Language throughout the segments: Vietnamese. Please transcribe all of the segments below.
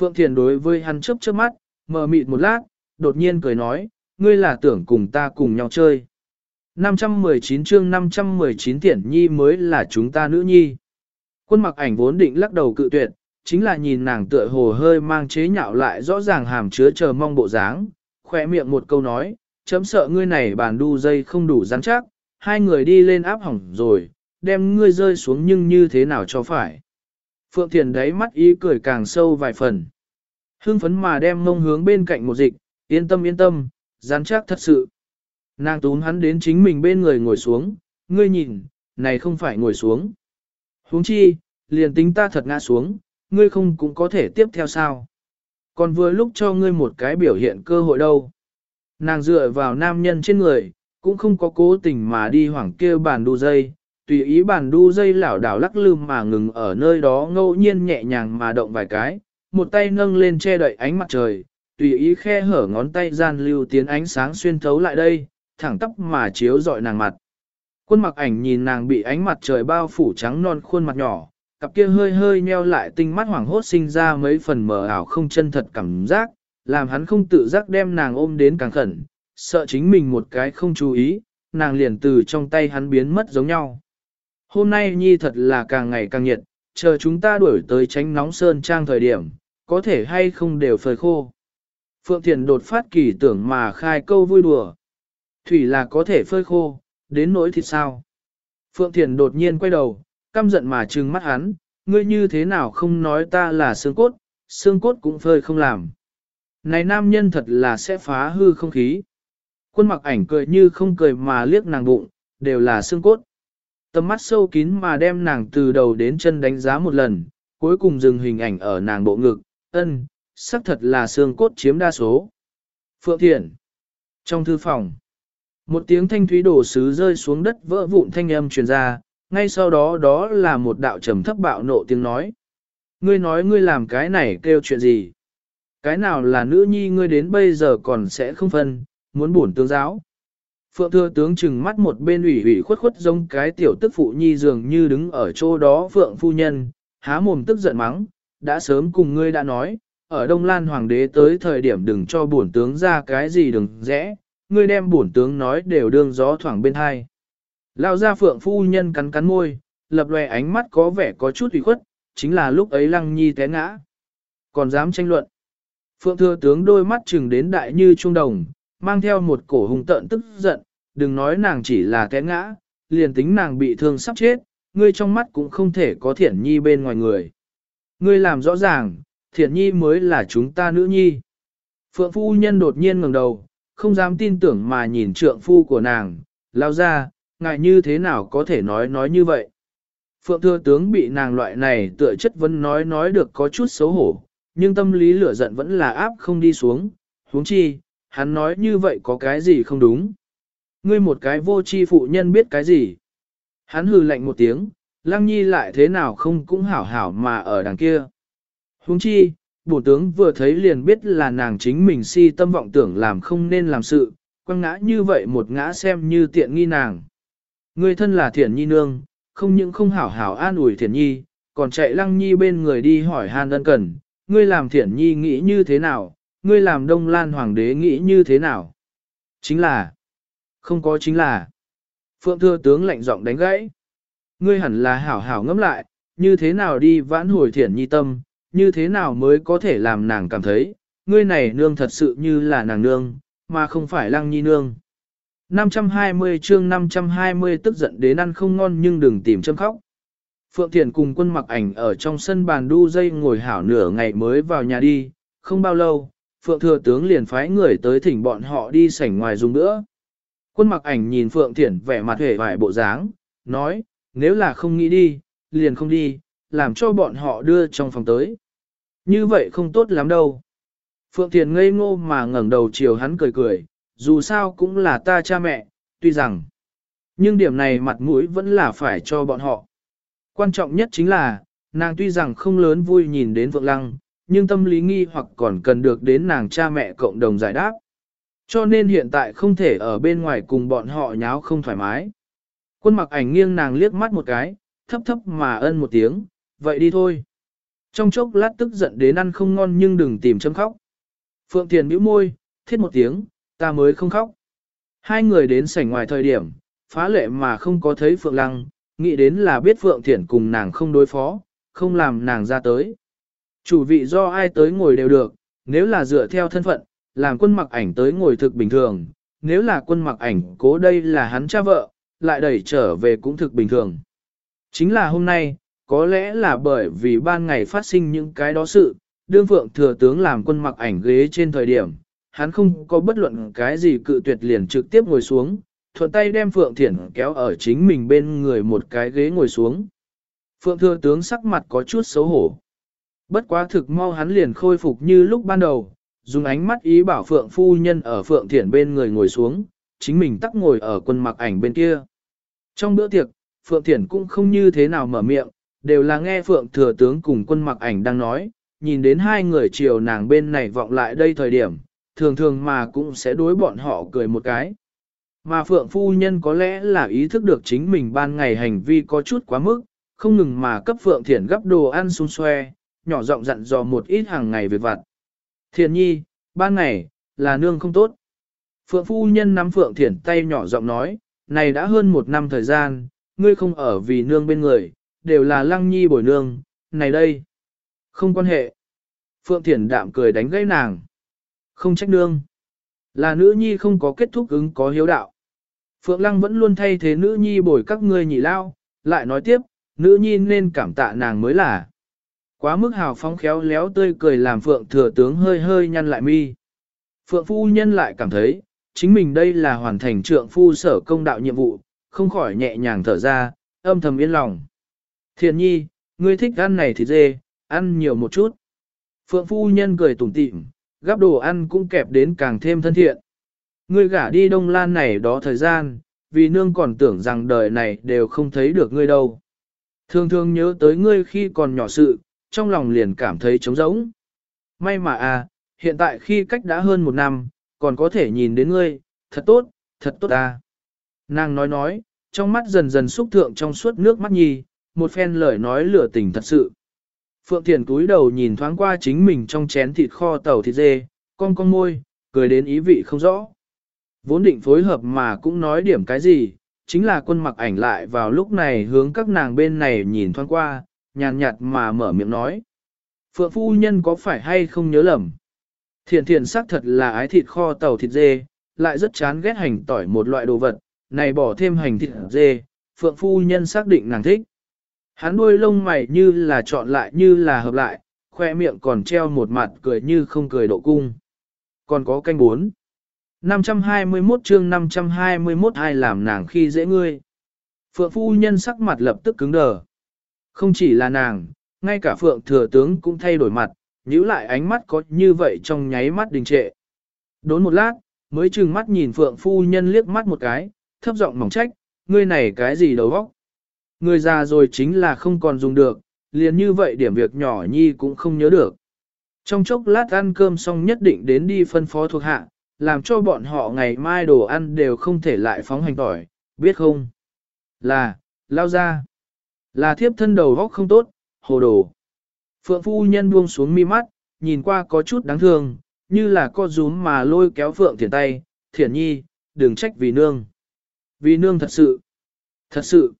Phượng Thiền đối với hắn chớp chớp mắt, mờ mịt một lát, đột nhiên cười nói, ngươi là tưởng cùng ta cùng nhau chơi. 519 chương 519 tiển Nhi mới là chúng ta nữ nhi. Quân mặc ảnh vốn định lắc đầu cự tuyệt, chính là nhìn nàng tựa hồ hơi mang chế nhạo lại rõ ràng hàm chứa chờ mong bộ dáng, khỏe miệng một câu nói, chấm sợ ngươi này bàn đu dây không đủ rắn chắc, hai người đi lên áp hỏng rồi, đem ngươi rơi xuống nhưng như thế nào cho phải. Phượng Thiền đấy mắt ý cười càng sâu vài phần. Hưng phấn mà đem mông hướng bên cạnh một dịch, yên tâm yên tâm, rắn chắc thật sự. Nàng tún hắn đến chính mình bên người ngồi xuống, ngươi nhìn, này không phải ngồi xuống. huống chi, liền tính ta thật ngã xuống, ngươi không cũng có thể tiếp theo sao. Còn vừa lúc cho ngươi một cái biểu hiện cơ hội đâu. Nàng dựa vào nam nhân trên người, cũng không có cố tình mà đi hoảng kia bàn đu dây, tùy ý bàn đu dây lảo đảo lắc lư mà ngừng ở nơi đó ngẫu nhiên nhẹ nhàng mà động vài cái, một tay nâng lên che đậy ánh mặt trời, tùy ý khe hở ngón tay gian lưu tiến ánh sáng xuyên thấu lại đây, thẳng tóc mà chiếu dọi nàng mặt. Quân mặc ảnh nhìn nàng bị ánh mặt trời bao phủ trắng non khuôn mặt nhỏ, cặp kia hơi hơi nheo lại tinh mắt hoảng hốt sinh ra mấy phần mờ ảo không chân thật cảm giác, làm hắn không tự giác đem nàng ôm đến càng khẩn, sợ chính mình một cái không chú ý, nàng liền từ trong tay hắn biến mất giống nhau. Hôm nay Nhi thật là càng ngày càng nhiệt, chờ chúng ta đuổi tới tránh nóng sơn trang thời điểm, có thể hay không đều phơi khô. Phượng Thiền đột phát kỳ tưởng mà khai câu vui đùa. Thủy là có thể phơi khô, đến nỗi thịt sao. Phượng Thiền đột nhiên quay đầu, căm giận mà trừng mắt hắn, ngươi như thế nào không nói ta là xương cốt, xương cốt cũng phơi không làm. Này nam nhân thật là sẽ phá hư không khí. Quân mặc ảnh cười như không cười mà liếc nàng bụng, đều là xương cốt. Tầm mắt sâu kín mà đem nàng từ đầu đến chân đánh giá một lần, cuối cùng dừng hình ảnh ở nàng bộ ngực, ân, xác thật là xương cốt chiếm đa số. Phượng Thiện Trong thư phòng Một tiếng thanh thúy đổ sứ rơi xuống đất vỡ vụn thanh âm truyền ra, ngay sau đó đó là một đạo trầm thấp bạo nộ tiếng nói. Ngươi nói ngươi làm cái này kêu chuyện gì? Cái nào là nữ nhi ngươi đến bây giờ còn sẽ không phân, muốn bổn tương giáo. Phượng thừa tướng chừng mắt một bên ủy ủy khuất khuất giống cái tiểu tức phụ nhi dường như đứng ở chỗ đó Phượng phu nhân, há mồm tức giận mắng, đã sớm cùng ngươi đã nói, ở Đông Lan Hoàng đế tới thời điểm đừng cho bổn tướng ra cái gì đừng rẽ, ngươi đem bổn tướng nói đều đương gió thoảng bên hai. Lao ra Phượng phu nhân cắn cắn môi, lập lòe ánh mắt có vẻ có chút ủy khuất, chính là lúc ấy Lăng Nhi té ngã. Còn dám tranh luận. Phượng thừa tướng đôi mắt chừng đến đại như trung đồng, mang theo một cổ hùng tợn tức giận, đừng nói nàng chỉ là té ngã, liền tính nàng bị thương sắp chết, ngươi trong mắt cũng không thể có thiển nhi bên ngoài người. Ngươi làm rõ ràng, thiển nhi mới là chúng ta nữ nhi. Phượng phu nhân đột nhiên ngẩng đầu, không dám tin tưởng mà nhìn trượng phu của nàng, lao ra, ngại như thế nào có thể nói nói như vậy. Phượng thừa tướng bị nàng loại này tựa chất vấn nói nói được có chút xấu hổ, nhưng tâm lý lửa giận vẫn là áp không đi xuống, huống chi, hắn nói như vậy có cái gì không đúng. Ngươi một cái vô tri phụ nhân biết cái gì. Hắn hừ lạnh một tiếng, lăng nhi lại thế nào không cũng hảo hảo mà ở đằng kia. Huống chi, bổ tướng vừa thấy liền biết là nàng chính mình si tâm vọng tưởng làm không nên làm sự, quăng ngã như vậy một ngã xem như tiện nghi nàng. Ngươi thân là thiện nhi nương, không những không hảo hảo an ủi thiện nhi, còn chạy lăng nhi bên người đi hỏi han ân cần, ngươi làm thiện nhi nghĩ như thế nào, ngươi làm đông lan hoàng đế nghĩ như thế nào. Chính là, không có chính là, phượng thừa tướng lạnh giọng đánh gãy. Ngươi hẳn là hảo hảo ngẫm lại, như thế nào đi vãn hồi thiện nhi tâm, như thế nào mới có thể làm nàng cảm thấy, ngươi này nương thật sự như là nàng nương, mà không phải lăng nhi nương. 520 chương 520 tức giận đến ăn không ngon nhưng đừng tìm châm khóc. Phượng Thiền cùng quân mặc ảnh ở trong sân bàn đu dây ngồi hảo nửa ngày mới vào nhà đi, không bao lâu, Phượng Thừa Tướng liền phái người tới thỉnh bọn họ đi sảnh ngoài dùng nữa. Quân mặc ảnh nhìn Phượng Thiển vẻ mặt hề vải bộ dáng, nói, nếu là không nghĩ đi, liền không đi, làm cho bọn họ đưa trong phòng tới. Như vậy không tốt lắm đâu. Phượng Thiền ngây ngô mà ngẩng đầu chiều hắn cười cười, dù sao cũng là ta cha mẹ, tuy rằng, nhưng điểm này mặt mũi vẫn là phải cho bọn họ. Quan trọng nhất chính là, nàng tuy rằng không lớn vui nhìn đến Phượng lăng, nhưng tâm lý nghi hoặc còn cần được đến nàng cha mẹ cộng đồng giải đáp. Cho nên hiện tại không thể ở bên ngoài cùng bọn họ nháo không thoải mái. Quân mặc ảnh nghiêng nàng liếc mắt một cái, thấp thấp mà ân một tiếng, vậy đi thôi. Trong chốc lát tức giận đến ăn không ngon nhưng đừng tìm chấm khóc. Phượng Thiền bĩu môi, thiết một tiếng, ta mới không khóc. Hai người đến sảnh ngoài thời điểm, phá lệ mà không có thấy Phượng Lăng, nghĩ đến là biết Phượng Thiển cùng nàng không đối phó, không làm nàng ra tới. Chủ vị do ai tới ngồi đều được, nếu là dựa theo thân phận, làm quân mặc ảnh tới ngồi thực bình thường, nếu là quân mặc ảnh cố đây là hắn cha vợ, lại đẩy trở về cũng thực bình thường. Chính là hôm nay, có lẽ là bởi vì ban ngày phát sinh những cái đó sự, đương phượng thừa tướng làm quân mặc ảnh ghế trên thời điểm, hắn không có bất luận cái gì cự tuyệt liền trực tiếp ngồi xuống, thuận tay đem phượng thiển kéo ở chính mình bên người một cái ghế ngồi xuống. Phượng thừa tướng sắc mặt có chút xấu hổ. Bất quá thực mau hắn liền khôi phục như lúc ban đầu, dùng ánh mắt ý bảo Phượng phu nhân ở Phượng Thiển bên người ngồi xuống, chính mình tắc ngồi ở quân mặc ảnh bên kia. Trong bữa tiệc, Phượng Thiển cũng không như thế nào mở miệng, đều là nghe Phượng thừa tướng cùng quân mặc ảnh đang nói, nhìn đến hai người chiều nàng bên này vọng lại đây thời điểm, thường thường mà cũng sẽ đối bọn họ cười một cái. Mà Phượng phu nhân có lẽ là ý thức được chính mình ban ngày hành vi có chút quá mức, không ngừng mà cấp Phượng Thiển gấp đồ ăn xung xoe, nhỏ giọng dặn dò một ít hàng ngày việc vặt. Thiền nhi, ban ngày, là nương không tốt. Phượng phu nhân nắm Phượng Thiển tay nhỏ giọng nói, này đã hơn một năm thời gian, ngươi không ở vì nương bên người, đều là lăng nhi bồi nương, này đây. Không quan hệ. Phượng Thiển đạm cười đánh gãy nàng. Không trách nương. Là nữ nhi không có kết thúc ứng có hiếu đạo. Phượng Lăng vẫn luôn thay thế nữ nhi bồi các ngươi nhị lao, lại nói tiếp, nữ nhi nên cảm tạ nàng mới là. Quá mức hào phóng khéo léo tươi cười làm Phượng thừa tướng hơi hơi nhăn lại mi. Phượng phu nhân lại cảm thấy, chính mình đây là hoàn thành trượng phu sở công đạo nhiệm vụ, không khỏi nhẹ nhàng thở ra, âm thầm yên lòng. Thiện nhi, ngươi thích ăn này thì dê, ăn nhiều một chút. Phượng phu nhân cười tủm tỉm, gắp đồ ăn cũng kẹp đến càng thêm thân thiện. Ngươi gả đi đông lan này đó thời gian, vì nương còn tưởng rằng đời này đều không thấy được ngươi đâu. Thường thường nhớ tới ngươi khi còn nhỏ sự, trong lòng liền cảm thấy trống rỗng. May mà à, hiện tại khi cách đã hơn một năm, còn có thể nhìn đến ngươi, thật tốt, thật tốt à. Nàng nói nói, trong mắt dần dần xúc thượng trong suốt nước mắt nhi, một phen lời nói lửa tình thật sự. Phượng Thiền túi đầu nhìn thoáng qua chính mình trong chén thịt kho tàu thịt dê, con con môi, cười đến ý vị không rõ. Vốn định phối hợp mà cũng nói điểm cái gì, chính là quân mặc ảnh lại vào lúc này hướng các nàng bên này nhìn thoáng qua, nhàn nhạt mà mở miệng nói. Phượng phu nhân có phải hay không nhớ lầm? Thiền thiền xác thật là ái thịt kho tàu thịt dê, lại rất chán ghét hành tỏi một loại đồ vật, này bỏ thêm hành thịt dê, Phượng phu nhân xác định nàng thích. Hắn đuôi lông mày như là chọn lại như là hợp lại, khoe miệng còn treo một mặt cười như không cười độ cung. Còn có canh bốn. 521 chương 521 ai làm nàng khi dễ ngươi. Phượng phu nhân sắc mặt lập tức cứng đờ. Không chỉ là nàng, ngay cả phượng thừa tướng cũng thay đổi mặt, nhíu lại ánh mắt có như vậy trong nháy mắt đình trệ. Đốn một lát, mới chừng mắt nhìn phượng phu nhân liếc mắt một cái, thấp giọng mỏng trách, ngươi này cái gì đầu óc? Người già rồi chính là không còn dùng được, liền như vậy điểm việc nhỏ nhi cũng không nhớ được. Trong chốc lát ăn cơm xong nhất định đến đi phân phó thuộc hạ, làm cho bọn họ ngày mai đồ ăn đều không thể lại phóng hành tỏi, biết không? Là, lao ra. Là thiếp thân đầu góc không tốt, hồ đồ. Phượng phu nhân buông xuống mi mắt, nhìn qua có chút đáng thương, như là co rúm mà lôi kéo Phượng Thiển tay, Thiển nhi, đừng trách vì nương. Vì nương thật sự, thật sự.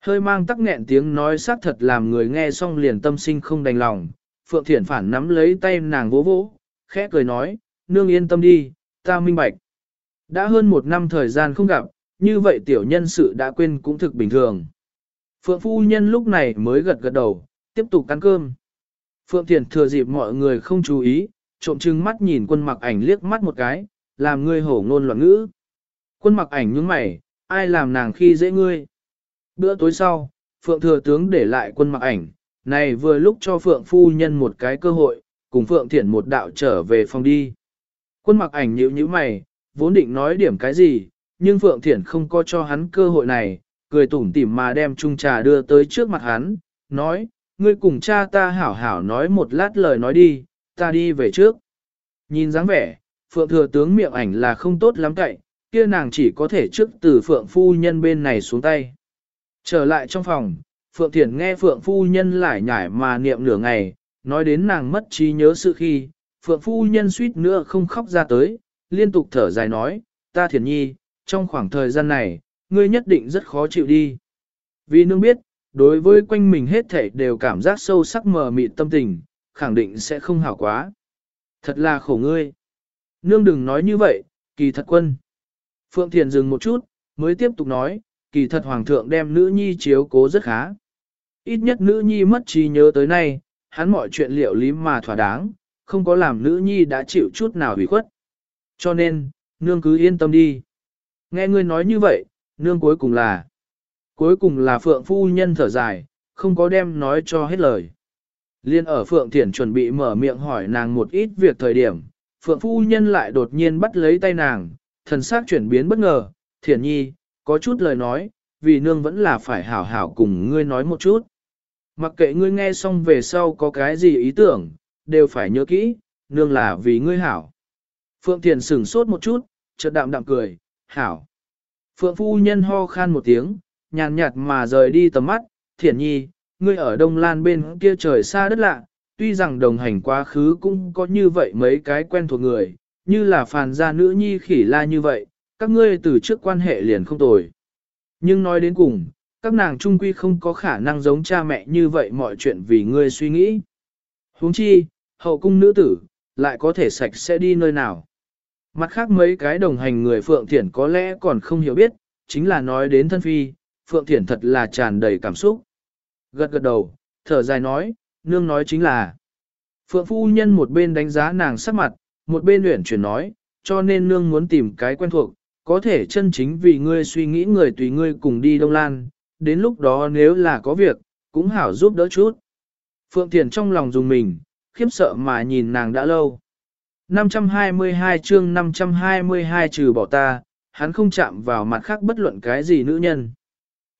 Hơi mang tắc nghẹn tiếng nói xác thật làm người nghe xong liền tâm sinh không đành lòng. Phượng Thiển phản nắm lấy tay nàng vỗ vỗ, khẽ cười nói, nương yên tâm đi, ta minh bạch. Đã hơn một năm thời gian không gặp, như vậy tiểu nhân sự đã quên cũng thực bình thường. Phượng phu nhân lúc này mới gật gật đầu, tiếp tục ăn cơm. Phượng Thiền thừa dịp mọi người không chú ý, trộm trưng mắt nhìn quân mặc ảnh liếc mắt một cái, làm ngươi hổ ngôn loạn ngữ. Quân mặc ảnh nhướng mày, ai làm nàng khi dễ ngươi. Bữa tối sau, Phượng thừa tướng để lại quân mặc ảnh, này vừa lúc cho Phượng phu nhân một cái cơ hội, cùng Phượng Thiển một đạo trở về phòng đi. Quân mặc ảnh nhíu nhíu mày, vốn định nói điểm cái gì, nhưng Phượng Thiển không có cho hắn cơ hội này, cười tủm tỉm mà đem chung trà đưa tới trước mặt hắn, nói, ngươi cùng cha ta hảo hảo nói một lát lời nói đi, ta đi về trước. Nhìn dáng vẻ, Phượng thừa tướng miệng ảnh là không tốt lắm cậy, kia nàng chỉ có thể trước từ Phượng phu nhân bên này xuống tay. Trở lại trong phòng, Phượng Thiển nghe Phượng Phu Nhân lại nhải mà niệm nửa ngày, nói đến nàng mất trí nhớ sự khi, Phượng Phu Nhân suýt nữa không khóc ra tới, liên tục thở dài nói, ta Thiển Nhi, trong khoảng thời gian này, ngươi nhất định rất khó chịu đi. Vì nương biết, đối với quanh mình hết thảy đều cảm giác sâu sắc mờ mịt tâm tình, khẳng định sẽ không hảo quá. Thật là khổ ngươi. Nương đừng nói như vậy, kỳ thật quân. Phượng Thiền dừng một chút, mới tiếp tục nói, kỳ thật hoàng thượng đem nữ nhi chiếu cố rất khá. Ít nhất nữ nhi mất trí nhớ tới nay, hắn mọi chuyện liệu lý mà thỏa đáng, không có làm nữ nhi đã chịu chút nào hủy khuất. Cho nên, nương cứ yên tâm đi. Nghe ngươi nói như vậy, nương cuối cùng là, cuối cùng là phượng phu nhân thở dài, không có đem nói cho hết lời. Liên ở phượng thiển chuẩn bị mở miệng hỏi nàng một ít việc thời điểm, phượng phu nhân lại đột nhiên bắt lấy tay nàng, thần xác chuyển biến bất ngờ, thiển nhi, có chút lời nói, vì nương vẫn là phải hảo hảo cùng ngươi nói một chút. Mặc kệ ngươi nghe xong về sau có cái gì ý tưởng, đều phải nhớ kỹ, nương là vì ngươi hảo. Phượng Thiền sửng sốt một chút, chợt đạm đạm cười, hảo. Phượng Phu Nhân ho khan một tiếng, nhàn nhạt mà rời đi tầm mắt, thiển nhi, ngươi ở Đông Lan bên kia trời xa đất lạ, tuy rằng đồng hành quá khứ cũng có như vậy mấy cái quen thuộc người, như là phàn gia nữ nhi khỉ la như vậy, các ngươi từ trước quan hệ liền không tồi. Nhưng nói đến cùng, các nàng trung quy không có khả năng giống cha mẹ như vậy mọi chuyện vì ngươi suy nghĩ. huống chi, hậu cung nữ tử, lại có thể sạch sẽ đi nơi nào. Mặt khác mấy cái đồng hành người Phượng Thiển có lẽ còn không hiểu biết, chính là nói đến thân phi, Phượng Thiển thật là tràn đầy cảm xúc. Gật gật đầu, thở dài nói, nương nói chính là. Phượng Phu Nhân một bên đánh giá nàng sắc mặt, một bên luyện chuyển nói, cho nên nương muốn tìm cái quen thuộc, có thể chân chính vì ngươi suy nghĩ người tùy ngươi cùng đi Đông Lan, đến lúc đó nếu là có việc, cũng hảo giúp đỡ chút. Phượng Thiền trong lòng dùng mình, khiếp sợ mà nhìn nàng đã lâu. 522 chương 522 trừ bỏ ta, hắn không chạm vào mặt khác bất luận cái gì nữ nhân.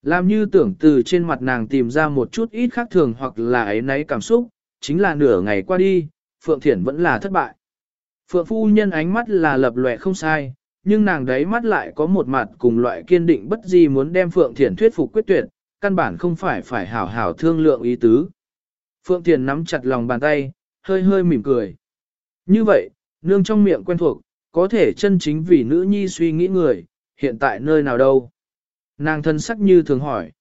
Làm như tưởng từ trên mặt nàng tìm ra một chút ít khác thường hoặc là ấy nấy cảm xúc, chính là nửa ngày qua đi, Phượng Thiển vẫn là thất bại. Phượng Phu Nhân ánh mắt là lập lệ không sai, nhưng nàng đấy mắt lại có một mặt cùng loại kiên định bất gì muốn đem Phượng Thiển thuyết phục quyết tuyệt, căn bản không phải phải hảo hảo thương lượng ý tứ. Phượng Thiển nắm chặt lòng bàn tay, hơi hơi mỉm cười. Như vậy, nương trong miệng quen thuộc, có thể chân chính vì nữ nhi suy nghĩ người, hiện tại nơi nào đâu. Nàng thân sắc như thường hỏi.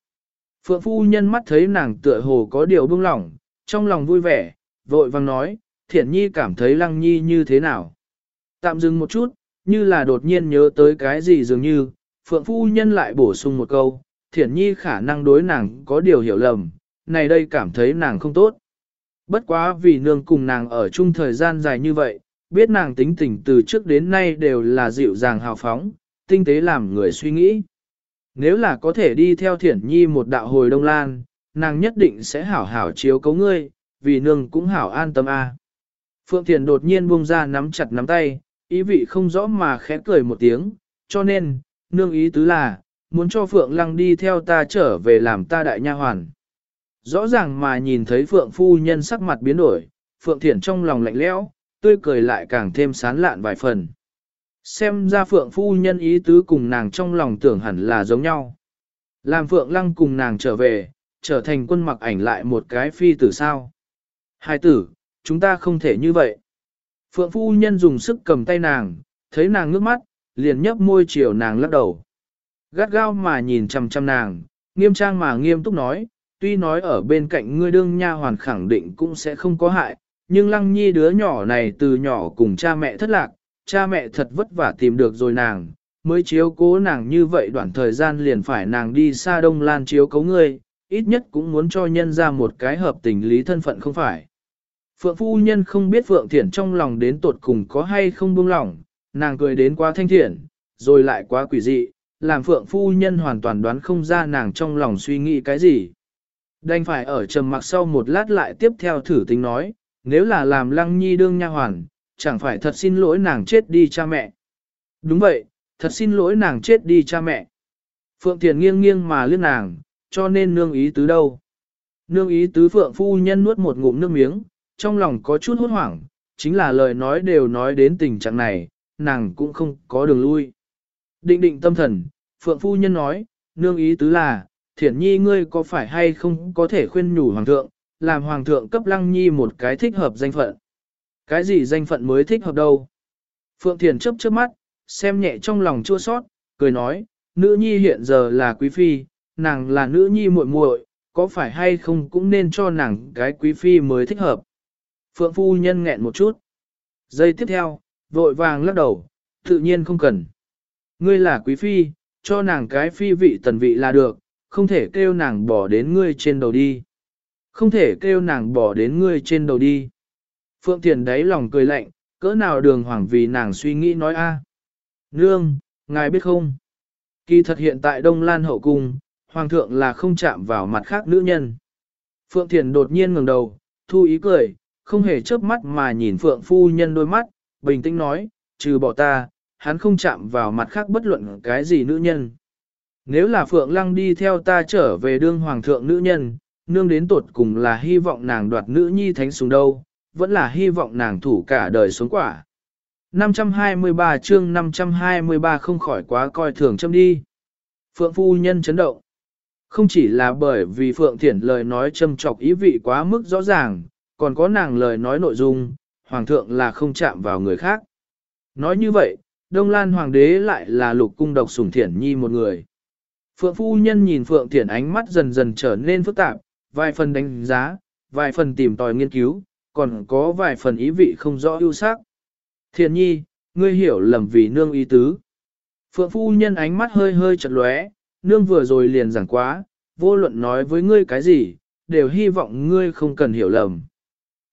Phượng phu nhân mắt thấy nàng tựa hồ có điều bưng lỏng, trong lòng vui vẻ, vội vang nói, thiện nhi cảm thấy lăng nhi như thế nào. Tạm dừng một chút, như là đột nhiên nhớ tới cái gì dường như, Phượng Phu Nhân lại bổ sung một câu, thiện nhi khả năng đối nàng có điều hiểu lầm, này đây cảm thấy nàng không tốt. Bất quá vì nương cùng nàng ở chung thời gian dài như vậy, biết nàng tính tình từ trước đến nay đều là dịu dàng hào phóng, tinh tế làm người suy nghĩ. Nếu là có thể đi theo thiển nhi một đạo hồi đông lan, nàng nhất định sẽ hảo hảo chiếu cấu ngươi, vì nương cũng hảo an tâm a. Phượng Thiền đột nhiên buông ra nắm chặt nắm tay, ý vị không rõ mà khẽ cười một tiếng, cho nên, nương ý tứ là, muốn cho Phượng Lăng đi theo ta trở về làm ta đại nha hoàn. Rõ ràng mà nhìn thấy Phượng phu nhân sắc mặt biến đổi, Phượng Thiển trong lòng lạnh lẽo, tươi cười lại càng thêm sán lạn vài phần. Xem ra Phượng phu nhân ý tứ cùng nàng trong lòng tưởng hẳn là giống nhau. Làm Phượng Lăng cùng nàng trở về, trở thành quân mặc ảnh lại một cái phi tử sao. Hai tử, chúng ta không thể như vậy. Phượng phu nhân dùng sức cầm tay nàng, thấy nàng ngước mắt, liền nhấp môi chiều nàng lắc đầu. Gắt gao mà nhìn chằm chằm nàng, nghiêm trang mà nghiêm túc nói, tuy nói ở bên cạnh ngươi đương nha hoàn khẳng định cũng sẽ không có hại, nhưng lăng nhi đứa nhỏ này từ nhỏ cùng cha mẹ thất lạc, cha mẹ thật vất vả tìm được rồi nàng, mới chiếu cố nàng như vậy đoạn thời gian liền phải nàng đi xa đông lan chiếu cố ngươi, ít nhất cũng muốn cho nhân ra một cái hợp tình lý thân phận không phải. Phượng phu nhân không biết Phượng Thiển trong lòng đến tột cùng có hay không buông lòng, nàng cười đến quá thanh thiện, rồi lại quá quỷ dị, làm Phượng phu nhân hoàn toàn đoán không ra nàng trong lòng suy nghĩ cái gì. Đành phải ở trầm mặc sau một lát lại tiếp theo thử tính nói, nếu là làm lăng nhi đương nha hoàn, chẳng phải thật xin lỗi nàng chết đi cha mẹ. Đúng vậy, thật xin lỗi nàng chết đi cha mẹ. Phượng Thiền nghiêng nghiêng mà liếc nàng, cho nên nương ý tứ đâu. Nương ý tứ Phượng phu nhân nuốt một ngụm nước miếng, trong lòng có chút hốt hoảng, chính là lời nói đều nói đến tình trạng này, nàng cũng không có đường lui. Định định tâm thần, Phượng Phu Nhân nói, nương ý tứ là, thiển nhi ngươi có phải hay không có thể khuyên nhủ hoàng thượng, làm hoàng thượng cấp lăng nhi một cái thích hợp danh phận. Cái gì danh phận mới thích hợp đâu? Phượng Thiền chớp trước mắt, xem nhẹ trong lòng chua sót, cười nói, nữ nhi hiện giờ là quý phi, nàng là nữ nhi muội muội, có phải hay không cũng nên cho nàng cái quý phi mới thích hợp. Phượng phu nhân nghẹn một chút. Giây tiếp theo, vội vàng lắc đầu, tự nhiên không cần. Ngươi là quý phi, cho nàng cái phi vị tần vị là được, không thể kêu nàng bỏ đến ngươi trên đầu đi. Không thể kêu nàng bỏ đến ngươi trên đầu đi. Phượng Thiền đáy lòng cười lạnh, cỡ nào đường hoàng vì nàng suy nghĩ nói a Nương, ngài biết không? Kỳ thật hiện tại Đông Lan hậu cung, hoàng thượng là không chạm vào mặt khác nữ nhân. Phượng Thiền đột nhiên ngừng đầu, thu ý cười, không hề chớp mắt mà nhìn Phượng phu nhân đôi mắt, bình tĩnh nói, trừ bỏ ta, hắn không chạm vào mặt khác bất luận cái gì nữ nhân. Nếu là Phượng Lăng đi theo ta trở về đương hoàng thượng nữ nhân, nương đến tột cùng là hy vọng nàng đoạt nữ nhi thánh xuống đâu, vẫn là hy vọng nàng thủ cả đời sống quả. 523 chương 523 không khỏi quá coi thường châm đi. Phượng phu nhân chấn động. Không chỉ là bởi vì Phượng Thiển lời nói châm trọc ý vị quá mức rõ ràng, còn có nàng lời nói nội dung, Hoàng thượng là không chạm vào người khác. Nói như vậy, Đông Lan Hoàng đế lại là lục cung độc sủng Thiển Nhi một người. Phượng phu nhân nhìn Phượng Thiển ánh mắt dần dần trở nên phức tạp, vài phần đánh giá, vài phần tìm tòi nghiên cứu, còn có vài phần ý vị không rõ ưu sắc. Thiện nhi, ngươi hiểu lầm vì nương ý tứ. Phượng phu nhân ánh mắt hơi hơi chật lóe, nương vừa rồi liền giảng quá, vô luận nói với ngươi cái gì, đều hy vọng ngươi không cần hiểu lầm.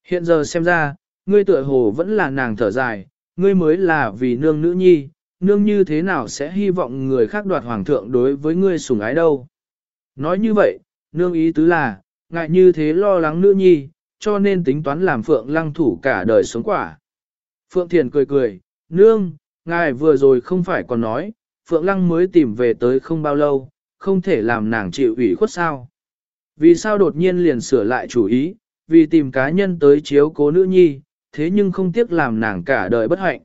Hiện giờ xem ra, ngươi tựa hồ vẫn là nàng thở dài, ngươi mới là vì nương nữ nhi, nương như thế nào sẽ hy vọng người khác đoạt hoàng thượng đối với ngươi sủng ái đâu. Nói như vậy, nương ý tứ là, ngại như thế lo lắng nữ nhi, cho nên tính toán làm phượng lăng thủ cả đời sống quả. Phượng Thiền cười cười, nương, ngài vừa rồi không phải còn nói, Phượng Lăng mới tìm về tới không bao lâu, không thể làm nàng chịu ủy khuất sao. Vì sao đột nhiên liền sửa lại chủ ý, vì tìm cá nhân tới chiếu cố nữ nhi, thế nhưng không tiếc làm nàng cả đời bất hạnh.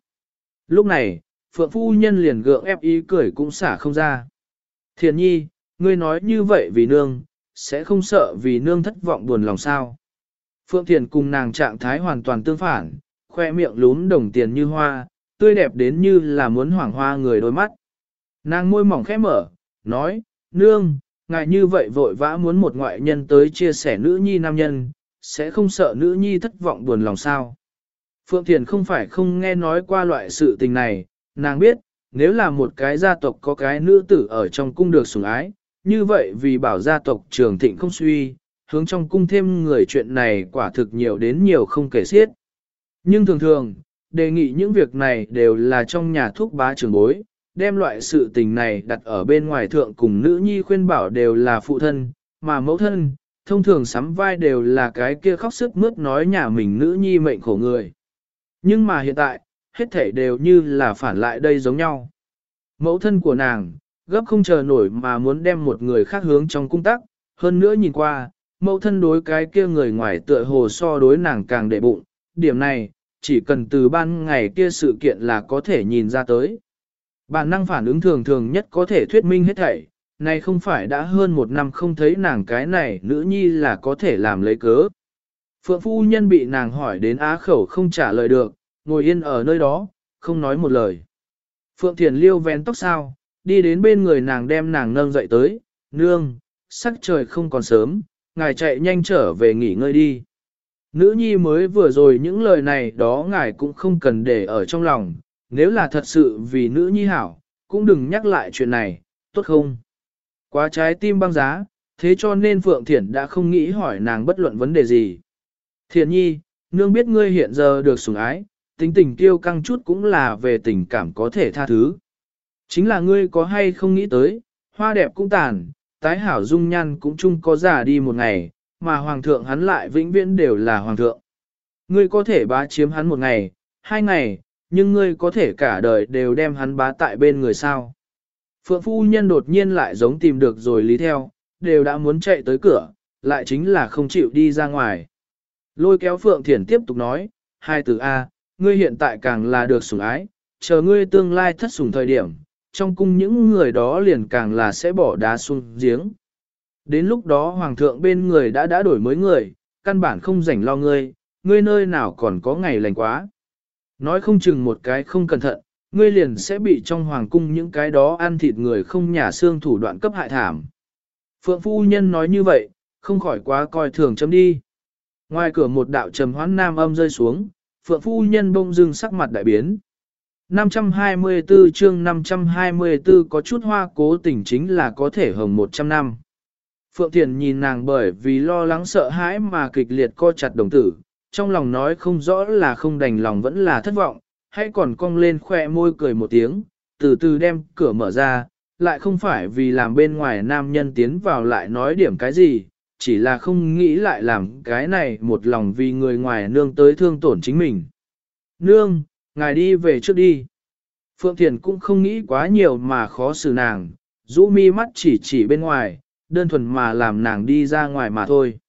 Lúc này, Phượng Phu Nhân liền gượng ép ý cười cũng xả không ra. Thiền nhi, ngươi nói như vậy vì nương, sẽ không sợ vì nương thất vọng buồn lòng sao. Phượng Thiền cùng nàng trạng thái hoàn toàn tương phản, khoe miệng lún đồng tiền như hoa, tươi đẹp đến như là muốn hoảng hoa người đôi mắt. Nàng môi mỏng khẽ mở, nói, nương, ngài như vậy vội vã muốn một ngoại nhân tới chia sẻ nữ nhi nam nhân, sẽ không sợ nữ nhi thất vọng buồn lòng sao. Phượng Thiền không phải không nghe nói qua loại sự tình này, nàng biết, nếu là một cái gia tộc có cái nữ tử ở trong cung được sủng ái, như vậy vì bảo gia tộc trường thịnh không suy, hướng trong cung thêm người chuyện này quả thực nhiều đến nhiều không kể xiết. Nhưng thường thường, đề nghị những việc này đều là trong nhà thuốc bá trường bối, đem loại sự tình này đặt ở bên ngoài thượng cùng nữ nhi khuyên bảo đều là phụ thân, mà mẫu thân, thông thường sắm vai đều là cái kia khóc sức mướt nói nhà mình nữ nhi mệnh khổ người. Nhưng mà hiện tại, hết thể đều như là phản lại đây giống nhau. Mẫu thân của nàng, gấp không chờ nổi mà muốn đem một người khác hướng trong cung tắc, hơn nữa nhìn qua, mẫu thân đối cái kia người ngoài tựa hồ so đối nàng càng đệ bụng, điểm này, chỉ cần từ ban ngày kia sự kiện là có thể nhìn ra tới. Bản năng phản ứng thường thường nhất có thể thuyết minh hết thảy, này không phải đã hơn một năm không thấy nàng cái này nữ nhi là có thể làm lấy cớ. Phượng phu nhân bị nàng hỏi đến á khẩu không trả lời được, ngồi yên ở nơi đó, không nói một lời. Phượng Thiền liêu vén tóc sao, đi đến bên người nàng đem nàng nâng dậy tới, nương, sắc trời không còn sớm, ngài chạy nhanh trở về nghỉ ngơi đi. Nữ nhi mới vừa rồi những lời này đó ngài cũng không cần để ở trong lòng, nếu là thật sự vì nữ nhi hảo, cũng đừng nhắc lại chuyện này, tốt không? Quá trái tim băng giá, thế cho nên Phượng Thiển đã không nghĩ hỏi nàng bất luận vấn đề gì. Thiện nhi, nương biết ngươi hiện giờ được sủng ái, tính tình kiêu căng chút cũng là về tình cảm có thể tha thứ. Chính là ngươi có hay không nghĩ tới, hoa đẹp cũng tàn, tái hảo dung nhan cũng chung có giả đi một ngày, mà hoàng thượng hắn lại vĩnh viễn đều là hoàng thượng. Ngươi có thể bá chiếm hắn một ngày, hai ngày, nhưng ngươi có thể cả đời đều đem hắn bá tại bên người sao. Phượng phu nhân đột nhiên lại giống tìm được rồi lý theo, đều đã muốn chạy tới cửa, lại chính là không chịu đi ra ngoài. Lôi kéo Phượng Thiển tiếp tục nói, hai từ A, ngươi hiện tại càng là được sủng ái, chờ ngươi tương lai thất sủng thời điểm, trong cung những người đó liền càng là sẽ bỏ đá xuống giếng. Đến lúc đó hoàng thượng bên người đã đã đổi mới người, căn bản không rảnh lo ngươi, ngươi nơi nào còn có ngày lành quá. Nói không chừng một cái không cẩn thận, ngươi liền sẽ bị trong hoàng cung những cái đó ăn thịt người không nhả xương thủ đoạn cấp hại thảm. Phượng phu nhân nói như vậy, không khỏi quá coi thường chấm đi. Ngoài cửa một đạo trầm hoán nam âm rơi xuống, Phượng phu nhân bông dưng sắc mặt đại biến. 524 chương 524 có chút hoa cố tình chính là có thể hồng 100 năm. Phượng Thiền nhìn nàng bởi vì lo lắng sợ hãi mà kịch liệt co chặt đồng tử, trong lòng nói không rõ là không đành lòng vẫn là thất vọng, hay còn cong lên khoe môi cười một tiếng, từ từ đem cửa mở ra, lại không phải vì làm bên ngoài nam nhân tiến vào lại nói điểm cái gì, chỉ là không nghĩ lại làm cái này một lòng vì người ngoài nương tới thương tổn chính mình. Nương, ngài đi về trước đi. Phượng Thiền cũng không nghĩ quá nhiều mà khó xử nàng, rũ mi mắt chỉ chỉ bên ngoài, đơn thuần mà làm nàng đi ra ngoài mà thôi.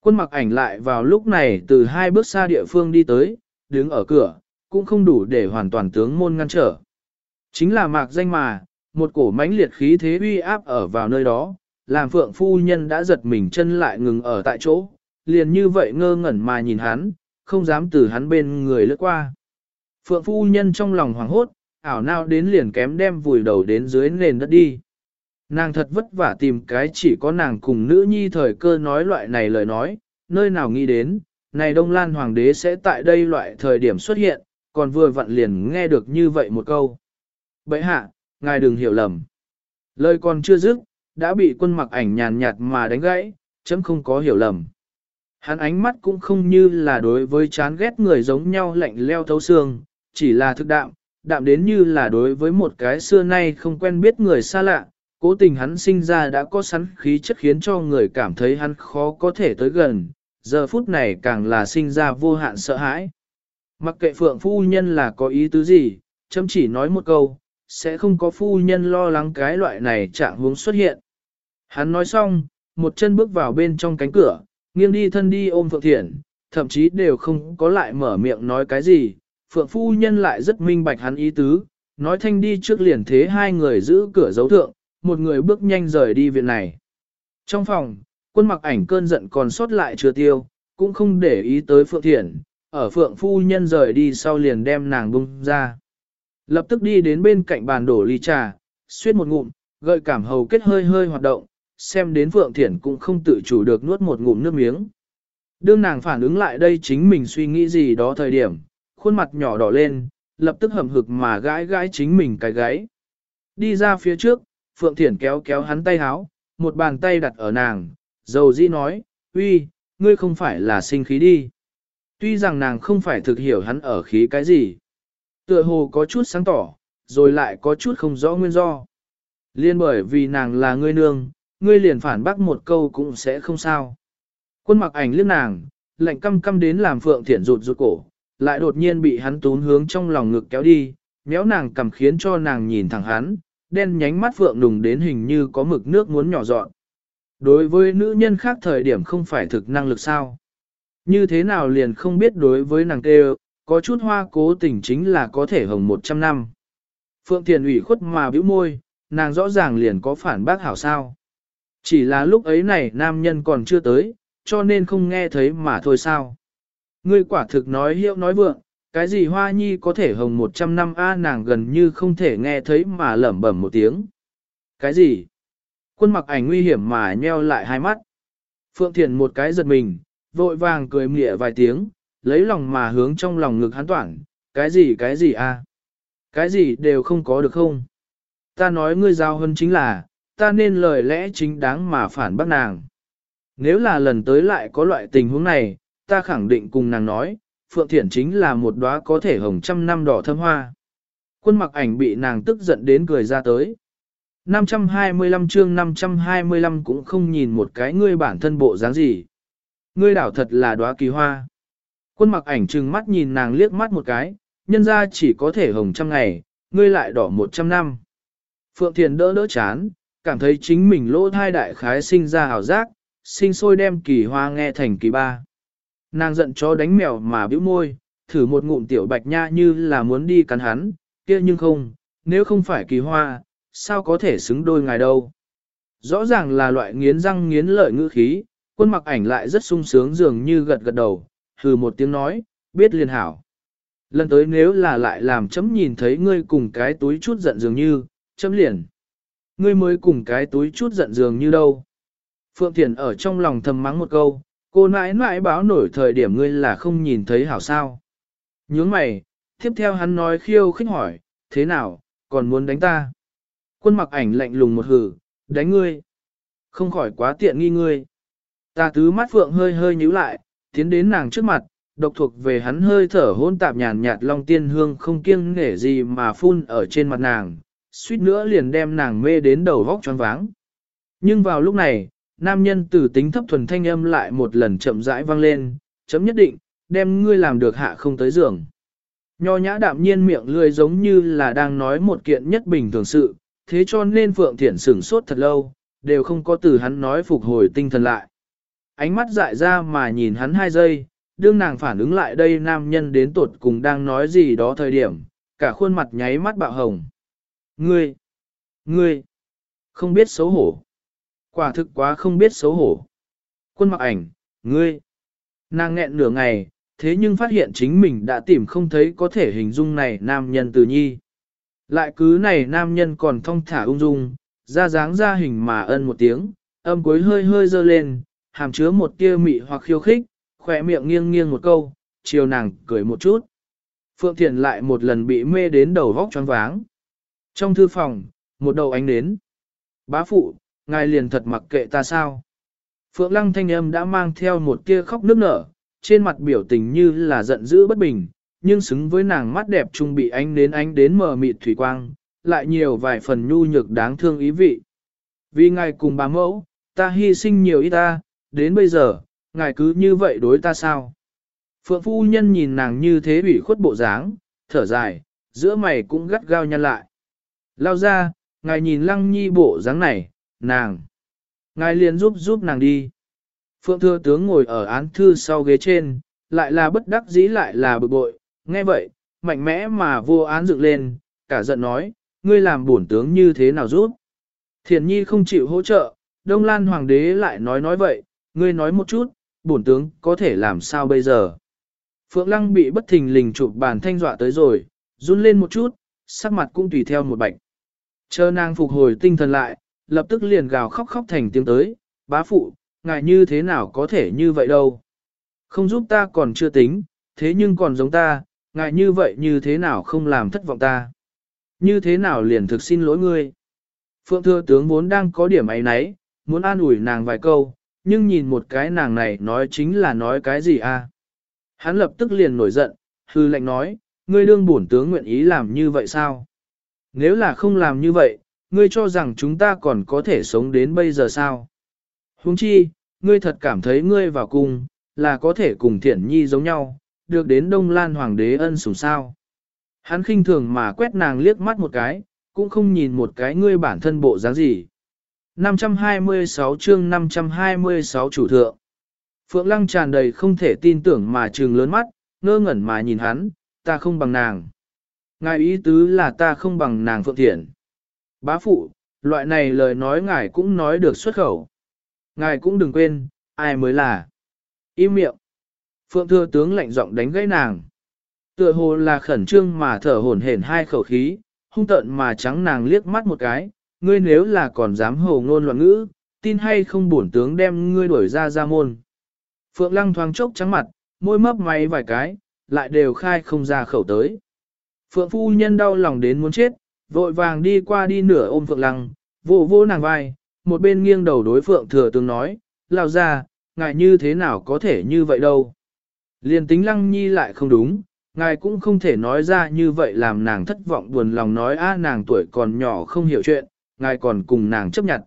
Quân mặc ảnh lại vào lúc này từ hai bước xa địa phương đi tới, đứng ở cửa, cũng không đủ để hoàn toàn tướng môn ngăn trở. Chính là mạc danh mà, một cổ mãnh liệt khí thế uy áp ở vào nơi đó, làm phượng phu nhân đã giật mình chân lại ngừng ở tại chỗ, liền như vậy ngơ ngẩn mà nhìn hắn, không dám từ hắn bên người lướt qua. Phượng phu nhân trong lòng hoảng hốt, ảo nào đến liền kém đem vùi đầu đến dưới nền đất đi. Nàng thật vất vả tìm cái chỉ có nàng cùng nữ nhi thời cơ nói loại này lời nói, nơi nào nghĩ đến, này Đông Lan Hoàng đế sẽ tại đây loại thời điểm xuất hiện, còn vừa vặn liền nghe được như vậy một câu. Bệ hạ, ngài đừng hiểu lầm. Lời còn chưa dứt, đã bị quân mặc ảnh nhàn nhạt mà đánh gãy, chấm không có hiểu lầm. Hắn ánh mắt cũng không như là đối với chán ghét người giống nhau lạnh leo thấu xương, chỉ là thực đạm, đạm đến như là đối với một cái xưa nay không quen biết người xa lạ, cố tình hắn sinh ra đã có sẵn khí chất khiến cho người cảm thấy hắn khó có thể tới gần, giờ phút này càng là sinh ra vô hạn sợ hãi. Mặc kệ phượng phu nhân là có ý tứ gì, chấm chỉ nói một câu, sẽ không có phu nhân lo lắng cái loại này trạng hướng xuất hiện. Hắn nói xong, một chân bước vào bên trong cánh cửa, nghiêng đi thân đi ôm Phượng Thiển, thậm chí đều không có lại mở miệng nói cái gì. Phượng phu nhân lại rất minh bạch hắn ý tứ, nói thanh đi trước liền thế hai người giữ cửa dấu thượng, một người bước nhanh rời đi viện này. Trong phòng, quân mặc ảnh cơn giận còn sót lại chưa tiêu, cũng không để ý tới Phượng Thiển, ở Phượng phu nhân rời đi sau liền đem nàng bung ra. Lập tức đi đến bên cạnh bàn đổ ly trà, suyết một ngụm, gợi cảm hầu kết hơi hơi hoạt động, xem đến Phượng Thiển cũng không tự chủ được nuốt một ngụm nước miếng. Đương nàng phản ứng lại đây chính mình suy nghĩ gì đó thời điểm, khuôn mặt nhỏ đỏ lên, lập tức hầm hực mà gãi gãi chính mình cái gáy. Đi ra phía trước, Phượng Thiển kéo kéo hắn tay háo, một bàn tay đặt ở nàng, dầu dĩ nói, uy, ngươi không phải là sinh khí đi. Tuy rằng nàng không phải thực hiểu hắn ở khí cái gì. Tựa hồ có chút sáng tỏ, rồi lại có chút không rõ nguyên do. Liên bởi vì nàng là ngươi nương, ngươi liền phản bác một câu cũng sẽ không sao. Quân mặc ảnh liếc nàng, lạnh căm căm đến làm Phượng Thiển rụt rụt cổ, lại đột nhiên bị hắn tún hướng trong lòng ngực kéo đi, méo nàng cầm khiến cho nàng nhìn thẳng hắn, đen nhánh mắt Phượng đùng đến hình như có mực nước muốn nhỏ dọn. Đối với nữ nhân khác thời điểm không phải thực năng lực sao. Như thế nào liền không biết đối với nàng kêu, có chút hoa cố tình chính là có thể hồng 100 năm. Phượng Thiền ủy khuất mà bĩu môi, nàng rõ ràng liền có phản bác hảo sao. Chỉ là lúc ấy này nam nhân còn chưa tới, cho nên không nghe thấy mà thôi sao. Ngươi quả thực nói hiệu nói vượng, cái gì hoa nhi có thể hồng 100 năm a nàng gần như không thể nghe thấy mà lẩm bẩm một tiếng. Cái gì? Quân mặc ảnh nguy hiểm mà nheo lại hai mắt. Phượng Thiền một cái giật mình, vội vàng cười mỉa vài tiếng, lấy lòng mà hướng trong lòng ngực hắn toản, cái gì cái gì a Cái gì đều không có được không? Ta nói ngươi giao hơn chính là, ta nên lời lẽ chính đáng mà phản bác nàng. Nếu là lần tới lại có loại tình huống này, ta khẳng định cùng nàng nói, Phượng Thiển chính là một đóa có thể hồng trăm năm đỏ thơm hoa. Quân mặc ảnh bị nàng tức giận đến cười ra tới. 525 chương 525 cũng không nhìn một cái ngươi bản thân bộ dáng gì. Ngươi đảo thật là đóa kỳ hoa. Quân mặc ảnh trừng mắt nhìn nàng liếc mắt một cái, nhân ra chỉ có thể hồng trăm ngày, ngươi lại đỏ một trăm năm. Phượng Thiền đỡ đỡ chán, cảm thấy chính mình lỗ thai đại khái sinh ra hào giác, sinh sôi đem kỳ hoa nghe thành kỳ ba. Nàng giận chó đánh mèo mà bĩu môi, thử một ngụm tiểu bạch nha như là muốn đi cắn hắn, kia nhưng không, nếu không phải kỳ hoa, sao có thể xứng đôi ngài đâu. rõ ràng là loại nghiến răng nghiến lợi ngữ khí, quân mặc ảnh lại rất sung sướng dường như gật gật đầu, hừ một tiếng nói, biết liền hảo. Lần tới nếu là lại làm chấm nhìn thấy ngươi cùng cái túi chút giận dường như, chấm liền. Ngươi mới cùng cái túi chút giận dường như đâu. Phượng Thiền ở trong lòng thầm mắng một câu, cô nãi nãi báo nổi thời điểm ngươi là không nhìn thấy hảo sao. Nhướng mày, tiếp theo hắn nói khiêu khích hỏi, thế nào, còn muốn đánh ta? Quân mặc ảnh lạnh lùng một hử, đánh ngươi. Không khỏi quá tiện nghi ngươi. Ta tứ mắt Phượng hơi hơi nhíu lại, tiến đến nàng trước mặt, độc thuộc về hắn hơi thở hôn tạp nhàn nhạt long tiên hương không kiêng nể gì mà phun ở trên mặt nàng, suýt nữa liền đem nàng mê đến đầu vóc choáng váng. Nhưng vào lúc này, nam nhân từ tính thấp thuần thanh âm lại một lần chậm rãi vang lên, chấm nhất định, đem ngươi làm được hạ không tới giường. Nho nhã đạm nhiên miệng lươi giống như là đang nói một kiện nhất bình thường sự, thế cho nên Phượng Thiển sửng sốt thật lâu, đều không có từ hắn nói phục hồi tinh thần lại. Ánh mắt dại ra mà nhìn hắn hai giây, đương nàng phản ứng lại đây nam nhân đến tột cùng đang nói gì đó thời điểm, cả khuôn mặt nháy mắt bạo hồng. Ngươi! Ngươi! Không biết xấu hổ. Quả thực quá không biết xấu hổ. Quân mặc ảnh, ngươi! Nàng nghẹn nửa ngày, thế nhưng phát hiện chính mình đã tìm không thấy có thể hình dung này nam nhân từ nhi. Lại cứ này nam nhân còn thong thả ung dung, ra dáng ra hình mà ân một tiếng, âm cuối hơi hơi dơ lên, hàm chứa một tia mị hoặc khiêu khích, khỏe miệng nghiêng nghiêng một câu, chiều nàng cười một chút. Phượng Thiền lại một lần bị mê đến đầu vóc choáng váng. Trong thư phòng, một đầu ánh đến. Bá phụ, ngài liền thật mặc kệ ta sao? Phượng Lăng thanh âm đã mang theo một tia khóc nước nở, trên mặt biểu tình như là giận dữ bất bình, nhưng xứng với nàng mắt đẹp trung bị ánh đến ánh đến mờ mịt thủy quang, lại nhiều vài phần nhu nhược đáng thương ý vị. Vì ngài cùng bà mẫu, ta hy sinh nhiều ít ta, đến bây giờ, ngài cứ như vậy đối ta sao? Phượng phu nhân nhìn nàng như thế bị khuất bộ dáng, thở dài, giữa mày cũng gắt gao nhăn lại. Lao ra, ngài nhìn lăng nhi bộ dáng này, nàng. Ngài liền giúp giúp nàng đi. Phượng thừa tướng ngồi ở án thư sau ghế trên, lại là bất đắc dĩ lại là bực bội, nghe vậy, mạnh mẽ mà vô án dựng lên, cả giận nói, ngươi làm bổn tướng như thế nào giúp. Thiền nhi không chịu hỗ trợ, Đông Lan Hoàng đế lại nói nói vậy, ngươi nói một chút, bổn tướng có thể làm sao bây giờ. Phượng Lăng bị bất thình lình chụp bàn thanh dọa tới rồi, run lên một chút, sắc mặt cũng tùy theo một bạch. Chờ nàng phục hồi tinh thần lại, lập tức liền gào khóc khóc thành tiếng tới, bá phụ, ngài như thế nào có thể như vậy đâu. Không giúp ta còn chưa tính, thế nhưng còn giống ta, ngài như vậy như thế nào không làm thất vọng ta. Như thế nào liền thực xin lỗi ngươi. Phượng thừa tướng vốn đang có điểm ấy nấy, muốn an ủi nàng vài câu, nhưng nhìn một cái nàng này nói chính là nói cái gì? À? Hắn lập tức liền nổi giận, hư lệnh nói, ngươi đương bổn tướng nguyện ý làm như vậy sao? Nếu là không làm như vậy, ngươi cho rằng chúng ta còn có thể sống đến bây giờ sao? Huống chi, ngươi thật cảm thấy ngươi vào cung, là có thể cùng thiện nhi giống nhau, được đến Đông Lan Hoàng đế ân sủng sao? Hắn khinh thường mà quét nàng liếc mắt một cái, cũng không nhìn một cái ngươi bản thân bộ dáng gì. 526 chương 526 chủ thượng. Phượng Lăng tràn đầy không thể tin tưởng mà trừng lớn mắt, ngơ ngẩn mà nhìn hắn, ta không bằng nàng. Ngài ý tứ là ta không bằng nàng Phượng Thiện. Bá phụ, loại này lời nói ngài cũng nói được xuất khẩu. Ngài cũng đừng quên, ai mới là. Im miệng. Phượng thừa tướng lạnh giọng đánh gãy nàng. Tựa hồ là khẩn trương mà thở hổn hển hai khẩu khí, hung tận mà trắng nàng liếc mắt một cái, ngươi nếu là còn dám hồ ngôn loạn ngữ, tin hay không bổn tướng đem ngươi đuổi ra ra môn. Phượng lăng thoáng chốc trắng mặt, môi mấp máy vài cái, lại đều khai không ra khẩu tới. Phượng phu nhân đau lòng đến muốn chết, vội vàng đi qua đi nửa ôm Phượng lăng, vô vô nàng vai, một bên nghiêng đầu đối Phượng thừa tướng nói, lao ra, ngài như thế nào có thể như vậy đâu. liền tính lăng nhi lại không đúng, ngài cũng không thể nói ra như vậy làm nàng thất vọng buồn lòng nói a nàng tuổi còn nhỏ không hiểu chuyện, ngài còn cùng nàng chấp nhận.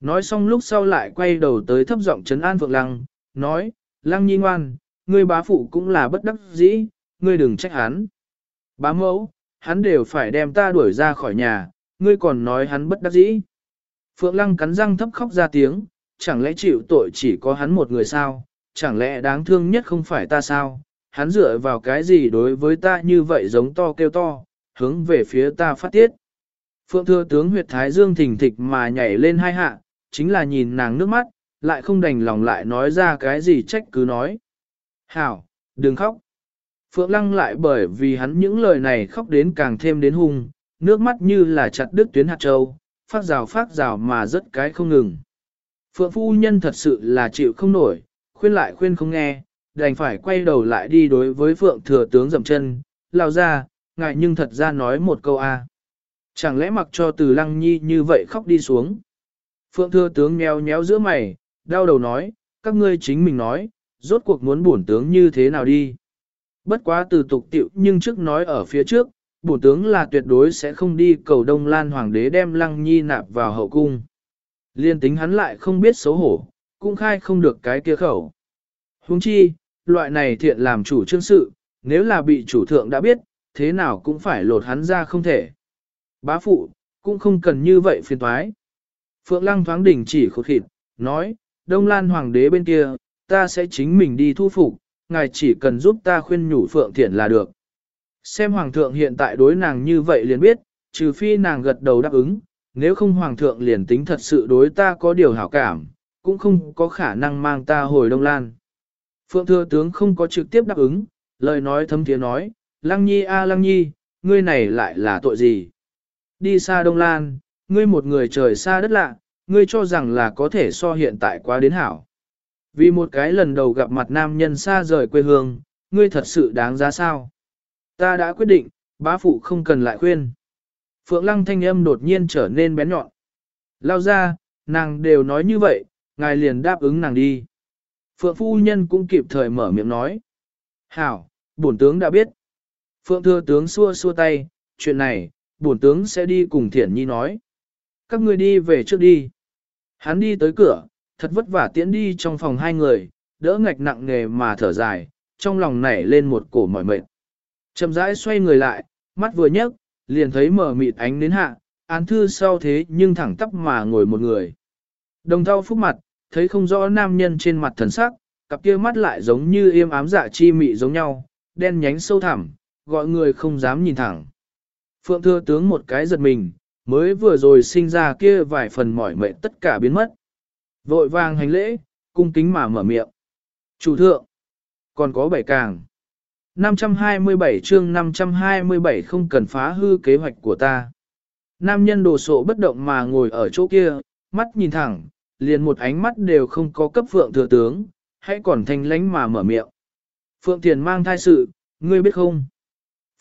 Nói xong lúc sau lại quay đầu tới thấp giọng trấn an Phượng Lăng, nói, Lăng nhi ngoan, ngươi bá phụ cũng là bất đắc dĩ, ngươi đừng trách hắn. Bá mẫu, hắn đều phải đem ta đuổi ra khỏi nhà, ngươi còn nói hắn bất đắc dĩ. Phượng Lăng cắn răng thấp khóc ra tiếng, chẳng lẽ chịu tội chỉ có hắn một người sao, chẳng lẽ đáng thương nhất không phải ta sao, hắn dựa vào cái gì đối với ta như vậy giống to kêu to, hướng về phía ta phát tiết. Phượng thừa tướng huyệt thái dương thình thịch mà nhảy lên hai hạ, chính là nhìn nàng nước mắt, lại không đành lòng lại nói ra cái gì trách cứ nói. Hảo, đừng khóc. Phượng Lăng lại bởi vì hắn những lời này khóc đến càng thêm đến hung, nước mắt như là chặt đứt tuyến hạt châu, phát rào phát rào mà rất cái không ngừng. Phượng Phu Nhân thật sự là chịu không nổi, khuyên lại khuyên không nghe, đành phải quay đầu lại đi đối với Phượng Thừa Tướng dậm chân, lao ra, ngại nhưng thật ra nói một câu a Chẳng lẽ mặc cho từ Lăng Nhi như vậy khóc đi xuống. Phượng Thừa Tướng nheo nhéo giữa mày, đau đầu nói, các ngươi chính mình nói, rốt cuộc muốn bổn tướng như thế nào đi. Bất quá từ tục tiệu nhưng trước nói ở phía trước, bổ tướng là tuyệt đối sẽ không đi cầu Đông Lan Hoàng đế đem Lăng Nhi nạp vào hậu cung. Liên tính hắn lại không biết xấu hổ, cũng khai không được cái kia khẩu. Huống chi, loại này thiện làm chủ trương sự, nếu là bị chủ thượng đã biết, thế nào cũng phải lột hắn ra không thể. Bá phụ, cũng không cần như vậy phiền toái. Phượng Lăng thoáng đỉnh chỉ khổ khịt, nói, Đông Lan Hoàng đế bên kia, ta sẽ chính mình đi thu phục, ngài chỉ cần giúp ta khuyên nhủ Phượng Thiển là được. Xem Hoàng thượng hiện tại đối nàng như vậy liền biết, trừ phi nàng gật đầu đáp ứng, nếu không Hoàng thượng liền tính thật sự đối ta có điều hảo cảm, cũng không có khả năng mang ta hồi Đông Lan. Phượng Thừa Tướng không có trực tiếp đáp ứng, lời nói thấm tiếng nói, Lăng Nhi a Lăng Nhi, ngươi này lại là tội gì? Đi xa Đông Lan, ngươi một người trời xa đất lạ, ngươi cho rằng là có thể so hiện tại quá đến hảo. Vì một cái lần đầu gặp mặt nam nhân xa rời quê hương, ngươi thật sự đáng giá sao? Ta đã quyết định, bá phụ không cần lại khuyên. Phượng lăng thanh âm đột nhiên trở nên bén nhọn. Lao ra, nàng đều nói như vậy, ngài liền đáp ứng nàng đi. Phượng phu nhân cũng kịp thời mở miệng nói. Hảo, bổn tướng đã biết. Phượng thừa tướng xua xua tay, chuyện này, bổn tướng sẽ đi cùng thiển nhi nói. Các người đi về trước đi. Hắn đi tới cửa, thật vất vả tiễn đi trong phòng hai người, đỡ ngạch nặng nề mà thở dài, trong lòng nảy lên một cổ mỏi mệt. Chậm rãi xoay người lại, mắt vừa nhấc, liền thấy mở mịt ánh đến hạ, án thư sau thế nhưng thẳng tắp mà ngồi một người. Đồng thau phúc mặt, thấy không rõ nam nhân trên mặt thần sắc, cặp kia mắt lại giống như yêm ám dạ chi mị giống nhau, đen nhánh sâu thẳm, gọi người không dám nhìn thẳng. Phượng thưa tướng một cái giật mình, mới vừa rồi sinh ra kia vài phần mỏi mệt tất cả biến mất. Vội vàng hành lễ, cung kính mà mở miệng. Chủ thượng, còn có bảy càng. 527 chương 527 không cần phá hư kế hoạch của ta. Nam nhân đồ sộ bất động mà ngồi ở chỗ kia, mắt nhìn thẳng, liền một ánh mắt đều không có cấp phượng thừa tướng, hãy còn thanh lánh mà mở miệng. Phượng Thiền mang thai sự, ngươi biết không?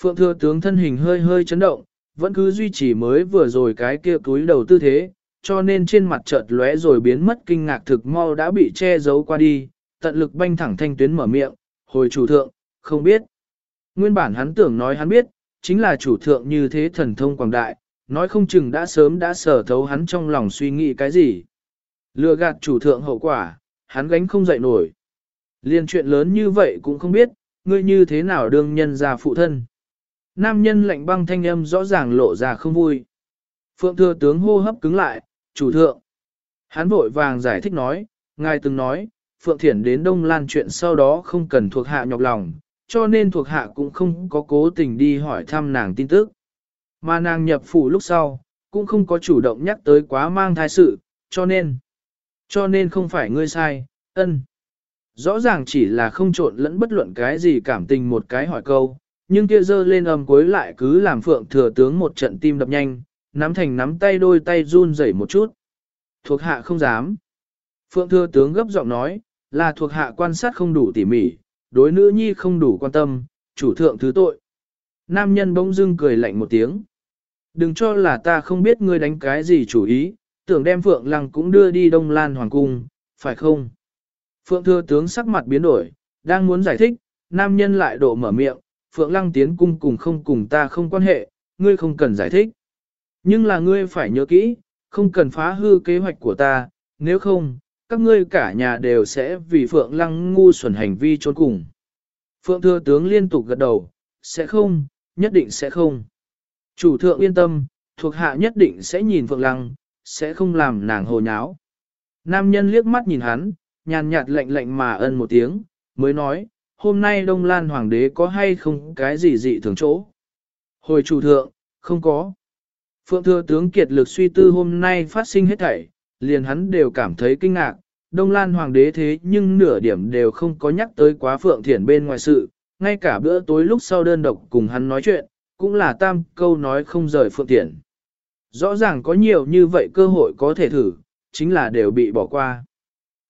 Phượng thừa tướng thân hình hơi hơi chấn động, vẫn cứ duy trì mới vừa rồi cái kia túi đầu tư thế, cho nên trên mặt chợt lóe rồi biến mất kinh ngạc thực mau đã bị che giấu qua đi, tận lực banh thẳng thanh tuyến mở miệng, hồi chủ thượng, không biết. Nguyên bản hắn tưởng nói hắn biết, chính là chủ thượng như thế thần thông quảng đại, nói không chừng đã sớm đã sở thấu hắn trong lòng suy nghĩ cái gì. Lừa gạt chủ thượng hậu quả, hắn gánh không dậy nổi. Liên chuyện lớn như vậy cũng không biết, ngươi như thế nào đương nhân ra phụ thân. Nam nhân lạnh băng thanh âm rõ ràng lộ ra không vui. Phượng thừa tướng hô hấp cứng lại, chủ thượng. Hắn vội vàng giải thích nói, ngài từng nói, Phượng Thiển đến Đông Lan chuyện sau đó không cần thuộc hạ nhọc lòng, cho nên thuộc hạ cũng không có cố tình đi hỏi thăm nàng tin tức. Mà nàng nhập phủ lúc sau, cũng không có chủ động nhắc tới quá mang thai sự, cho nên, cho nên không phải ngươi sai, ân. Rõ ràng chỉ là không trộn lẫn bất luận cái gì cảm tình một cái hỏi câu, nhưng kia dơ lên âm cuối lại cứ làm phượng thừa tướng một trận tim đập nhanh, nắm thành nắm tay đôi tay run rẩy một chút. Thuộc hạ không dám. Phượng thừa tướng gấp giọng nói, là thuộc hạ quan sát không đủ tỉ mỉ, đối nữ nhi không đủ quan tâm, chủ thượng thứ tội. Nam nhân bỗng dưng cười lạnh một tiếng. Đừng cho là ta không biết ngươi đánh cái gì chủ ý, tưởng đem Phượng Lăng cũng đưa đi Đông Lan Hoàng Cung, phải không? Phượng Thừa Tướng sắc mặt biến đổi, đang muốn giải thích, nam nhân lại độ mở miệng, Phượng Lăng tiến cung cùng không cùng ta không quan hệ, ngươi không cần giải thích. Nhưng là ngươi phải nhớ kỹ, không cần phá hư kế hoạch của ta, nếu không, các ngươi cả nhà đều sẽ vì Phượng Lăng ngu xuẩn hành vi trốn cùng. Phượng Thừa Tướng liên tục gật đầu, sẽ không, nhất định sẽ không. Chủ thượng yên tâm, thuộc hạ nhất định sẽ nhìn Phượng Lăng, sẽ không làm nàng hồ nháo. Nam nhân liếc mắt nhìn hắn, nhàn nhạt lạnh lạnh mà ân một tiếng, mới nói, hôm nay Đông Lan Hoàng đế có hay không cái gì dị thường chỗ. Hồi chủ thượng, không có. Phượng thừa tướng kiệt lực suy tư hôm nay phát sinh hết thảy, liền hắn đều cảm thấy kinh ngạc, Đông Lan Hoàng đế thế nhưng nửa điểm đều không có nhắc tới quá Phượng Thiển bên ngoài sự, ngay cả bữa tối lúc sau đơn độc cùng hắn nói chuyện, cũng là tam câu nói không rời Phượng Thiển. Rõ ràng có nhiều như vậy cơ hội có thể thử, chính là đều bị bỏ qua.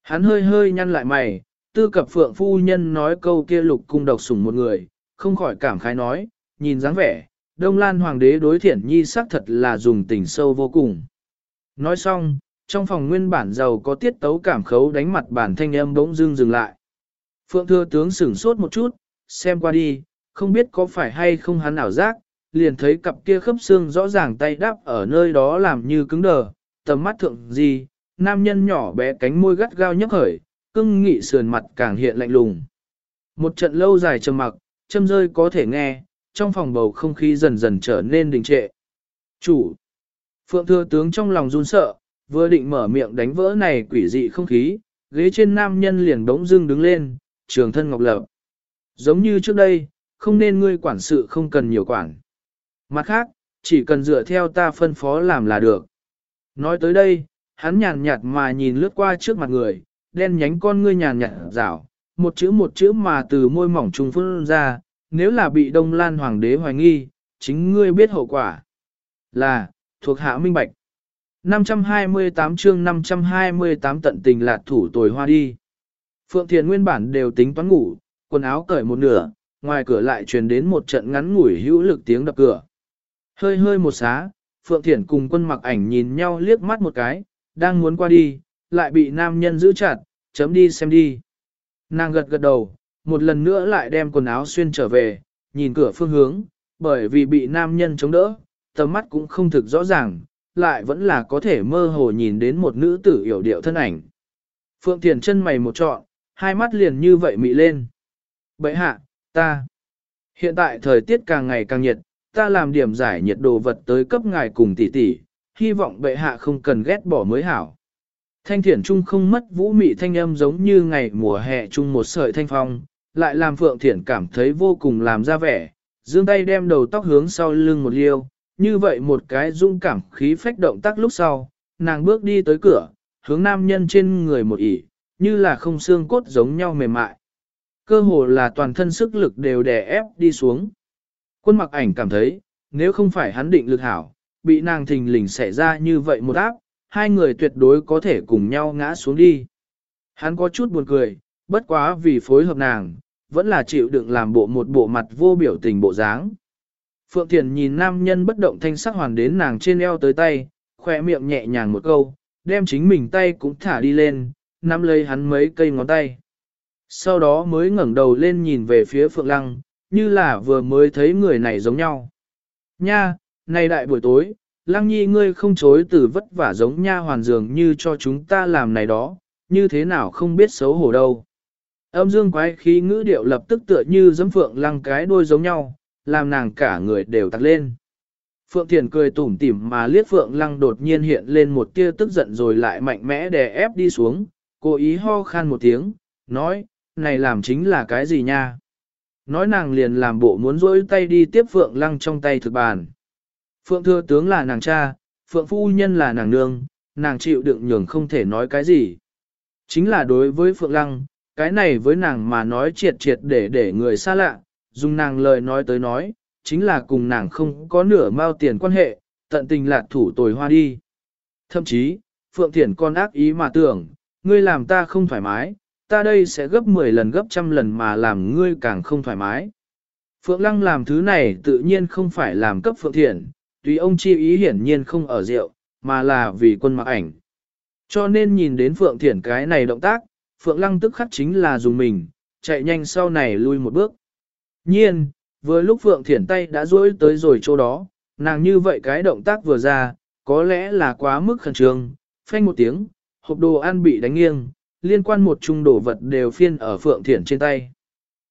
Hắn hơi hơi nhăn lại mày, tư cập Phượng Phu Nhân nói câu kia lục cung độc sủng một người, không khỏi cảm khái nói, nhìn dáng vẻ, Đông Lan Hoàng đế đối thiển nhi xác thật là dùng tình sâu vô cùng. Nói xong, trong phòng nguyên bản giàu có tiết tấu cảm khấu đánh mặt bản thanh âm bỗng dưng dừng lại. Phượng thừa tướng sửng sốt một chút, xem qua đi, không biết có phải hay không hắn ảo giác, liền thấy cặp kia khớp xương rõ ràng tay đáp ở nơi đó làm như cứng đờ, tầm mắt thượng gì, nam nhân nhỏ bé cánh môi gắt gao nhấc khởi, cưng nghị sườn mặt càng hiện lạnh lùng. Một trận lâu dài trầm mặc, châm rơi có thể nghe, trong phòng bầu không khí dần dần trở nên đình trệ. Chủ! Phượng thừa tướng trong lòng run sợ, vừa định mở miệng đánh vỡ này quỷ dị không khí, ghế trên nam nhân liền bỗng dưng đứng lên, trường thân ngọc lập. Giống như trước đây, không nên ngươi quản sự không cần nhiều quản. Mặt khác, chỉ cần dựa theo ta phân phó làm là được. Nói tới đây, hắn nhàn nhạt mà nhìn lướt qua trước mặt người, đen nhánh con ngươi nhàn nhạt rảo, một chữ một chữ mà từ môi mỏng trùng phương ra, nếu là bị Đông Lan Hoàng đế hoài nghi, chính ngươi biết hậu quả. Là, thuộc hạ minh bạch. 528 chương 528 tận tình lạt thủ tồi hoa đi. Phượng Thiền nguyên bản đều tính toán ngủ, quần áo cởi một nửa, ngoài cửa lại truyền đến một trận ngắn ngủi hữu lực tiếng đập cửa. Hơi hơi một xá, Phượng Thiển cùng quân mặc ảnh nhìn nhau liếc mắt một cái, đang muốn qua đi, lại bị nam nhân giữ chặt, chấm đi xem đi. Nàng gật gật đầu, một lần nữa lại đem quần áo xuyên trở về, nhìn cửa phương hướng, bởi vì bị nam nhân chống đỡ, tầm mắt cũng không thực rõ ràng, lại vẫn là có thể mơ hồ nhìn đến một nữ tử hiểu điệu thân ảnh. Phượng Thiền chân mày một trọn, hai mắt liền như vậy mị lên. Bậy hạ, ta. Hiện tại thời tiết càng ngày càng nhiệt, ta làm điểm giải nhiệt đồ vật tới cấp ngài cùng tỷ tỷ, hy vọng bệ hạ không cần ghét bỏ mới hảo. Thanh thiển trung không mất vũ mị thanh âm giống như ngày mùa hè chung một sợi thanh phong, lại làm phượng thiển cảm thấy vô cùng làm ra vẻ, dương tay đem đầu tóc hướng sau lưng một liêu, như vậy một cái dung cảm khí phách động tác lúc sau, nàng bước đi tới cửa, hướng nam nhân trên người một ỉ, như là không xương cốt giống nhau mềm mại. Cơ hồ là toàn thân sức lực đều đè ép đi xuống. Quân mặc ảnh cảm thấy, nếu không phải hắn định lực hảo, bị nàng thình lình xảy ra như vậy một áp, hai người tuyệt đối có thể cùng nhau ngã xuống đi. Hắn có chút buồn cười, bất quá vì phối hợp nàng, vẫn là chịu đựng làm bộ một bộ mặt vô biểu tình bộ dáng. Phượng Thiền nhìn nam nhân bất động thanh sắc hoàn đến nàng trên eo tới tay, khỏe miệng nhẹ nhàng một câu, đem chính mình tay cũng thả đi lên, nắm lấy hắn mấy cây ngón tay. Sau đó mới ngẩng đầu lên nhìn về phía Phượng Lăng, như là vừa mới thấy người này giống nhau. Nha, này đại buổi tối, Lăng Nhi ngươi không chối từ vất vả giống nha hoàn dường như cho chúng ta làm này đó, như thế nào không biết xấu hổ đâu. Âm dương quái khí ngữ điệu lập tức tựa như giấm Phượng Lăng cái đôi giống nhau, làm nàng cả người đều tặc lên. Phượng Thiền cười tủm tỉm mà liếc Phượng Lăng đột nhiên hiện lên một tia tức giận rồi lại mạnh mẽ đè ép đi xuống, cố ý ho khan một tiếng, nói, này làm chính là cái gì nha? Nói nàng liền làm bộ muốn rỗi tay đi tiếp Phượng Lăng trong tay thực bàn. Phượng Thừa Tướng là nàng cha, Phượng Phu Nhân là nàng nương, nàng chịu đựng nhường không thể nói cái gì. Chính là đối với Phượng Lăng, cái này với nàng mà nói triệt triệt để để người xa lạ, dùng nàng lời nói tới nói, chính là cùng nàng không có nửa mao tiền quan hệ, tận tình lạc thủ tồi hoa đi. Thậm chí, Phượng Thiển con ác ý mà tưởng, ngươi làm ta không thoải mái, ta đây sẽ gấp 10 lần gấp trăm lần mà làm ngươi càng không thoải mái. Phượng Lăng làm thứ này tự nhiên không phải làm cấp Phượng Thiển, tùy ông chi ý hiển nhiên không ở rượu, mà là vì quân mặc ảnh. Cho nên nhìn đến Phượng Thiển cái này động tác, Phượng Lăng tức khắc chính là dùng mình, chạy nhanh sau này lui một bước. Nhiên, vừa lúc Phượng Thiển tay đã duỗi tới rồi chỗ đó, nàng như vậy cái động tác vừa ra, có lẽ là quá mức khẩn trương, phanh một tiếng, hộp đồ ăn bị đánh nghiêng, liên quan một chung đồ vật đều phiên ở Phượng Thiển trên tay.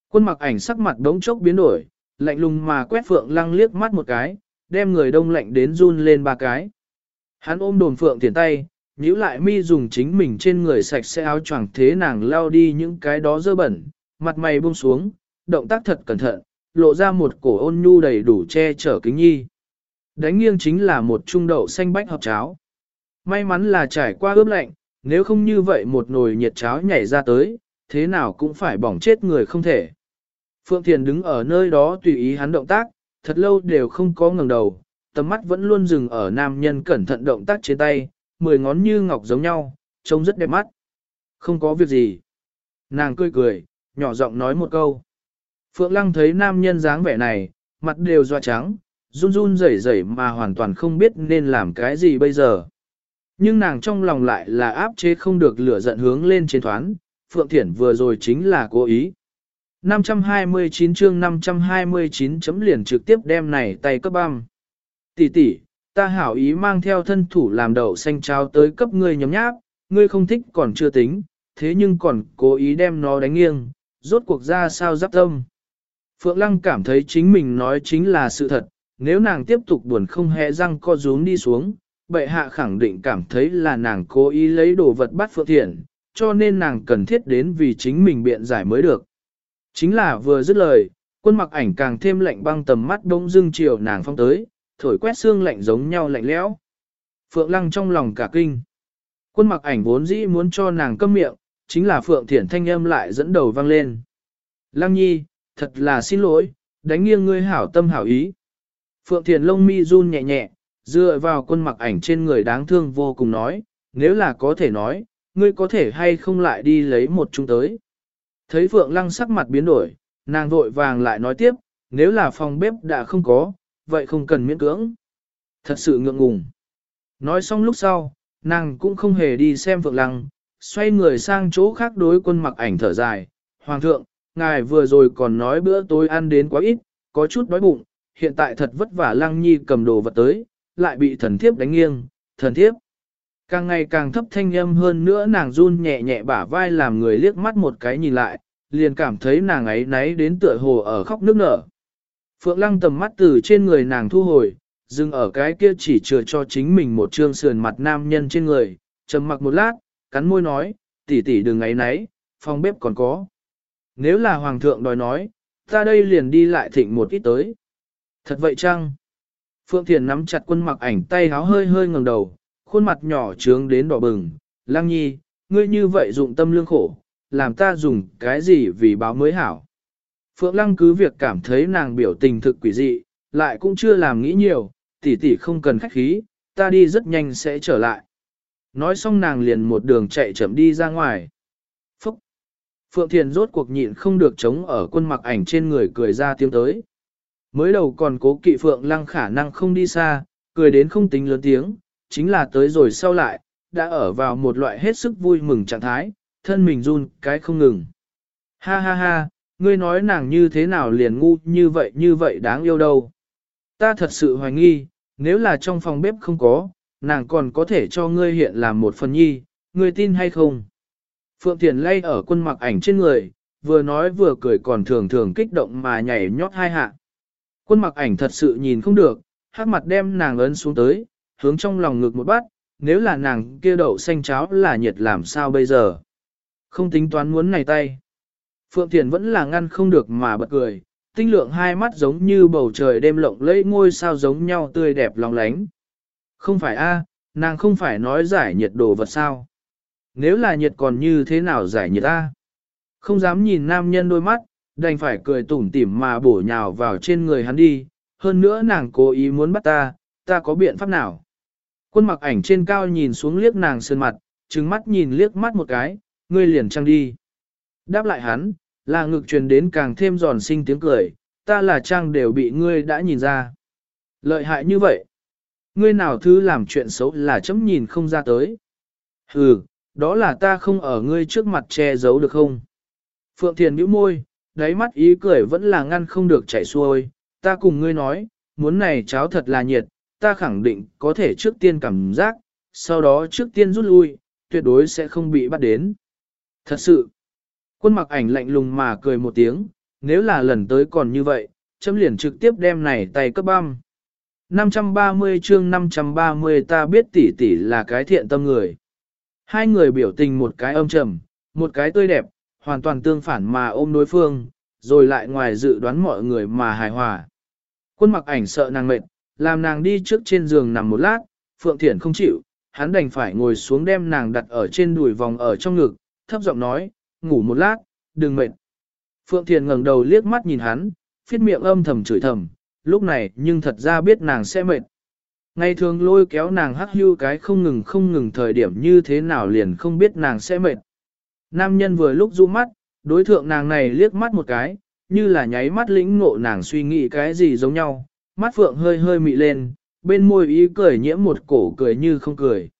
Quân mặc ảnh sắc mặt đống chốc biến đổi, lạnh lùng mà quét Phượng Lăng liếc mắt một cái, đem người đông lạnh đến run lên ba cái. Hắn ôm đồn Phượng Thiển tay, nhíu lại mi dùng chính mình trên người sạch sẽ áo choàng thế nàng lao đi những cái đó dơ bẩn, mặt mày buông xuống, động tác thật cẩn thận, lộ ra một cổ ôn nhu đầy đủ che chở kính nhi. Đánh nghiêng chính là một trung đậu xanh bách hợp cháo. May mắn là trải qua ướp lạnh, nếu không như vậy một nồi nhiệt cháo nhảy ra tới, thế nào cũng phải bỏng chết người không thể. Phượng Thiền đứng ở nơi đó tùy ý hắn động tác, thật lâu đều không có ngẩng đầu, tầm mắt vẫn luôn dừng ở nam nhân cẩn thận động tác trên tay, mười ngón như ngọc giống nhau, trông rất đẹp mắt. Không có việc gì. Nàng cười cười, nhỏ giọng nói một câu. Phượng Lăng thấy nam nhân dáng vẻ này, mặt đều doa trắng, run run rẩy rẩy mà hoàn toàn không biết nên làm cái gì bây giờ. Nhưng nàng trong lòng lại là áp chế không được lửa giận hướng lên trên thoán, Phượng Thiển vừa rồi chính là cố ý. 529 chương 529 chấm liền trực tiếp đem này tay cấp băm. Tỷ tỷ, ta hảo ý mang theo thân thủ làm đậu xanh cháo tới cấp ngươi nhóm nháp, ngươi không thích còn chưa tính, thế nhưng còn cố ý đem nó đánh nghiêng, rốt cuộc ra sao giáp tâm. Phượng Lăng cảm thấy chính mình nói chính là sự thật, nếu nàng tiếp tục buồn không hề răng co rúm đi xuống, bệ hạ khẳng định cảm thấy là nàng cố ý lấy đồ vật bắt Phượng Thiện, cho nên nàng cần thiết đến vì chính mình biện giải mới được. Chính là vừa dứt lời, quân mặc ảnh càng thêm lạnh băng tầm mắt đông dưng chiều nàng phong tới, thổi quét xương lạnh giống nhau lạnh lẽo. Phượng Lăng trong lòng cả kinh. Quân mặc ảnh vốn dĩ muốn cho nàng câm miệng, chính là Phượng Thiển thanh âm lại dẫn đầu vang lên. Lăng nhi, thật là xin lỗi, đánh nghiêng ngươi hảo tâm hảo ý. Phượng Thiển lông mi run nhẹ nhẹ, dựa vào quân mặc ảnh trên người đáng thương vô cùng nói, nếu là có thể nói, ngươi có thể hay không lại đi lấy một chung tới. Thấy Phượng Lăng sắc mặt biến đổi, nàng vội vàng lại nói tiếp, nếu là phòng bếp đã không có, vậy không cần miễn cưỡng. Thật sự ngượng ngùng. Nói xong lúc sau, nàng cũng không hề đi xem Phượng Lăng, xoay người sang chỗ khác đối quân mặc ảnh thở dài. Hoàng thượng, ngài vừa rồi còn nói bữa tối ăn đến quá ít, có chút đói bụng, hiện tại thật vất vả Lăng Nhi cầm đồ vật tới, lại bị thần thiếp đánh nghiêng, thần thiếp. Càng ngày càng thấp thanh âm hơn nữa nàng run nhẹ nhẹ bả vai làm người liếc mắt một cái nhìn lại, liền cảm thấy nàng ấy náy đến tựa hồ ở khóc nước nở. Phượng lăng tầm mắt từ trên người nàng thu hồi, dừng ở cái kia chỉ chừa cho chính mình một trương sườn mặt nam nhân trên người, trầm mặc một lát, cắn môi nói, tỷ tỷ đừng ấy nấy, phòng bếp còn có. Nếu là hoàng thượng đòi nói, ta đây liền đi lại thịnh một ít tới. Thật vậy chăng? Phượng Thiền nắm chặt quân mặc ảnh tay háo hơi hơi ngẩng đầu, khuôn mặt nhỏ trướng đến đỏ bừng. Lăng nhi, ngươi như vậy dụng tâm lương khổ, làm ta dùng cái gì vì báo mới hảo. Phượng Lăng cứ việc cảm thấy nàng biểu tình thực quỷ dị, lại cũng chưa làm nghĩ nhiều, tỷ tỷ không cần khách khí, ta đi rất nhanh sẽ trở lại. Nói xong nàng liền một đường chạy chậm đi ra ngoài. Phúc! Phượng Thiền rốt cuộc nhịn không được chống ở quân mặc ảnh trên người cười ra tiếng tới. Mới đầu còn cố kỵ Phượng Lăng khả năng không đi xa, cười đến không tính lớn tiếng, chính là tới rồi sau lại, đã ở vào một loại hết sức vui mừng trạng thái, thân mình run cái không ngừng. Ha ha ha, ngươi nói nàng như thế nào liền ngu như vậy như vậy đáng yêu đâu. Ta thật sự hoài nghi, nếu là trong phòng bếp không có, nàng còn có thể cho ngươi hiện làm một phần nhi, ngươi tin hay không? Phượng Thiền lay ở quân mặc ảnh trên người, vừa nói vừa cười còn thường thường kích động mà nhảy nhót hai hạ. Quân mặc ảnh thật sự nhìn không được, hát mặt đem nàng ấn xuống tới, hướng trong lòng ngực một bát, nếu là nàng kia đậu xanh cháo là nhiệt làm sao bây giờ? Không tính toán muốn này tay. Phượng Thiền vẫn là ngăn không được mà bật cười, tinh lượng hai mắt giống như bầu trời đêm lộng lẫy ngôi sao giống nhau tươi đẹp lòng lánh. Không phải a nàng không phải nói giải nhiệt đồ vật sao. Nếu là nhiệt còn như thế nào giải nhiệt a Không dám nhìn nam nhân đôi mắt, đành phải cười tủm tỉm mà bổ nhào vào trên người hắn đi. Hơn nữa nàng cố ý muốn bắt ta, ta có biện pháp nào? Quân mặc ảnh trên cao nhìn xuống liếc nàng sơn mặt, trừng mắt nhìn liếc mắt một cái, ngươi liền trăng đi. Đáp lại hắn, là ngực truyền đến càng thêm giòn sinh tiếng cười, ta là trang đều bị ngươi đã nhìn ra. Lợi hại như vậy. Ngươi nào thứ làm chuyện xấu là chấm nhìn không ra tới. Ừ, đó là ta không ở ngươi trước mặt che giấu được không? Phượng Thiền bĩu môi, đáy mắt ý cười vẫn là ngăn không được chảy xuôi. Ta cùng ngươi nói, muốn này cháo thật là nhiệt, ta khẳng định có thể trước tiên cảm giác, sau đó trước tiên rút lui, tuyệt đối sẽ không bị bắt đến. Thật sự, quân mặc ảnh lạnh lùng mà cười một tiếng, nếu là lần tới còn như vậy, chấm liền trực tiếp đem này tay cấp băm. 530 chương 530 ta biết tỷ tỷ là cái thiện tâm người. Hai người biểu tình một cái âm trầm, một cái tươi đẹp, hoàn toàn tương phản mà ôm đối phương, rồi lại ngoài dự đoán mọi người mà hài hòa. Quân mặc ảnh sợ nàng mệt, làm nàng đi trước trên giường nằm một lát, Phượng Thiển không chịu, hắn đành phải ngồi xuống đem nàng đặt ở trên đùi vòng ở trong ngực, thấp giọng nói, ngủ một lát, đừng mệt. Phượng Thiền ngẩng đầu liếc mắt nhìn hắn, phiết miệng âm thầm chửi thầm, lúc này nhưng thật ra biết nàng sẽ mệt. Ngày thường lôi kéo nàng hắc hưu cái không ngừng không ngừng thời điểm như thế nào liền không biết nàng sẽ mệt. Nam nhân vừa lúc rũ mắt, đối thượng nàng này liếc mắt một cái, như là nháy mắt lĩnh ngộ nàng suy nghĩ cái gì giống nhau, mắt phượng hơi hơi mị lên, bên môi ý cười nhiễm một cổ cười như không cười.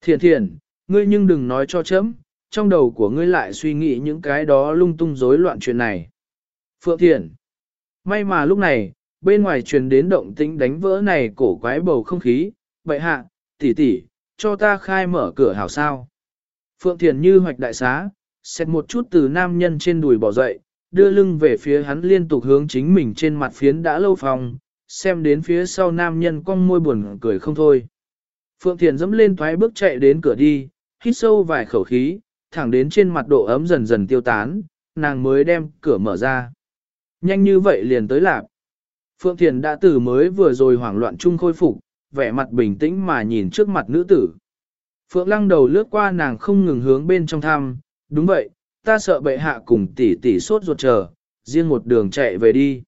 Thiền thiền, ngươi nhưng đừng nói cho chấm, trong đầu của ngươi lại suy nghĩ những cái đó lung tung rối loạn chuyện này. Phượng Thiện, may mà lúc này, bên ngoài truyền đến động tĩnh đánh vỡ này cổ quái bầu không khí, bậy hạ, tỷ tỷ, cho ta khai mở cửa hảo sao. Phượng Thiền như hoạch đại xá, xét một chút từ nam nhân trên đùi bỏ dậy, đưa lưng về phía hắn liên tục hướng chính mình trên mặt phiến đã lâu phòng, xem đến phía sau nam nhân cong môi buồn cười không thôi. Phượng Thiền dẫm lên thoái bước chạy đến cửa đi, hít sâu vài khẩu khí, thẳng đến trên mặt độ ấm dần dần tiêu tán, nàng mới đem cửa mở ra. Nhanh như vậy liền tới lạp. Phượng Thiền đã từ mới vừa rồi hoảng loạn chung khôi phục, vẻ mặt bình tĩnh mà nhìn trước mặt nữ tử. Phượng lăng đầu lướt qua nàng không ngừng hướng bên trong thăm, đúng vậy, ta sợ bệ hạ cùng tỷ tỷ sốt ruột chờ, riêng một đường chạy về đi.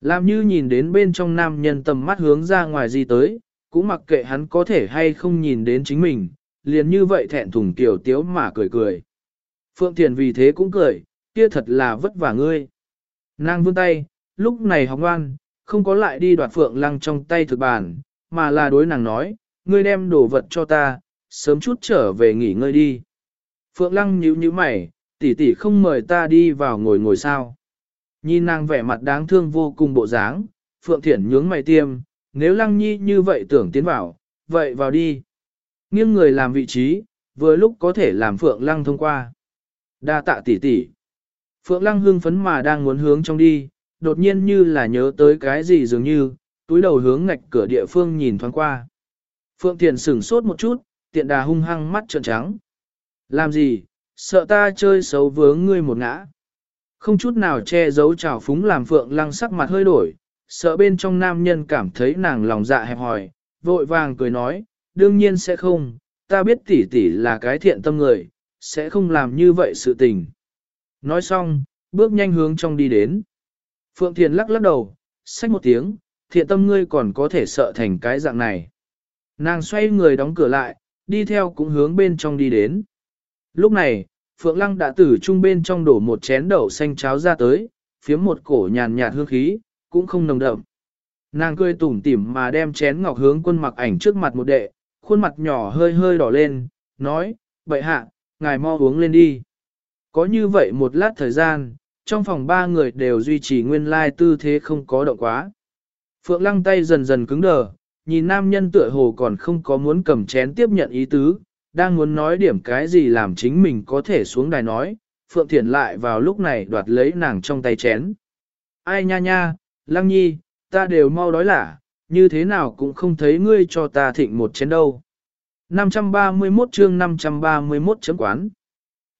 Làm như nhìn đến bên trong nam nhân tầm mắt hướng ra ngoài gì tới, cũng mặc kệ hắn có thể hay không nhìn đến chính mình, liền như vậy thẹn thùng tiểu tiếu mà cười cười. Phượng Thiền vì thế cũng cười, kia thật là vất vả ngươi. Nàng vươn tay, lúc này học ngoan, không có lại đi đoạt Phượng Lăng trong tay thực bàn, mà là đối nàng nói, ngươi đem đồ vật cho ta, sớm chút trở về nghỉ ngơi đi. Phượng Lăng nhíu nhíu mày, tỷ tỷ không mời ta đi vào ngồi ngồi sao. Nhìn nàng vẻ mặt đáng thương vô cùng bộ dáng, Phượng Thiển nhướng mày tiêm, nếu Lăng Nhi như vậy tưởng tiến vào, vậy vào đi. Nghiêng người làm vị trí, vừa lúc có thể làm Phượng Lăng thông qua. Đa tạ tỷ tỷ. Phượng Lăng hưng phấn mà đang muốn hướng trong đi, đột nhiên như là nhớ tới cái gì dường như, túi đầu hướng ngạch cửa địa phương nhìn thoáng qua. Phượng Thiền sửng sốt một chút, tiện đà hung hăng mắt trợn trắng. Làm gì, sợ ta chơi xấu vướng ngươi một ngã. Không chút nào che giấu trào phúng làm Phượng Lăng sắc mặt hơi đổi, sợ bên trong nam nhân cảm thấy nàng lòng dạ hẹp hòi, vội vàng cười nói, đương nhiên sẽ không, ta biết tỷ tỷ là cái thiện tâm người, sẽ không làm như vậy sự tình. Nói xong, bước nhanh hướng trong đi đến. Phượng Thiền lắc lắc đầu, xách một tiếng, thiện tâm ngươi còn có thể sợ thành cái dạng này. Nàng xoay người đóng cửa lại, đi theo cũng hướng bên trong đi đến. Lúc này, Phượng Lăng đã từ trung bên trong đổ một chén đậu xanh cháo ra tới, phiếm một cổ nhàn nhạt hương khí, cũng không nồng đậm. Nàng cười tủm tỉm mà đem chén ngọc hướng quân mặc ảnh trước mặt một đệ, khuôn mặt nhỏ hơi hơi đỏ lên, nói, vậy hạ, ngài mau uống lên đi. Có như vậy một lát thời gian, trong phòng ba người đều duy trì nguyên lai tư thế không có động quá. Phượng lăng tay dần dần cứng đờ, nhìn nam nhân tựa hồ còn không có muốn cầm chén tiếp nhận ý tứ, đang muốn nói điểm cái gì làm chính mình có thể xuống đài nói, Phượng Thiển lại vào lúc này đoạt lấy nàng trong tay chén. Ai nha nha, lăng nhi, ta đều mau đói lả, như thế nào cũng không thấy ngươi cho ta thịnh một chén đâu. 531 chương 531 chấm quán.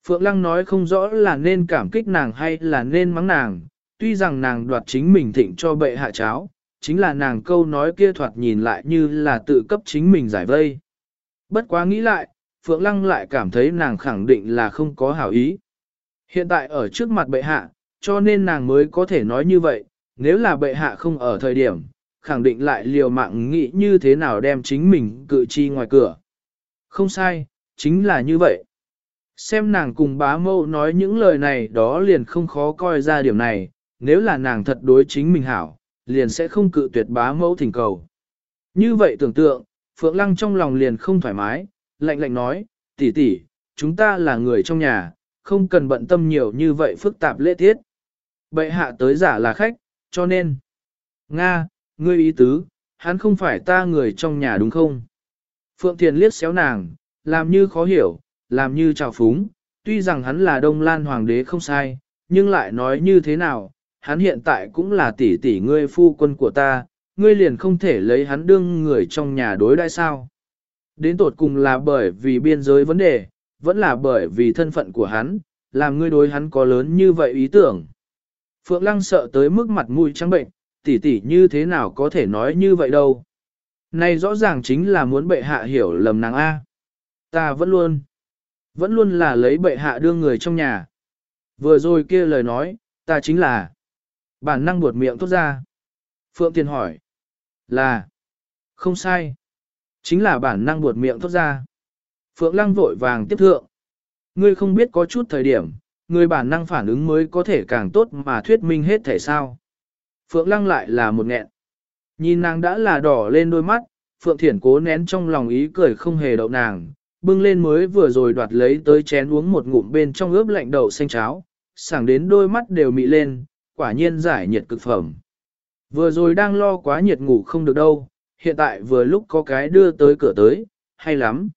Phượng Lăng nói không rõ là nên cảm kích nàng hay là nên mắng nàng, tuy rằng nàng đoạt chính mình thịnh cho bệ hạ cháo, chính là nàng câu nói kia thoạt nhìn lại như là tự cấp chính mình giải vây. Bất quá nghĩ lại, Phượng Lăng lại cảm thấy nàng khẳng định là không có hảo ý. Hiện tại ở trước mặt bệ hạ, cho nên nàng mới có thể nói như vậy, nếu là bệ hạ không ở thời điểm, khẳng định lại liều mạng nghĩ như thế nào đem chính mình cự chi ngoài cửa. Không sai, chính là như vậy. Xem nàng cùng bá mâu nói những lời này đó liền không khó coi ra điểm này, nếu là nàng thật đối chính mình hảo, liền sẽ không cự tuyệt bá mẫu thỉnh cầu. Như vậy tưởng tượng, Phượng Lăng trong lòng liền không thoải mái, lạnh lạnh nói, tỷ tỷ, chúng ta là người trong nhà, không cần bận tâm nhiều như vậy phức tạp lễ tiết. Bệ hạ tới giả là khách, cho nên. Nga, ngươi ý tứ, hắn không phải ta người trong nhà đúng không? Phượng Thiền liếc xéo nàng, làm như khó hiểu, làm như trào phúng, tuy rằng hắn là Đông Lan Hoàng đế không sai, nhưng lại nói như thế nào, hắn hiện tại cũng là tỷ tỷ ngươi phu quân của ta, ngươi liền không thể lấy hắn đương người trong nhà đối đãi sao. Đến tột cùng là bởi vì biên giới vấn đề, vẫn là bởi vì thân phận của hắn, làm ngươi đối hắn có lớn như vậy ý tưởng. Phượng Lăng sợ tới mức mặt mũi trắng bệnh, tỷ tỷ như thế nào có thể nói như vậy đâu. Này rõ ràng chính là muốn bệ hạ hiểu lầm nàng A. Ta vẫn luôn, vẫn luôn là lấy bệ hạ đưa người trong nhà. Vừa rồi kia lời nói, ta chính là bản năng buột miệng thốt ra. Phượng Tiền hỏi, là, không sai, chính là bản năng buột miệng thốt ra. Phượng Lăng vội vàng tiếp thượng. Ngươi không biết có chút thời điểm, người bản năng phản ứng mới có thể càng tốt mà thuyết minh hết thể sao. Phượng Lăng lại là một nghẹn. Nhìn nàng đã là đỏ lên đôi mắt, Phượng Thiển cố nén trong lòng ý cười không hề đậu nàng, bưng lên mới vừa rồi đoạt lấy tới chén uống một ngụm bên trong ướp lạnh đậu xanh cháo, sảng đến đôi mắt đều mị lên, quả nhiên giải nhiệt cực phẩm. Vừa rồi đang lo quá nhiệt ngủ không được đâu, hiện tại vừa lúc có cái đưa tới cửa tới, hay lắm.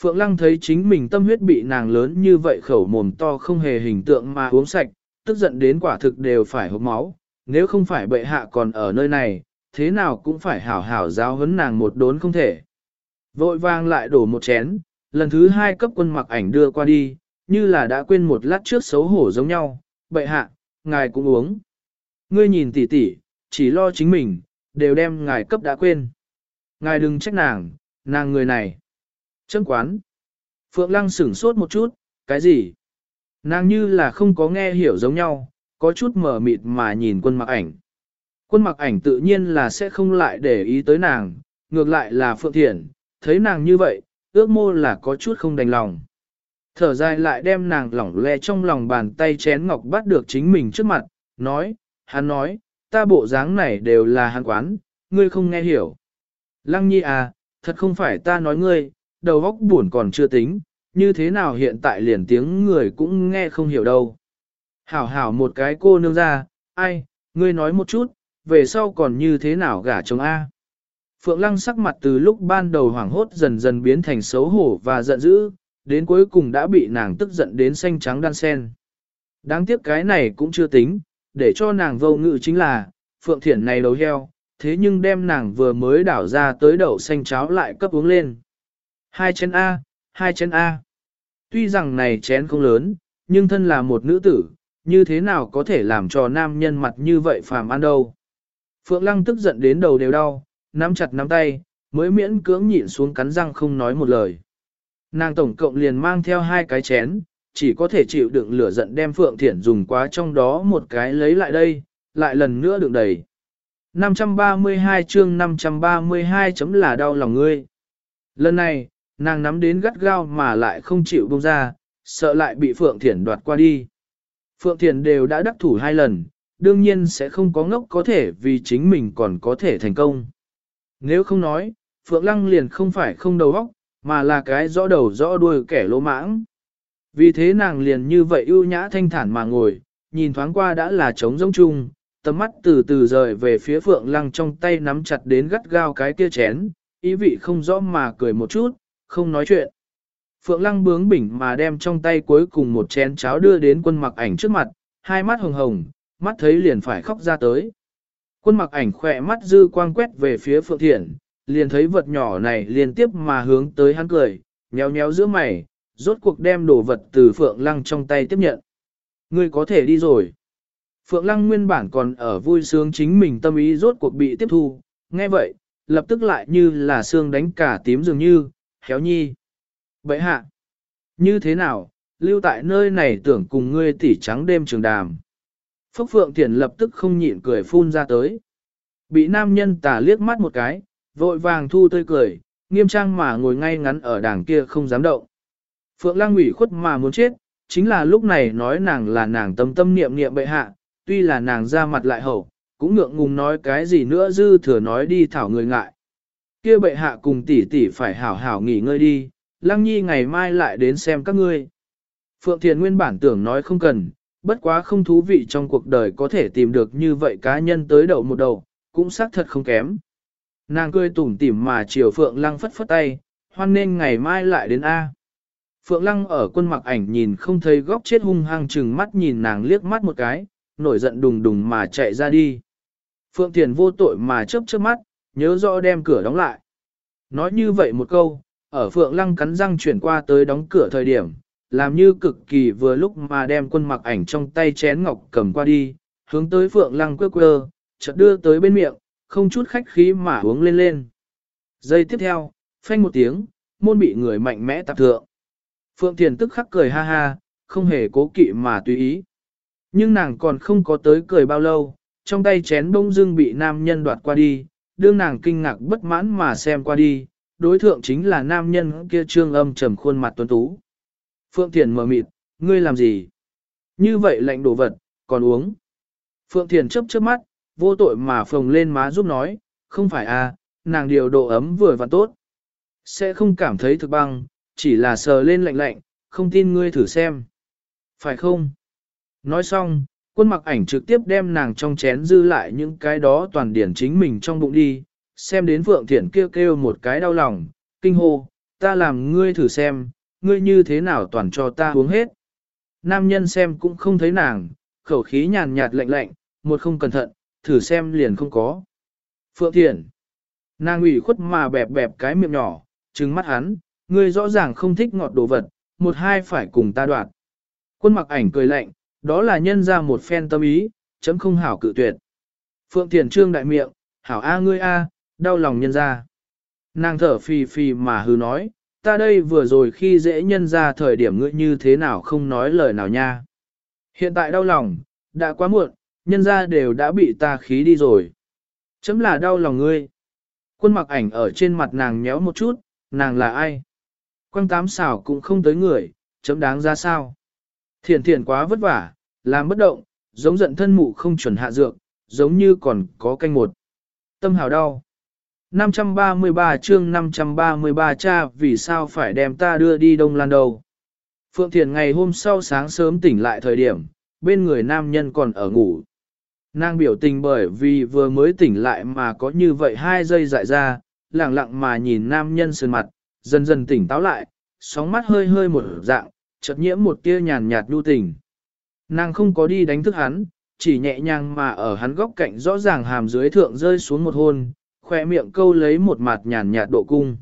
Phượng Lăng thấy chính mình tâm huyết bị nàng lớn như vậy khẩu mồm to không hề hình tượng mà uống sạch, tức giận đến quả thực đều phải hốc máu, nếu không phải bệ hạ còn ở nơi này, thế nào cũng phải hảo hảo giáo huấn nàng một đốn không thể. Vội vang lại đổ một chén, lần thứ hai cấp quân mặc ảnh đưa qua đi, như là đã quên một lát trước xấu hổ giống nhau, bệ hạ, ngài cũng uống. Ngươi nhìn tỉ tỉ, chỉ lo chính mình, đều đem ngài cấp đã quên. Ngài đừng trách nàng, nàng người này. Chân quán. Phượng Lăng sửng sốt một chút, cái gì? Nàng như là không có nghe hiểu giống nhau, có chút mở mịt mà nhìn quân mặc ảnh. Quân mặc ảnh tự nhiên là sẽ không lại để ý tới nàng, ngược lại là Phượng Thiển, thấy nàng như vậy, ước mô là có chút không đành lòng. Thở dài lại đem nàng lỏng le trong lòng bàn tay chén ngọc bắt được chính mình trước mặt, nói, hắn nói, ta bộ dáng này đều là hắn quán, ngươi không nghe hiểu. Lăng nhi à, thật không phải ta nói ngươi, đầu óc buồn còn chưa tính, như thế nào hiện tại liền tiếng người cũng nghe không hiểu đâu. Hảo hảo một cái cô nương ra, ai, ngươi nói một chút, về sau còn như thế nào gả chồng A. Phượng Lăng sắc mặt từ lúc ban đầu hoảng hốt dần dần biến thành xấu hổ và giận dữ, đến cuối cùng đã bị nàng tức giận đến xanh trắng đan sen. Đáng tiếc cái này cũng chưa tính, để cho nàng vô ngự chính là, Phượng Thiển này lấu heo, thế nhưng đem nàng vừa mới đảo ra tới đậu xanh cháo lại cấp uống lên. Hai chén A, hai chén A. Tuy rằng này chén không lớn, nhưng thân là một nữ tử, như thế nào có thể làm cho nam nhân mặt như vậy phàm ăn đâu. Phượng Lăng tức giận đến đầu đều đau, nắm chặt nắm tay, mới miễn cưỡng nhịn xuống cắn răng không nói một lời. Nàng tổng cộng liền mang theo hai cái chén, chỉ có thể chịu đựng lửa giận đem Phượng Thiển dùng quá trong đó một cái lấy lại đây, lại lần nữa đựng đầy. 532 chương 532 chấm là đau lòng ngươi. Lần này, nàng nắm đến gắt gao mà lại không chịu buông ra, sợ lại bị Phượng Thiển đoạt qua đi. Phượng Thiền đều đã đắc thủ hai lần, đương nhiên sẽ không có ngốc có thể vì chính mình còn có thể thành công. Nếu không nói, Phượng Lăng liền không phải không đầu óc, mà là cái rõ đầu rõ đuôi kẻ lỗ mãng. Vì thế nàng liền như vậy ưu nhã thanh thản mà ngồi, nhìn thoáng qua đã là trống rỗng chung, tầm mắt từ từ rời về phía Phượng Lăng trong tay nắm chặt đến gắt gao cái kia chén, ý vị không rõ mà cười một chút, không nói chuyện. Phượng Lăng bướng bỉnh mà đem trong tay cuối cùng một chén cháo đưa đến quân mặc ảnh trước mặt, hai mắt hồng hồng, mắt thấy liền phải khóc ra tới. Quân mặc ảnh khỏe mắt dư quang quét về phía Phượng Thiển, liền thấy vật nhỏ này liên tiếp mà hướng tới hắn cười, nhéo nhéo giữa mày, rốt cuộc đem đồ vật từ Phượng Lăng trong tay tiếp nhận. Ngươi có thể đi rồi. Phượng Lăng nguyên bản còn ở vui sướng chính mình tâm ý rốt cuộc bị tiếp thu, nghe vậy, lập tức lại như là xương đánh cả tím dường như, héo nhi bệ hạ, như thế nào, lưu tại nơi này tưởng cùng ngươi tỉ trắng đêm trường đàm. Phúc Phượng Thiển lập tức không nhịn cười phun ra tới. Bị nam nhân tà liếc mắt một cái, vội vàng thu tươi cười, nghiêm trang mà ngồi ngay ngắn ở đảng kia không dám động. Phượng Lang ủy khuất mà muốn chết, chính là lúc này nói nàng là nàng tâm tâm niệm niệm bệ hạ, tuy là nàng ra mặt lại hậu, cũng ngượng ngùng nói cái gì nữa dư thừa nói đi thảo người ngại. Kia bệ hạ cùng tỷ tỷ phải hảo hảo nghỉ ngơi đi, Lăng Nhi ngày mai lại đến xem các ngươi. Phượng Thiền nguyên bản tưởng nói không cần, bất quá không thú vị trong cuộc đời có thể tìm được như vậy cá nhân tới đầu một đầu, cũng xác thật không kém. Nàng cười tủm tỉm mà chiều Phượng Lăng phất phất tay, hoan nên ngày mai lại đến A. Phượng Lăng ở quân mặc ảnh nhìn không thấy góc chết hung hăng chừng mắt nhìn nàng liếc mắt một cái, nổi giận đùng đùng mà chạy ra đi. Phượng Thiền vô tội mà chớp chớp mắt, nhớ rõ đem cửa đóng lại. Nói như vậy một câu, ở Phượng Lăng cắn răng chuyển qua tới đóng cửa thời điểm, làm như cực kỳ vừa lúc mà đem quân mặc ảnh trong tay chén ngọc cầm qua đi, hướng tới Phượng Lăng quơ quơ, chợt đưa tới bên miệng, không chút khách khí mà uống lên lên. Giây tiếp theo, phanh một tiếng, môn bị người mạnh mẽ tạp thượng. Phượng Thiền tức khắc cười ha ha, không hề cố kỵ mà tùy ý. Nhưng nàng còn không có tới cười bao lâu, trong tay chén bông dưng bị nam nhân đoạt qua đi, đương nàng kinh ngạc bất mãn mà xem qua đi, đối thượng chính là nam nhân kia trương âm trầm khuôn mặt tuấn tú. Phượng Thiền mở mịt, ngươi làm gì? Như vậy lạnh đồ vật, còn uống. Phượng Thiền chấp chớp mắt, vô tội mà phồng lên má giúp nói, không phải à, nàng điều độ ấm vừa và tốt. Sẽ không cảm thấy thực băng, chỉ là sờ lên lạnh lạnh, không tin ngươi thử xem. Phải không? Nói xong, quân mặc ảnh trực tiếp đem nàng trong chén dư lại những cái đó toàn điển chính mình trong bụng đi, xem đến Phượng Thiển kêu kêu một cái đau lòng, kinh hô, ta làm ngươi thử xem, ngươi như thế nào toàn cho ta uống hết. Nam nhân xem cũng không thấy nàng, khẩu khí nhàn nhạt lạnh lạnh, một không cẩn thận, thử xem liền không có. Phượng Thiển, nàng ủy khuất mà bẹp bẹp cái miệng nhỏ, trừng mắt hắn, ngươi rõ ràng không thích ngọt đồ vật, một hai phải cùng ta đoạt. Quân mặc ảnh cười lạnh, đó là nhân ra một phen tâm ý, chấm không hảo cự tuyệt. Phượng Thiền trương đại miệng, hảo a ngươi a, đau lòng nhân ra. Nàng thở phì phì mà hư nói, ta đây vừa rồi khi dễ nhân ra thời điểm ngươi như thế nào không nói lời nào nha. Hiện tại đau lòng, đã quá muộn, nhân ra đều đã bị ta khí đi rồi. Chấm là đau lòng ngươi. Quân mặc ảnh ở trên mặt nàng nhéo một chút, nàng là ai? Quang tám xảo cũng không tới người, chấm đáng ra sao? Thiền thiền quá vất vả, làm bất động, giống giận thân mụ không chuẩn hạ dược, giống như còn có canh một. Tâm hào đau. 533 chương 533 cha vì sao phải đem ta đưa đi Đông Lan đâu. Phượng Thiền ngày hôm sau sáng sớm tỉnh lại thời điểm, bên người nam nhân còn ở ngủ. Nàng biểu tình bởi vì vừa mới tỉnh lại mà có như vậy hai giây dại ra, lặng lặng mà nhìn nam nhân sơn mặt, dần dần tỉnh táo lại, sóng mắt hơi hơi một dạng, chợt nhiễm một tia nhàn nhạt nhu tình. Nàng không có đi đánh thức hắn, chỉ nhẹ nhàng mà ở hắn góc cạnh rõ ràng hàm dưới thượng rơi xuống một hôn, khoe miệng câu lấy một mặt nhàn nhạt độ cung.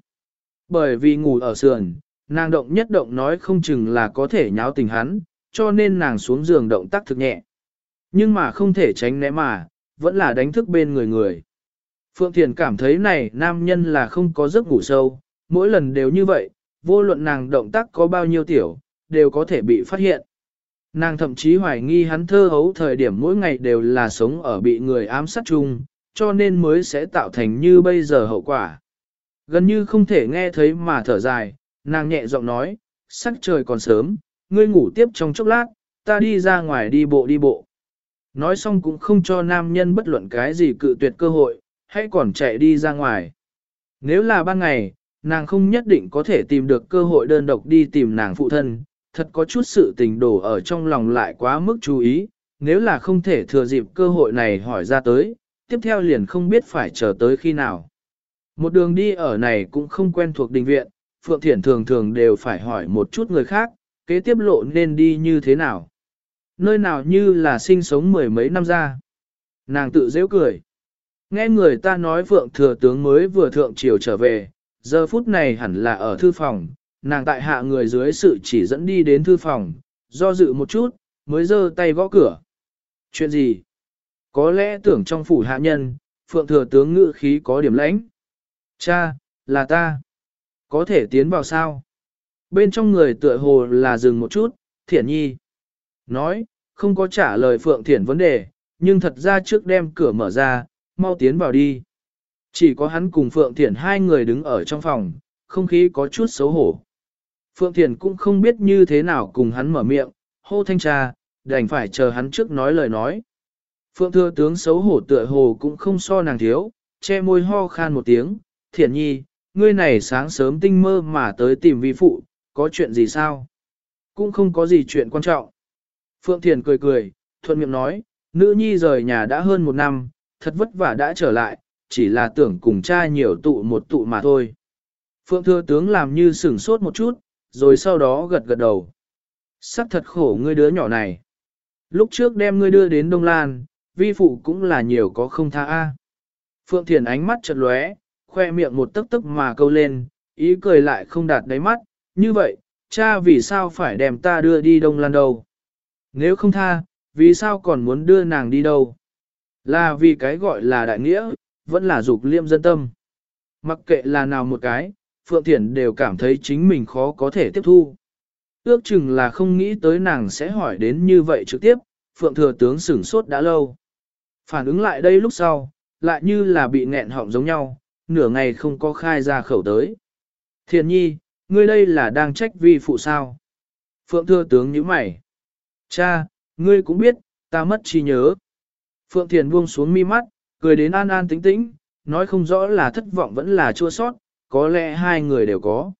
Bởi vì ngủ ở sườn, nàng động nhất động nói không chừng là có thể nháo tình hắn, cho nên nàng xuống giường động tác thực nhẹ. Nhưng mà không thể tránh né mà, vẫn là đánh thức bên người người. Phượng Thiền cảm thấy này nam nhân là không có giấc ngủ sâu, mỗi lần đều như vậy, vô luận nàng động tác có bao nhiêu tiểu, đều có thể bị phát hiện. Nàng thậm chí hoài nghi hắn thơ hấu thời điểm mỗi ngày đều là sống ở bị người ám sát chung, cho nên mới sẽ tạo thành như bây giờ hậu quả. Gần như không thể nghe thấy mà thở dài, nàng nhẹ giọng nói, sắc trời còn sớm, ngươi ngủ tiếp trong chốc lát, ta đi ra ngoài đi bộ đi bộ. Nói xong cũng không cho nam nhân bất luận cái gì cự tuyệt cơ hội, hãy còn chạy đi ra ngoài. Nếu là ban ngày, nàng không nhất định có thể tìm được cơ hội đơn độc đi tìm nàng phụ thân, thật có chút sự tình đổ ở trong lòng lại quá mức chú ý, nếu là không thể thừa dịp cơ hội này hỏi ra tới, tiếp theo liền không biết phải chờ tới khi nào. Một đường đi ở này cũng không quen thuộc đình viện, Phượng Thiển thường thường đều phải hỏi một chút người khác, kế tiếp lộ nên đi như thế nào. Nơi nào như là sinh sống mười mấy năm ra. Nàng tự dễ cười. Nghe người ta nói Phượng Thừa Tướng mới vừa thượng triều trở về, giờ phút này hẳn là ở thư phòng, nàng tại hạ người dưới sự chỉ dẫn đi đến thư phòng, do dự một chút, mới giơ tay gõ cửa. Chuyện gì? Có lẽ tưởng trong phủ hạ nhân, phượng thừa tướng ngự khí có điểm lãnh. Cha, là ta. Có thể tiến vào sao? Bên trong người tựa hồ là dừng một chút, thiển nhi. Nói, không có trả lời phượng thiển vấn đề, nhưng thật ra trước đem cửa mở ra, mau tiến vào đi. Chỉ có hắn cùng phượng thiển hai người đứng ở trong phòng, không khí có chút xấu hổ. Phượng Thiền cũng không biết như thế nào cùng hắn mở miệng, hô thanh tra, đành phải chờ hắn trước nói lời nói. Phượng thừa tướng xấu hổ tựa hồ cũng không so nàng thiếu, che môi ho khan một tiếng, Thiện nhi, ngươi này sáng sớm tinh mơ mà tới tìm vi phụ, có chuyện gì sao? Cũng không có gì chuyện quan trọng. Phượng Thiền cười cười, thuận miệng nói, nữ nhi rời nhà đã hơn một năm, thật vất vả đã trở lại, chỉ là tưởng cùng cha nhiều tụ một tụ mà thôi. Phượng thừa tướng làm như sửng sốt một chút, rồi sau đó gật gật đầu. Sắc thật khổ ngươi đứa nhỏ này. Lúc trước đem ngươi đưa đến Đông Lan, vi phụ cũng là nhiều có không tha a. Phượng Thiền ánh mắt chợt lóe, khoe miệng một tức tức mà câu lên, ý cười lại không đạt đáy mắt, như vậy, cha vì sao phải đem ta đưa đi Đông Lan đâu? Nếu không tha, vì sao còn muốn đưa nàng đi đâu? Là vì cái gọi là đại nghĩa, vẫn là dục liêm dân tâm. Mặc kệ là nào một cái, Phượng Thiển đều cảm thấy chính mình khó có thể tiếp thu. Ước chừng là không nghĩ tới nàng sẽ hỏi đến như vậy trực tiếp, Phượng Thừa Tướng sửng sốt đã lâu. Phản ứng lại đây lúc sau, lại như là bị nghẹn họng giống nhau, nửa ngày không có khai ra khẩu tới. Thiền nhi, ngươi đây là đang trách vi phụ sao? Phượng Thừa Tướng nhíu mày. Cha, ngươi cũng biết, ta mất trí nhớ. Phượng Thiền buông xuống mi mắt, cười đến an an tĩnh tĩnh, nói không rõ là thất vọng vẫn là chua sót, có lẽ hai người đều có.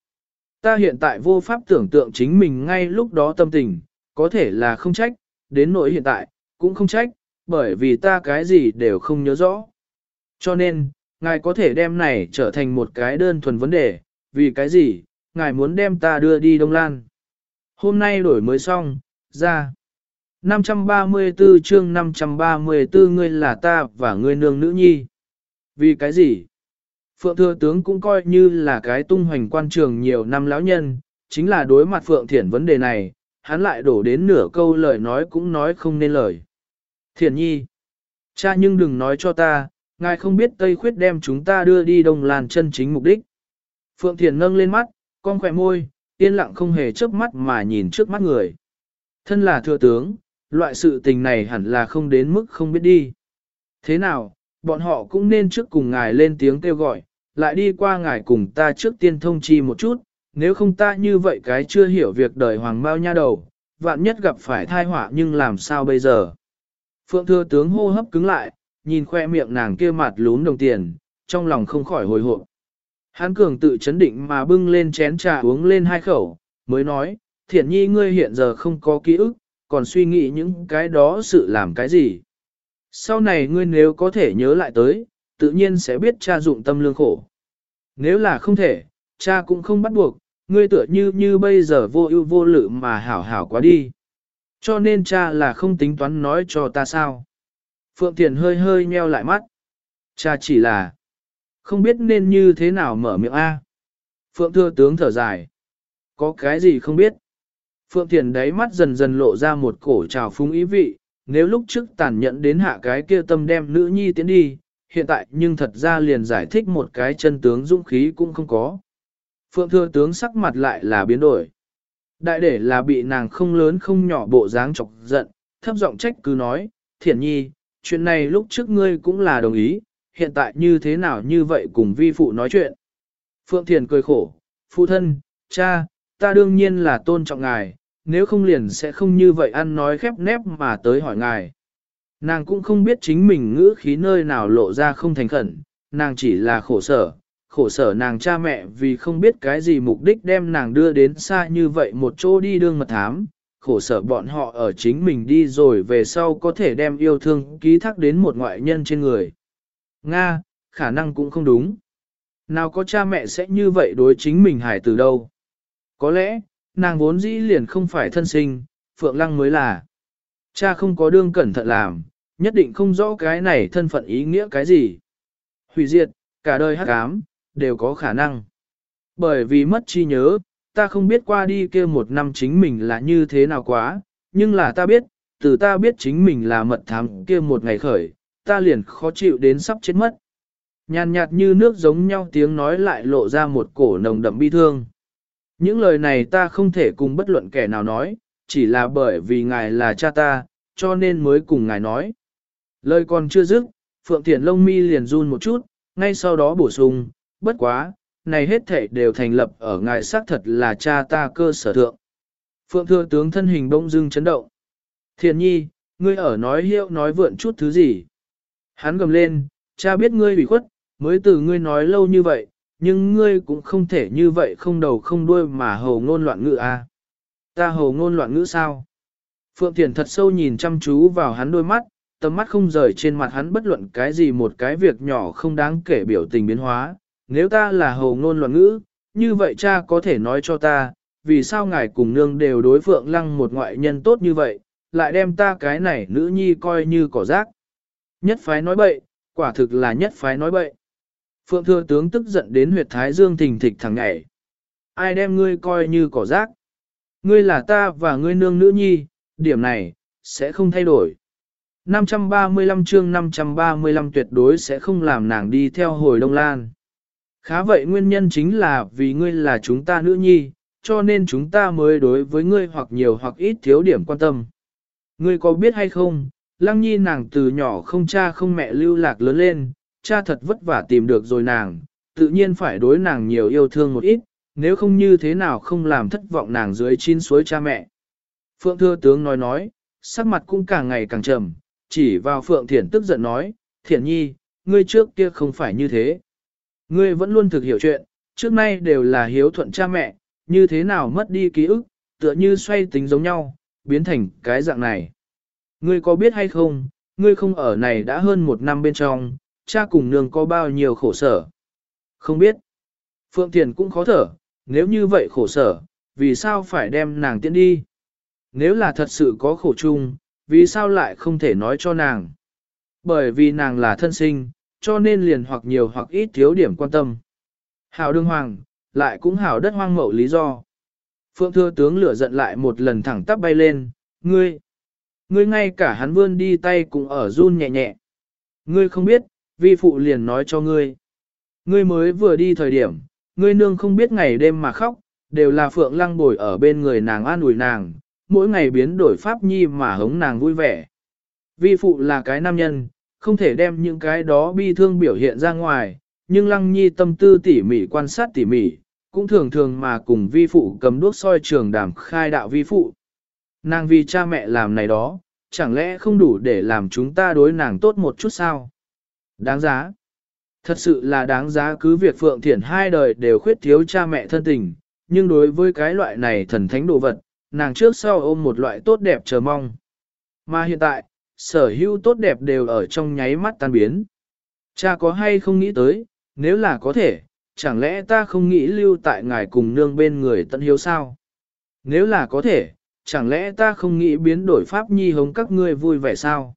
Ta hiện tại vô pháp tưởng tượng chính mình ngay lúc đó tâm tình, có thể là không trách, đến nỗi hiện tại, cũng không trách, bởi vì ta cái gì đều không nhớ rõ. Cho nên, ngài có thể đem này trở thành một cái đơn thuần vấn đề, vì cái gì, ngài muốn đem ta đưa đi Đông Lan. Hôm nay đổi mới xong, ra. 534 chương 534 ngươi là ta và ngươi nương nữ nhi. Vì cái gì? Phượng Thừa Tướng cũng coi như là cái tung hoành quan trường nhiều năm lão nhân, chính là đối mặt Phượng Thiển vấn đề này, hắn lại đổ đến nửa câu lời nói cũng nói không nên lời. Thiển nhi, cha nhưng đừng nói cho ta, ngài không biết Tây Khuyết đem chúng ta đưa đi Đông Lan chân chính mục đích. Phượng Thiển nâng lên mắt, con khỏe môi, yên lặng không hề chớp mắt mà nhìn trước mắt người. Thân là thừa tướng, loại sự tình này hẳn là không đến mức không biết đi. Thế nào, bọn họ cũng nên trước cùng ngài lên tiếng kêu gọi, lại đi qua ngài cùng ta trước tiên thông chi một chút, nếu không ta như vậy cái chưa hiểu việc đời hoàng bao nha đầu, vạn nhất gặp phải thai họa nhưng làm sao bây giờ. Phượng thừa tướng hô hấp cứng lại, nhìn khoe miệng nàng kia mặt lún đồng tiền, trong lòng không khỏi hồi hộp. Hán cường tự chấn định mà bưng lên chén trà uống lên hai khẩu, mới nói, thiện nhi ngươi hiện giờ không có ký ức, còn suy nghĩ những cái đó sự làm cái gì. Sau này ngươi nếu có thể nhớ lại tới, tự nhiên sẽ biết cha dụng tâm lương khổ. Nếu là không thể, cha cũng không bắt buộc, ngươi tựa như như bây giờ vô ưu vô lự mà hảo hảo quá đi. Cho nên cha là không tính toán nói cho ta sao. Phượng Thiền hơi hơi nheo lại mắt. Cha chỉ là không biết nên như thế nào mở miệng A. Phượng Thừa tướng thở dài. Có cái gì không biết. Phượng Thiền đáy mắt dần dần lộ ra một cổ trào phúng ý vị, nếu lúc trước tàn nhẫn đến hạ cái kia tâm đem nữ nhi tiến đi, hiện tại nhưng thật ra liền giải thích một cái chân tướng dũng khí cũng không có. Phượng thừa tướng sắc mặt lại là biến đổi. Đại để là bị nàng không lớn không nhỏ bộ dáng chọc giận, thấp giọng trách cứ nói, thiển nhi, chuyện này lúc trước ngươi cũng là đồng ý, hiện tại như thế nào như vậy cùng vi phụ nói chuyện. Phượng Thiền cười khổ, phụ thân, cha, ta đương nhiên là tôn trọng ngài, nếu không liền sẽ không như vậy ăn nói khép nép mà tới hỏi ngài. Nàng cũng không biết chính mình ngữ khí nơi nào lộ ra không thành khẩn, nàng chỉ là khổ sở, khổ sở nàng cha mẹ vì không biết cái gì mục đích đem nàng đưa đến xa như vậy một chỗ đi đương mật thám, khổ sở bọn họ ở chính mình đi rồi về sau có thể đem yêu thương ký thác đến một ngoại nhân trên người. Nga, khả năng cũng không đúng. Nào có cha mẹ sẽ như vậy đối chính mình hải từ đâu. Có lẽ, nàng vốn dĩ liền không phải thân sinh, Phượng Lăng mới là. Cha không có đương cẩn thận làm, nhất định không rõ cái này thân phận ý nghĩa cái gì. Hủy diệt, cả đời hắc ám, đều có khả năng. Bởi vì mất chi nhớ, ta không biết qua đi kia một năm chính mình là như thế nào quá, nhưng là ta biết, từ ta biết chính mình là mật thám kia một ngày khởi, ta liền khó chịu đến sắp chết mất. Nhàn nhạt như nước giống nhau tiếng nói lại lộ ra một cổ nồng đậm bi thương. Những lời này ta không thể cùng bất luận kẻ nào nói, chỉ là bởi vì ngài là cha ta, cho nên mới cùng ngài nói. Lời còn chưa dứt, Phượng Thiển lông mi liền run một chút, ngay sau đó bổ sung, bất quá, này hết thể đều thành lập ở ngài xác thật là cha ta cơ sở thượng. Phượng thừa tướng thân hình bông dưng chấn động. Thiền nhi, ngươi ở nói hiệu nói vượn chút thứ gì? Hắn gầm lên, cha biết ngươi bị khuất, mới từ ngươi nói lâu như vậy, nhưng ngươi cũng không thể như vậy không đầu không đuôi mà hầu ngôn loạn ngữ à. Ta hầu ngôn loạn ngữ sao? Phượng Thiền thật sâu nhìn chăm chú vào hắn đôi mắt, tầm mắt không rời trên mặt hắn bất luận cái gì một cái việc nhỏ không đáng kể biểu tình biến hóa. Nếu ta là hầu ngôn loạn ngữ, như vậy cha có thể nói cho ta, vì sao ngài cùng nương đều đối Phượng Lăng một ngoại nhân tốt như vậy, lại đem ta cái này nữ nhi coi như cỏ rác. Nhất phái nói bậy, quả thực là nhất phái nói bậy. Phượng thừa tướng tức giận đến huyệt thái dương thình thịch thẳng nhảy. Ai đem ngươi coi như cỏ rác? Ngươi là ta và ngươi nương nữ nhi, điểm này, sẽ không thay đổi. 535 chương 535 tuyệt đối sẽ không làm nàng đi theo hồi Đông Lan. Khá vậy nguyên nhân chính là vì ngươi là chúng ta nữ nhi, cho nên chúng ta mới đối với ngươi hoặc nhiều hoặc ít thiếu điểm quan tâm. Ngươi có biết hay không, lăng nhi nàng từ nhỏ không cha không mẹ lưu lạc lớn lên, cha thật vất vả tìm được rồi nàng, tự nhiên phải đối nàng nhiều yêu thương một ít, nếu không như thế nào không làm thất vọng nàng dưới chín suối cha mẹ. Phượng thưa Tướng nói nói, sắc mặt cũng càng ngày càng trầm, chỉ vào Phượng Thiển tức giận nói, Thiển Nhi, ngươi trước kia không phải như thế. Ngươi vẫn luôn thực hiểu chuyện, trước nay đều là hiếu thuận cha mẹ, như thế nào mất đi ký ức, tựa như xoay tính giống nhau, biến thành cái dạng này. Ngươi có biết hay không, ngươi không ở này đã hơn một năm bên trong, cha cùng nương có bao nhiêu khổ sở. Không biết. Phượng Thiền cũng khó thở, nếu như vậy khổ sở, vì sao phải đem nàng tiễn đi? Nếu là thật sự có khổ chung, vì sao lại không thể nói cho nàng? Bởi vì nàng là thân sinh, cho nên liền hoặc nhiều hoặc ít thiếu điểm quan tâm. Hảo đương hoàng, lại cũng hảo đất hoang mậu lý do. Phượng thưa tướng lửa giận lại một lần thẳng tắp bay lên, ngươi, ngươi ngay cả hắn vươn đi tay cũng ở run nhẹ nhẹ. Ngươi không biết, vi phụ liền nói cho ngươi. Ngươi mới vừa đi thời điểm, ngươi nương không biết ngày đêm mà khóc, đều là phượng lăng bồi ở bên người nàng an ủi nàng, mỗi ngày biến đổi pháp nhi mà hống nàng vui vẻ. Vi phụ là cái nam nhân, không thể đem những cái đó bi thương biểu hiện ra ngoài, nhưng lăng nhi tâm tư tỉ mỉ quan sát tỉ mỉ, cũng thường thường mà cùng vi phụ cầm đuốc soi trường đàm khai đạo vi phụ. Nàng vì cha mẹ làm này đó, chẳng lẽ không đủ để làm chúng ta đối nàng tốt một chút sao? Đáng giá. Thật sự là đáng giá cứ việc Phượng Thiển hai đời đều khuyết thiếu cha mẹ thân tình, nhưng đối với cái loại này thần thánh đồ vật, nàng trước sau ôm một loại tốt đẹp chờ mong. Mà hiện tại, sở hữu tốt đẹp đều ở trong nháy mắt tan biến. Cha có hay không nghĩ tới, nếu là có thể, chẳng lẽ ta không nghĩ lưu tại ngài cùng nương bên người tận hiếu sao? Nếu là có thể, chẳng lẽ ta không nghĩ biến đổi pháp nhi hống các ngươi vui vẻ sao?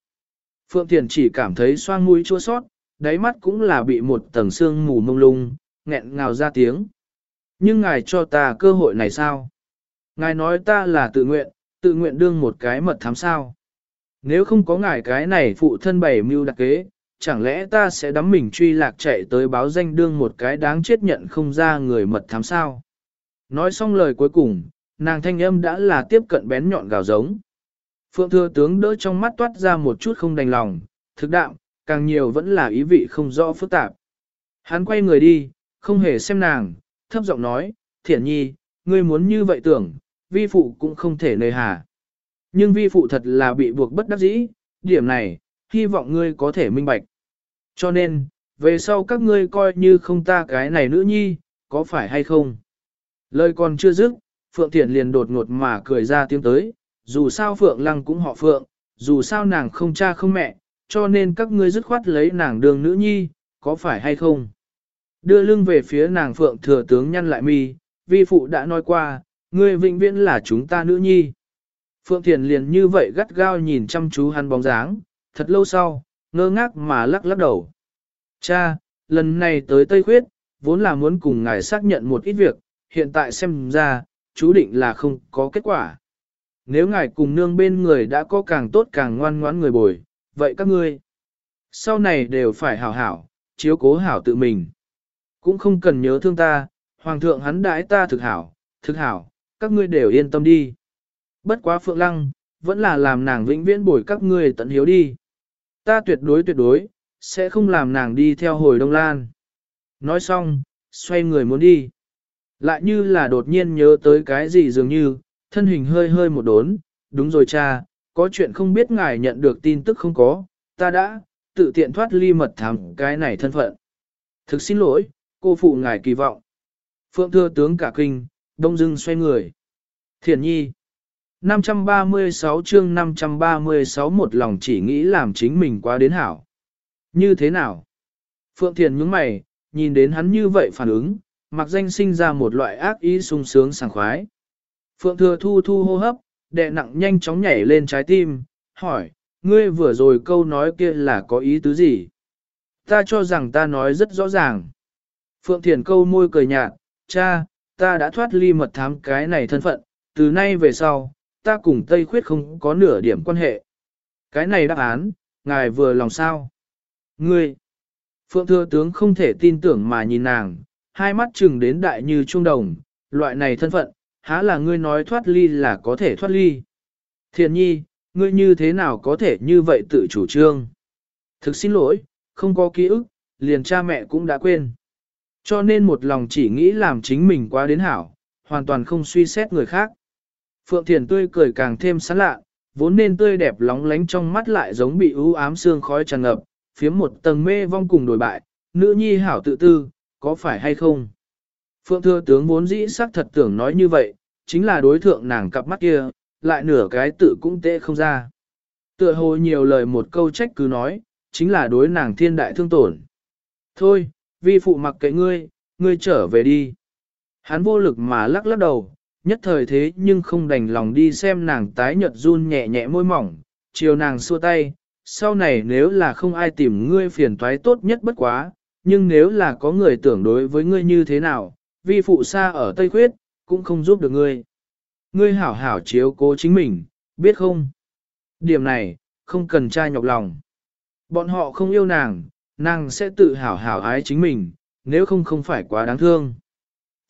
Phượng Thiền chỉ cảm thấy xoang mũi chua sót, đáy mắt cũng là bị một tầng sương mù mông lung, nghẹn ngào ra tiếng. Nhưng ngài cho ta cơ hội này sao? Ngài nói ta là tự nguyện, tự nguyện đương một cái mật thám sao? Nếu không có ngài cái này phụ thân bày mưu đặc kế, chẳng lẽ ta sẽ đắm mình truy lạc chạy tới báo danh đương một cái đáng chết nhận không ra người mật thám sao? Nói xong lời cuối cùng, nàng thanh âm đã là tiếp cận bén nhọn gào giống. Phượng thừa tướng đỡ trong mắt toát ra một chút không đành lòng, thực đạm, càng nhiều vẫn là ý vị không rõ phức tạp. Hắn quay người đi, không hề xem nàng, thấp giọng nói, thiển nhi, ngươi muốn như vậy tưởng, vi phụ cũng không thể nơi hà. Nhưng vi phụ thật là bị buộc bất đắc dĩ, điểm này, hy vọng ngươi có thể minh bạch. Cho nên, về sau các ngươi coi như không ta cái này nữ nhi, có phải hay không? Lời còn chưa dứt, Phượng Thiển liền đột ngột mà cười ra tiếng tới, dù sao Phượng Lăng cũng họ Phượng, dù sao nàng không cha không mẹ, cho nên các ngươi dứt khoát lấy nàng đường nữ nhi, có phải hay không? Đưa lưng về phía nàng Phượng thừa tướng nhăn lại mi, vi phụ đã nói qua, ngươi vĩnh viễn là chúng ta nữ nhi. Phượng Thiền liền như vậy gắt gao nhìn chăm chú hắn bóng dáng, thật lâu sau, ngơ ngác mà lắc lắc đầu. Cha, lần này tới Tây Khuyết, vốn là muốn cùng ngài xác nhận một ít việc, hiện tại xem ra, chú định là không có kết quả. Nếu ngài cùng nương bên người đã có càng tốt càng ngoan ngoãn người bồi, vậy các ngươi, sau này đều phải hảo hảo, chiếu cố hảo tự mình. Cũng không cần nhớ thương ta, hoàng thượng hắn đãi ta thực hảo, thực hảo, các ngươi đều yên tâm đi. Bất quá phượng lăng, vẫn là làm nàng vĩnh viễn bồi các ngươi tận hiếu đi. Ta tuyệt đối tuyệt đối, sẽ không làm nàng đi theo hồi Đông Lan. Nói xong, xoay người muốn đi. Lại như là đột nhiên nhớ tới cái gì dường như, thân hình hơi hơi một đốn, đúng rồi cha, có chuyện không biết ngài nhận được tin tức không có, ta đã, tự tiện thoát ly mật thám cái này thân phận. Thực xin lỗi, cô phụ ngài kỳ vọng. Phượng thưa tướng cả kinh, đông dưng xoay người. Thiền nhi. 536 chương 536 một lòng chỉ nghĩ làm chính mình quá đến hảo. Như thế nào? Phượng Thiền nhướng mày, nhìn đến hắn như vậy phản ứng, mặc danh sinh ra một loại ác ý sung sướng sảng khoái. Phượng Thừa thu thu hô hấp, đệ nặng nhanh chóng nhảy lên trái tim, hỏi, ngươi vừa rồi câu nói kia là có ý tứ gì? Ta cho rằng ta nói rất rõ ràng. Phượng Thiền câu môi cười nhạt, cha, ta đã thoát ly mật thám cái này thân phận, từ nay về sau, ta cùng Tây Khuyết không có nửa điểm quan hệ. Cái này đáp án, ngài vừa lòng sao? Ngươi! Phượng Thừa Tướng không thể tin tưởng mà nhìn nàng, hai mắt chừng đến đại như trung đồng, loại này thân phận, há là ngươi nói thoát ly là có thể thoát ly. Thiền nhi, ngươi như thế nào có thể như vậy tự chủ trương? Thực xin lỗi, không có ký ức, liền cha mẹ cũng đã quên. Cho nên một lòng chỉ nghĩ làm chính mình quá đến hảo, hoàn toàn không suy xét người khác. Phượng Thiền tươi cười càng thêm sán lạ, vốn nên tươi đẹp lóng lánh trong mắt lại giống bị ưu ám xương khói tràn ngập, phía một tầng mê vong cùng đổi bại, nữ nhi hảo tự tư, có phải hay không? Phượng thừa tướng vốn dĩ xác thật tưởng nói như vậy, chính là đối thượng nàng cặp mắt kia, lại nửa cái tự cũng tệ không ra. Tựa hồ nhiều lời một câu trách cứ nói, chính là đối nàng thiên đại thương tổn. Thôi, vi phụ mặc kệ ngươi, ngươi trở về đi. Hắn vô lực mà lắc lắc đầu, nhất thời thế nhưng không đành lòng đi xem nàng tái nhợt run nhẹ nhẹ môi mỏng, chiều nàng xua tay, sau này nếu là không ai tìm ngươi phiền toái tốt nhất bất quá, nhưng nếu là có người tưởng đối với ngươi như thế nào, vi phụ xa ở Tây Khuyết, cũng không giúp được ngươi. Ngươi hảo hảo chiếu cố chính mình, biết không? Điểm này, không cần trai nhọc lòng. Bọn họ không yêu nàng, nàng sẽ tự hảo hảo ái chính mình, nếu không không phải quá đáng thương.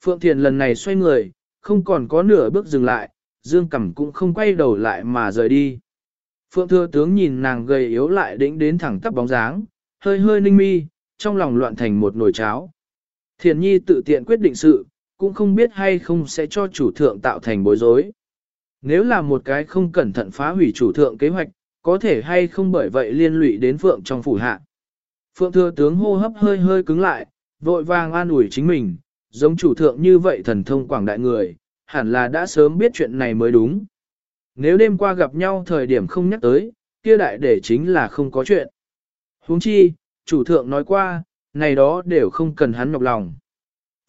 Phượng Thiền lần này xoay người, không còn có nửa bước dừng lại, Dương Cẩm cũng không quay đầu lại mà rời đi. Phượng Thừa Tướng nhìn nàng gầy yếu lại đĩnh đến thẳng tắp bóng dáng, hơi hơi ninh mi, trong lòng loạn thành một nồi cháo. Thiền Nhi tự tiện quyết định sự, cũng không biết hay không sẽ cho chủ thượng tạo thành bối rối. Nếu là một cái không cẩn thận phá hủy chủ thượng kế hoạch, có thể hay không bởi vậy liên lụy đến Phượng trong phủ hạ. Phượng thừa tướng hô hấp hơi hơi cứng lại, vội vàng an ủi chính mình, giống chủ thượng như vậy thần thông quảng đại người, hẳn là đã sớm biết chuyện này mới đúng. Nếu đêm qua gặp nhau thời điểm không nhắc tới, kia đại để chính là không có chuyện. huống chi, chủ thượng nói qua, này đó đều không cần hắn nhọc lòng.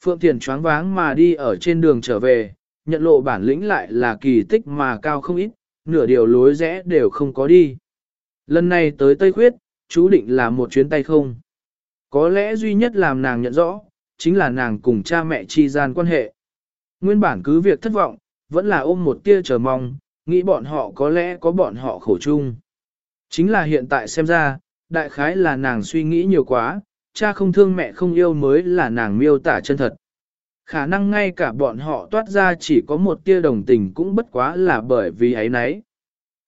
Phượng Thiền choáng váng mà đi ở trên đường trở về, nhận lộ bản lĩnh lại là kỳ tích mà cao không ít, nửa điều lối rẽ đều không có đi. Lần này tới Tây Khuyết, chú định là một chuyến tay không. Có lẽ duy nhất làm nàng nhận rõ, chính là nàng cùng cha mẹ chi gian quan hệ. Nguyên bản cứ việc thất vọng, vẫn là ôm một tia chờ mong, nghĩ bọn họ có lẽ có bọn họ khổ chung. Chính là hiện tại xem ra, đại khái là nàng suy nghĩ nhiều quá, cha không thương mẹ không yêu mới là nàng miêu tả chân thật. Khả năng ngay cả bọn họ toát ra chỉ có một tia đồng tình cũng bất quá là bởi vì ấy nấy.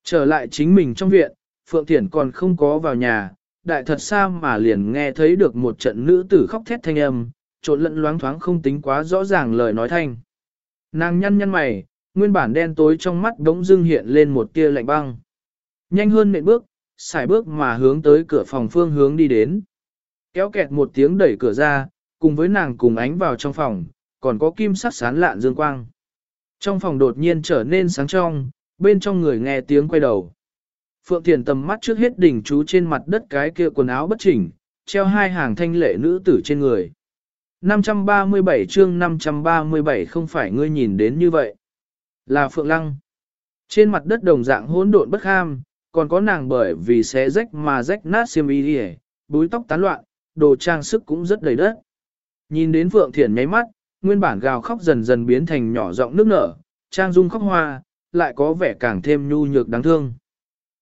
Trở lại chính mình trong viện, Phượng Thiển còn không có vào nhà, đại thật xa mà liền nghe thấy được một trận nữ tử khóc thét thanh âm, trộn lẫn loáng thoáng không tính quá rõ ràng lời nói thanh. Nàng nhăn nhăn mày, nguyên bản đen tối trong mắt đống dưng hiện lên một tia lạnh băng. Nhanh hơn nện bước, xài bước mà hướng tới cửa phòng phương hướng đi đến. Kéo kẹt một tiếng đẩy cửa ra, cùng với nàng cùng ánh vào trong phòng, còn có kim sắc sán lạn dương quang. Trong phòng đột nhiên trở nên sáng trong, bên trong người nghe tiếng quay đầu. Phượng Thiền tầm mắt trước hết đỉnh chú trên mặt đất cái kia quần áo bất chỉnh, treo hai hàng thanh lệ nữ tử trên người. 537 chương 537 không phải ngươi nhìn đến như vậy. Là Phượng Lăng. Trên mặt đất đồng dạng hỗn độn bất ham, còn có nàng bởi vì xé rách mà rách nát xiêm y đi búi tóc tán loạn, đồ trang sức cũng rất đầy đất. Nhìn đến Phượng Thiển nháy mắt, nguyên bản gào khóc dần dần biến thành nhỏ giọng nước nở, trang dung khóc hoa, lại có vẻ càng thêm nhu nhược đáng thương.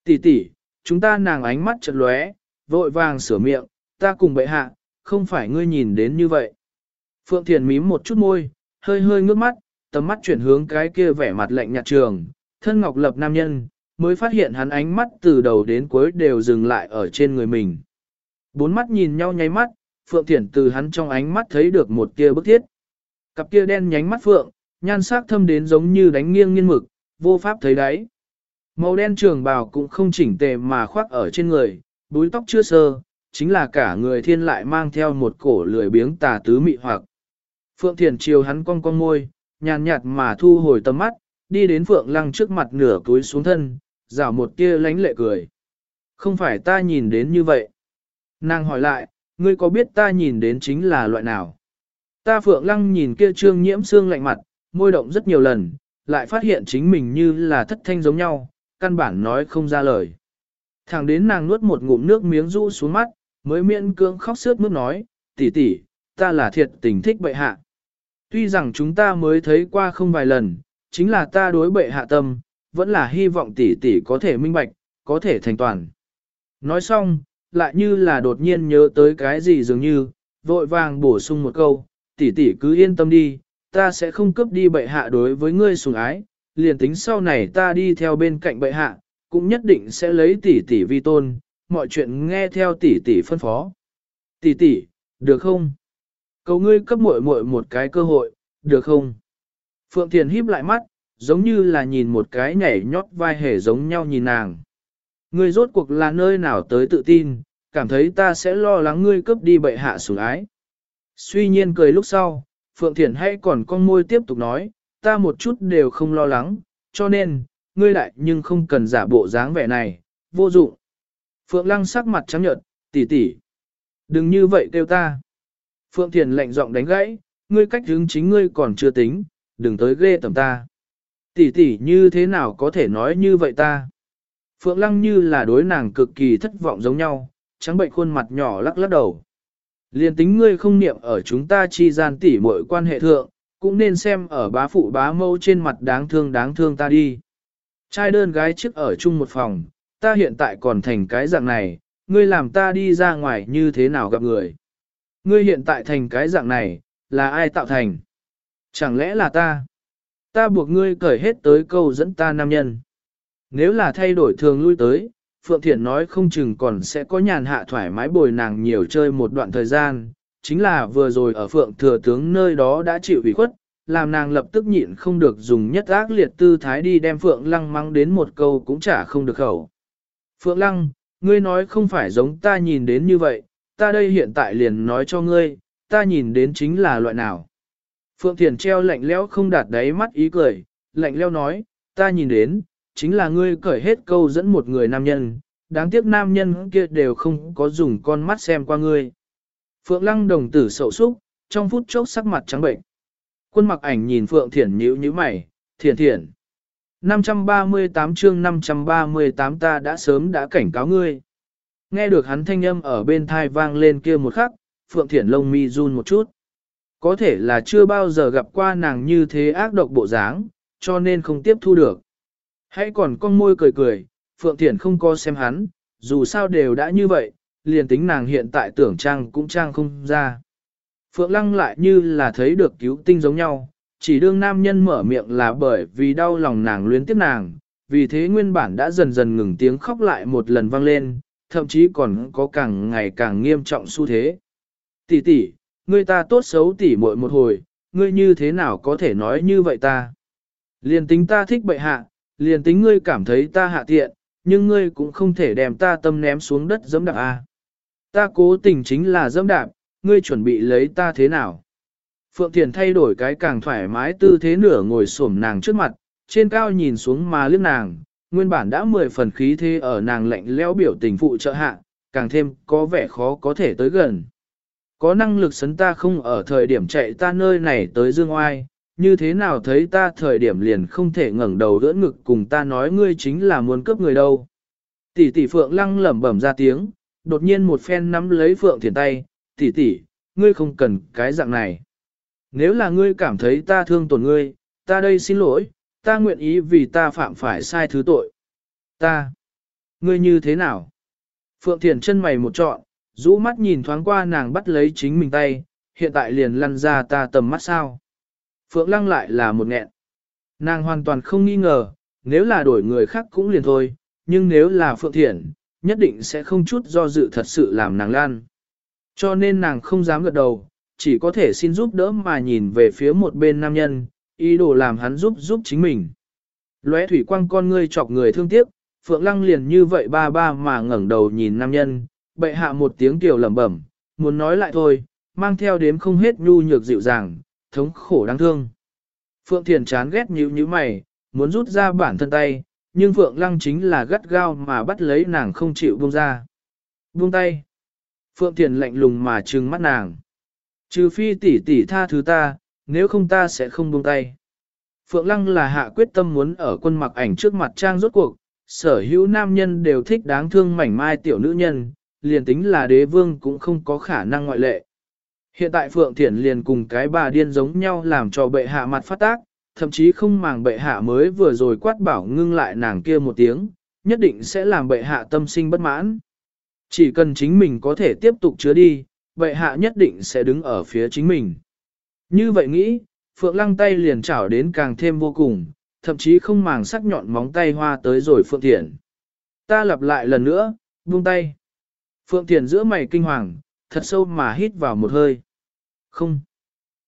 Tỷ tỷ, chúng ta nàng ánh mắt chật lóe, vội vàng sửa miệng, ta cùng bệ hạ, không phải ngươi nhìn đến như vậy. Phượng Thiền mím một chút môi, hơi hơi ngước mắt, tầm mắt chuyển hướng cái kia vẻ mặt lạnh nhạt trường, thân ngọc lập nam nhân, mới phát hiện hắn ánh mắt từ đầu đến cuối đều dừng lại ở trên người mình. Bốn mắt nhìn nhau nháy mắt, Phượng Thiển từ hắn trong ánh mắt thấy được một kia bức thiết. Cặp kia đen nhánh mắt Phượng, nhan sắc thâm đến giống như đánh nghiêng nghiên mực, vô pháp thấy đáy. Màu đen trường bào cũng không chỉnh tề mà khoác ở trên người, búi tóc chưa sơ, chính là cả người thiên lại mang theo một cổ lười biếng tà tứ mị hoặc. Phượng Thiền chiều hắn cong cong môi, nhàn nhạt mà thu hồi tầm mắt, đi đến Phượng Lăng trước mặt nửa túi xuống thân, rảo một kia lánh lệ cười. Không phải ta nhìn đến như vậy. Nàng hỏi lại, ngươi có biết ta nhìn đến chính là loại nào? Ta Phượng Lăng nhìn kia trương nhiễm xương lạnh mặt, môi động rất nhiều lần, lại phát hiện chính mình như là thất thanh giống nhau, căn bản nói không ra lời. Thẳng đến nàng nuốt một ngụm nước miếng rũ xuống mắt, mới miễn cưỡng khóc sướt mướt nói, tỷ tỷ, ta là thiệt tình thích bệ hạ. Tuy rằng chúng ta mới thấy qua không vài lần, chính là ta đối bệ hạ tâm, vẫn là hy vọng tỷ tỷ có thể minh bạch, có thể thành toàn. Nói xong, lại như là đột nhiên nhớ tới cái gì dường như, vội vàng bổ sung một câu, tỷ tỷ cứ yên tâm đi, ta sẽ không cướp đi bệ hạ đối với ngươi sủng ái, liền tính sau này ta đi theo bên cạnh bệ hạ, cũng nhất định sẽ lấy tỷ tỷ vi tôn, mọi chuyện nghe theo tỷ tỷ phân phó. Tỷ tỷ, được không? Cầu ngươi cấp muội muội một cái cơ hội, được không? Phượng Thiền híp lại mắt, giống như là nhìn một cái nhảy nhót vai hề giống nhau nhìn nàng. Ngươi rốt cuộc là nơi nào tới tự tin, cảm thấy ta sẽ lo lắng ngươi cướp đi bệ hạ sủng ái. Suy nhiên cười lúc sau, Phượng Thiển hay còn con môi tiếp tục nói, ta một chút đều không lo lắng, cho nên, ngươi lại nhưng không cần giả bộ dáng vẻ này, vô dụng. Phượng Lăng sắc mặt trắng nhợt, tỷ tỷ, đừng như vậy kêu ta. Phượng Thiền lạnh giọng đánh gãy, ngươi cách hướng chính ngươi còn chưa tính, đừng tới ghê tầm ta. Tỷ tỷ như thế nào có thể nói như vậy ta? Phượng Lăng như là đối nàng cực kỳ thất vọng giống nhau, trắng bệnh khuôn mặt nhỏ lắc lắc đầu. Liên tính ngươi không niệm ở chúng ta chi gian tỉ muội quan hệ thượng, cũng nên xem ở bá phụ bá mâu trên mặt đáng thương đáng thương ta đi. Trai đơn gái trước ở chung một phòng, ta hiện tại còn thành cái dạng này, ngươi làm ta đi ra ngoài như thế nào gặp người. Ngươi hiện tại thành cái dạng này, là ai tạo thành? Chẳng lẽ là ta? Ta buộc ngươi cởi hết tới câu dẫn ta nam nhân. Nếu là thay đổi thường lui tới, Phượng Thiện nói không chừng còn sẽ có nhàn hạ thoải mái bồi nàng nhiều chơi một đoạn thời gian, chính là vừa rồi ở Phượng Thừa Tướng nơi đó đã chịu ủy khuất, làm nàng lập tức nhịn không được dùng nhất ác liệt tư thái đi đem Phượng Lăng mang đến một câu cũng chả không được khẩu. Phượng Lăng, ngươi nói không phải giống ta nhìn đến như vậy, ta đây hiện tại liền nói cho ngươi, ta nhìn đến chính là loại nào. Phượng Thiền treo lạnh lẽo không đạt đáy mắt ý cười, lạnh lẽo nói, ta nhìn đến, chính là ngươi cởi hết câu dẫn một người nam nhân, đáng tiếc nam nhân kia đều không có dùng con mắt xem qua ngươi. Phượng Lăng đồng tử sậu súc, trong phút chốc sắc mặt trắng bệnh. Quân mặc ảnh nhìn Phượng Thiển nhíu như mày, thiển thiển. 538 chương 538 ta đã sớm đã cảnh cáo ngươi. Nghe được hắn thanh âm ở bên thai vang lên kia một khắc, Phượng Thiển lông mi run một chút. Có thể là chưa bao giờ gặp qua nàng như thế ác độc bộ dáng, cho nên không tiếp thu được. Hãy còn con môi cười cười, Phượng Thiển không có xem hắn, dù sao đều đã như vậy, liền tính nàng hiện tại tưởng trang cũng trang không ra. Phượng Lăng lại như là thấy được cứu tinh giống nhau, chỉ đương nam nhân mở miệng là bởi vì đau lòng nàng luyến tiếp nàng, vì thế nguyên bản đã dần dần ngừng tiếng khóc lại một lần vang lên, thậm chí còn có càng ngày càng nghiêm trọng xu thế. Tỷ tỷ, ngươi ta tốt xấu tỷ muội một hồi, ngươi như thế nào có thể nói như vậy ta? Liền tính ta thích bệ hạ, liền tính ngươi cảm thấy ta hạ tiện, nhưng ngươi cũng không thể đem ta tâm ném xuống đất dẫm đạp a. Ta cố tình chính là dẫm đạp, ngươi chuẩn bị lấy ta thế nào? Phượng Thiền thay đổi cái càng thoải mái tư thế nửa ngồi xổm nàng trước mặt, trên cao nhìn xuống mà liếc nàng, nguyên bản đã mười phần khí thế ở nàng lạnh leo biểu tình phụ trợ hạ, càng thêm có vẻ khó có thể tới gần. Có năng lực sấn ta không ở thời điểm chạy ta nơi này tới dương oai, như thế nào thấy ta thời điểm liền không thể ngẩng đầu đỡ ngực cùng ta nói ngươi chính là muốn cướp người đâu. Tỷ tỷ Phượng lăng lẩm bẩm ra tiếng, đột nhiên một phen nắm lấy Phượng Thiền tay, tỷ tỷ, ngươi không cần cái dạng này. Nếu là ngươi cảm thấy ta thương tổn ngươi, ta đây xin lỗi, ta nguyện ý vì ta phạm phải sai thứ tội. Ta, ngươi như thế nào? Phượng Thiền chân mày một trọn, rũ mắt nhìn thoáng qua nàng bắt lấy chính mình tay, hiện tại liền lăn ra ta tầm mắt sao. Phượng Lăng lại là một nghẹn. Nàng hoàn toàn không nghi ngờ, nếu là đổi người khác cũng liền thôi, nhưng nếu là Phượng Thiển, nhất định sẽ không chút do dự thật sự làm nàng lan. Cho nên nàng không dám gật đầu, chỉ có thể xin giúp đỡ mà nhìn về phía một bên nam nhân, ý đồ làm hắn giúp giúp chính mình. Lóe thủy quang con ngươi chọc người thương tiếc, Phượng Lăng liền như vậy ba ba mà ngẩng đầu nhìn nam nhân, bệ hạ một tiếng tiểu lẩm bẩm, muốn nói lại thôi, mang theo đếm không hết nhu nhược dịu dàng, thống khổ đáng thương. Phượng Thiền chán ghét nhíu như mày, muốn rút ra bản thân tay, nhưng Phượng Lăng chính là gắt gao mà bắt lấy nàng không chịu buông ra. Buông tay. Phượng Thiền lạnh lùng mà trừng mắt nàng. Trừ phi tỷ tỷ tha thứ ta, nếu không ta sẽ không buông tay. Phượng Lăng là hạ quyết tâm muốn ở quân mặc ảnh trước mặt trang rốt cuộc, sở hữu nam nhân đều thích đáng thương mảnh mai tiểu nữ nhân, liền tính là đế vương cũng không có khả năng ngoại lệ. Hiện tại Phượng Thiển liền cùng cái bà điên giống nhau làm cho bệ hạ mặt phát tác, thậm chí không màng bệ hạ mới vừa rồi quát bảo ngưng lại nàng kia một tiếng, nhất định sẽ làm bệ hạ tâm sinh bất mãn. Chỉ cần chính mình có thể tiếp tục chứa đi, bệ hạ nhất định sẽ đứng ở phía chính mình. Như vậy nghĩ, Phượng Lăng tay liền chảo đến càng thêm vô cùng, thậm chí không màng sắc nhọn móng tay hoa tới rồi Phượng Thiển. Ta lặp lại lần nữa, buông tay. Phượng Thiển giữa mày kinh hoàng, thật sâu mà hít vào một hơi. Không.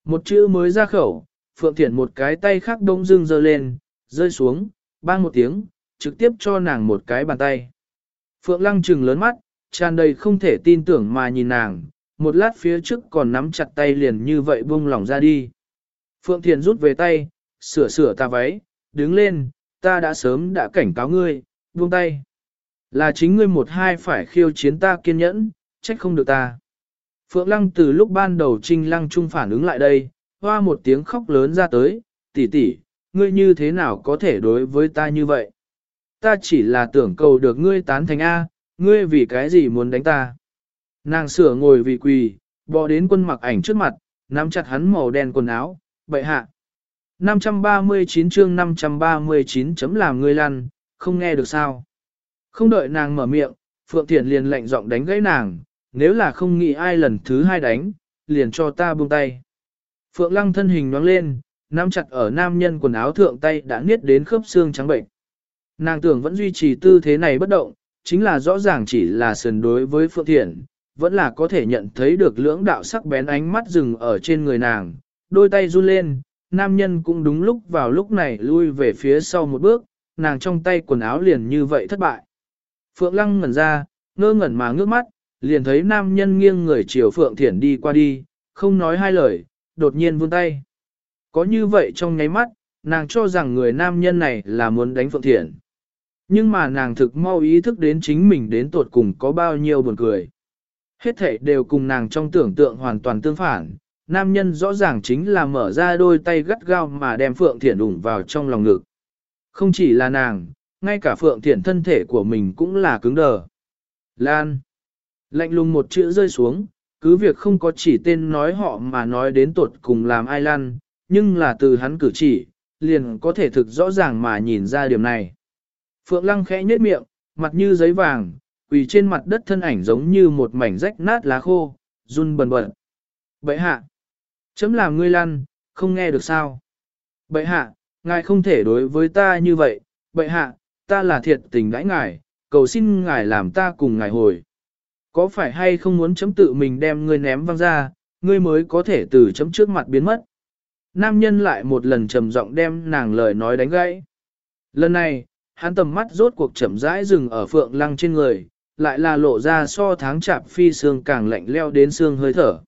Một chữ mới ra khẩu, Phượng Thiển một cái tay khác đông dưng dơ lên, rơi xuống, bang một tiếng, trực tiếp cho nàng một cái bàn tay. Phượng Lăng trừng lớn mắt, tràn đầy không thể tin tưởng mà nhìn nàng, một lát phía trước còn nắm chặt tay liền như vậy buông lỏng ra đi. Phượng Thiền rút về tay, sửa sửa ta váy, đứng lên, ta đã sớm đã cảnh cáo ngươi, buông tay. Là chính ngươi một hai phải khiêu chiến ta kiên nhẫn, trách không được ta. Phượng Lăng từ lúc ban đầu Trinh Lăng Trung phản ứng lại đây, hoa một tiếng khóc lớn ra tới, tỷ tỷ, ngươi như thế nào có thể đối với ta như vậy? Ta chỉ là tưởng cầu được ngươi tán thành A, ngươi vì cái gì muốn đánh ta? Nàng sửa ngồi vì quỳ, bò đến quân mặc ảnh trước mặt, nắm chặt hắn màu đen quần áo, bậy hạ. 539 chương 539 chấm làm ngươi lăn, không nghe được sao. Không đợi nàng mở miệng, Phượng Thiển liền lạnh giọng đánh gãy nàng, nếu là không nghĩ ai lần thứ hai đánh, liền cho ta buông tay. Phượng Lăng thân hình nhoáng lên, nắm chặt ở nam nhân quần áo thượng tay đã niết đến khớp xương trắng bệnh. Nàng tưởng vẫn duy trì tư thế này bất động, chính là rõ ràng chỉ là sườn đối với Phượng Thiển, vẫn là có thể nhận thấy được lưỡng đạo sắc bén ánh mắt dừng ở trên người nàng, đôi tay run lên, nam nhân cũng đúng lúc vào lúc này lui về phía sau một bước, nàng trong tay quần áo liền như vậy thất bại. Phượng Lăng ngẩn ra, ngơ ngẩn mà ngước mắt, liền thấy nam nhân nghiêng người chiều Phượng Thiển đi qua đi, không nói hai lời, đột nhiên vươn tay. Có như vậy trong nháy mắt, nàng cho rằng người nam nhân này là muốn đánh Phượng Thiển. Nhưng mà nàng thực mau ý thức đến chính mình đến tột cùng có bao nhiêu buồn cười. Hết thể đều cùng nàng trong tưởng tượng hoàn toàn tương phản, nam nhân rõ ràng chính là mở ra đôi tay gắt gao mà đem Phượng Thiển ủng vào trong lòng ngực. Không chỉ là nàng, ngay cả Phượng Thiển thân thể của mình cũng là cứng đờ. Lan. Lạnh lùng một chữ rơi xuống, cứ việc không có chỉ tên nói họ mà nói đến tuột cùng làm ai lan, nhưng là từ hắn cử chỉ, liền có thể thực rõ ràng mà nhìn ra điểm này. Phượng Lăng khẽ nhếch miệng, mặt như giấy vàng, quỳ trên mặt đất thân ảnh giống như một mảnh rách nát lá khô, run bần bật. Bậy hạ, chấm làm ngươi lăn, không nghe được sao. Bậy hạ, ngài không thể đối với ta như vậy, bậy hạ, ta là thiệt tình đãi ngài, cầu xin ngài làm ta cùng ngài hồi. Có phải hay không muốn chấm tự mình đem ngươi ném văng ra, ngươi mới có thể từ chấm trước mặt biến mất. Nam nhân lại một lần trầm giọng đem nàng lời nói đánh gãy. Lần này, hắn tầm mắt rốt cuộc chậm rãi dừng ở phượng lăng trên người, lại là lộ ra so tháng chạp phi xương càng lạnh leo đến xương hơi thở.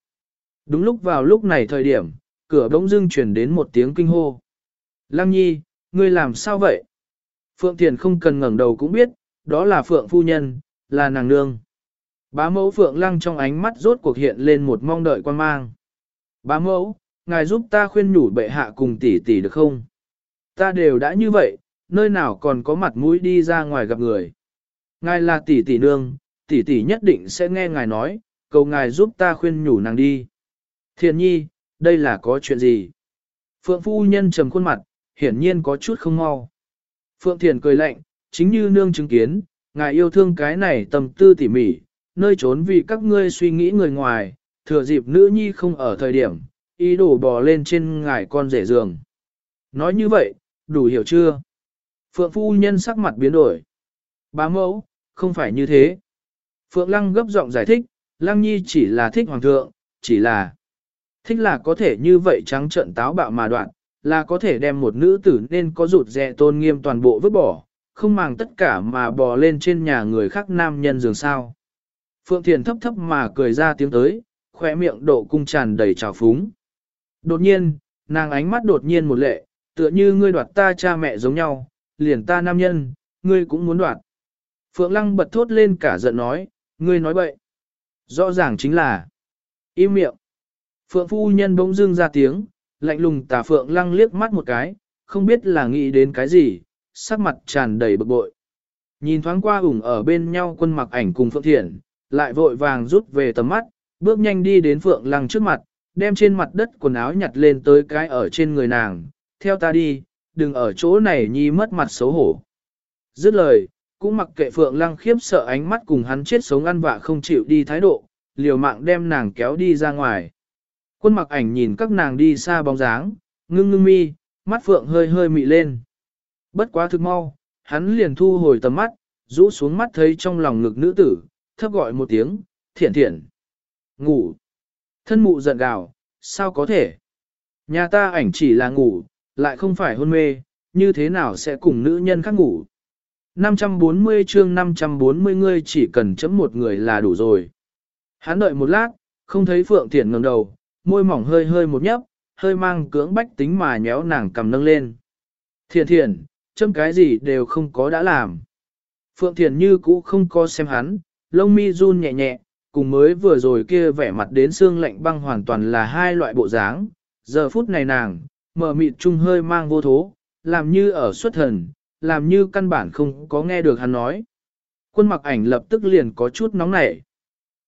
Đúng lúc vào lúc này thời điểm, cửa bỗng dưng truyền đến một tiếng kinh hô. Lăng nhi, ngươi làm sao vậy? Phượng Thiền không cần ngẩng đầu cũng biết, đó là Phượng Phu Nhân, là nàng nương. Bá mẫu Phượng Lăng trong ánh mắt rốt cuộc hiện lên một mong đợi quan mang. Bá mẫu, ngài giúp ta khuyên nhủ bệ hạ cùng tỷ tỷ được không? Ta đều đã như vậy, nơi nào còn có mặt mũi đi ra ngoài gặp người. Ngài là tỷ tỷ nương, tỷ tỷ nhất định sẽ nghe ngài nói, cầu ngài giúp ta khuyên nhủ nàng đi. Thiền nhi, đây là có chuyện gì? Phượng phu nhân trầm khuôn mặt, hiển nhiên có chút không mau. Phượng Thiền cười lạnh, chính như nương chứng kiến, ngài yêu thương cái này tầm tư tỉ mỉ, nơi trốn vì các ngươi suy nghĩ người ngoài, thừa dịp nữ nhi không ở thời điểm, ý đồ bò lên trên ngài con rể giường. Nói như vậy, đủ hiểu chưa? Phượng phu nhân sắc mặt biến đổi. Bá mẫu, không phải như thế. Phượng lăng gấp giọng giải thích, lăng nhi chỉ là thích hoàng thượng, chỉ là thích là có thể như vậy trắng trợn táo bạo mà đoạn, là có thể đem một nữ tử nên có rụt rè tôn nghiêm toàn bộ vứt bỏ, không màng tất cả mà bò lên trên nhà người khác nam nhân giường sao. Phượng Thiền thấp thấp mà cười ra tiếng tới, khỏe miệng độ cung tràn đầy trào phúng. Đột nhiên, nàng ánh mắt đột nhiên một lệ, tựa như ngươi đoạt ta cha mẹ giống nhau, liền ta nam nhân, ngươi cũng muốn đoạt. Phượng Lăng bật thốt lên cả giận nói, ngươi nói bậy. Rõ ràng chính là, im miệng. Phượng phu nhân bỗng dưng ra tiếng, lạnh lùng tà Phượng Lăng liếc mắt một cái, không biết là nghĩ đến cái gì, sắc mặt tràn đầy bực bội. Nhìn thoáng qua ủng ở bên nhau quân mặc ảnh cùng Phượng Thiện, lại vội vàng rút về tầm mắt, bước nhanh đi đến Phượng Lăng trước mặt, đem trên mặt đất quần áo nhặt lên tới cái ở trên người nàng, theo ta đi, đừng ở chỗ này nhi mất mặt xấu hổ. Dứt lời, cũng mặc kệ Phượng Lăng khiếp sợ ánh mắt cùng hắn chết sống ăn vạ không chịu đi thái độ, liều mạng đem nàng kéo đi ra ngoài. Quân mặc ảnh nhìn các nàng đi xa bóng dáng, ngưng ngưng mi, mắt phượng hơi hơi mị lên. Bất quá thực mau, hắn liền thu hồi tầm mắt, rũ xuống mắt thấy trong lòng ngực nữ tử, thấp gọi một tiếng, thiện thiện. Ngủ. Thân mụ giận gào, sao có thể? Nhà ta ảnh chỉ là ngủ, lại không phải hôn mê, như thế nào sẽ cùng nữ nhân khác ngủ? 540 chương 540 ngươi chỉ cần chấm một người là đủ rồi. Hắn đợi một lát, không thấy Phượng Thiển ngẩng đầu, môi mỏng hơi hơi một nhấp, hơi mang cưỡng bách tính mà nhéo nàng cầm nâng lên. Thiện thiện, chấm cái gì đều không có đã làm. Phượng Thiển như cũ không có xem hắn, lông mi run nhẹ nhẹ, cùng mới vừa rồi kia vẻ mặt đến xương lạnh băng hoàn toàn là hai loại bộ dáng. Giờ phút này nàng, mở mịt trung hơi mang vô thố, làm như ở xuất thần, làm như căn bản không có nghe được hắn nói. Quân mặc ảnh lập tức liền có chút nóng nảy.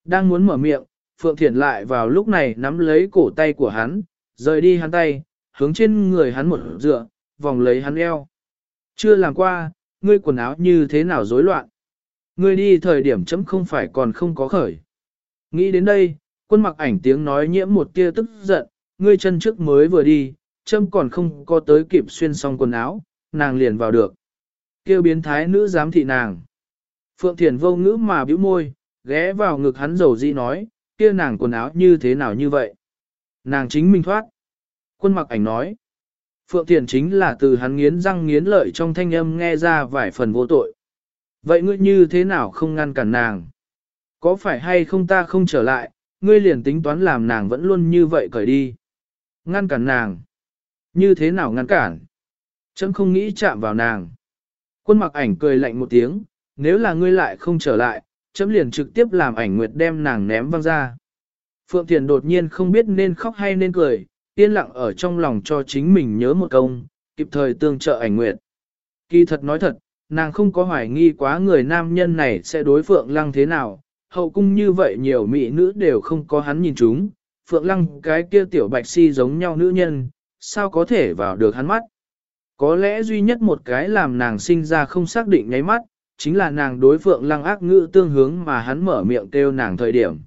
Đang muốn mở miệng, Phượng Thiển lại vào lúc này nắm lấy cổ tay của hắn, rời đi hắn tay, hướng trên người hắn một dựa, vòng lấy hắn eo. Chưa làm qua, ngươi quần áo như thế nào rối loạn. Ngươi đi thời điểm chấm không phải còn không có khởi. Nghĩ đến đây, quân mặc ảnh tiếng nói nhiễm một tia tức giận, ngươi chân trước mới vừa đi, châm còn không có tới kịp xuyên xong quần áo, nàng liền vào được. Kêu biến thái nữ giám thị nàng. Phượng Thiền vô ngữ mà bĩu môi, ghé vào ngực hắn dầu di nói, kia nàng quần áo như thế nào như vậy. Nàng chính mình thoát. Quân mặc ảnh nói. Phượng Thiền chính là từ hắn nghiến răng nghiến lợi trong thanh âm nghe ra vài phần vô tội. Vậy ngươi như thế nào không ngăn cản nàng? Có phải hay không ta không trở lại, ngươi liền tính toán làm nàng vẫn luôn như vậy cởi đi. Ngăn cản nàng. Như thế nào ngăn cản? Chấm không nghĩ chạm vào nàng. Quân mặc ảnh cười lạnh một tiếng, nếu là ngươi lại không trở lại, chấm liền trực tiếp làm ảnh nguyệt đem nàng ném văng ra. Phượng Thiền đột nhiên không biết nên khóc hay nên cười, yên lặng ở trong lòng cho chính mình nhớ một công, kịp thời tương trợ ảnh nguyệt. Kỳ thật nói thật, nàng không có hoài nghi quá người nam nhân này sẽ đối Phượng Lăng thế nào, hậu cung như vậy nhiều mỹ nữ đều không có hắn nhìn chúng, Phượng Lăng cái kia tiểu bạch si giống nhau nữ nhân, sao có thể vào được hắn mắt. Có lẽ duy nhất một cái làm nàng sinh ra không xác định nháy mắt, chính là nàng đối Phượng Lăng ác ngữ tương hướng mà hắn mở miệng kêu nàng thời điểm.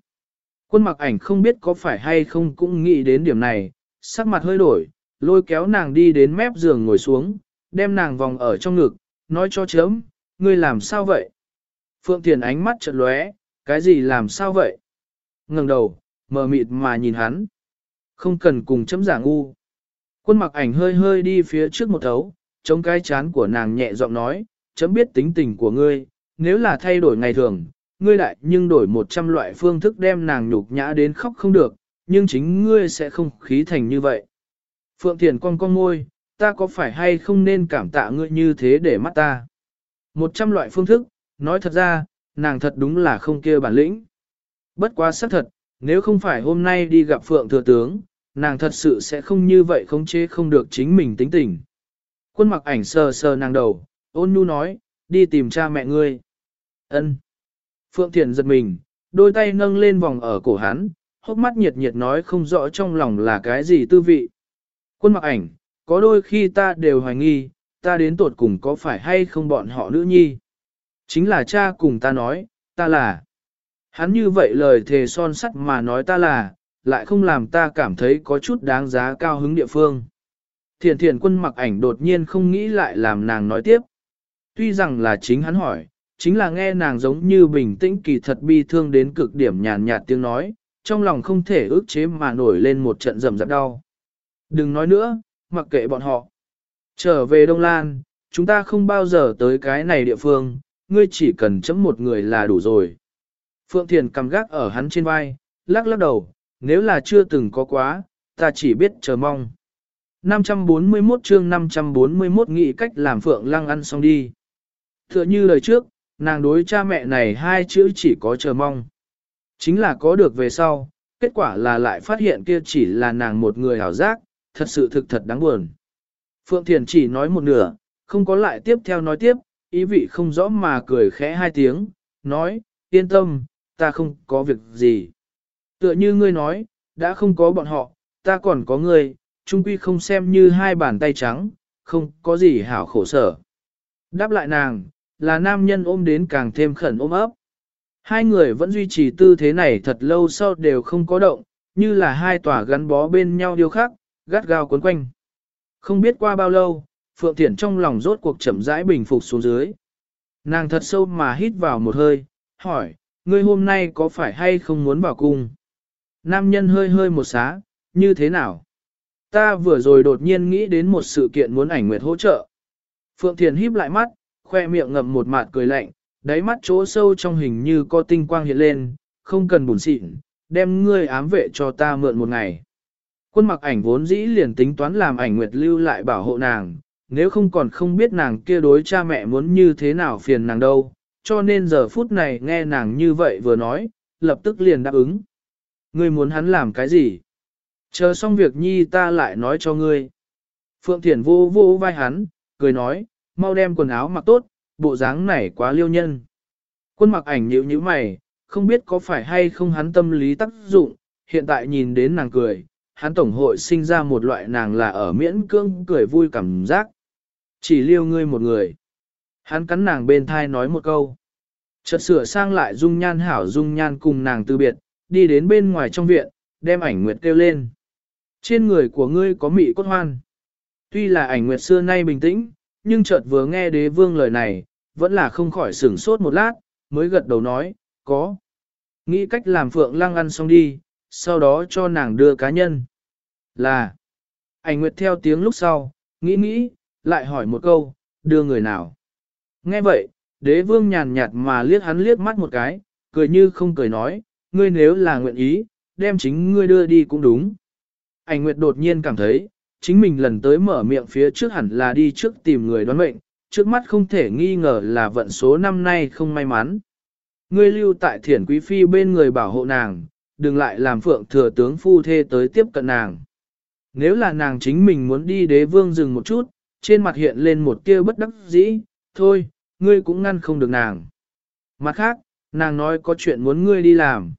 Quân mặc ảnh không biết có phải hay không cũng nghĩ đến điểm này, sắc mặt hơi đổi, lôi kéo nàng đi đến mép giường ngồi xuống, đem nàng vòng ở trong ngực, nói cho chớm, ngươi làm sao vậy? Phượng Thiền ánh mắt chợt lóe, cái gì làm sao vậy? ngẩng đầu, mờ mịt mà nhìn hắn. Không cần cùng chấm giả ngu. Quân mặc ảnh hơi hơi đi phía trước một thấu, chống cái chán của nàng nhẹ giọng nói, chấm biết tính tình của ngươi, nếu là thay đổi ngày thường, ngươi lại nhưng đổi một trăm loại phương thức đem nàng nhục nhã đến khóc không được, nhưng chính ngươi sẽ không khí thành như vậy. Phượng Thiền con con môi, ta có phải hay không nên cảm tạ ngươi như thế để mắt ta? Một trăm loại phương thức, nói thật ra, nàng thật đúng là không kia bản lĩnh. Bất quá xác thật, nếu không phải hôm nay đi gặp Phượng Thừa Tướng, nàng thật sự sẽ không như vậy không chế không được chính mình tính tình. Quân mặc ảnh sờ sờ nàng đầu, ôn nhu nói, đi tìm cha mẹ ngươi. ân Phượng Thiền giật mình, đôi tay nâng lên vòng ở cổ hắn, hốc mắt nhiệt nhiệt nói không rõ trong lòng là cái gì tư vị. Quân mặc ảnh, có đôi khi ta đều hoài nghi, ta đến tuột cùng có phải hay không bọn họ nữ nhi. Chính là cha cùng ta nói, ta là. Hắn như vậy lời thề son sắt mà nói ta là, lại không làm ta cảm thấy có chút đáng giá cao hứng địa phương. Thiền thiền quân mặc ảnh đột nhiên không nghĩ lại làm nàng nói tiếp. Tuy rằng là chính hắn hỏi, chính là nghe nàng giống như bình tĩnh kỳ thật bi thương đến cực điểm nhàn nhạt tiếng nói, trong lòng không thể ước chế mà nổi lên một trận rầm rạp đau. Đừng nói nữa, mặc kệ bọn họ. Trở về Đông Lan, chúng ta không bao giờ tới cái này địa phương, ngươi chỉ cần chấm một người là đủ rồi. Phượng Thiền cầm gác ở hắn trên vai, lắc lắc đầu, nếu là chưa từng có quá, ta chỉ biết chờ mong. 541 chương 541 nghĩ cách làm Phượng Lăng ăn xong đi. Tựa như lời trước, nàng đối cha mẹ này hai chữ chỉ có chờ mong. Chính là có được về sau, kết quả là lại phát hiện kia chỉ là nàng một người hảo giác, thật sự thực thật đáng buồn. Phượng Thiền chỉ nói một nửa, không có lại tiếp theo nói tiếp, ý vị không rõ mà cười khẽ hai tiếng, nói, yên tâm, ta không có việc gì. Tựa như ngươi nói, đã không có bọn họ, ta còn có ngươi, trung quy không xem như hai bàn tay trắng, không có gì hảo khổ sở. Đáp lại nàng, là nam nhân ôm đến càng thêm khẩn ôm ấp. Hai người vẫn duy trì tư thế này thật lâu sau đều không có động, như là hai tòa gắn bó bên nhau điều khác, gắt gao cuốn quanh. Không biết qua bao lâu, Phượng Thiển trong lòng rốt cuộc chậm rãi bình phục xuống dưới. Nàng thật sâu mà hít vào một hơi, hỏi, ngươi hôm nay có phải hay không muốn vào cung? Nam nhân hơi hơi một xá, như thế nào? Ta vừa rồi đột nhiên nghĩ đến một sự kiện muốn ảnh nguyệt hỗ trợ. Phượng Thiền híp lại mắt, khoe miệng ngậm một mặt cười lạnh, đáy mắt chỗ sâu trong hình như có tinh quang hiện lên, không cần buồn xịn, đem ngươi ám vệ cho ta mượn một ngày. Quân mặc ảnh vốn dĩ liền tính toán làm ảnh nguyệt lưu lại bảo hộ nàng, nếu không còn không biết nàng kia đối cha mẹ muốn như thế nào phiền nàng đâu, cho nên giờ phút này nghe nàng như vậy vừa nói, lập tức liền đáp ứng. Ngươi muốn hắn làm cái gì? Chờ xong việc nhi ta lại nói cho ngươi. Phượng Thiển vô vô vai hắn, cười nói, mau đem quần áo mặc tốt, bộ dáng này quá liêu nhân. Quân mặc ảnh nhíu nhíu mày, không biết có phải hay không hắn tâm lý tác dụng, hiện tại nhìn đến nàng cười, hắn tổng hội sinh ra một loại nàng là ở miễn cưỡng cười vui cảm giác. Chỉ liêu ngươi một người. Hắn cắn nàng bên thai nói một câu. Chợt sửa sang lại dung nhan hảo dung nhan cùng nàng từ biệt, đi đến bên ngoài trong viện, đem ảnh nguyệt kêu lên. Trên người của ngươi có mị cốt hoan. Tuy là ảnh nguyệt xưa nay bình tĩnh, nhưng chợt vừa nghe đế vương lời này, vẫn là không khỏi sửng sốt một lát, mới gật đầu nói, có. Nghĩ cách làm phượng lăng ăn xong đi, sau đó cho nàng đưa cá nhân. Là, ảnh nguyệt theo tiếng lúc sau, nghĩ nghĩ, lại hỏi một câu, đưa người nào. Nghe vậy, đế vương nhàn nhạt mà liếc hắn liếc mắt một cái, cười như không cười nói, ngươi nếu là nguyện ý, đem chính ngươi đưa đi cũng đúng. Ảnh nguyệt đột nhiên cảm thấy, chính mình lần tới mở miệng phía trước hẳn là đi trước tìm người đoán mệnh, trước mắt không thể nghi ngờ là vận số năm nay không may mắn. Ngươi lưu tại thiển quý phi bên người bảo hộ nàng, đừng lại làm phượng thừa tướng phu thê tới tiếp cận nàng. Nếu là nàng chính mình muốn đi đế vương dừng một chút, trên mặt hiện lên một tia bất đắc dĩ, thôi, ngươi cũng ngăn không được nàng. Mặt khác, nàng nói có chuyện muốn ngươi đi làm.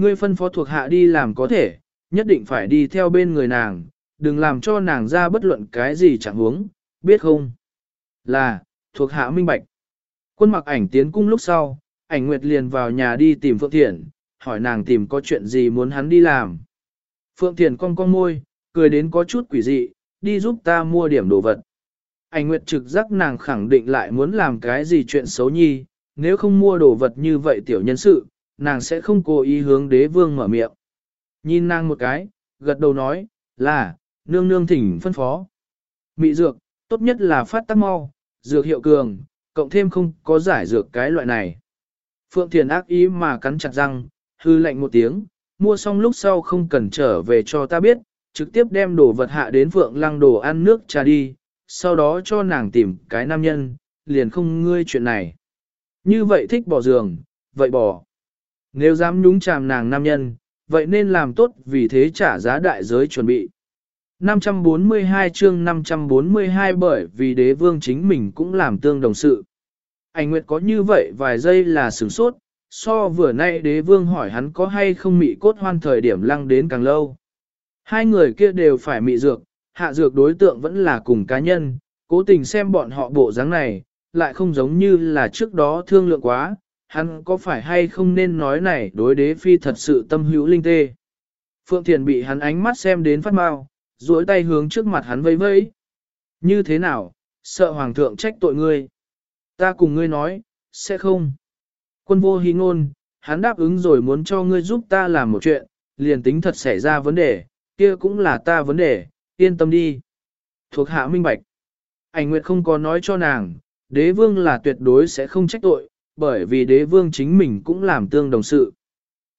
Ngươi phân phó thuộc hạ đi làm có thể, nhất định phải đi theo bên người nàng, đừng làm cho nàng ra bất luận cái gì chẳng huống, biết không? Là, thuộc hạ minh bạch. Quân mặc ảnh tiến cung lúc sau, ảnh nguyệt liền vào nhà đi tìm Phượng Thiển, hỏi nàng tìm có chuyện gì muốn hắn đi làm. Phượng Thiển cong cong môi, cười đến có chút quỷ dị, đi giúp ta mua điểm đồ vật. Ảnh nguyệt trực giác nàng khẳng định lại muốn làm cái gì chuyện xấu nhi, nếu không mua đồ vật như vậy tiểu nhân sự, nàng sẽ không cố ý hướng đế vương mở miệng. Nhìn nàng một cái, gật đầu nói, là, nương nương thỉnh phân phó. Mị dược, tốt nhất là phát tắc mau, dược hiệu cường, cộng thêm không có giải dược cái loại này. Phượng Thiền ác ý mà cắn chặt răng, hư lạnh một tiếng, mua xong lúc sau không cần trở về cho ta biết, trực tiếp đem đồ vật hạ đến Phượng lăng đồ ăn nước trà đi, sau đó cho nàng tìm cái nam nhân, liền không ngươi chuyện này. Như vậy thích bỏ giường, vậy bỏ. Nếu dám nhúng chàm nàng nam nhân, vậy nên làm tốt vì thế trả giá đại giới chuẩn bị. 542 chương 542 bởi vì đế vương chính mình cũng làm tương đồng sự. Anh Nguyệt có như vậy vài giây là sửng sốt, so vừa nay đế vương hỏi hắn có hay không mị cốt hoan thời điểm lăng đến càng lâu. Hai người kia đều phải mị dược, hạ dược đối tượng vẫn là cùng cá nhân, cố tình xem bọn họ bộ dáng này, lại không giống như là trước đó thương lượng quá, hắn có phải hay không nên nói này đối đế phi thật sự tâm hữu linh tê. Phượng Thiền bị hắn ánh mắt xem đến phát mau, duỗi tay hướng trước mặt hắn vẫy vẫy. Như thế nào, sợ hoàng thượng trách tội ngươi. Ta cùng ngươi nói, sẽ không. Quân vô hí ngôn, hắn đáp ứng rồi muốn cho ngươi giúp ta làm một chuyện, liền tính thật xảy ra vấn đề, kia cũng là ta vấn đề, yên tâm đi. Thuộc hạ minh bạch. Ảnh Nguyệt không có nói cho nàng, đế vương là tuyệt đối sẽ không trách tội, bởi vì đế vương chính mình cũng làm tương đồng sự.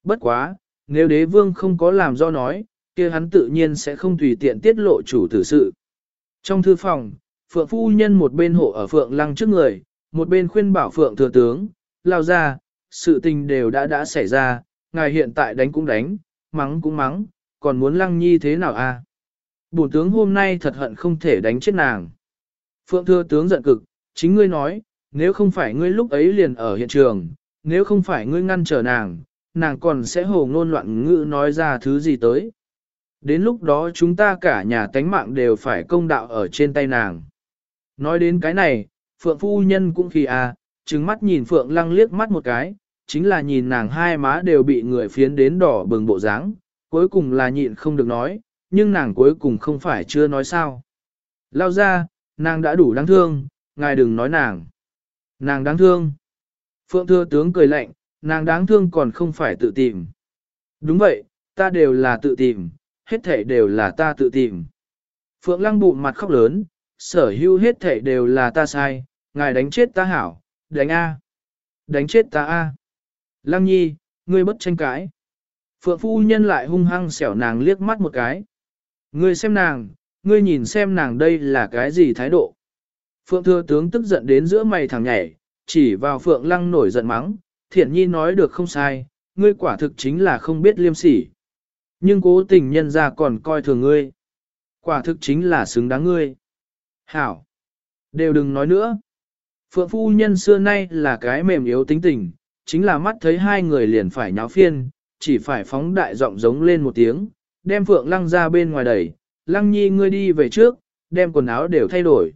Bất quá, nếu đế vương không có làm do nói, kia hắn tự nhiên sẽ không tùy tiện tiết lộ chủ tử sự. Trong thư phòng, Phượng Phu Nhân một bên hộ ở Phượng Lăng trước người, một bên khuyên bảo Phượng Thừa Tướng, lao ra, sự tình đều đã đã xảy ra, ngài hiện tại đánh cũng đánh, mắng cũng mắng, còn muốn Lăng Nhi thế nào a? À? Bổn tướng hôm nay thật hận không thể đánh chết nàng. Phượng Thừa Tướng giận cực, chính ngươi nói, nếu không phải ngươi lúc ấy liền ở hiện trường, nếu không phải ngươi ngăn trở nàng, nàng còn sẽ hồ ngôn loạn ngữ nói ra thứ gì tới. Đến lúc đó chúng ta cả nhà tánh mạng đều phải công đạo ở trên tay nàng. Nói đến cái này, Phượng Phu Nhân cũng khi à, trừng mắt nhìn Phượng Lăng liếc mắt một cái, chính là nhìn nàng hai má đều bị người phiến đến đỏ bừng bộ dáng, cuối cùng là nhịn không được nói, nhưng nàng cuối cùng không phải chưa nói sao. Lao ra, nàng đã đủ đáng thương, ngài đừng nói nàng. Nàng đáng thương. Phượng thưa tướng cười lạnh, nàng đáng thương còn không phải tự tìm. Đúng vậy, ta đều là tự tìm, hết thể đều là ta tự tìm. Phượng lăng bụng mặt khóc lớn, sở hữu hết thể đều là ta sai, ngài đánh chết ta hảo, đánh A. Đánh chết ta A. Lăng nhi, ngươi bất tranh cãi. Phượng phu nhân lại hung hăng xẻo nàng liếc mắt một cái. Ngươi xem nàng, ngươi nhìn xem nàng đây là cái gì thái độ. Phượng thừa tướng tức giận đến giữa mày thẳng nhảy, chỉ vào Phượng lăng nổi giận mắng, thiện nhi nói được không sai, ngươi quả thực chính là không biết liêm sỉ. Nhưng cố tình nhân ra còn coi thường ngươi. Quả thực chính là xứng đáng ngươi. Hảo! Đều đừng nói nữa. Phượng phu nhân xưa nay là cái mềm yếu tính tình, chính là mắt thấy hai người liền phải nháo phiên, chỉ phải phóng đại giọng giống lên một tiếng, đem Phượng Lăng ra bên ngoài đẩy, Lăng Nhi ngươi đi về trước, đem quần áo đều thay đổi.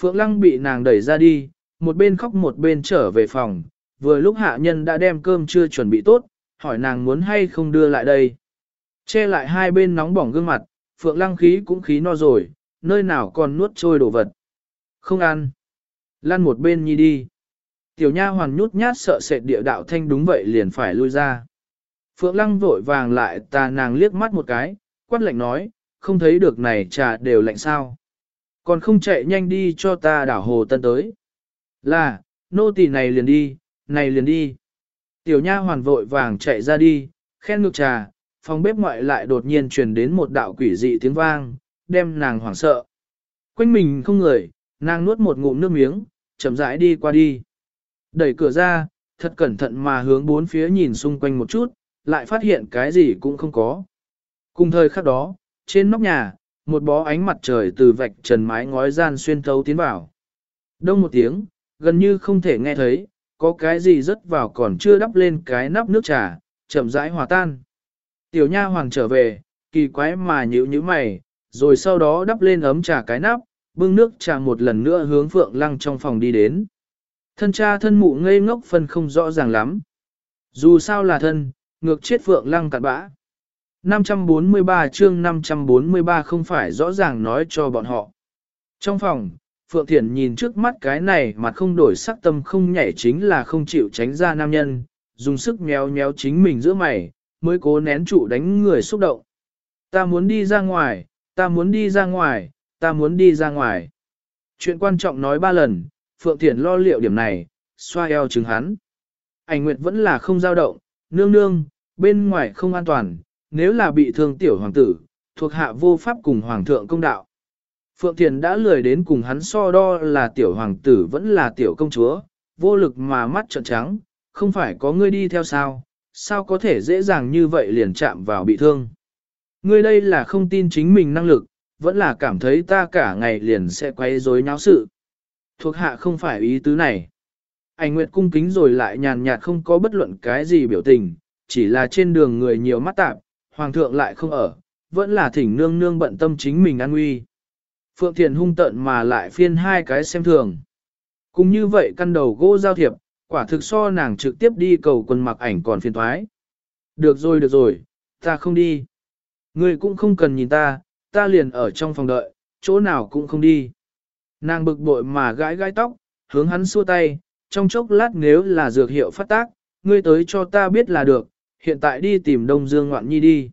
Phượng Lăng bị nàng đẩy ra đi, một bên khóc một bên trở về phòng, vừa lúc hạ nhân đã đem cơm chưa chuẩn bị tốt, hỏi nàng muốn hay không đưa lại đây. Che lại hai bên nóng bỏng gương mặt, Phượng Lăng khí cũng khí no rồi, nơi nào còn nuốt trôi đồ vật. Không ăn. Lăn một bên nhi đi. Tiểu nha hoàn nhút nhát sợ sệt địa đạo thanh đúng vậy liền phải lui ra. Phượng lăng vội vàng lại tà nàng liếc mắt một cái, quát lạnh nói, không thấy được này trà đều lạnh sao. Còn không chạy nhanh đi cho ta đảo hồ tân tới. Là, nô tỳ này liền đi, này liền đi. Tiểu nha hoàn vội vàng chạy ra đi, khen ngược trà, phòng bếp ngoại lại đột nhiên truyền đến một đạo quỷ dị tiếng vang, đem nàng hoảng sợ. Quanh mình không người, nàng nuốt một ngụm nước miếng, chậm rãi đi qua đi. Đẩy cửa ra, thật cẩn thận mà hướng bốn phía nhìn xung quanh một chút, lại phát hiện cái gì cũng không có. Cùng thời khắc đó, trên nóc nhà, một bó ánh mặt trời từ vạch trần mái ngói gian xuyên thấu tiến vào. Đông một tiếng, gần như không thể nghe thấy, có cái gì rớt vào còn chưa đắp lên cái nắp nước trà, chậm rãi hòa tan. Tiểu nha hoàng trở về, kỳ quái mà nhíu nhíu mày, rồi sau đó đắp lên ấm trà cái nắp, bưng nước trà một lần nữa hướng Phượng Lăng trong phòng đi đến. Thân cha thân mụ ngây ngốc phân không rõ ràng lắm. Dù sao là thân, ngược chết Phượng Lăng cặn bã. 543 chương 543 không phải rõ ràng nói cho bọn họ. Trong phòng, Phượng Thiển nhìn trước mắt cái này mà không đổi sắc tâm không nhảy chính là không chịu tránh ra nam nhân, dùng sức méo méo chính mình giữa mày, mới cố nén trụ đánh người xúc động. Ta muốn đi ra ngoài, ta muốn đi ra ngoài, ta muốn đi ra ngoài. Chuyện quan trọng nói ba lần, Phượng Thiển lo liệu điểm này, xoa eo chứng hắn. Ảnh Nguyệt vẫn là không dao động, nương nương, bên ngoài không an toàn, nếu là bị thương tiểu hoàng tử, thuộc hạ vô pháp cùng hoàng thượng công đạo. Phượng Thiền đã lười đến cùng hắn so đo là tiểu hoàng tử vẫn là tiểu công chúa, vô lực mà mắt trợn trắng, không phải có ngươi đi theo sao, sao có thể dễ dàng như vậy liền chạm vào bị thương. Ngươi đây là không tin chính mình năng lực, vẫn là cảm thấy ta cả ngày liền sẽ quay rối nháo sự. Thuộc hạ không phải ý tứ này. Ảnh Nguyệt cung kính rồi lại nhàn nhạt không có bất luận cái gì biểu tình, chỉ là trên đường người nhiều mắt tạp, hoàng thượng lại không ở, vẫn là thỉnh nương nương bận tâm chính mình an nguy. Phượng Thiền hung tận mà lại phiên hai cái xem thường. Cũng như vậy căn đầu gỗ giao thiệp, quả thực so nàng trực tiếp đi cầu quần mặc ảnh còn phiền thoái. Được rồi được rồi, ta không đi. người cũng không cần nhìn ta, ta liền ở trong phòng đợi, chỗ nào cũng không đi. Nàng bực bội mà gãi gãi tóc, hướng hắn xua tay, trong chốc lát nếu là dược hiệu phát tác, ngươi tới cho ta biết là được, hiện tại đi tìm Đông Dương Ngoạn Nhi đi.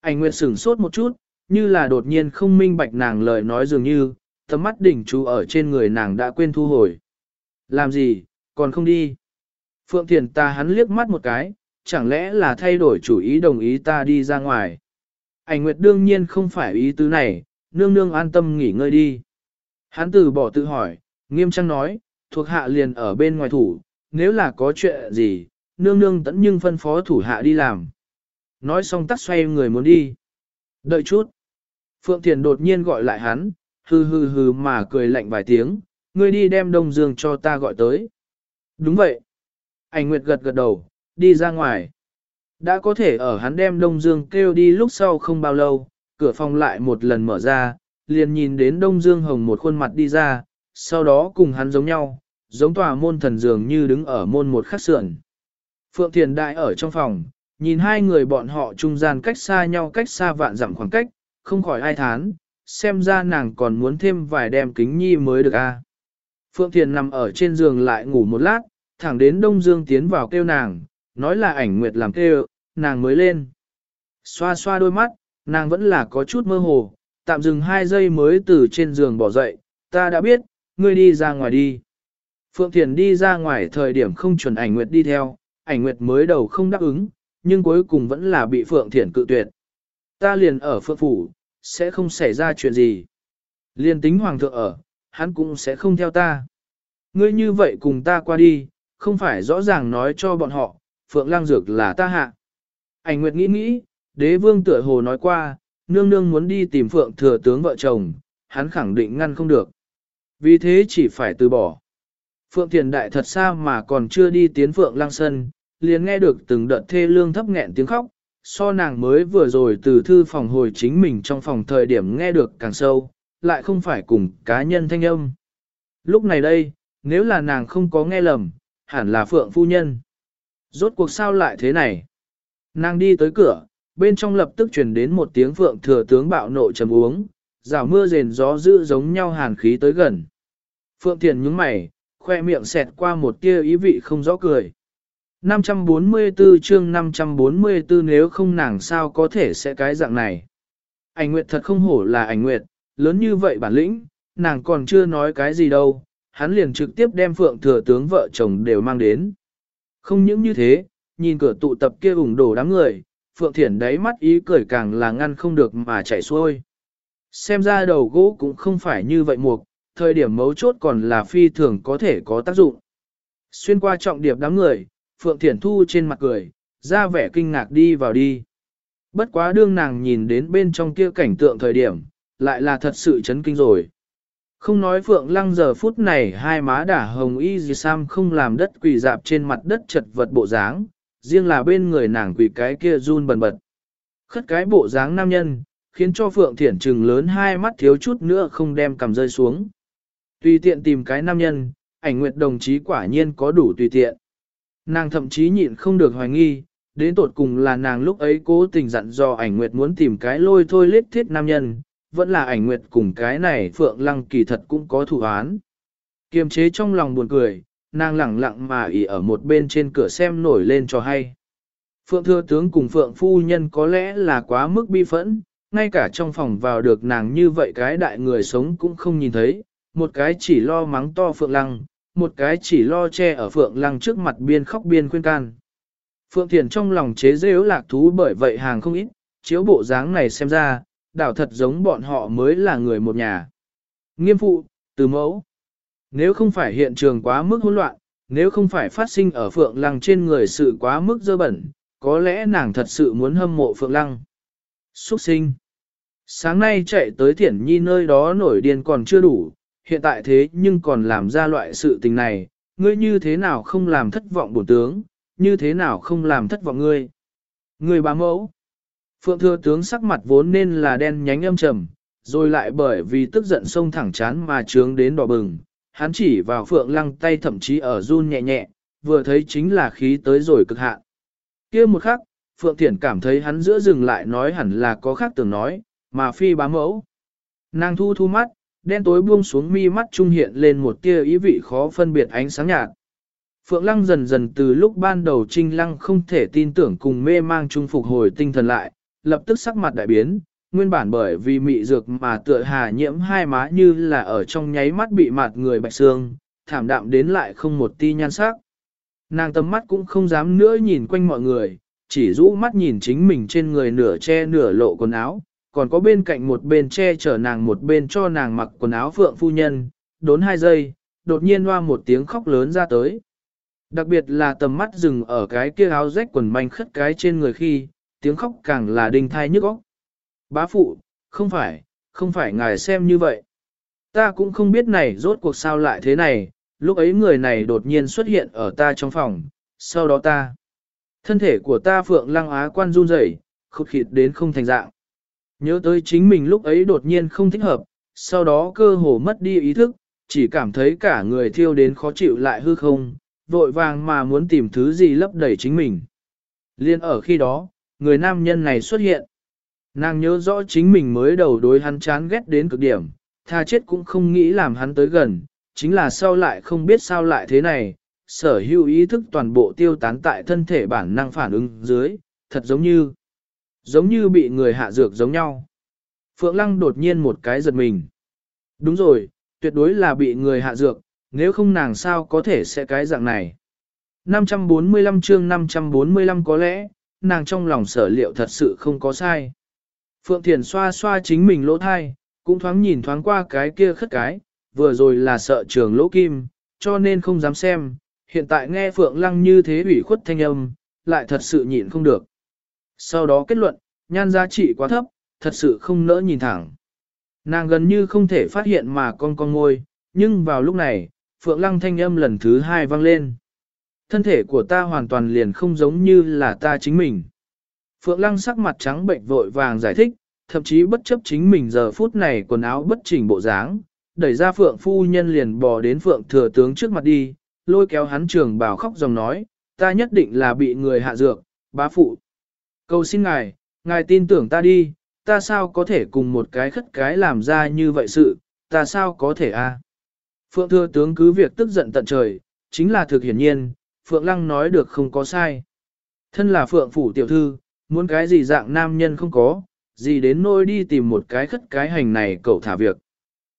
Ảnh Nguyệt sửng sốt một chút, như là đột nhiên không minh bạch nàng lời nói dường như, tầm mắt đỉnh chú ở trên người nàng đã quên thu hồi. Làm gì, còn không đi. Phượng Thiền ta hắn liếc mắt một cái, chẳng lẽ là thay đổi chủ ý đồng ý ta đi ra ngoài. Ảnh Nguyệt đương nhiên không phải ý tứ này, nương nương an tâm nghỉ ngơi đi. Hắn từ bỏ tự hỏi, nghiêm trang nói, thuộc hạ liền ở bên ngoài thủ, nếu là có chuyện gì, nương nương tẫn nhưng phân phó thủ hạ đi làm. Nói xong tắt xoay người muốn đi. Đợi chút. Phượng Thiền đột nhiên gọi lại hắn, hừ hừ hừ mà cười lạnh vài tiếng, ngươi đi đem Đông Dương cho ta gọi tới. Đúng vậy. Ảnh Nguyệt gật gật đầu, đi ra ngoài. Đã có thể ở hắn đem Đông Dương kêu đi lúc sau không bao lâu, cửa phòng lại một lần mở ra, liền nhìn đến Đông Dương Hồng một khuôn mặt đi ra, sau đó cùng hắn giống nhau, giống tòa môn thần dường như đứng ở môn một khắc sườn. Phượng Thiền Đại ở trong phòng, Nhìn hai người bọn họ trung gian cách xa nhau cách xa vạn dặm khoảng cách, không khỏi ai thán, xem ra nàng còn muốn thêm vài đem kính nhi mới được a. Phượng Thiền nằm ở trên giường lại ngủ một lát, thẳng đến Đông Dương tiến vào kêu nàng, nói là ảnh nguyệt làm kêu, nàng mới lên. Xoa xoa đôi mắt, nàng vẫn là có chút mơ hồ, tạm dừng hai giây mới từ trên giường bỏ dậy, ta đã biết, ngươi đi ra ngoài đi. Phượng Thiền đi ra ngoài thời điểm không chuẩn ảnh nguyệt đi theo, ảnh nguyệt mới đầu không đáp ứng, nhưng cuối cùng vẫn là bị Phượng Thiển cự tuyệt. Ta liền ở Phượng Phủ, sẽ không xảy ra chuyện gì. Liền tính Hoàng thượng ở, hắn cũng sẽ không theo ta. Ngươi như vậy cùng ta qua đi, không phải rõ ràng nói cho bọn họ, Phượng Lang Dược là ta hạ. Ảnh Nguyệt nghĩ nghĩ, đế vương tựa hồ nói qua, nương nương muốn đi tìm Phượng thừa tướng vợ chồng, hắn khẳng định ngăn không được. Vì thế chỉ phải từ bỏ. Phượng Thiền Đại thật xa mà còn chưa đi tiến Phượng lăng Sân, liền nghe được từng đợt thê lương thấp nghẹn tiếng khóc, so nàng mới vừa rồi từ thư phòng hồi chính mình trong phòng thời điểm nghe được càng sâu, lại không phải cùng cá nhân thanh âm. Lúc này đây, nếu là nàng không có nghe lầm, hẳn là Phượng Phu Nhân. Rốt cuộc sao lại thế này? Nàng đi tới cửa, bên trong lập tức truyền đến một tiếng Phượng thừa tướng bạo nộ trầm uống, rào mưa rền gió dữ giống nhau hàn khí tới gần. Phượng Thiền nhướng mày, khoe miệng xẹt qua một tia ý vị không rõ cười. 544 chương 544 nếu không nàng sao có thể sẽ cái dạng này. Ảnh Nguyệt thật không hổ là ảnh Nguyệt, lớn như vậy bản lĩnh, nàng còn chưa nói cái gì đâu, hắn liền trực tiếp đem phượng thừa tướng vợ chồng đều mang đến. Không những như thế, nhìn cửa tụ tập kia ủng đổ đám người, phượng thiển đáy mắt ý cười càng là ngăn không được mà chạy xuôi. Xem ra đầu gỗ cũng không phải như vậy mục, thời điểm mấu chốt còn là phi thường có thể có tác dụng. Xuyên qua trọng điệp đám người, Phượng Thiển Thu trên mặt cười, ra vẻ kinh ngạc đi vào đi. Bất quá đương nàng nhìn đến bên trong kia cảnh tượng thời điểm, lại là thật sự chấn kinh rồi. Không nói Phượng Lăng giờ phút này hai má đả hồng y gì sam không làm đất quỳ dạp trên mặt đất chật vật bộ dáng, riêng là bên người nàng quỳ cái kia run bần bật. Khất cái bộ dáng nam nhân, khiến cho Phượng Thiển trừng lớn hai mắt thiếu chút nữa không đem cầm rơi xuống. Tùy tiện tìm cái nam nhân, ảnh nguyệt đồng chí quả nhiên có đủ tùy tiện. Nàng thậm chí nhịn không được hoài nghi, đến tột cùng là nàng lúc ấy cố tình dặn dò ảnh nguyệt muốn tìm cái lôi thôi lết thiết nam nhân, vẫn là ảnh nguyệt cùng cái này Phượng Lăng kỳ thật cũng có thủ án. Kiềm chế trong lòng buồn cười, nàng lẳng lặng mà ỉ ở một bên trên cửa xem nổi lên cho hay. Phượng Thừa Tướng cùng Phượng Phu Nhân có lẽ là quá mức bi phẫn, ngay cả trong phòng vào được nàng như vậy cái đại người sống cũng không nhìn thấy, một cái chỉ lo mắng to Phượng Lăng, một cái chỉ lo che ở Phượng Lăng trước mặt biên khóc biên khuyên can. Phượng Thiền trong lòng chế dễ lạc thú bởi vậy hàng không ít, chiếu bộ dáng này xem ra, đảo thật giống bọn họ mới là người một nhà. Nghiêm phụ, từ mẫu. Nếu không phải hiện trường quá mức hỗn loạn, nếu không phải phát sinh ở Phượng Lăng trên người sự quá mức dơ bẩn, có lẽ nàng thật sự muốn hâm mộ Phượng Lăng. Xuất sinh. Sáng nay chạy tới Thiển Nhi nơi đó nổi điên còn chưa đủ, hiện tại thế nhưng còn làm ra loại sự tình này, ngươi như thế nào không làm thất vọng bổn tướng, như thế nào không làm thất vọng ngươi. Ngươi bá mẫu. Phượng thừa tướng sắc mặt vốn nên là đen nhánh âm trầm, rồi lại bởi vì tức giận sông thẳng chán mà trướng đến đỏ bừng. Hắn chỉ vào phượng lăng tay thậm chí ở run nhẹ nhẹ, vừa thấy chính là khí tới rồi cực hạn. kia một khắc, Phượng Thiển cảm thấy hắn giữa dừng lại nói hẳn là có khác tưởng nói, mà phi bá mẫu. Nàng thu thu mắt, đen tối buông xuống mi mắt trung hiện lên một tia ý vị khó phân biệt ánh sáng nhạt. Phượng Lăng dần dần từ lúc ban đầu Trinh Lăng không thể tin tưởng cùng mê mang trung phục hồi tinh thần lại, lập tức sắc mặt đại biến, nguyên bản bởi vì mị dược mà tựa hà nhiễm hai má như là ở trong nháy mắt bị mạt người bạch xương, thảm đạm đến lại không một ti nhan sắc. Nàng tầm mắt cũng không dám nữa nhìn quanh mọi người, chỉ rũ mắt nhìn chính mình trên người nửa che nửa lộ quần áo, còn có bên cạnh một bên che chở nàng một bên cho nàng mặc quần áo phượng phu nhân, đốn hai giây, đột nhiên hoa một tiếng khóc lớn ra tới. Đặc biệt là tầm mắt dừng ở cái kia áo rách quần manh khất cái trên người khi, tiếng khóc càng là đinh thai nhức óc. Bá phụ, không phải, không phải ngài xem như vậy. Ta cũng không biết này rốt cuộc sao lại thế này, lúc ấy người này đột nhiên xuất hiện ở ta trong phòng, sau đó ta. Thân thể của ta phượng lăng á quan run rẩy, khụt khịt đến không thành dạng. Nhớ tới chính mình lúc ấy đột nhiên không thích hợp, sau đó cơ hồ mất đi ý thức, chỉ cảm thấy cả người thiêu đến khó chịu lại hư không, vội vàng mà muốn tìm thứ gì lấp đầy chính mình. Liên ở khi đó, người nam nhân này xuất hiện. Nàng nhớ rõ chính mình mới đầu đối hắn chán ghét đến cực điểm, tha chết cũng không nghĩ làm hắn tới gần, chính là sau lại không biết sao lại thế này, sở hữu ý thức toàn bộ tiêu tán tại thân thể bản năng phản ứng dưới, thật giống như, giống như bị người hạ dược giống nhau. Phượng Lăng đột nhiên một cái giật mình. Đúng rồi, tuyệt đối là bị người hạ dược, nếu không nàng sao có thể sẽ cái dạng này. 545 chương 545 có lẽ, nàng trong lòng sở liệu thật sự không có sai. Phượng Thiền xoa xoa chính mình lỗ thai, cũng thoáng nhìn thoáng qua cái kia khất cái, vừa rồi là sợ trường lỗ kim, cho nên không dám xem, hiện tại nghe Phượng Lăng như thế ủy khuất thanh âm, lại thật sự nhịn không được. Sau đó kết luận, nhan giá trị quá thấp, thật sự không nỡ nhìn thẳng. Nàng gần như không thể phát hiện mà con con ngôi, nhưng vào lúc này, Phượng Lăng thanh âm lần thứ hai vang lên. Thân thể của ta hoàn toàn liền không giống như là ta chính mình. Phượng Lăng sắc mặt trắng bệnh vội vàng giải thích, thậm chí bất chấp chính mình giờ phút này quần áo bất chỉnh bộ dáng, đẩy ra Phượng phu nhân liền bò đến Phượng thừa tướng trước mặt đi, lôi kéo hắn trường bào khóc dòng nói, ta nhất định là bị người hạ dược, bá phụ. Cầu xin ngài, ngài tin tưởng ta đi, ta sao có thể cùng một cái khất cái làm ra như vậy sự, ta sao có thể a? Phượng thừa tướng cứ việc tức giận tận trời, chính là thực hiển nhiên, Phượng lăng nói được không có sai. Thân là Phượng phủ tiểu thư, muốn cái gì dạng nam nhân không có, gì đến nôi đi tìm một cái khất cái hành này cậu thả việc.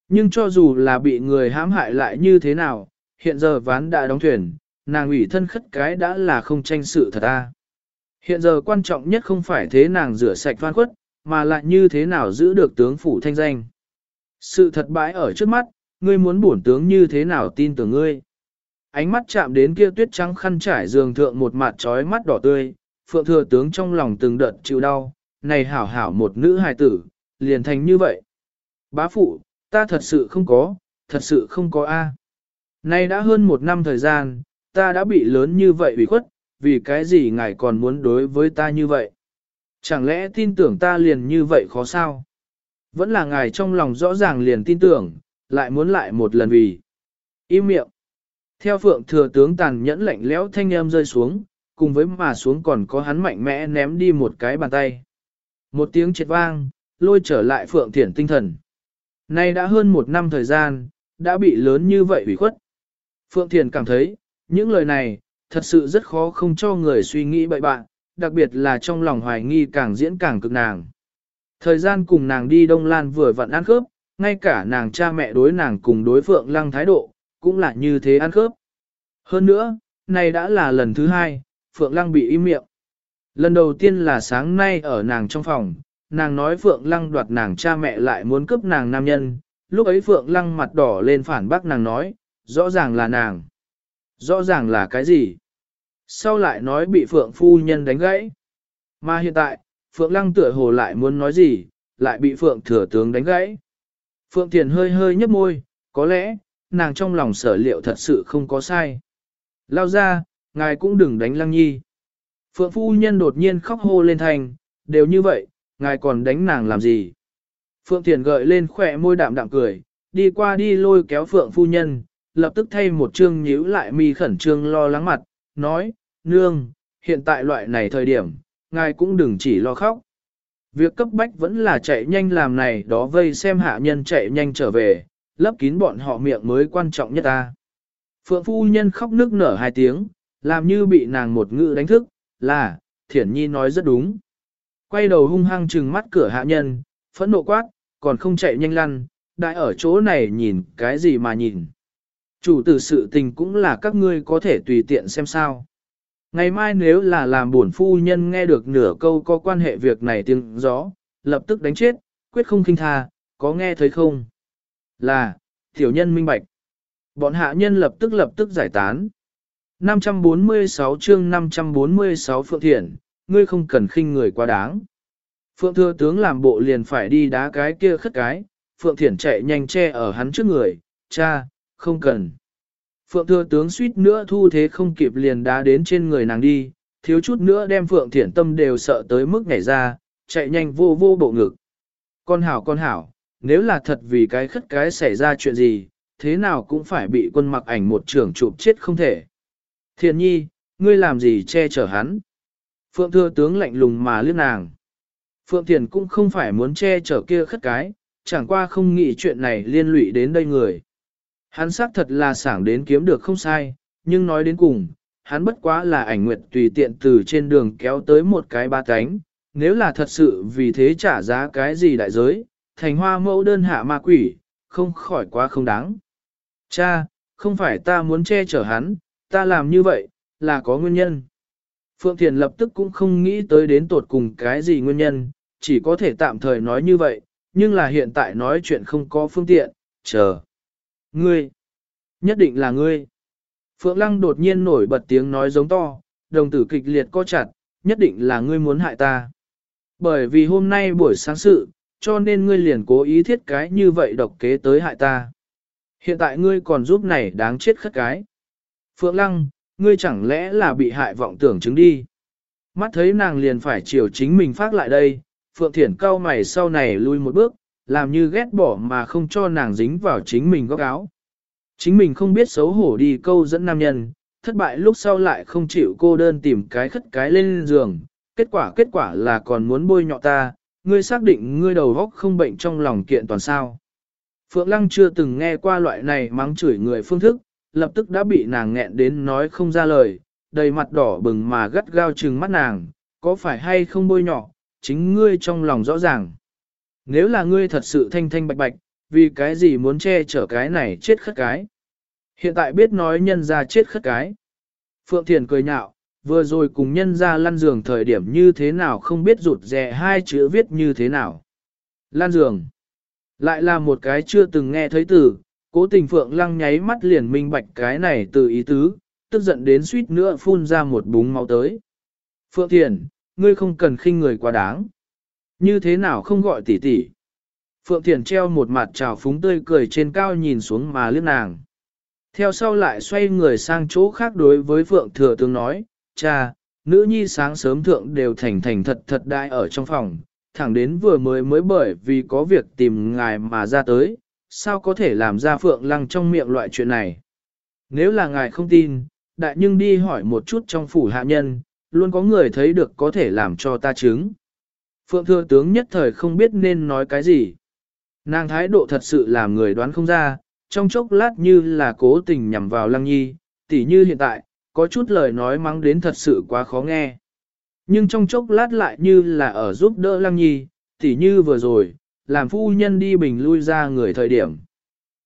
Nhưng cho dù là bị người hãm hại lại như thế nào, hiện giờ ván đã đóng thuyền, nàng ủy thân khất cái đã là không tranh sự thật a. Hiện giờ quan trọng nhất không phải thế nàng rửa sạch phan khuất, mà lại như thế nào giữ được tướng phủ thanh danh. Sự thật bãi ở trước mắt, ngươi muốn bổn tướng như thế nào tin tưởng ngươi. Ánh mắt chạm đến kia tuyết trắng khăn trải giường thượng một mặt trói mắt đỏ tươi, phượng thừa tướng trong lòng từng đợt chịu đau, này hảo hảo một nữ hài tử, liền thành như vậy. Bá phụ, ta thật sự không có, thật sự không có A. Nay đã hơn một năm thời gian, ta đã bị lớn như vậy bị khuất, vì cái gì ngài còn muốn đối với ta như vậy? Chẳng lẽ tin tưởng ta liền như vậy khó sao? Vẫn là ngài trong lòng rõ ràng liền tin tưởng, lại muốn lại một lần vì. Im miệng. Theo phượng thừa tướng tàn nhẫn lạnh lẽo thanh âm rơi xuống, cùng với mà xuống còn có hắn mạnh mẽ ném đi một cái bàn tay. Một tiếng triệt vang, lôi trở lại phượng thiển tinh thần. Nay đã hơn một năm thời gian, đã bị lớn như vậy ủy khuất. Phượng Thiền cảm thấy, những lời này, thật sự rất khó không cho người suy nghĩ bậy bạn, đặc biệt là trong lòng hoài nghi càng diễn càng cực nàng. Thời gian cùng nàng đi Đông Lan vừa vặn ăn khớp, ngay cả nàng cha mẹ đối nàng cùng đối Phượng Lăng thái độ, cũng là như thế ăn khớp. Hơn nữa, này đã là lần thứ hai, Phượng Lăng bị im miệng. Lần đầu tiên là sáng nay ở nàng trong phòng, nàng nói Phượng Lăng đoạt nàng cha mẹ lại muốn cướp nàng nam nhân, lúc ấy Phượng Lăng mặt đỏ lên phản bác nàng nói, rõ ràng là nàng. Rõ ràng là cái gì? Sau lại nói bị Phượng phu nhân đánh gãy. Mà hiện tại, Phượng Lăng tựa hồ lại muốn nói gì, lại bị Phượng thừa tướng đánh gãy. Phượng Thiền hơi hơi nhấp môi, có lẽ, nàng trong lòng sở liệu thật sự không có sai. Lao ra, ngài cũng đừng đánh Lăng Nhi. Phượng phu nhân đột nhiên khóc hô lên thành, đều như vậy, ngài còn đánh nàng làm gì? Phượng Thiền gợi lên khỏe môi đạm đạm cười, đi qua đi lôi kéo Phượng phu nhân, lập tức thay một chương nhíu lại mi khẩn trương lo lắng mặt, nói, nương, hiện tại loại này thời điểm, ngài cũng đừng chỉ lo khóc. Việc cấp bách vẫn là chạy nhanh làm này đó vây xem hạ nhân chạy nhanh trở về, lấp kín bọn họ miệng mới quan trọng nhất ta. Phượng phu nhân khóc nức nở hai tiếng, làm như bị nàng một ngữ đánh thức, là, thiển nhi nói rất đúng. Quay đầu hung hăng trừng mắt cửa hạ nhân, phẫn nộ quát, còn không chạy nhanh lăn, đại ở chỗ này nhìn cái gì mà nhìn. Chủ tử sự tình cũng là các ngươi có thể tùy tiện xem sao. Ngày mai nếu là làm buồn phu nhân nghe được nửa câu có quan hệ việc này tiếng gió, lập tức đánh chết, quyết không kinh tha, có nghe thấy không? Là, tiểu nhân minh bạch. Bọn hạ nhân lập tức lập tức giải tán. 546 chương 546 Phượng Thiện, ngươi không cần khinh người quá đáng. Phượng thừa tướng làm bộ liền phải đi đá cái kia khất cái, Phượng Thiển chạy nhanh che ở hắn trước người, cha, không cần. Phượng thừa tướng suýt nữa thu thế không kịp liền đá đến trên người nàng đi, thiếu chút nữa đem Phượng Thiển tâm đều sợ tới mức nhảy ra, chạy nhanh vô vô bộ ngực. Con hảo con hảo, nếu là thật vì cái khất cái xảy ra chuyện gì, thế nào cũng phải bị quân mặc ảnh một trưởng chụp chết không thể. Thiện nhi, ngươi làm gì che chở hắn? Phượng thừa tướng lạnh lùng mà liếc nàng. Phượng Thiền cũng không phải muốn che chở kia khất cái, chẳng qua không nghĩ chuyện này liên lụy đến đây người. Hắn xác thật là sảng đến kiếm được không sai, nhưng nói đến cùng, hắn bất quá là ảnh nguyệt tùy tiện từ trên đường kéo tới một cái ba cánh, nếu là thật sự vì thế trả giá cái gì đại giới, thành hoa mẫu đơn hạ ma quỷ, không khỏi quá không đáng. Cha, không phải ta muốn che chở hắn, ta làm như vậy, là có nguyên nhân. Phượng Thiền lập tức cũng không nghĩ tới đến tột cùng cái gì nguyên nhân, chỉ có thể tạm thời nói như vậy, nhưng là hiện tại nói chuyện không có phương tiện, chờ. Ngươi, nhất định là ngươi. Phượng Lăng đột nhiên nổi bật tiếng nói giống to, đồng tử kịch liệt co chặt, nhất định là ngươi muốn hại ta. Bởi vì hôm nay buổi sáng sự, cho nên ngươi liền cố ý thiết cái như vậy độc kế tới hại ta. Hiện tại ngươi còn giúp này đáng chết khất cái. Phượng Lăng, ngươi chẳng lẽ là bị hại vọng tưởng chứng đi. Mắt thấy nàng liền phải chiều chính mình phát lại đây, Phượng Thiển cao mày sau này lui một bước, làm như ghét bỏ mà không cho nàng dính vào chính mình góc áo. Chính mình không biết xấu hổ đi câu dẫn nam nhân, thất bại lúc sau lại không chịu cô đơn tìm cái khất cái lên giường, kết quả kết quả là còn muốn bôi nhọ ta, ngươi xác định ngươi đầu góc không bệnh trong lòng kiện toàn sao. Phượng Lăng chưa từng nghe qua loại này mắng chửi người phương thức, lập tức đã bị nàng nghẹn đến nói không ra lời, đầy mặt đỏ bừng mà gắt gao trừng mắt nàng, có phải hay không bôi nhọ, chính ngươi trong lòng rõ ràng. Nếu là ngươi thật sự thanh thanh bạch bạch, vì cái gì muốn che chở cái này chết khất cái. Hiện tại biết nói nhân ra chết khất cái. Phượng Thiền cười nhạo, vừa rồi cùng nhân ra lăn giường thời điểm như thế nào không biết rụt rè hai chữ viết như thế nào. Lan giường. Lại là một cái chưa từng nghe thấy từ, cố tình Phượng Lăng nháy mắt liền minh bạch cái này từ ý tứ, tức giận đến suýt nữa phun ra một búng máu tới. Phượng Thiền, ngươi không cần khinh người quá đáng. Như thế nào không gọi tỷ tỷ? Phượng Thiền treo một mặt trào phúng tươi cười trên cao nhìn xuống mà liếc nàng. Theo sau lại xoay người sang chỗ khác đối với Phượng Thừa Tướng nói, cha, nữ nhi sáng sớm thượng đều thành thành thật thật đại ở trong phòng, thẳng đến vừa mới mới bởi vì có việc tìm ngài mà ra tới, sao có thể làm ra Phượng Lăng trong miệng loại chuyện này. Nếu là ngài không tin, đại nhưng đi hỏi một chút trong phủ hạ nhân, luôn có người thấy được có thể làm cho ta chứng. Phượng Thừa Tướng nhất thời không biết nên nói cái gì. Nàng thái độ thật sự làm người đoán không ra, trong chốc lát như là cố tình nhằm vào Lăng Nhi, tỉ như hiện tại, có chút lời nói mắng đến thật sự quá khó nghe. Nhưng trong chốc lát lại như là ở giúp đỡ Lăng Nhi, tỉ như vừa rồi, làm phu nhân đi bình lui ra người thời điểm.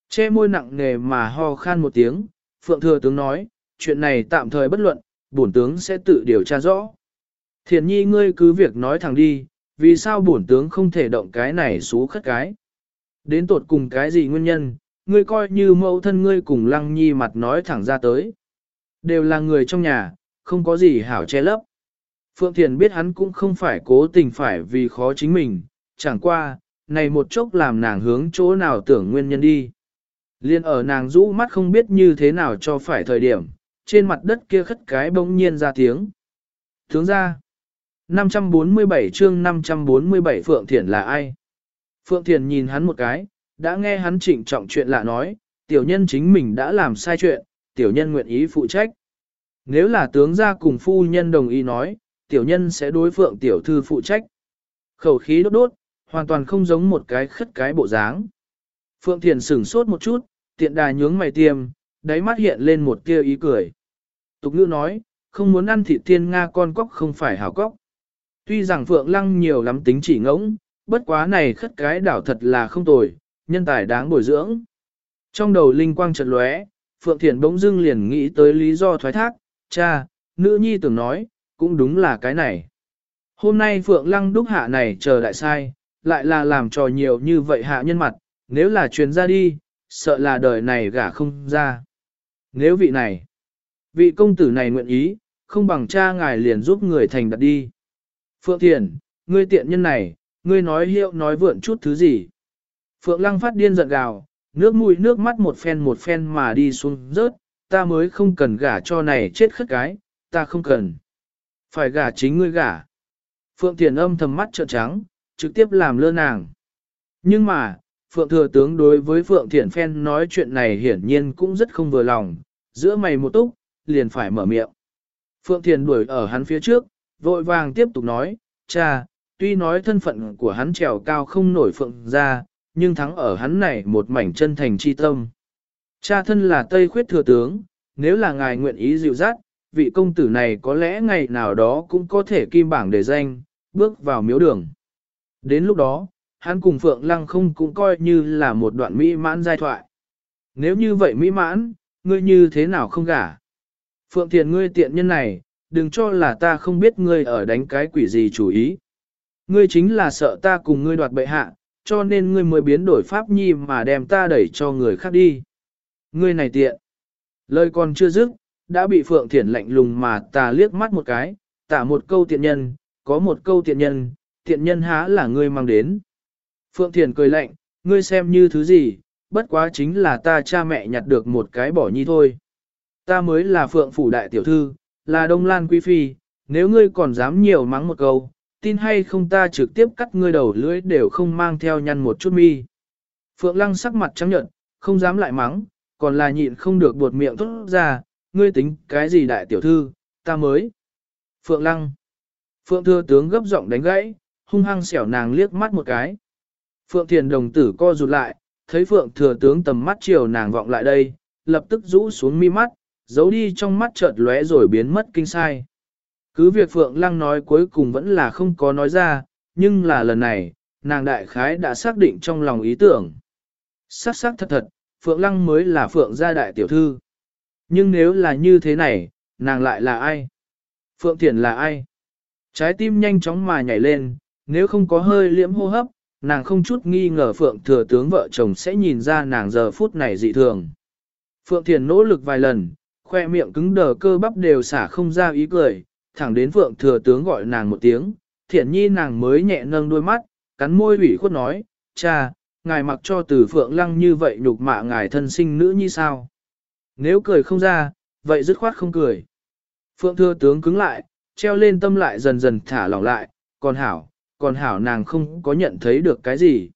Che môi nặng nề mà ho khan một tiếng, Phượng Thừa Tướng nói, chuyện này tạm thời bất luận, bổn tướng sẽ tự điều tra rõ. Thiền nhi ngươi cứ việc nói thẳng đi, vì sao bổn tướng không thể động cái này xú khất cái. Đến tột cùng cái gì nguyên nhân, ngươi coi như mẫu thân ngươi cùng lăng nhi mặt nói thẳng ra tới. Đều là người trong nhà, không có gì hảo che lấp. Phượng Thiền biết hắn cũng không phải cố tình phải vì khó chính mình, chẳng qua, này một chốc làm nàng hướng chỗ nào tưởng nguyên nhân đi. Liên ở nàng rũ mắt không biết như thế nào cho phải thời điểm, trên mặt đất kia khất cái bỗng nhiên ra tiếng. Tướng ra, 547 chương 547 Phượng Thiển là ai? Phượng Thiển nhìn hắn một cái, đã nghe hắn trịnh trọng chuyện lạ nói, tiểu nhân chính mình đã làm sai chuyện, tiểu nhân nguyện ý phụ trách. Nếu là tướng gia cùng phu nhân đồng ý nói, tiểu nhân sẽ đối phượng tiểu thư phụ trách. Khẩu khí đốt đốt, hoàn toàn không giống một cái khất cái bộ dáng. Phượng Thiền sửng sốt một chút, tiện đà nhướng mày tiêm, đáy mắt hiện lên một tia ý cười. Tục ngữ nói, không muốn ăn thịt thiên Nga con cóc không phải hảo cóc. Tuy rằng Phượng Lăng nhiều lắm tính chỉ ngỗng, bất quá này khất cái đảo thật là không tồi, nhân tài đáng bồi dưỡng. Trong đầu linh quang chợt lóe, Phượng Thiển bỗng dưng liền nghĩ tới lý do thoái thác, cha, nữ nhi tưởng nói, cũng đúng là cái này. Hôm nay Phượng Lăng đúc hạ này chờ đại sai, lại là làm trò nhiều như vậy hạ nhân mặt, nếu là truyền ra đi, sợ là đời này gả không ra. Nếu vị này, vị công tử này nguyện ý, không bằng cha ngài liền giúp người thành đặt đi. Phượng Thiền, ngươi tiện nhân này, ngươi nói hiệu nói vượn chút thứ gì. Phượng Lăng phát điên giận gào, nước mũi nước mắt một phen một phen mà đi xuống rớt, ta mới không cần gả cho này chết khất cái, ta không cần. Phải gả chính ngươi gả. Phượng Thiền âm thầm mắt trợn trắng, trực tiếp làm lơ nàng. Nhưng mà, Phượng Thừa Tướng đối với Phượng Thiện Phen nói chuyện này hiển nhiên cũng rất không vừa lòng, giữa mày một túc, liền phải mở miệng. Phượng Thiền đuổi ở hắn phía trước, vội vàng tiếp tục nói, cha, tuy nói thân phận của hắn trèo cao không nổi phượng ra, nhưng thắng ở hắn này một mảnh chân thành chi tâm. Cha thân là Tây khuyết thừa tướng, nếu là ngài nguyện ý dịu dắt, vị công tử này có lẽ ngày nào đó cũng có thể kim bảng để danh, bước vào miếu đường. Đến lúc đó, hắn cùng Phượng Lăng không cũng coi như là một đoạn mỹ mãn giai thoại. Nếu như vậy mỹ mãn, ngươi như thế nào không gả? Phượng Thiền ngươi tiện nhân này, đừng cho là ta không biết ngươi ở đánh cái quỷ gì chủ ý. Ngươi chính là sợ ta cùng ngươi đoạt bệ hạ, cho nên ngươi mới biến đổi pháp nhi mà đem ta đẩy cho người khác đi. Ngươi này tiện. Lời còn chưa dứt, đã bị Phượng Thiển lạnh lùng mà ta liếc mắt một cái, tả một câu tiện nhân, có một câu tiện nhân, tiện nhân há là ngươi mang đến. Phượng Thiển cười lạnh, ngươi xem như thứ gì, bất quá chính là ta cha mẹ nhặt được một cái bỏ nhi thôi. Ta mới là Phượng Phủ Đại Tiểu Thư, là Đông Lan Quý Phi, nếu ngươi còn dám nhiều mắng một câu, tin hay không ta trực tiếp cắt ngươi đầu lưỡi đều không mang theo nhăn một chút mi. Phượng Lăng sắc mặt trắng nhợt, không dám lại mắng, còn là nhịn không được buột miệng tốt ra, ngươi tính cái gì đại tiểu thư, ta mới. Phượng Lăng. Phượng Thừa Tướng gấp giọng đánh gãy, hung hăng xẻo nàng liếc mắt một cái. Phượng Thiền đồng tử co rụt lại, thấy Phượng Thừa Tướng tầm mắt chiều nàng vọng lại đây, lập tức rũ xuống mi mắt, giấu đi trong mắt chợt lóe rồi biến mất kinh sai. Cứ việc Phượng Lăng nói cuối cùng vẫn là không có nói ra, nhưng là lần này, nàng đại khái đã xác định trong lòng ý tưởng. Sắc sắc thật thật, Phượng Lăng mới là Phượng gia đại tiểu thư. Nhưng nếu là như thế này, nàng lại là ai? Phượng Thiển là ai? Trái tim nhanh chóng mà nhảy lên, nếu không có hơi liễm hô hấp, nàng không chút nghi ngờ Phượng thừa tướng vợ chồng sẽ nhìn ra nàng giờ phút này dị thường. Phượng Thiền nỗ lực vài lần, khoe miệng cứng đờ cơ bắp đều xả không ra ý cười, thẳng đến Phượng thừa tướng gọi nàng một tiếng, thiện nhi nàng mới nhẹ nâng đôi mắt, cắn môi ủy khuất nói, cha, ngài mặc cho từ Phượng lăng như vậy nhục mạ ngài thân sinh nữ như sao? Nếu cười không ra, vậy dứt khoát không cười. Phượng thừa tướng cứng lại, treo lên tâm lại dần dần thả lỏng lại, còn hảo, còn hảo nàng không có nhận thấy được cái gì.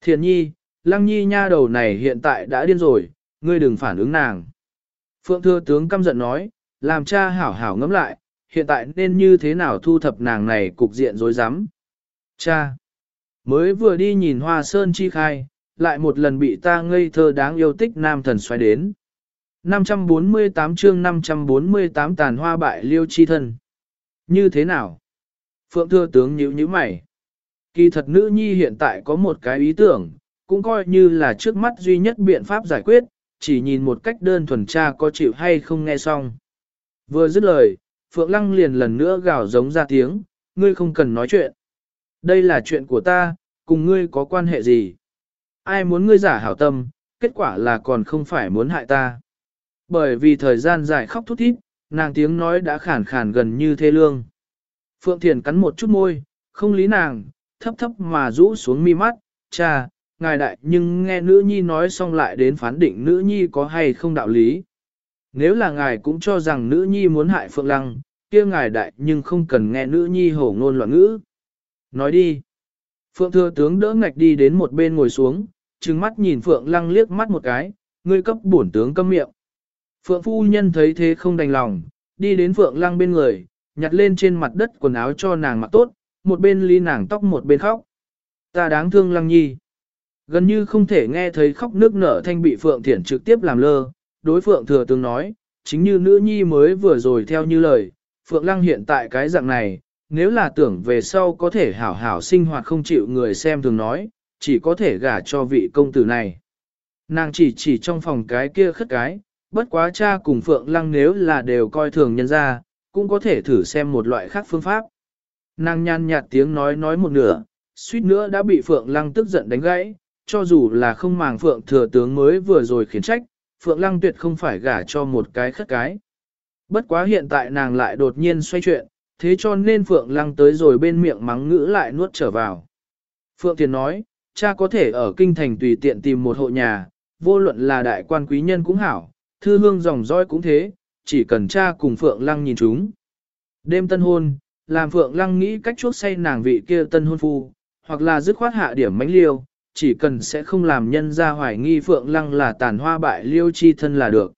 Thiện nhi, lăng nhi nha đầu này hiện tại đã điên rồi, ngươi đừng phản ứng nàng. Phượng thừa tướng căm giận nói, làm cha hảo hảo ngẫm lại, hiện tại nên như thế nào thu thập nàng này cục diện rối rắm. Cha, mới vừa đi nhìn hoa sơn chi khai, lại một lần bị ta ngây thơ đáng yêu tích nam thần xoay đến. 548 chương 548 tàn hoa bại liêu chi thân. Như thế nào? Phượng thưa tướng nhíu nhíu mày. Kỳ thật nữ nhi hiện tại có một cái ý tưởng, cũng coi như là trước mắt duy nhất biện pháp giải quyết, chỉ nhìn một cách đơn thuần cha có chịu hay không nghe xong. Vừa dứt lời, Phượng Lăng liền lần nữa gào giống ra tiếng, ngươi không cần nói chuyện. Đây là chuyện của ta, cùng ngươi có quan hệ gì? Ai muốn ngươi giả hảo tâm, kết quả là còn không phải muốn hại ta. Bởi vì thời gian dài khóc thút thít, nàng tiếng nói đã khản khàn gần như thê lương. Phượng Thiền cắn một chút môi, không lý nàng, thấp thấp mà rũ xuống mi mắt, cha, ngài đại nhưng nghe nữ nhi nói xong lại đến phán định nữ nhi có hay không đạo lý. Nếu là ngài cũng cho rằng nữ nhi muốn hại Phượng Lăng, kia ngài đại nhưng không cần nghe nữ nhi hổ ngôn loạn ngữ. Nói đi. Phượng thừa tướng đỡ ngạch đi đến một bên ngồi xuống, trừng mắt nhìn Phượng Lăng liếc mắt một cái, ngươi cấp bổn tướng câm miệng. Phượng phu nhân thấy thế không đành lòng, đi đến Phượng Lăng bên người, nhặt lên trên mặt đất quần áo cho nàng mặc tốt, một bên ly nàng tóc một bên khóc. Ta đáng thương Lăng Nhi. Gần như không thể nghe thấy khóc nước nở thanh bị Phượng Thiển trực tiếp làm lơ, đối Phượng Thừa Tướng nói, chính như nữ nhi mới vừa rồi theo như lời, Phượng Lăng hiện tại cái dạng này, nếu là tưởng về sau có thể hảo hảo sinh hoạt không chịu người xem thường nói, chỉ có thể gả cho vị công tử này. Nàng chỉ chỉ trong phòng cái kia khất cái, bất quá cha cùng Phượng Lăng nếu là đều coi thường nhân ra, cũng có thể thử xem một loại khác phương pháp. Nàng nhàn nhạt tiếng nói nói một nửa, suýt nữa đã bị Phượng Lăng tức giận đánh gãy, cho dù là không màng Phượng thừa tướng mới vừa rồi khiển trách, Phượng Lăng tuyệt không phải gả cho một cái khất cái. Bất quá hiện tại nàng lại đột nhiên xoay chuyện, thế cho nên Phượng Lăng tới rồi bên miệng mắng ngữ lại nuốt trở vào. Phượng Tiền nói, cha có thể ở kinh thành tùy tiện tìm một hộ nhà, vô luận là đại quan quý nhân cũng hảo, thư hương dòng dõi cũng thế, chỉ cần cha cùng Phượng Lăng nhìn chúng. Đêm tân hôn, làm Phượng Lăng nghĩ cách chuốc say nàng vị kia tân hôn phu, hoặc là dứt khoát hạ điểm mánh liêu, chỉ cần sẽ không làm nhân ra hoài nghi Phượng Lăng là tàn hoa bại liêu chi thân là được.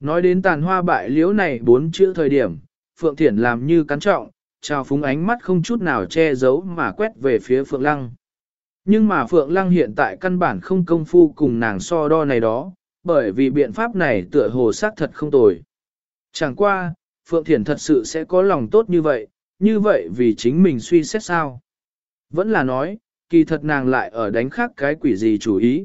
Nói đến tàn hoa bại liễu này bốn chữ thời điểm, Phượng Thiển làm như cắn trọng, trao phúng ánh mắt không chút nào che giấu mà quét về phía Phượng Lăng. Nhưng mà Phượng Lăng hiện tại căn bản không công phu cùng nàng so đo này đó, bởi vì biện pháp này tựa hồ xác thật không tồi. Chẳng qua, Phượng Thiển thật sự sẽ có lòng tốt như vậy, như vậy vì chính mình suy xét sao. Vẫn là nói, kỳ thật nàng lại ở đánh khác cái quỷ gì chủ ý.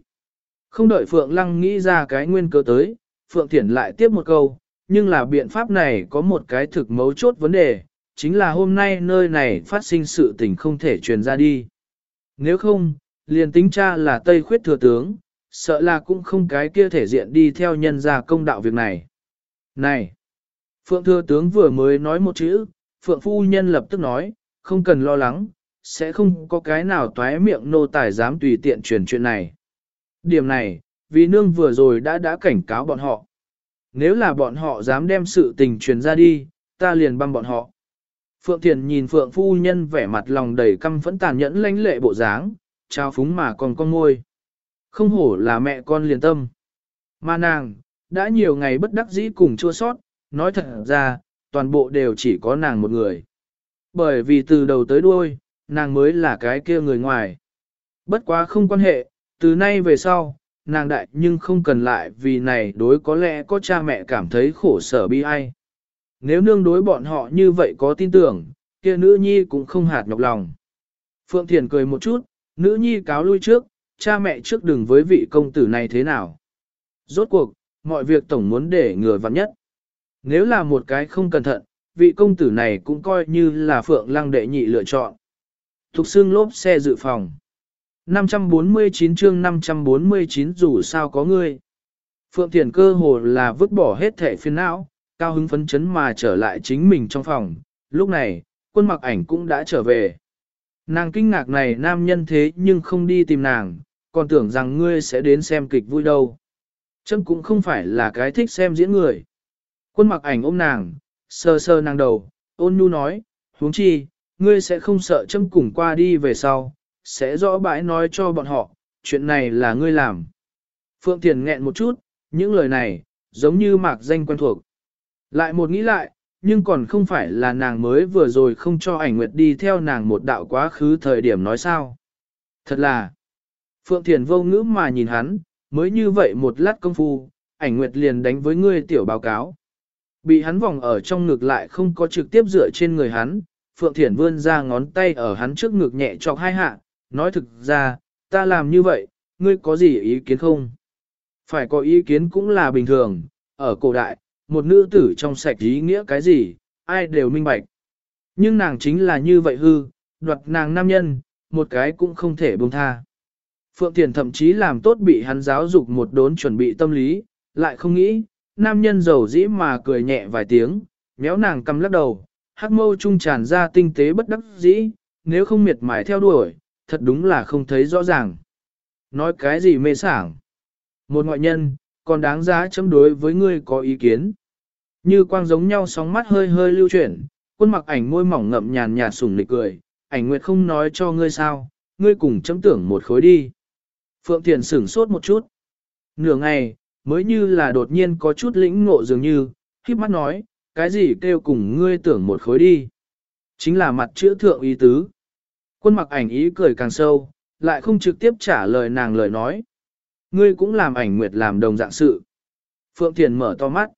Không đợi Phượng Lăng nghĩ ra cái nguyên cơ tới, Phượng Thiển lại tiếp một câu, nhưng là biện pháp này có một cái thực mấu chốt vấn đề, chính là hôm nay nơi này phát sinh sự tình không thể truyền ra đi. Nếu không, liền tính cha là Tây Khuyết Thừa Tướng, sợ là cũng không cái kia thể diện đi theo nhân gia công đạo việc này. Này! Phượng Thừa Tướng vừa mới nói một chữ, Phượng Phu Nhân lập tức nói, không cần lo lắng, sẽ không có cái nào toái miệng nô tài dám tùy tiện truyền chuyện này. Điểm này, vì nương vừa rồi đã đã cảnh cáo bọn họ. Nếu là bọn họ dám đem sự tình truyền ra đi, ta liền băm bọn họ. Phượng Thiền nhìn Phượng Phu Nhân vẻ mặt lòng đầy căm phẫn tàn nhẫn lãnh lệ bộ dáng, trao phúng mà còn con ngôi. Không hổ là mẹ con liền tâm. Mà nàng, đã nhiều ngày bất đắc dĩ cùng chua sót, nói thật ra, toàn bộ đều chỉ có nàng một người. Bởi vì từ đầu tới đuôi, nàng mới là cái kia người ngoài. Bất quá không quan hệ, từ nay về sau, nàng đại nhưng không cần lại vì này đối có lẽ có cha mẹ cảm thấy khổ sở bi ai. Nếu nương đối bọn họ như vậy có tin tưởng, kia nữ nhi cũng không hạt nhọc lòng. Phượng Thiền cười một chút, nữ nhi cáo lui trước, cha mẹ trước đừng với vị công tử này thế nào. Rốt cuộc, mọi việc tổng muốn để người vặn nhất. Nếu là một cái không cẩn thận, vị công tử này cũng coi như là Phượng Lăng đệ nhị lựa chọn. Thục xương lốp xe dự phòng. 549 chương 549 dù sao có ngươi. Phượng Thiền cơ hồ là vứt bỏ hết thể phiền não, cao hứng phấn chấn mà trở lại chính mình trong phòng. Lúc này, quân mặc ảnh cũng đã trở về. Nàng kinh ngạc này nam nhân thế nhưng không đi tìm nàng, còn tưởng rằng ngươi sẽ đến xem kịch vui đâu. Chấm cũng không phải là cái thích xem diễn người. Quân mặc ảnh ôm nàng, sờ sờ nàng đầu, ôn nhu nói, huống chi, ngươi sẽ không sợ châm cùng qua đi về sau, sẽ rõ bãi nói cho bọn họ, chuyện này là ngươi làm. Phượng Thiền nghẹn một chút, những lời này, giống như mạc danh quen thuộc. Lại một nghĩ lại, nhưng còn không phải là nàng mới vừa rồi không cho ảnh nguyệt đi theo nàng một đạo quá khứ thời điểm nói sao. Thật là, Phượng Thiền vô ngữ mà nhìn hắn, mới như vậy một lát công phu, ảnh nguyệt liền đánh với ngươi tiểu báo cáo. Bị hắn vòng ở trong ngực lại không có trực tiếp dựa trên người hắn, Phượng Thiển vươn ra ngón tay ở hắn trước ngực nhẹ chọc hai hạ, nói thực ra, ta làm như vậy, ngươi có gì ý kiến không? Phải có ý kiến cũng là bình thường, ở cổ đại, một nữ tử trong sạch ý nghĩa cái gì, ai đều minh bạch. Nhưng nàng chính là như vậy hư, đoạt nàng nam nhân, một cái cũng không thể buông tha. Phượng Thiền thậm chí làm tốt bị hắn giáo dục một đốn chuẩn bị tâm lý, lại không nghĩ, nam nhân giàu dĩ mà cười nhẹ vài tiếng, méo nàng cầm lắc đầu, hắc mâu trung tràn ra tinh tế bất đắc dĩ, nếu không miệt mài theo đuổi, thật đúng là không thấy rõ ràng. Nói cái gì mê sảng? Một ngoại nhân, còn đáng giá chấm đối với ngươi có ý kiến. Như quang giống nhau sóng mắt hơi hơi lưu chuyển, quân mặc ảnh môi mỏng ngậm nhàn nhạt sủng nịch cười, ảnh nguyệt không nói cho ngươi sao, ngươi cùng chấm tưởng một khối đi. Phượng Thiền sửng sốt một chút. Nửa ngày, mới như là đột nhiên có chút lĩnh ngộ dường như, khiếp mắt nói, cái gì kêu cùng ngươi tưởng một khối đi. Chính là mặt chữ thượng ý tứ. Quân mặc ảnh ý cười càng sâu, lại không trực tiếp trả lời nàng lời nói. Ngươi cũng làm ảnh nguyệt làm đồng dạng sự. Phượng Thiền mở to mắt.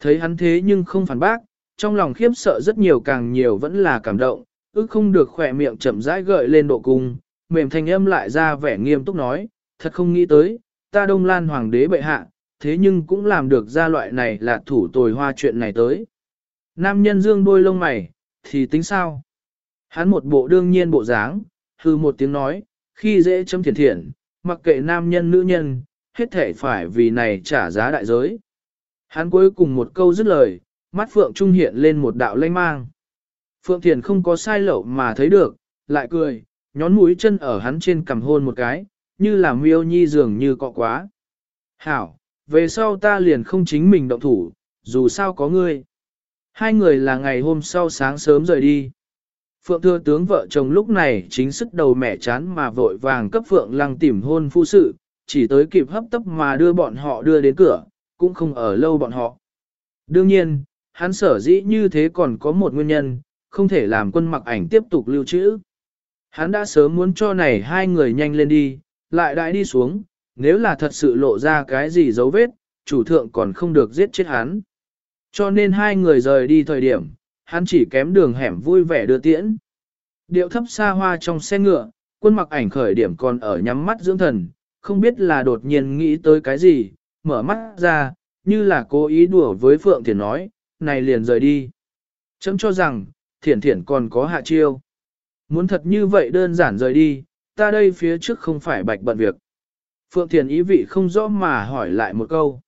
Thấy hắn thế nhưng không phản bác, trong lòng khiếp sợ rất nhiều càng nhiều vẫn là cảm động, ước không được khỏe miệng chậm rãi gợi lên độ cung, mềm thanh âm lại ra vẻ nghiêm túc nói, thật không nghĩ tới, ta đông lan hoàng đế bệ hạ, thế nhưng cũng làm được ra loại này là thủ tồi hoa chuyện này tới. Nam nhân dương đôi lông mày, thì tính sao? Hắn một bộ đương nhiên bộ dáng, hư một tiếng nói, khi dễ chấm thiền thiện, mặc kệ nam nhân nữ nhân, hết thể phải vì này trả giá đại giới. Hắn cuối cùng một câu dứt lời, mắt Phượng Trung hiện lên một đạo lanh mang. Phượng Thiền không có sai lậu mà thấy được, lại cười, nhón mũi chân ở hắn trên cầm hôn một cái, như là miêu nhi dường như cọ quá. Hảo, về sau ta liền không chính mình động thủ, dù sao có ngươi. Hai người là ngày hôm sau sáng sớm rời đi. Phượng thưa tướng vợ chồng lúc này chính sức đầu mẻ chán mà vội vàng cấp Phượng lăng tìm hôn phu sự, chỉ tới kịp hấp tấp mà đưa bọn họ đưa đến cửa, cũng không ở lâu bọn họ. Đương nhiên, hắn sở dĩ như thế còn có một nguyên nhân, không thể làm quân mặc ảnh tiếp tục lưu trữ. Hắn đã sớm muốn cho này hai người nhanh lên đi, lại đại đi xuống, nếu là thật sự lộ ra cái gì dấu vết, chủ thượng còn không được giết chết hắn. Cho nên hai người rời đi thời điểm, hắn chỉ kém đường hẻm vui vẻ đưa tiễn. Điệu thấp xa hoa trong xe ngựa, quân mặc ảnh khởi điểm còn ở nhắm mắt dưỡng thần, không biết là đột nhiên nghĩ tới cái gì, mở mắt ra, như là cố ý đùa với Phượng Thiển nói, này liền rời đi. Chấm cho rằng, Thiển Thiển còn có hạ chiêu. Muốn thật như vậy đơn giản rời đi, ta đây phía trước không phải bạch bận việc. Phượng Thiền ý vị không rõ mà hỏi lại một câu.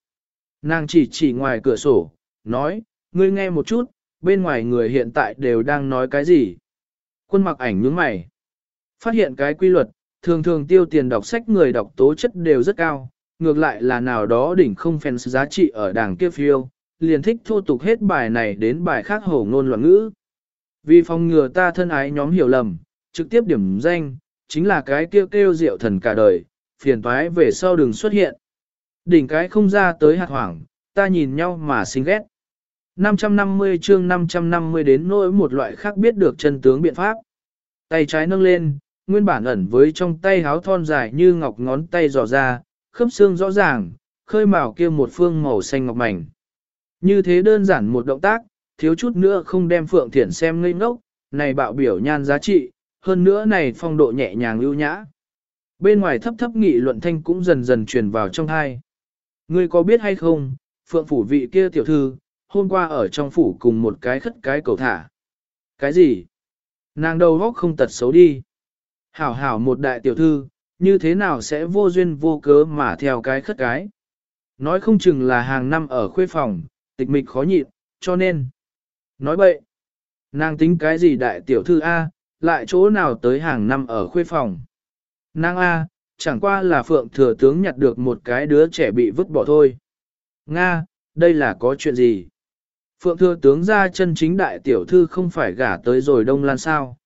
Nàng chỉ chỉ ngoài cửa sổ, nói, ngươi nghe một chút, bên ngoài người hiện tại đều đang nói cái gì. Quân mặc ảnh nhướng mày. Phát hiện cái quy luật, thường thường tiêu tiền đọc sách người đọc tố chất đều rất cao, ngược lại là nào đó đỉnh không phèn giá trị ở đảng kia phiêu, liền thích thô tục hết bài này đến bài khác hổ ngôn loạn ngữ. Vì phòng ngừa ta thân ái nhóm hiểu lầm, trực tiếp điểm danh, chính là cái kêu kêu rượu thần cả đời, phiền toái về sau đừng xuất hiện. Đỉnh cái không ra tới hạt hoảng, ta nhìn nhau mà xinh ghét. 550 chương 550 đến nỗi một loại khác biết được chân tướng biện pháp. Tay trái nâng lên, nguyên bản ẩn với trong tay háo thon dài như ngọc ngón tay dò ra, khớp xương rõ ràng, khơi màu kia một phương màu xanh ngọc mảnh. Như thế đơn giản một động tác, thiếu chút nữa không đem Phượng Thiển xem ngây ngốc, này bạo biểu nhan giá trị, hơn nữa này phong độ nhẹ nhàng lưu nhã. Bên ngoài thấp thấp nghị luận thanh cũng dần dần truyền vào trong thai. Ngươi có biết hay không, Phượng phủ vị kia tiểu thư, hôm qua ở trong phủ cùng một cái khất cái cầu thả. Cái gì? Nàng đầu góc không tật xấu đi. Hảo hảo một đại tiểu thư, như thế nào sẽ vô duyên vô cớ mà theo cái khất cái. Nói không chừng là hàng năm ở khuê phòng, tịch mịch khó nhịn, cho nên. Nói bậy. Nàng tính cái gì đại tiểu thư A, lại chỗ nào tới hàng năm ở khuê phòng. Nàng A, chẳng qua là phượng thừa tướng nhặt được một cái đứa trẻ bị vứt bỏ thôi. Nga, đây là có chuyện gì? Phượng thừa tướng ra chân chính đại tiểu thư không phải gả tới rồi đông lan sao.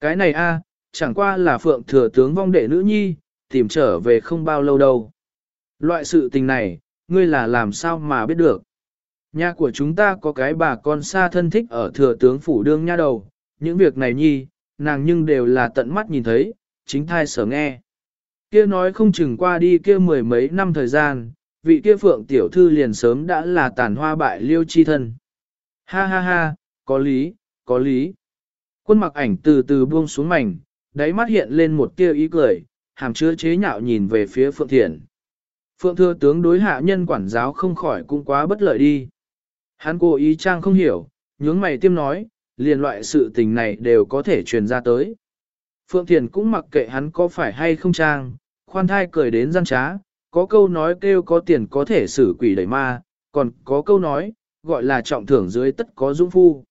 Cái này a, chẳng qua là phượng thừa tướng vong đệ nữ nhi, tìm trở về không bao lâu đâu. Loại sự tình này, ngươi là làm sao mà biết được. Nhà của chúng ta có cái bà con xa thân thích ở thừa tướng phủ đương nha đầu, những việc này nhi, nàng nhưng đều là tận mắt nhìn thấy, chính thai sở nghe. Kia nói không chừng qua đi kia mười mấy năm thời gian, vị kia phượng tiểu thư liền sớm đã là tàn hoa bại liêu chi thân. Ha ha ha, có lý, có lý. Quân mặc ảnh từ từ buông xuống mảnh, đáy mắt hiện lên một tia ý cười, hàm chứa chế nhạo nhìn về phía Phượng thiện. Phượng Thừa tướng đối hạ nhân quản giáo không khỏi cũng quá bất lợi đi. Hắn cố ý trang không hiểu, nhướng mày tiêm nói, liền loại sự tình này đều có thể truyền ra tới. Phượng Thiền cũng mặc kệ hắn có phải hay không trang, khoan thai cười đến gian trá, có câu nói kêu có tiền có thể xử quỷ đẩy ma, còn có câu nói, gọi là trọng thưởng dưới tất có dũng phu.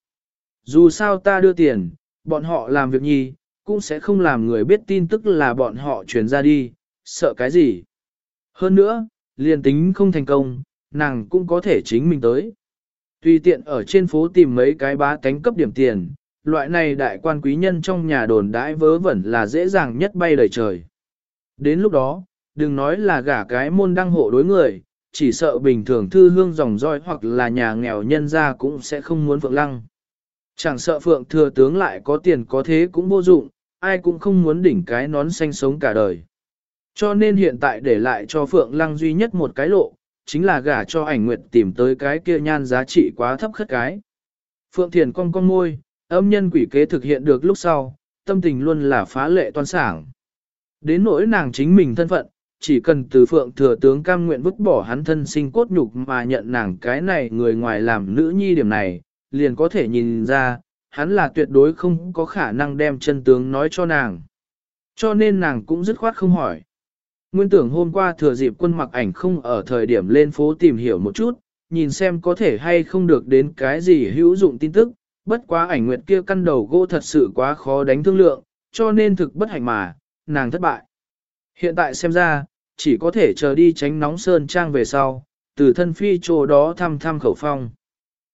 Dù sao ta đưa tiền, bọn họ làm việc nhi, cũng sẽ không làm người biết tin tức là bọn họ chuyển ra đi, sợ cái gì. Hơn nữa, liền tính không thành công, nàng cũng có thể chính mình tới. Tùy tiện ở trên phố tìm mấy cái bá cánh cấp điểm tiền, loại này đại quan quý nhân trong nhà đồn đãi vớ vẩn là dễ dàng nhất bay đầy trời. Đến lúc đó, đừng nói là gả cái môn đăng hộ đối người, chỉ sợ bình thường thư hương dòng roi hoặc là nhà nghèo nhân ra cũng sẽ không muốn phượng lăng. Chẳng sợ phượng thừa tướng lại có tiền có thế cũng vô dụng, ai cũng không muốn đỉnh cái nón xanh sống cả đời. Cho nên hiện tại để lại cho phượng lăng duy nhất một cái lộ, chính là gả cho ảnh nguyệt tìm tới cái kia nhan giá trị quá thấp khất cái. Phượng thiền cong cong môi, âm nhân quỷ kế thực hiện được lúc sau, tâm tình luôn là phá lệ toan sảng. Đến nỗi nàng chính mình thân phận, chỉ cần từ phượng thừa tướng cam nguyện vứt bỏ hắn thân sinh cốt nhục mà nhận nàng cái này người ngoài làm nữ nhi điểm này, liền có thể nhìn ra, hắn là tuyệt đối không có khả năng đem chân tướng nói cho nàng. Cho nên nàng cũng dứt khoát không hỏi. Nguyên tưởng hôm qua thừa dịp quân mặc ảnh không ở thời điểm lên phố tìm hiểu một chút, nhìn xem có thể hay không được đến cái gì hữu dụng tin tức, bất quá ảnh nguyệt kia căn đầu gỗ thật sự quá khó đánh thương lượng, cho nên thực bất hạnh mà, nàng thất bại. Hiện tại xem ra, chỉ có thể chờ đi tránh nóng sơn trang về sau, từ thân phi chỗ đó thăm thăm khẩu phong.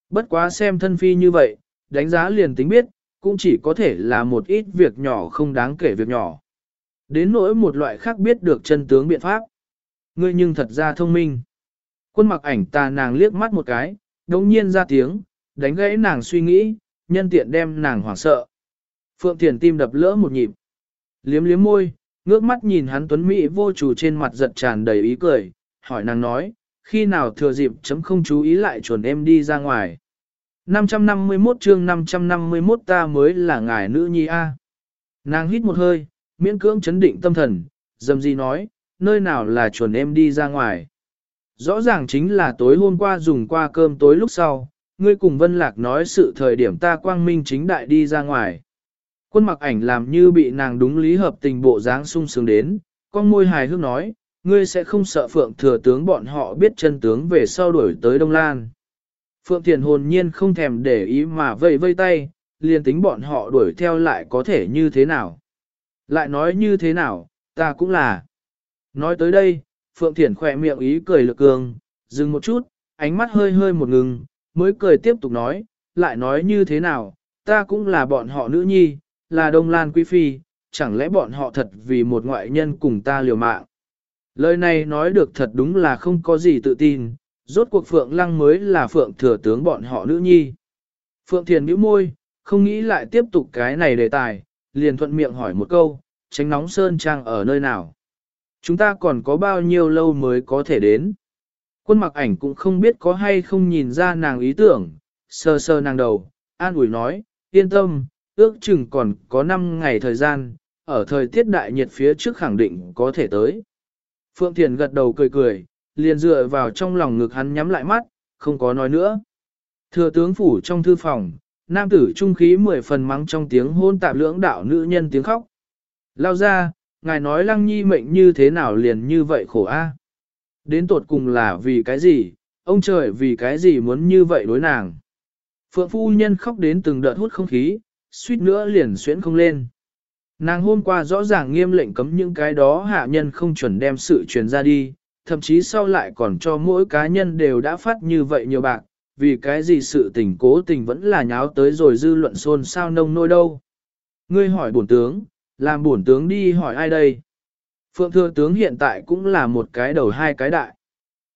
Bất quá xem thân phi như vậy, đánh giá liền tính biết, cũng chỉ có thể là một ít việc nhỏ không đáng kể việc nhỏ. Đến nỗi một loại khác biết được chân tướng biện pháp. Ngươi nhưng thật ra thông minh. Quân mặc ảnh ta nàng liếc mắt một cái, đồng nhiên ra tiếng, đánh gãy nàng suy nghĩ, nhân tiện đem nàng hoảng sợ. Phượng Thiền tim đập lỡ một nhịp. Liếm liếm môi, ngước mắt nhìn hắn tuấn Mỹ vô chủ trên mặt giật tràn đầy ý cười, hỏi nàng nói, khi nào thừa dịp chấm không chú ý lại chuẩn em đi ra ngoài. 551 chương 551 ta mới là ngài nữ nhi A. Nàng hít một hơi, miễn cưỡng chấn định tâm thần, dầm gì nói, nơi nào là chuẩn em đi ra ngoài. Rõ ràng chính là tối hôm qua dùng qua cơm tối lúc sau, ngươi cùng Vân Lạc nói sự thời điểm ta quang minh chính đại đi ra ngoài. Quân mặc ảnh làm như bị nàng đúng lý hợp tình bộ dáng sung sướng đến, con môi hài hước nói, ngươi sẽ không sợ phượng thừa tướng bọn họ biết chân tướng về sau đuổi tới Đông Lan. Phượng Thiền hồn nhiên không thèm để ý mà vây vây tay, liền tính bọn họ đuổi theo lại có thể như thế nào. Lại nói như thế nào, ta cũng là. Nói tới đây, Phượng Thiển khỏe miệng ý cười lực cường, dừng một chút, ánh mắt hơi hơi một ngừng, mới cười tiếp tục nói, lại nói như thế nào, ta cũng là bọn họ nữ nhi, là Đông Lan Quý Phi, chẳng lẽ bọn họ thật vì một ngoại nhân cùng ta liều mạng. Lời này nói được thật đúng là không có gì tự tin, rốt cuộc Phượng Lăng mới là Phượng thừa tướng bọn họ nữ nhi. Phượng Thiền bĩu môi, không nghĩ lại tiếp tục cái này đề tài, liền thuận miệng hỏi một câu, tránh nóng sơn trang ở nơi nào. Chúng ta còn có bao nhiêu lâu mới có thể đến. Quân mặc ảnh cũng không biết có hay không nhìn ra nàng ý tưởng, sờ sờ nàng đầu, an ủi nói, yên tâm, ước chừng còn có 5 ngày thời gian, ở thời tiết đại nhiệt phía trước khẳng định có thể tới. Phượng Thiền gật đầu cười cười, liền dựa vào trong lòng ngực hắn nhắm lại mắt, không có nói nữa. Thừa tướng phủ trong thư phòng, nam tử trung khí mười phần mắng trong tiếng hôn tạp lưỡng đạo nữ nhân tiếng khóc. Lao ra, ngài nói lăng nhi mệnh như thế nào liền như vậy khổ a Đến tột cùng là vì cái gì, ông trời vì cái gì muốn như vậy đối nàng. Phượng phu nhân khóc đến từng đợt hút không khí, suýt nữa liền xuyễn không lên. Nàng hôm qua rõ ràng nghiêm lệnh cấm những cái đó hạ nhân không chuẩn đem sự truyền ra đi, thậm chí sau lại còn cho mỗi cá nhân đều đã phát như vậy nhiều bạc, vì cái gì sự tình cố tình vẫn là nháo tới rồi dư luận xôn xao nông nôi đâu. Ngươi hỏi bổn tướng, làm bổn tướng đi hỏi ai đây? Phượng thừa tướng hiện tại cũng là một cái đầu hai cái đại.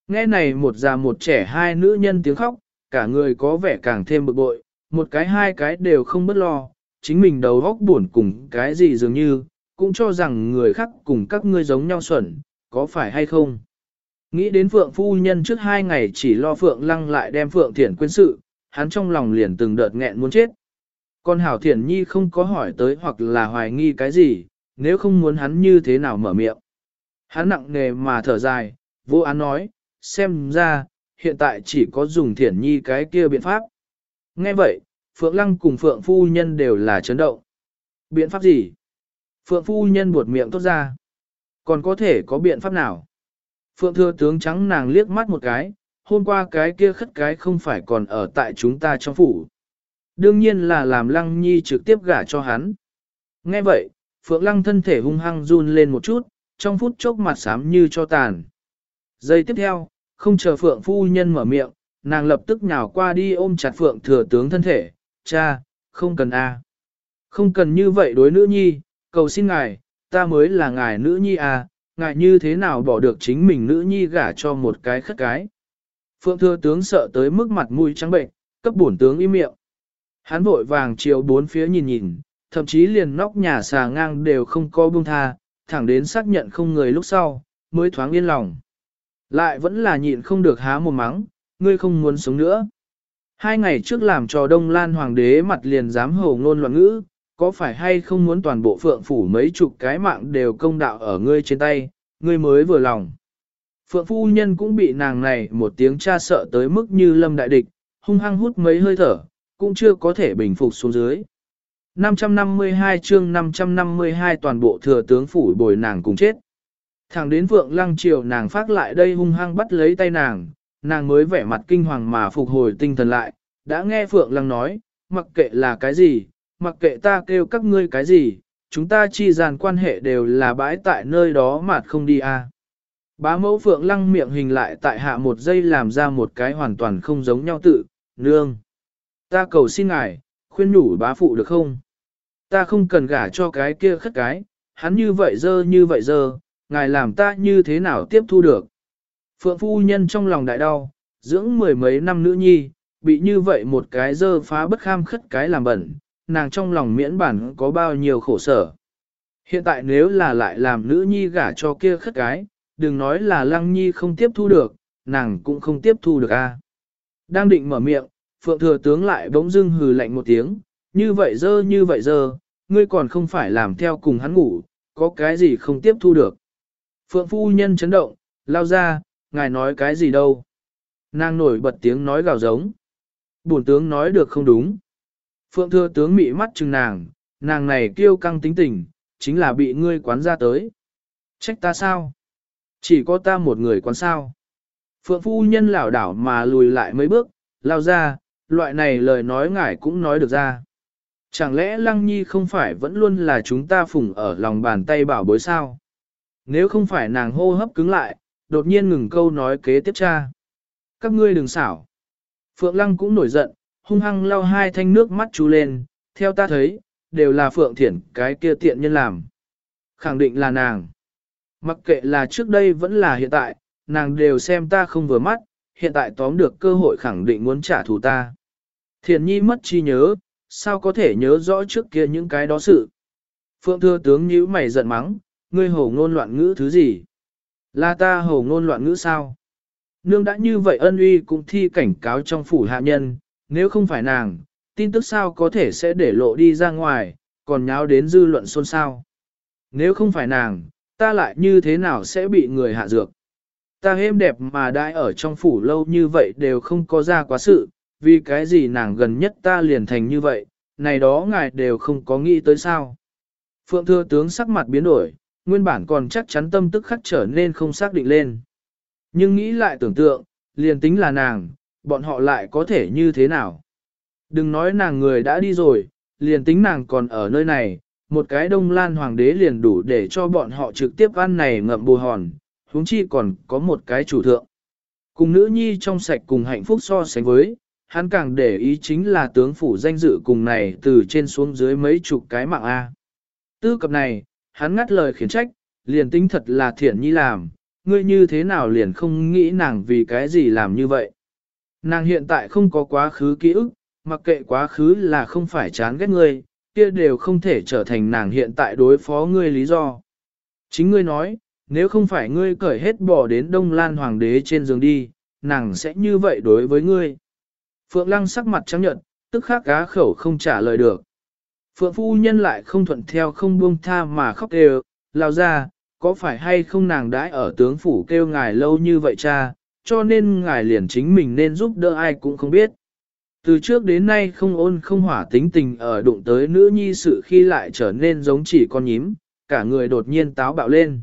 Nghe này một già một trẻ hai nữ nhân tiếng khóc, cả người có vẻ càng thêm bực bội, một cái hai cái đều không bất lo, chính mình đầu góc buồn cùng cái gì dường như, cũng cho rằng người khác cùng các ngươi giống nhau xuẩn, có phải hay không? Nghĩ đến Phượng Phu Nhân trước hai ngày chỉ lo Phượng Lăng lại đem Phượng Thiển quên sự, hắn trong lòng liền từng đợt nghẹn muốn chết. Còn Hảo Thiển Nhi không có hỏi tới hoặc là hoài nghi cái gì, nếu không muốn hắn như thế nào mở miệng. Hắn nặng nề mà thở dài, vô án nói, xem ra, hiện tại chỉ có dùng Thiển Nhi cái kia biện pháp. Nghe vậy, Phượng Lăng cùng Phượng Phu Nhân đều là chấn động. Biện pháp gì? Phượng Phu Nhân buột miệng tốt ra. Còn có thể có biện pháp nào? Phượng Thừa Tướng trắng nàng liếc mắt một cái, hôm qua cái kia khất cái không phải còn ở tại chúng ta trong phủ. Đương nhiên là làm Lăng Nhi trực tiếp gả cho hắn. Nghe vậy, Phượng Lăng thân thể hung hăng run lên một chút, trong phút chốc mặt xám như cho tàn. Giây tiếp theo, không chờ Phượng Phu Nhân mở miệng, nàng lập tức nhào qua đi ôm chặt Phượng Thừa Tướng thân thể, cha, không cần a, Không cần như vậy đối nữ nhi, cầu xin ngài, ta mới là ngài nữ nhi à, ngài như thế nào bỏ được chính mình nữ nhi gả cho một cái khất cái. Phượng thừa tướng sợ tới mức mặt mũi trắng bệnh, cấp bổn tướng im miệng. Hắn vội vàng chiều bốn phía nhìn nhìn, thậm chí liền nóc nhà xà ngang đều không có buông tha, thẳng đến xác nhận không người lúc sau, mới thoáng yên lòng. Lại vẫn là nhịn không được há một mắng, ngươi không muốn sống nữa. Hai ngày trước làm cho Đông Lan Hoàng đế mặt liền dám hổ ngôn loạn ngữ, có phải hay không muốn toàn bộ phượng phủ mấy chục cái mạng đều công đạo ở ngươi trên tay, ngươi mới vừa lòng. Phượng phu nhân cũng bị nàng này một tiếng cha sợ tới mức như lâm đại địch, hung hăng hút mấy hơi thở, cũng chưa có thể bình phục xuống dưới. 552 chương 552 toàn bộ thừa tướng phủ bồi nàng cùng chết. Thẳng đến vượng Lăng Triều nàng phát lại đây hung hăng bắt lấy tay nàng, nàng mới vẻ mặt kinh hoàng mà phục hồi tinh thần lại, đã nghe Phượng Lăng nói, mặc kệ là cái gì, mặc kệ ta kêu các ngươi cái gì, chúng ta chi dàn quan hệ đều là bãi tại nơi đó mà không đi a. À. Bá mẫu Phượng Lăng miệng hình lại tại hạ một giây làm ra một cái hoàn toàn không giống nhau tự, nương. Ta cầu xin ngài, khuyên nhủ bá phụ được không? Ta không cần gả cho cái kia khất cái, hắn như vậy dơ như vậy dơ, ngài làm ta như thế nào tiếp thu được? Phượng phu nhân trong lòng đại đau, dưỡng mười mấy năm nữ nhi, bị như vậy một cái dơ phá bất kham khất cái làm bẩn, nàng trong lòng miễn bản có bao nhiêu khổ sở. Hiện tại nếu là lại làm nữ nhi gả cho kia khất cái, đừng nói là lăng nhi không tiếp thu được, nàng cũng không tiếp thu được a. Đang định mở miệng, phượng thừa tướng lại bỗng dưng hừ lạnh một tiếng, như vậy dơ như vậy dơ, ngươi còn không phải làm theo cùng hắn ngủ, có cái gì không tiếp thu được. Phượng phu nhân chấn động, lao ra, ngài nói cái gì đâu. Nàng nổi bật tiếng nói gào giống. Bổn tướng nói được không đúng. Phượng thừa tướng mị mắt chừng nàng, nàng này kêu căng tính tình, chính là bị ngươi quán ra tới. Trách ta sao? Chỉ có ta một người quán sao? Phượng phu nhân lảo đảo mà lùi lại mấy bước, lao ra, loại này lời nói ngài cũng nói được ra. Chẳng lẽ Lăng Nhi không phải vẫn luôn là chúng ta phụng ở lòng bàn tay bảo bối sao? Nếu không phải nàng hô hấp cứng lại, đột nhiên ngừng câu nói kế tiếp cha. Các ngươi đừng xảo. Phượng Lăng cũng nổi giận, hung hăng lau hai thanh nước mắt chú lên, theo ta thấy, đều là Phượng Thiển cái kia tiện nhân làm. Khẳng định là nàng. Mặc kệ là trước đây vẫn là hiện tại, nàng đều xem ta không vừa mắt, hiện tại tóm được cơ hội khẳng định muốn trả thù ta. Thiền nhi mất chi nhớ, sao có thể nhớ rõ trước kia những cái đó sự. Phượng thưa tướng nhíu mày giận mắng, ngươi hồ ngôn loạn ngữ thứ gì? Là ta hồ ngôn loạn ngữ sao? Nương đã như vậy ân uy cũng thi cảnh cáo trong phủ hạ nhân, nếu không phải nàng, tin tức sao có thể sẽ để lộ đi ra ngoài, còn nháo đến dư luận xôn xao. Nếu không phải nàng, ta lại như thế nào sẽ bị người hạ dược? Ta êm đẹp mà đãi ở trong phủ lâu như vậy đều không có ra quá sự, vì cái gì nàng gần nhất ta liền thành như vậy, này đó ngài đều không có nghĩ tới sao. Phượng thừa tướng sắc mặt biến đổi, nguyên bản còn chắc chắn tâm tức khắc trở nên không xác định lên. Nhưng nghĩ lại tưởng tượng, liền tính là nàng, bọn họ lại có thể như thế nào. Đừng nói nàng người đã đi rồi, liền tính nàng còn ở nơi này, một cái đông lan hoàng đế liền đủ để cho bọn họ trực tiếp ăn này ngậm bù hòn, huống chi còn có một cái chủ thượng. Cùng nữ nhi trong sạch cùng hạnh phúc so sánh với, hắn càng để ý chính là tướng phủ danh dự cùng này từ trên xuống dưới mấy chục cái mạng A. Tư cập này, hắn ngắt lời khiển trách, liền tính thật là thiện nhi làm, ngươi như thế nào liền không nghĩ nàng vì cái gì làm như vậy. Nàng hiện tại không có quá khứ ký ức, mặc kệ quá khứ là không phải chán ghét ngươi, kia đều không thể trở thành nàng hiện tại đối phó ngươi lý do. Chính ngươi nói, nếu không phải ngươi cởi hết bỏ đến Đông Lan Hoàng đế trên giường đi, nàng sẽ như vậy đối với ngươi. Phượng Lăng sắc mặt trắng nhợt, tức khắc cá khẩu không trả lời được. Phượng Phu Nhân lại không thuận theo không buông tha mà khóc đều, lao ra, có phải hay không nàng đãi ở tướng phủ kêu ngài lâu như vậy cha, cho nên ngài liền chính mình nên giúp đỡ ai cũng không biết. Từ trước đến nay không ôn không hỏa tính tình ở đụng tới nữ nhi sự khi lại trở nên giống chỉ con nhím, cả người đột nhiên táo bạo lên.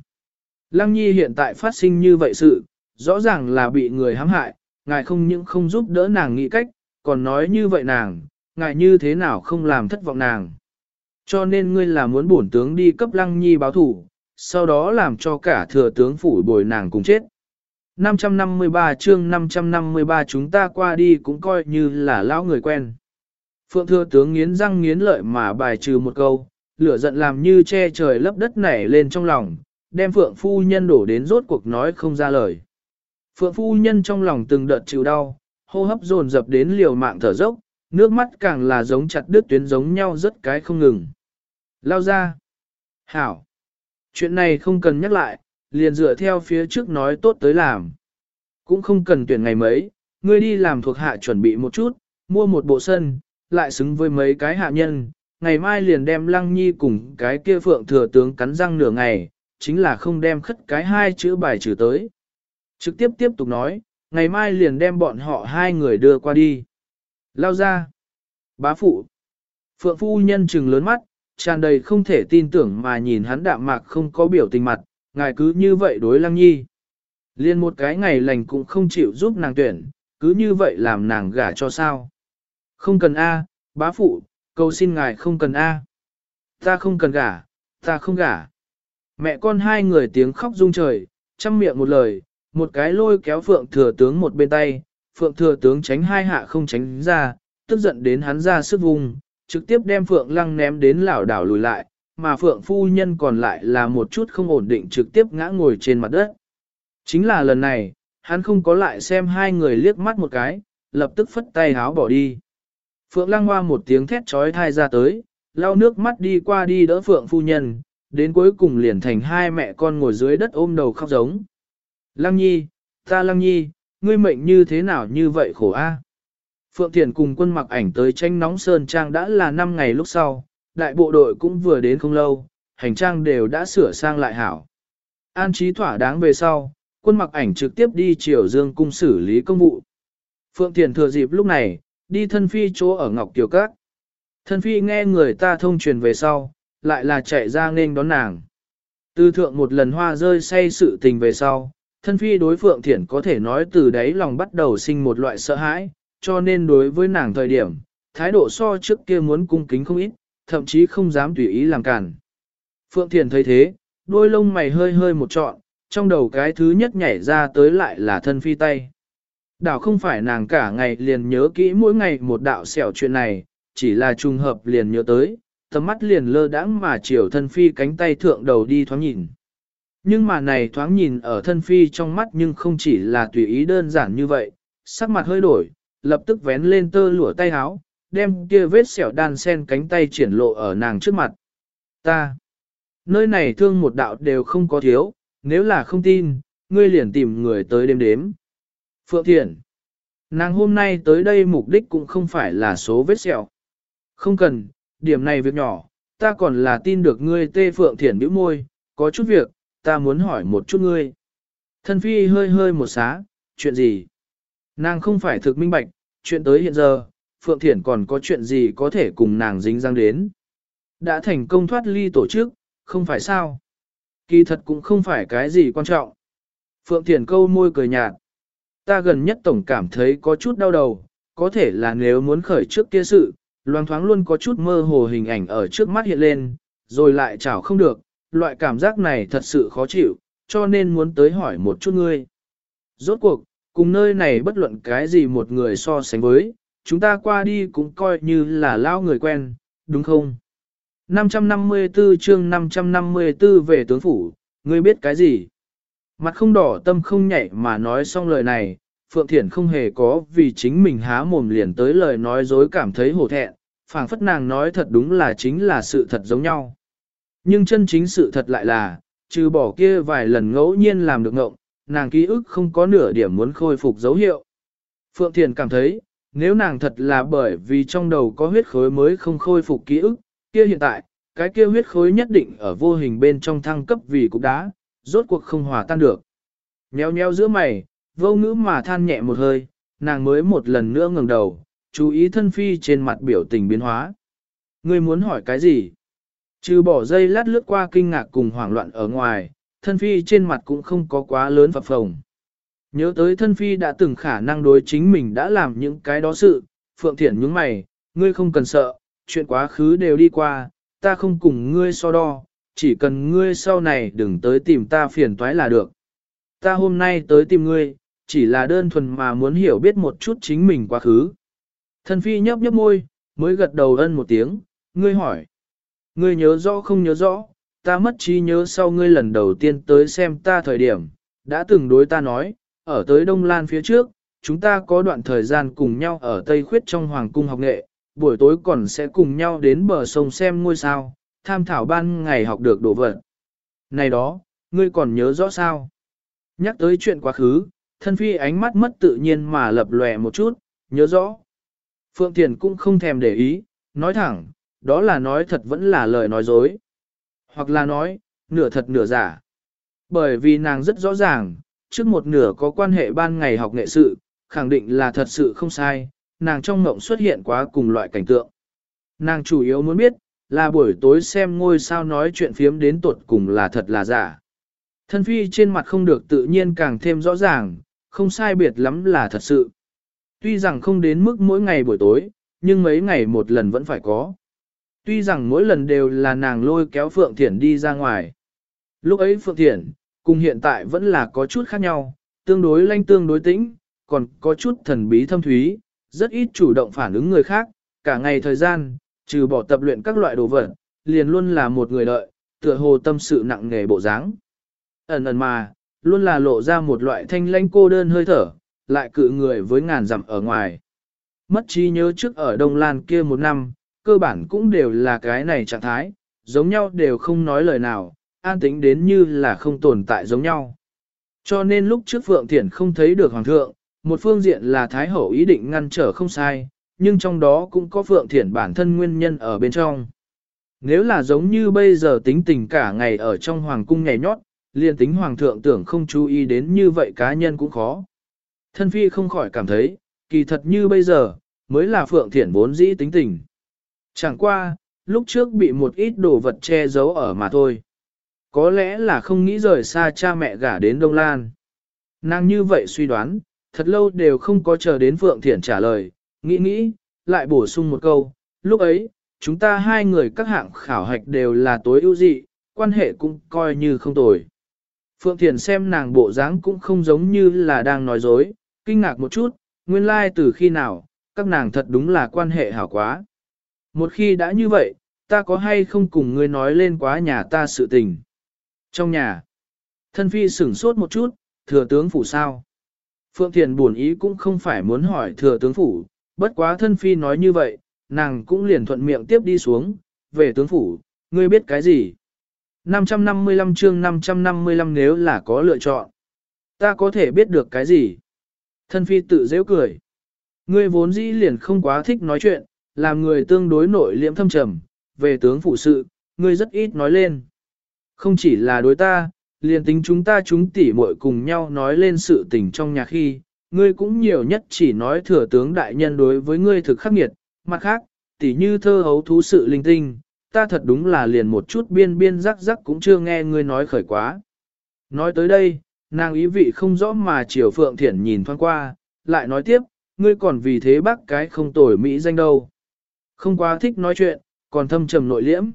Lăng nhi hiện tại phát sinh như vậy sự, rõ ràng là bị người hãm hại, ngài không những không giúp đỡ nàng nghĩ cách, còn nói như vậy nàng, ngài như thế nào không làm thất vọng nàng. Cho nên ngươi là muốn bổn tướng đi cấp lăng nhi báo thủ, sau đó làm cho cả thừa tướng phủ bồi nàng cùng chết. 553 chương 553 chúng ta qua đi cũng coi như là lão người quen. Phượng thừa tướng nghiến răng nghiến lợi mà bài trừ một câu, lửa giận làm như che trời lấp đất nảy lên trong lòng, đem Phượng phu nhân đổ đến rốt cuộc nói không ra lời. Phượng phu nhân trong lòng từng đợt chịu đau, hô hấp dồn dập đến liều mạng thở dốc, nước mắt càng là giống chặt đứt tuyến giống nhau rất cái không ngừng. Lao ra. Hảo. Chuyện này không cần nhắc lại, liền dựa theo phía trước nói tốt tới làm. Cũng không cần tuyển ngày mấy, ngươi đi làm thuộc hạ chuẩn bị một chút, mua một bộ sân, lại xứng với mấy cái hạ nhân, ngày mai liền đem lăng nhi cùng cái kia phượng thừa tướng cắn răng nửa ngày, chính là không đem khất cái hai chữ bài trừ tới. Trực tiếp tiếp tục nói, ngày mai liền đem bọn họ hai người đưa qua đi. Lao ra. Bá phụ. Phượng phu nhân trừng lớn mắt, tràn đầy không thể tin tưởng mà nhìn hắn đạm mạc không có biểu tình mặt, ngài cứ như vậy đối lăng nhi. Liên một cái ngày lành cũng không chịu giúp nàng tuyển, cứ như vậy làm nàng gả cho sao. Không cần A, bá phụ, cầu xin ngài không cần A. Ta không cần gả, ta không gả. Mẹ con hai người tiếng khóc rung trời, chăm miệng một lời, một cái lôi kéo phượng thừa tướng một bên tay, phượng thừa tướng tránh hai hạ không tránh ra, tức giận đến hắn ra sức vùng, trực tiếp đem phượng lăng ném đến lảo đảo lùi lại, mà phượng phu nhân còn lại là một chút không ổn định trực tiếp ngã ngồi trên mặt đất. Chính là lần này, hắn không có lại xem hai người liếc mắt một cái, lập tức phất tay háo bỏ đi. Phượng Lăng Hoa một tiếng thét trói thai ra tới, lau nước mắt đi qua đi đỡ Phượng phu nhân, đến cuối cùng liền thành hai mẹ con ngồi dưới đất ôm đầu khóc giống. Lăng Nhi, ta Lăng Nhi, ngươi mệnh như thế nào như vậy khổ a? Phượng Thiền cùng quân mặc ảnh tới tranh nóng Sơn Trang đã là 5 ngày lúc sau, đại bộ đội cũng vừa đến không lâu, hành trang đều đã sửa sang lại hảo. An trí thỏa đáng về sau, quân mặc ảnh trực tiếp đi triều dương cung xử lý công vụ. Phượng Thiền thừa dịp lúc này, đi thân phi chỗ ở Ngọc Kiều Các. Thân phi nghe người ta thông truyền về sau, lại là chạy ra nên đón nàng. Tư thượng một lần hoa rơi say sự tình về sau, thân phi đối Phượng Thiển có thể nói từ đấy lòng bắt đầu sinh một loại sợ hãi, cho nên đối với nàng thời điểm, thái độ so trước kia muốn cung kính không ít, thậm chí không dám tùy ý làm cản. Phượng Thiển thấy thế, đôi lông mày hơi hơi một trọn, trong đầu cái thứ nhất nhảy ra tới lại là thân phi tay. Đảo không phải nàng cả ngày liền nhớ kỹ mỗi ngày một đạo xẻo chuyện này, chỉ là trùng hợp liền nhớ tới, tầm mắt liền lơ đãng mà chiều thân phi cánh tay thượng đầu đi thoáng nhìn. Nhưng mà này thoáng nhìn ở thân phi trong mắt nhưng không chỉ là tùy ý đơn giản như vậy, sắc mặt hơi đổi, lập tức vén lên tơ lụa tay háo, đem kia vết sẹo đan sen cánh tay triển lộ ở nàng trước mặt. Ta, nơi này thương một đạo đều không có thiếu, nếu là không tin, ngươi liền tìm người tới đêm đếm. Phượng Thiện, nàng hôm nay tới đây mục đích cũng không phải là số vết sẹo. Không cần, điểm này việc nhỏ, ta còn là tin được ngươi tê Phượng Thiện bĩu môi, có chút việc, ta muốn hỏi một chút ngươi. Thân phi hơi hơi một xá, chuyện gì? Nàng không phải thực minh bạch, chuyện tới hiện giờ, Phượng Thiển còn có chuyện gì có thể cùng nàng dính răng đến. Đã thành công thoát ly tổ chức, không phải sao. Kỳ thật cũng không phải cái gì quan trọng. Phượng Thiển câu môi cười nhạt. Ta gần nhất tổng cảm thấy có chút đau đầu, có thể là nếu muốn khởi trước kia sự, loang thoáng luôn có chút mơ hồ hình ảnh ở trước mắt hiện lên, rồi lại chảo không được, loại cảm giác này thật sự khó chịu, cho nên muốn tới hỏi một chút ngươi. Rốt cuộc, cùng nơi này bất luận cái gì một người so sánh với, chúng ta qua đi cũng coi như là lao người quen, đúng không? 554 chương 554 về tướng phủ, ngươi biết cái gì? Mặt không đỏ tâm không nhảy mà nói xong lời này, Phượng Thiển không hề có vì chính mình há mồm liền tới lời nói dối cảm thấy hổ thẹn, phảng phất nàng nói thật đúng là chính là sự thật giống nhau. Nhưng chân chính sự thật lại là, trừ bỏ kia vài lần ngẫu nhiên làm được ngộng, nàng ký ức không có nửa điểm muốn khôi phục dấu hiệu. Phượng Thiền cảm thấy, nếu nàng thật là bởi vì trong đầu có huyết khối mới không khôi phục ký ức, kia hiện tại, cái kia huyết khối nhất định ở vô hình bên trong thăng cấp vì cục đá, rốt cuộc không hòa tan được. Nheo nheo giữa mày, vô ngữ mà than nhẹ một hơi, nàng mới một lần nữa ngẩng đầu, chú ý thân phi trên mặt biểu tình biến hóa. Ngươi muốn hỏi cái gì? Trừ bỏ dây lát lướt qua kinh ngạc cùng hoảng loạn ở ngoài, thân phi trên mặt cũng không có quá lớn phập phồng. Nhớ tới thân phi đã từng khả năng đối chính mình đã làm những cái đó sự, Phượng Thiển nhướng mày, ngươi không cần sợ, chuyện quá khứ đều đi qua, ta không cùng ngươi so đo, chỉ cần ngươi sau này đừng tới tìm ta phiền toái là được. Ta hôm nay tới tìm ngươi, chỉ là đơn thuần mà muốn hiểu biết một chút chính mình quá khứ. Thân phi nhấp nhấp môi, mới gật đầu ân một tiếng, ngươi hỏi. Ngươi nhớ rõ không nhớ rõ, ta mất trí nhớ sau ngươi lần đầu tiên tới xem ta thời điểm, đã từng đối ta nói, ở tới Đông Lan phía trước, chúng ta có đoạn thời gian cùng nhau ở Tây Khuyết trong Hoàng cung học nghệ, buổi tối còn sẽ cùng nhau đến bờ sông xem ngôi sao, tham thảo ban ngày học được đồ vật. Này đó, ngươi còn nhớ rõ sao? Nhắc tới chuyện quá khứ, thân phi ánh mắt mất tự nhiên mà lập lòe một chút, nhớ rõ. Phượng Thiền cũng không thèm để ý, nói thẳng, đó là nói thật vẫn là lời nói dối. Hoặc là nói, nửa thật nửa giả. Bởi vì nàng rất rõ ràng, trước một nửa có quan hệ ban ngày học nghệ sự, khẳng định là thật sự không sai, nàng trong ngộng xuất hiện quá cùng loại cảnh tượng. Nàng chủ yếu muốn biết, là buổi tối xem ngôi sao nói chuyện phiếm đến tuột cùng là thật là giả. Thân phi trên mặt không được tự nhiên càng thêm rõ ràng, không sai biệt lắm là thật sự. Tuy rằng không đến mức mỗi ngày buổi tối, nhưng mấy ngày một lần vẫn phải có. Tuy rằng mỗi lần đều là nàng lôi kéo Phượng Thiển đi ra ngoài. Lúc ấy Phượng Thiển, cùng hiện tại vẫn là có chút khác nhau, tương đối lanh tương đối tĩnh, còn có chút thần bí thâm thúy, rất ít chủ động phản ứng người khác, cả ngày thời gian, trừ bỏ tập luyện các loại đồ vật, liền luôn là một người đợi, tựa hồ tâm sự nặng nghề bộ dáng. Ẩn ẩn mà, luôn là lộ ra một loại thanh lãnh cô đơn hơi thở, lại cự người với ngàn dặm ở ngoài. mất trí nhớ trước ở Đông Lan kia một năm, cơ bản cũng đều là cái này trạng thái, giống nhau đều không nói lời nào, an tĩnh đến như là không tồn tại giống nhau. Cho nên lúc trước Phượng Thiển không thấy được Hoàng thượng, một phương diện là Thái Hậu ý định ngăn trở không sai, nhưng trong đó cũng có Phượng Thiển bản thân nguyên nhân ở bên trong. Nếu là giống như bây giờ tính tình cả ngày ở trong Hoàng cung ngày nhót, liền tính Hoàng thượng tưởng không chú ý đến như vậy cá nhân cũng khó. Thân Phi không khỏi cảm thấy, kỳ thật như bây giờ, mới là Phượng Thiển vốn dĩ tính tình. Chẳng qua, lúc trước bị một ít đồ vật che giấu ở mà thôi. Có lẽ là không nghĩ rời xa cha mẹ gả đến Đông Lan. Nàng như vậy suy đoán, thật lâu đều không có chờ đến Phượng Thiển trả lời, nghĩ nghĩ, lại bổ sung một câu, lúc ấy, chúng ta hai người các hạng khảo hạch đều là tối ưu dị, quan hệ cũng coi như không tồi. Phượng Thiển xem nàng bộ dáng cũng không giống như là đang nói dối, kinh ngạc một chút, nguyên lai like từ khi nào, các nàng thật đúng là quan hệ hảo quá. Một khi đã như vậy, ta có hay không cùng ngươi nói lên quá nhà ta sự tình. Trong nhà, thân phi sửng sốt một chút, thừa tướng phủ sao. Phượng Thiền buồn ý cũng không phải muốn hỏi thừa tướng phủ, bất quá thân phi nói như vậy, nàng cũng liền thuận miệng tiếp đi xuống, về tướng phủ, ngươi biết cái gì? 555 chương 555 nếu là có lựa chọn. Ta có thể biết được cái gì? Thân phi tự dễ cười. Ngươi vốn dĩ liền không quá thích nói chuyện, làm người tương đối nội liễm thâm trầm, về tướng phụ sự, ngươi rất ít nói lên. Không chỉ là đối ta, liền tính chúng ta chúng tỉ muội cùng nhau nói lên sự tình trong nhà khi, ngươi cũng nhiều nhất chỉ nói thừa tướng đại nhân đối với ngươi thực khắc nghiệt, mặt khác, tỉ như thơ hấu thú sự linh tinh, ta thật đúng là liền một chút biên biên rắc rắc cũng chưa nghe ngươi nói khởi quá. Nói tới đây, nàng ý vị không rõ mà chiều phượng thiển nhìn thoáng qua, lại nói tiếp, ngươi còn vì thế bác cái không tồi Mỹ danh đâu. Không quá thích nói chuyện, còn thâm trầm nội liễm.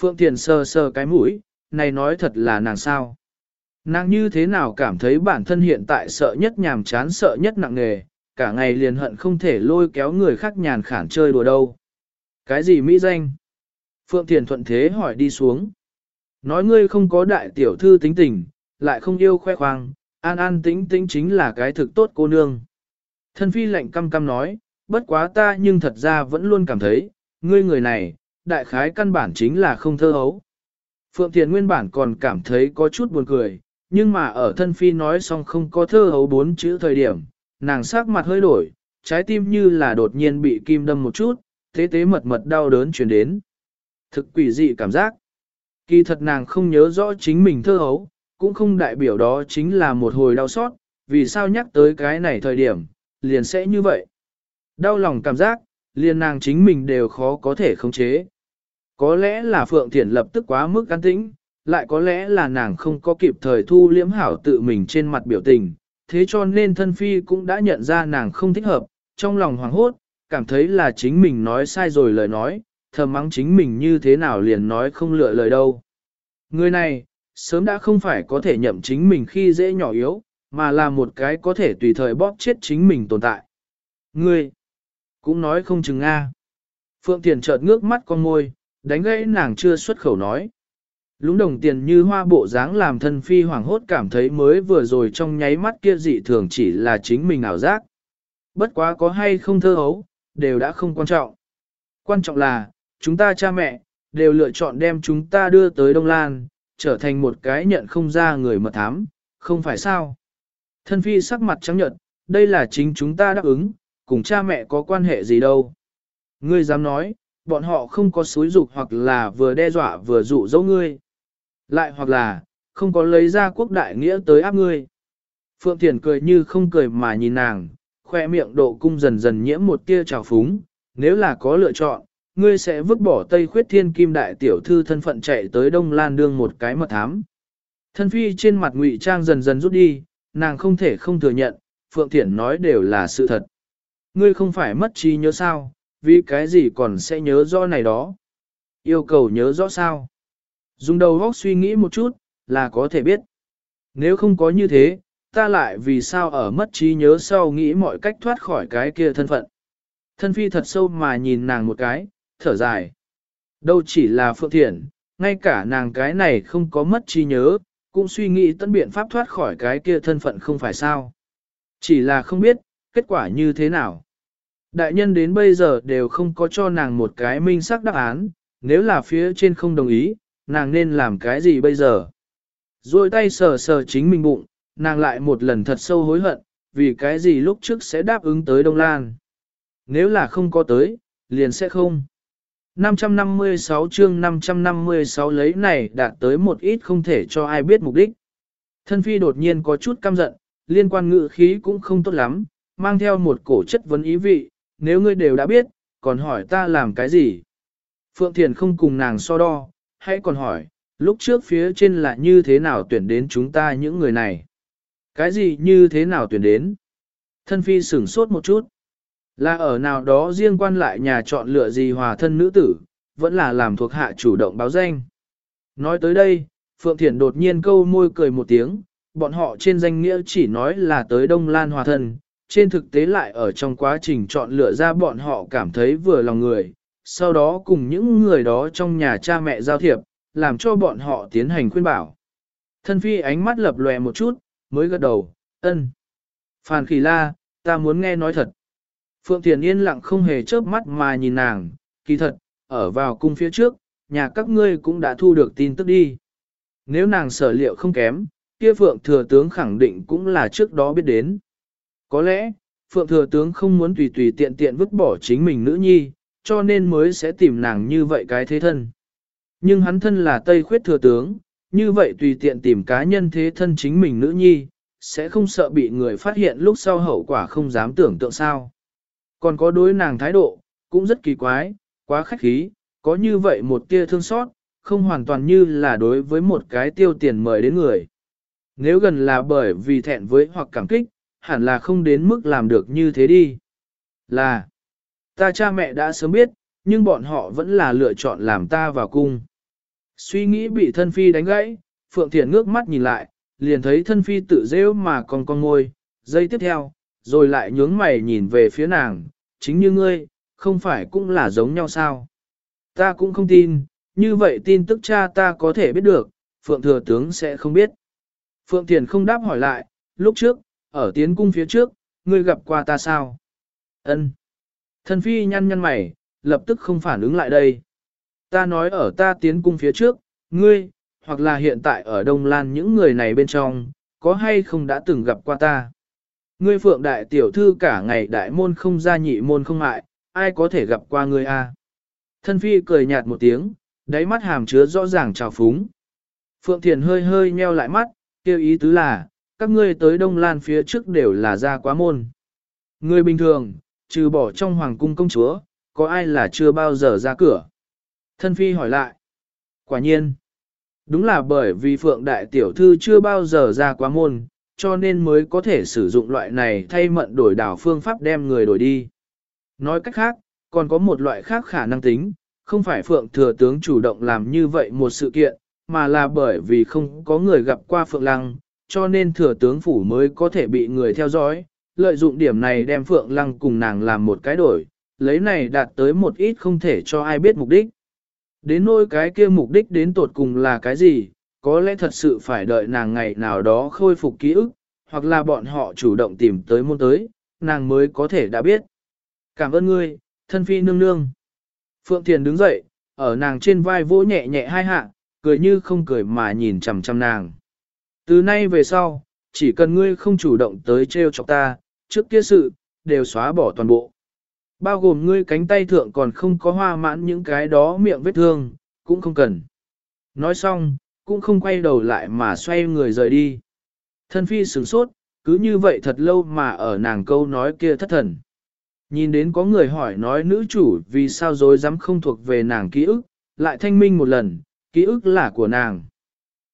Phượng Thiền sờ sờ cái mũi, này nói thật là nàng sao. Nàng như thế nào cảm thấy bản thân hiện tại sợ nhất nhàm chán sợ nhất nặng nghề, cả ngày liền hận không thể lôi kéo người khác nhàn khản chơi đùa đâu. Cái gì Mỹ danh? Phượng Thiền thuận thế hỏi đi xuống. Nói ngươi không có đại tiểu thư tính tình, lại không yêu khoe khoang, an an tính tính chính là cái thực tốt cô nương. Thân phi lạnh căm căm nói, bất quá ta nhưng thật ra vẫn luôn cảm thấy, ngươi người này, đại khái căn bản chính là không thơ hấu. Phượng Thiền nguyên bản còn cảm thấy có chút buồn cười, nhưng mà ở thân phi nói xong không có thơ hấu bốn chữ thời điểm, nàng sắc mặt hơi đổi, trái tim như là đột nhiên bị kim đâm một chút, thế tế mật mật đau đớn chuyển đến. Thực quỷ dị cảm giác. Kỳ thật nàng không nhớ rõ chính mình thơ hấu, cũng không đại biểu đó chính là một hồi đau xót, vì sao nhắc tới cái này thời điểm, liền sẽ như vậy. Đau lòng cảm giác, liền nàng chính mình đều khó có thể khống chế. Có lẽ là Phượng Thiển lập tức quá mức an tĩnh, lại có lẽ là nàng không có kịp thời thu liễm hảo tự mình trên mặt biểu tình, thế cho nên thân phi cũng đã nhận ra nàng không thích hợp, trong lòng hoảng hốt, cảm thấy là chính mình nói sai rồi lời nói, thầm mắng chính mình như thế nào liền nói không lựa lời đâu. Người này, sớm đã không phải có thể nhậm chính mình khi dễ nhỏ yếu, mà là một cái có thể tùy thời bóp chết chính mình tồn tại. Ngươi, cũng nói không chừng Nga. Phượng Thiền chợt ngước mắt con môi, đánh gãy nàng chưa xuất khẩu nói. Lúng đồng tiền như hoa bộ dáng làm thân phi hoàng hốt cảm thấy mới vừa rồi trong nháy mắt kia dị thường chỉ là chính mình ảo giác. Bất quá có hay không thơ hấu, đều đã không quan trọng. Quan trọng là, chúng ta cha mẹ, đều lựa chọn đem chúng ta đưa tới Đông Lan, trở thành một cái nhận không ra người mật thám, không phải sao. Thân phi sắc mặt trắng nhợt, đây là chính chúng ta đáp ứng, cùng cha mẹ có quan hệ gì đâu. Ngươi dám nói, bọn họ không có xúi dục hoặc là vừa đe dọa vừa dụ dỗ ngươi. Lại hoặc là, không có lấy ra quốc đại nghĩa tới áp ngươi. Phượng Thiền cười như không cười mà nhìn nàng, khoe miệng độ cung dần dần nhiễm một tia trào phúng, nếu là có lựa chọn, ngươi sẽ vứt bỏ Tây Khuyết Thiên Kim Đại Tiểu Thư thân phận chạy tới Đông Lan đương một cái mật thám. Thân phi trên mặt ngụy trang dần dần rút đi, nàng không thể không thừa nhận, Phượng Thiển nói đều là sự thật. Ngươi không phải mất trí nhớ sao, vì cái gì còn sẽ nhớ rõ này đó. Yêu cầu nhớ rõ sao. Dùng đầu góc suy nghĩ một chút, là có thể biết. Nếu không có như thế, ta lại vì sao ở mất trí nhớ sau nghĩ mọi cách thoát khỏi cái kia thân phận. Thân phi thật sâu mà nhìn nàng một cái, thở dài. Đâu chỉ là Phượng thiện, ngay cả nàng cái này không có mất trí nhớ, cũng suy nghĩ tân biện pháp thoát khỏi cái kia thân phận không phải sao. Chỉ là không biết, kết quả như thế nào. Đại nhân đến bây giờ đều không có cho nàng một cái minh xác đáp án, nếu là phía trên không đồng ý, nàng nên làm cái gì bây giờ? Rồi tay sờ sờ chính mình bụng, nàng lại một lần thật sâu hối hận, vì cái gì lúc trước sẽ đáp ứng tới Đông Lan. Nếu là không có tới, liền sẽ không. 556 chương 556 lấy này đạt tới một ít không thể cho ai biết mục đích. Thân phi đột nhiên có chút căm giận, liên quan ngự khí cũng không tốt lắm, mang theo một cổ chất vấn ý vị, nếu ngươi đều đã biết, còn hỏi ta làm cái gì? Phượng Thiền không cùng nàng so đo, hãy còn hỏi, lúc trước phía trên là như thế nào tuyển đến chúng ta những người này? Cái gì như thế nào tuyển đến? Thân phi sửng sốt một chút. Là ở nào đó riêng quan lại nhà chọn lựa gì hòa thân nữ tử, vẫn là làm thuộc hạ chủ động báo danh. Nói tới đây, Phượng Thiển đột nhiên câu môi cười một tiếng, bọn họ trên danh nghĩa chỉ nói là tới Đông Lan hòa thân, trên thực tế lại ở trong quá trình chọn lựa ra bọn họ cảm thấy vừa lòng người, sau đó cùng những người đó trong nhà cha mẹ giao thiệp, làm cho bọn họ tiến hành khuyên bảo. Thân phi ánh mắt lập lòe một chút, mới gật đầu, ân. Phàn khỉ la, ta muốn nghe nói thật. Phượng Thiền yên lặng không hề chớp mắt mà nhìn nàng, kỳ thật, ở vào cung phía trước, nhà các ngươi cũng đã thu được tin tức đi. Nếu nàng sở liệu không kém, kia Phượng Thừa Tướng khẳng định cũng là trước đó biết đến. Có lẽ, Phượng Thừa Tướng không muốn tùy tùy tiện tiện vứt bỏ chính mình nữ nhi, cho nên mới sẽ tìm nàng như vậy cái thế thân. Nhưng hắn thân là Tây Khuyết Thừa Tướng, như vậy tùy tiện tìm cá nhân thế thân chính mình nữ nhi, sẽ không sợ bị người phát hiện lúc sau hậu quả không dám tưởng tượng sao. Còn có đối nàng thái độ, cũng rất kỳ quái, quá khách khí, có như vậy một tia thương xót, không hoàn toàn như là đối với một cái tiêu tiền mời đến người. Nếu gần là bởi vì thẹn với hoặc cảm kích, hẳn là không đến mức làm được như thế đi. Là, ta cha mẹ đã sớm biết, nhưng bọn họ vẫn là lựa chọn làm ta vào cung. Suy nghĩ bị thân phi đánh gãy, Phượng Thiền ngước mắt nhìn lại, liền thấy thân phi tự rêu mà còn con ngôi, giây tiếp theo, rồi lại nhướng mày nhìn về phía nàng, chính như ngươi, không phải cũng là giống nhau sao. Ta cũng không tin, như vậy tin tức cha ta có thể biết được, Phượng Thừa Tướng sẽ không biết. Phượng Thiền không đáp hỏi lại, lúc trước, ở tiến cung phía trước, ngươi gặp qua ta sao? Ân. Thân phi nhăn nhăn mày, lập tức không phản ứng lại đây. Ta nói ở ta tiến cung phía trước, ngươi, hoặc là hiện tại ở Đông Lan những người này bên trong, có hay không đã từng gặp qua ta? Ngươi phượng đại tiểu thư cả ngày đại môn không ra nhị môn không ngại, ai có thể gặp qua ngươi a? Thân phi cười nhạt một tiếng, đáy mắt hàm chứa rõ ràng trào phúng. Phượng Thiền hơi hơi nheo lại mắt, kêu ý tứ là, các ngươi tới Đông Lan phía trước đều là ra quá môn. Người bình thường, trừ bỏ trong hoàng cung công chúa, có ai là chưa bao giờ ra cửa? Thân phi hỏi lại. Quả nhiên, đúng là bởi vì Phượng Đại Tiểu Thư chưa bao giờ ra quá môn, cho nên mới có thể sử dụng loại này thay mận đổi đảo phương pháp đem người đổi đi. Nói cách khác, còn có một loại khác khả năng tính, không phải Phượng Thừa Tướng chủ động làm như vậy một sự kiện, mà là bởi vì không có người gặp qua Phượng Lăng, cho nên Thừa Tướng Phủ mới có thể bị người theo dõi, lợi dụng điểm này đem Phượng Lăng cùng nàng làm một cái đổi, lấy này đạt tới một ít không thể cho ai biết mục đích. Đến nỗi cái kia mục đích đến tột cùng là cái gì, có lẽ thật sự phải đợi nàng ngày nào đó khôi phục ký ức, hoặc là bọn họ chủ động tìm tới môn tới, nàng mới có thể đã biết. Cảm ơn ngươi, thân phi nương nương. Phượng Thiền đứng dậy, ở nàng trên vai vỗ nhẹ nhẹ hai hạ, cười như không cười mà nhìn chầm chầm nàng. Từ nay về sau, chỉ cần ngươi không chủ động tới treo chọc ta, trước kia sự, đều xóa bỏ toàn bộ. Bao gồm ngươi cánh tay thượng còn không có hoa mãn những cái đó miệng vết thương, cũng không cần. Nói xong, cũng không quay đầu lại mà xoay người rời đi. Thân phi sửng sốt, cứ như vậy thật lâu mà ở nàng câu nói kia thất thần. Nhìn đến có người hỏi nói nữ chủ vì sao dối dám không thuộc về nàng ký ức, lại thanh minh một lần, ký ức là của nàng.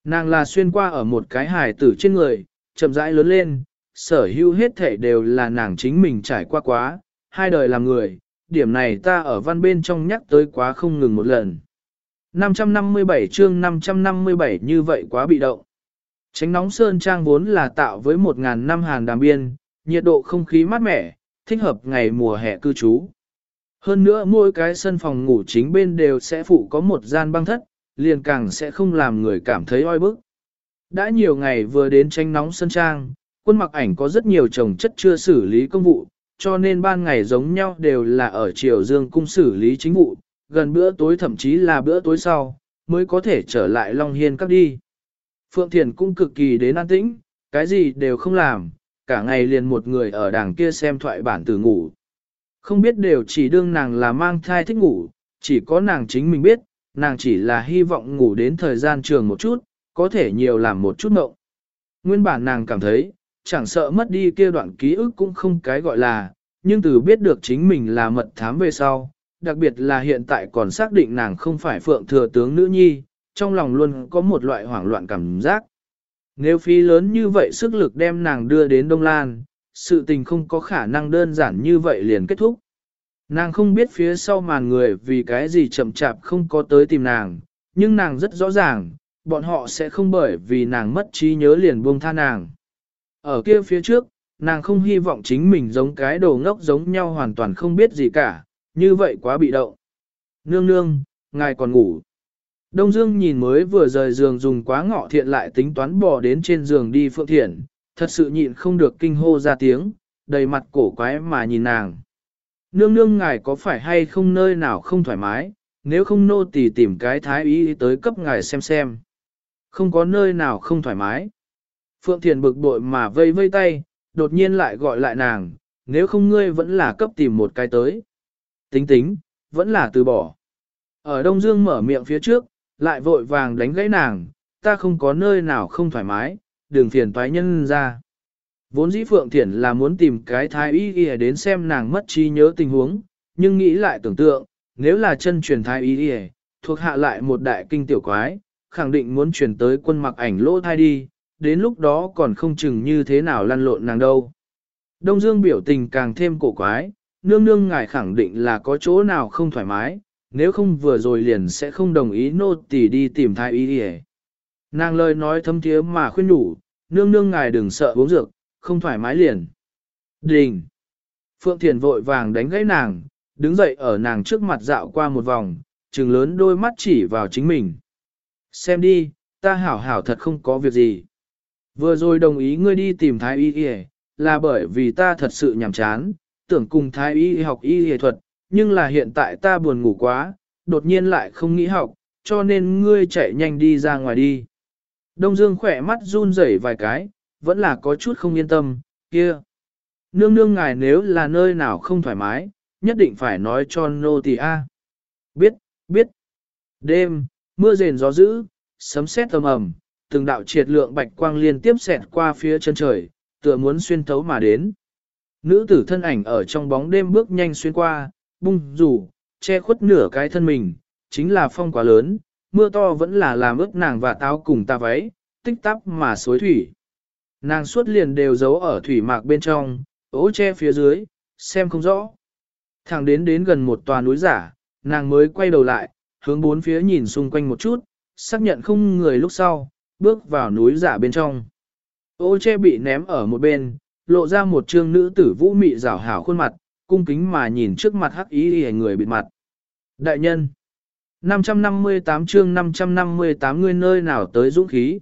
Nàng là xuyên qua ở một cái hài tử trên người, chậm rãi lớn lên, sở hữu hết thể đều là nàng chính mình trải qua quá, hai đời làm người, điểm này ta ở văn bên trong nhắc tới quá không ngừng một lần. 557 chương 557 như vậy quá bị động. Tránh nóng sơn trang vốn là tạo với 1.000 năm hàng đàm biên, nhiệt độ không khí mát mẻ, thích hợp ngày mùa hè cư trú. Hơn nữa mỗi cái sân phòng ngủ chính bên đều sẽ phụ có một gian băng thất, liền càng sẽ không làm người cảm thấy oi bức. Đã nhiều ngày vừa đến tranh nóng sân trang, quân mặc ảnh có rất nhiều chồng chất chưa xử lý công vụ, cho nên ban ngày giống nhau đều là ở triều dương cung xử lý chính vụ, gần bữa tối thậm chí là bữa tối sau, mới có thể trở lại Long Hiên các đi. Phượng Thiền cũng cực kỳ đến an tĩnh, cái gì đều không làm, cả ngày liền một người ở đàng kia xem thoại bản từ ngủ. Không biết đều chỉ đương nàng là mang thai thích ngủ, chỉ có nàng chính mình biết, nàng chỉ là hy vọng ngủ đến thời gian trường một chút, có thể nhiều làm một chút mộng. Nguyên bản nàng cảm thấy, chẳng sợ mất đi kia đoạn ký ức cũng không cái gọi là, nhưng từ biết được chính mình là mật thám về sau, đặc biệt là hiện tại còn xác định nàng không phải phượng thừa tướng nữ nhi, trong lòng luôn có một loại hoảng loạn cảm giác. Nếu phí lớn như vậy sức lực đem nàng đưa đến Đông Lan, sự tình không có khả năng đơn giản như vậy liền kết thúc. Nàng không biết phía sau màn người vì cái gì chậm chạp không có tới tìm nàng, nhưng nàng rất rõ ràng, bọn họ sẽ không bởi vì nàng mất trí nhớ liền buông tha nàng. Ở kia phía trước, nàng không hy vọng chính mình giống cái đồ ngốc giống nhau hoàn toàn không biết gì cả, như vậy quá bị động. Nương nương, ngài còn ngủ. Đông Dương nhìn mới vừa rời giường dùng quá ngọ thiện lại tính toán bỏ đến trên giường đi phượng thiện, thật sự nhịn không được kinh hô ra tiếng, đầy mặt cổ quái mà nhìn nàng. Nương nương ngài có phải hay không nơi nào không thoải mái, nếu không nô tỳ tìm cái thái ý tới cấp ngài xem xem. Không có nơi nào không thoải mái. Phượng Thiền bực bội mà vây vây tay, đột nhiên lại gọi lại nàng, nếu không ngươi vẫn là cấp tìm một cái tới. Tính tính, vẫn là từ bỏ. Ở Đông Dương mở miệng phía trước, lại vội vàng đánh gãy nàng, ta không có nơi nào không thoải mái, đường phiền toái nhân ra. Vốn dĩ Phượng Thiển là muốn tìm cái thái y y đến xem nàng mất trí nhớ tình huống, nhưng nghĩ lại tưởng tượng, nếu là chân truyền thái y y, thuộc hạ lại một đại kinh tiểu quái, khẳng định muốn truyền tới quân mặc ảnh lỗ thai đi, đến lúc đó còn không chừng như thế nào lăn lộn nàng đâu. Đông Dương biểu tình càng thêm cổ quái, nương nương ngài khẳng định là có chỗ nào không thoải mái, nếu không vừa rồi liền sẽ không đồng ý nô tỳ đi tìm thái y đi Nàng lời nói thâm thiế mà khuyên nhủ, nương nương ngài đừng sợ uống dược, không thoải mái liền. Đình! Phượng Thiền vội vàng đánh gãy nàng, đứng dậy ở nàng trước mặt dạo qua một vòng, trừng lớn đôi mắt chỉ vào chính mình. Xem đi, ta hảo hảo thật không có việc gì. Vừa rồi đồng ý ngươi đi tìm thái y y, là bởi vì ta thật sự nhàm chán, tưởng cùng thái y học y y thuật, nhưng là hiện tại ta buồn ngủ quá, đột nhiên lại không nghĩ học, cho nên ngươi chạy nhanh đi ra ngoài đi. Đông Dương khỏe mắt run rẩy vài cái, vẫn là có chút không yên tâm, kia. Nương nương ngài nếu là nơi nào không thoải mái, nhất định phải nói cho nô tỳ a. Biết, biết. Đêm, mưa rền gió dữ, sấm sét ầm ầm, từng đạo triệt lượng bạch quang liên tiếp xẹt qua phía chân trời, tựa muốn xuyên thấu mà đến. Nữ tử thân ảnh ở trong bóng đêm bước nhanh xuyên qua, bung rủ, che khuất nửa cái thân mình, chính là phong quá lớn, mưa to vẫn là làm ướt nàng và táo cùng ta váy, tích tắp mà suối thủy. Nàng suốt liền đều giấu ở thủy mạc bên trong, ố che phía dưới, xem không rõ. Thẳng đến đến gần một tòa núi giả, nàng mới quay đầu lại, hướng bốn phía nhìn xung quanh một chút, xác nhận không người lúc sau, bước vào núi giả bên trong. Ô che bị ném ở một bên, lộ ra một trương nữ tử vũ mị rảo hảo khuôn mặt, cung kính mà nhìn trước mặt hắc ý hề người bịt mặt. Đại nhân, 558 chương 558 người nơi nào tới dũng khí.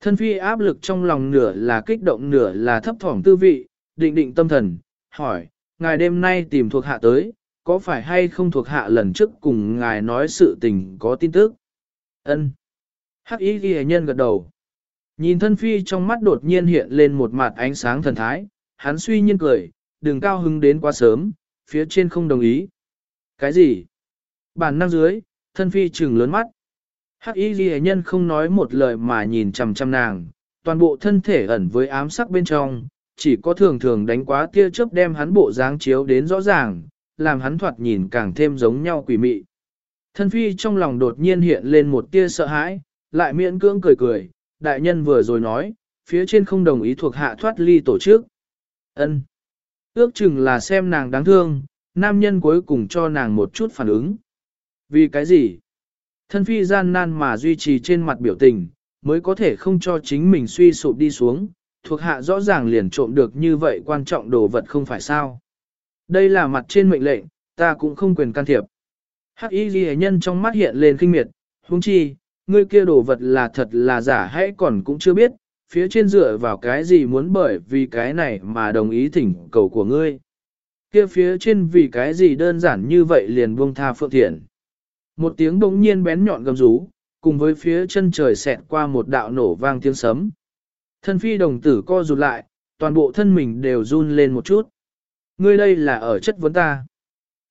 Thân phi áp lực trong lòng nửa là kích động nửa là thấp thỏm tư vị, định định tâm thần, hỏi, ngài đêm nay tìm thuộc hạ tới, có phải hay không thuộc hạ lần trước cùng ngài nói sự tình có tin tức? Ân. Hắc ý ghi nhân gật đầu. Nhìn thân phi trong mắt đột nhiên hiện lên một mặt ánh sáng thần thái, hắn suy nhiên cười, đừng cao hứng đến quá sớm, phía trên không đồng ý. Cái gì? Bản năng dưới, thân phi trừng lớn mắt. Hắc y ghi nhân không nói một lời mà nhìn chằm chằm nàng, toàn bộ thân thể ẩn với ám sắc bên trong, chỉ có thường thường đánh quá tia chớp đem hắn bộ dáng chiếu đến rõ ràng, làm hắn thoạt nhìn càng thêm giống nhau quỷ mị. Thân phi trong lòng đột nhiên hiện lên một tia sợ hãi, lại miễn cưỡng cười cười, đại nhân vừa rồi nói, phía trên không đồng ý thuộc hạ thoát ly tổ chức. Ân. Ước chừng là xem nàng đáng thương, nam nhân cuối cùng cho nàng một chút phản ứng. Vì cái gì? Thân phi gian nan mà duy trì trên mặt biểu tình, mới có thể không cho chính mình suy sụp đi xuống, thuộc hạ rõ ràng liền trộm được như vậy quan trọng đồ vật không phải sao. Đây là mặt trên mệnh lệnh, ta cũng không quyền can thiệp. Hắc y ghi nhân trong mắt hiện lên kinh miệt, huống chi, ngươi kia đồ vật là thật là giả hãy còn cũng chưa biết, phía trên dựa vào cái gì muốn bởi vì cái này mà đồng ý thỉnh cầu của ngươi. kia phía trên vì cái gì đơn giản như vậy liền buông tha Phượng thiện. Một tiếng bỗng nhiên bén nhọn gầm rú, cùng với phía chân trời xẹt qua một đạo nổ vang tiếng sấm. Thân phi đồng tử co rụt lại, toàn bộ thân mình đều run lên một chút. Ngươi đây là ở chất vấn ta.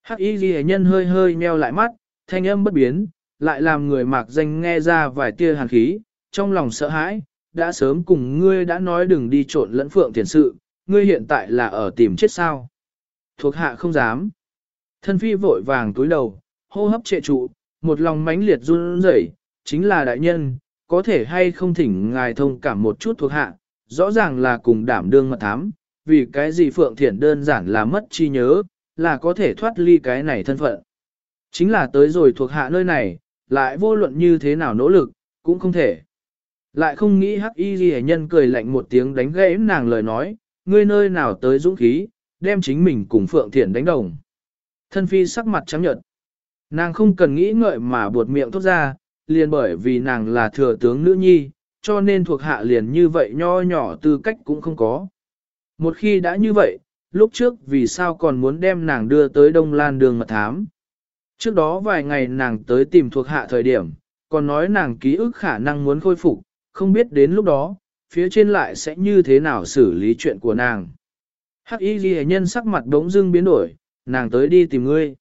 Hắc y ghi nhân hơi hơi meo lại mắt, thanh âm bất biến, lại làm người mạc danh nghe ra vài tia hàn khí, trong lòng sợ hãi, đã sớm cùng ngươi đã nói đừng đi trộn lẫn phượng tiền sự, ngươi hiện tại là ở tìm chết sao. Thuộc hạ không dám. Thân phi vội vàng túi đầu, hô hấp trệ trụ, một lòng mãnh liệt run rẩy, chính là đại nhân, có thể hay không thỉnh ngài thông cảm một chút thuộc hạ, rõ ràng là cùng đảm đương mật thám, vì cái gì Phượng Thiển đơn giản là mất chi nhớ, là có thể thoát ly cái này thân phận. Chính là tới rồi thuộc hạ nơi này, lại vô luận như thế nào nỗ lực, cũng không thể. Lại không nghĩ hắc y ghi nhân cười lạnh một tiếng đánh gãy nàng lời nói, ngươi nơi nào tới dũng khí, đem chính mình cùng Phượng Thiển đánh đồng. Thân phi sắc mặt trắng nhợt. Nàng không cần nghĩ ngợi mà buột miệng thốt ra, liền bởi vì nàng là thừa tướng nữ nhi, cho nên thuộc hạ liền như vậy nho nhỏ tư cách cũng không có. Một khi đã như vậy, lúc trước vì sao còn muốn đem nàng đưa tới Đông Lan đường mật thám. Trước đó vài ngày nàng tới tìm thuộc hạ thời điểm, còn nói nàng ký ức khả năng muốn khôi phục, không biết đến lúc đó, phía trên lại sẽ như thế nào xử lý chuyện của nàng. Hắc y ghi nhân sắc mặt đống dưng biến đổi, nàng tới đi tìm ngươi.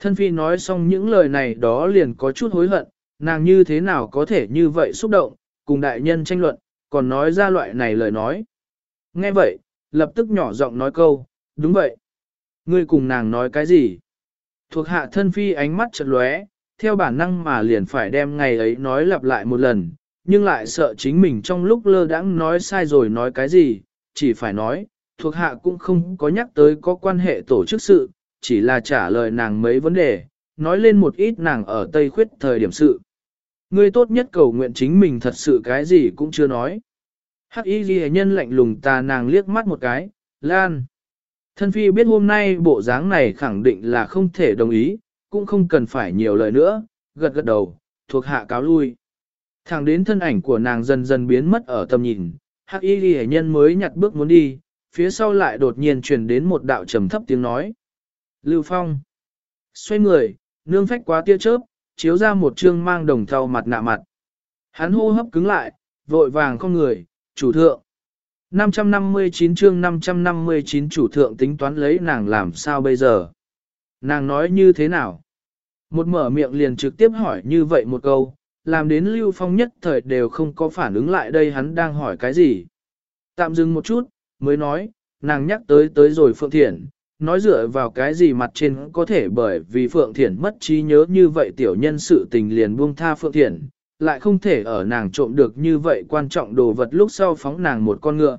Thân phi nói xong những lời này đó liền có chút hối hận, nàng như thế nào có thể như vậy xúc động, cùng đại nhân tranh luận, còn nói ra loại này lời nói. Nghe vậy, lập tức nhỏ giọng nói câu, đúng vậy. Ngươi cùng nàng nói cái gì? Thuộc hạ thân phi ánh mắt chật lóe, theo bản năng mà liền phải đem ngày ấy nói lặp lại một lần, nhưng lại sợ chính mình trong lúc lơ đãng nói sai rồi nói cái gì, chỉ phải nói, thuộc hạ cũng không có nhắc tới có quan hệ tổ chức sự, chỉ là trả lời nàng mấy vấn đề, nói lên một ít nàng ở Tây Khuyết thời điểm sự. Ngươi tốt nhất cầu nguyện chính mình thật sự cái gì cũng chưa nói. Hắc y ghi nhân lạnh lùng tà nàng liếc mắt một cái, Lan. Thân phi biết hôm nay bộ dáng này khẳng định là không thể đồng ý, cũng không cần phải nhiều lời nữa, gật gật đầu, thuộc hạ cáo lui. Thẳng đến thân ảnh của nàng dần dần biến mất ở tầm nhìn, hắc y ghi nhân mới nhặt bước muốn đi, phía sau lại đột nhiên truyền đến một đạo trầm thấp tiếng nói. Lưu Phong. Xoay người, nương phách quá tia chớp, chiếu ra một trương mang đồng thau mặt nạ mặt. Hắn hô hấp cứng lại, vội vàng không người, chủ thượng. 559 chương 559 chủ thượng tính toán lấy nàng làm sao bây giờ? Nàng nói như thế nào? Một mở miệng liền trực tiếp hỏi như vậy một câu, làm đến Lưu Phong nhất thời đều không có phản ứng lại đây hắn đang hỏi cái gì. Tạm dừng một chút, mới nói, nàng nhắc tới tới rồi Phượng Thiển, nói dựa vào cái gì mặt trên có thể bởi vì Phượng Thiển mất trí nhớ như vậy tiểu nhân sự tình liền buông tha Phượng Thiển, lại không thể ở nàng trộm được như vậy quan trọng đồ vật lúc sau phóng nàng một con ngựa.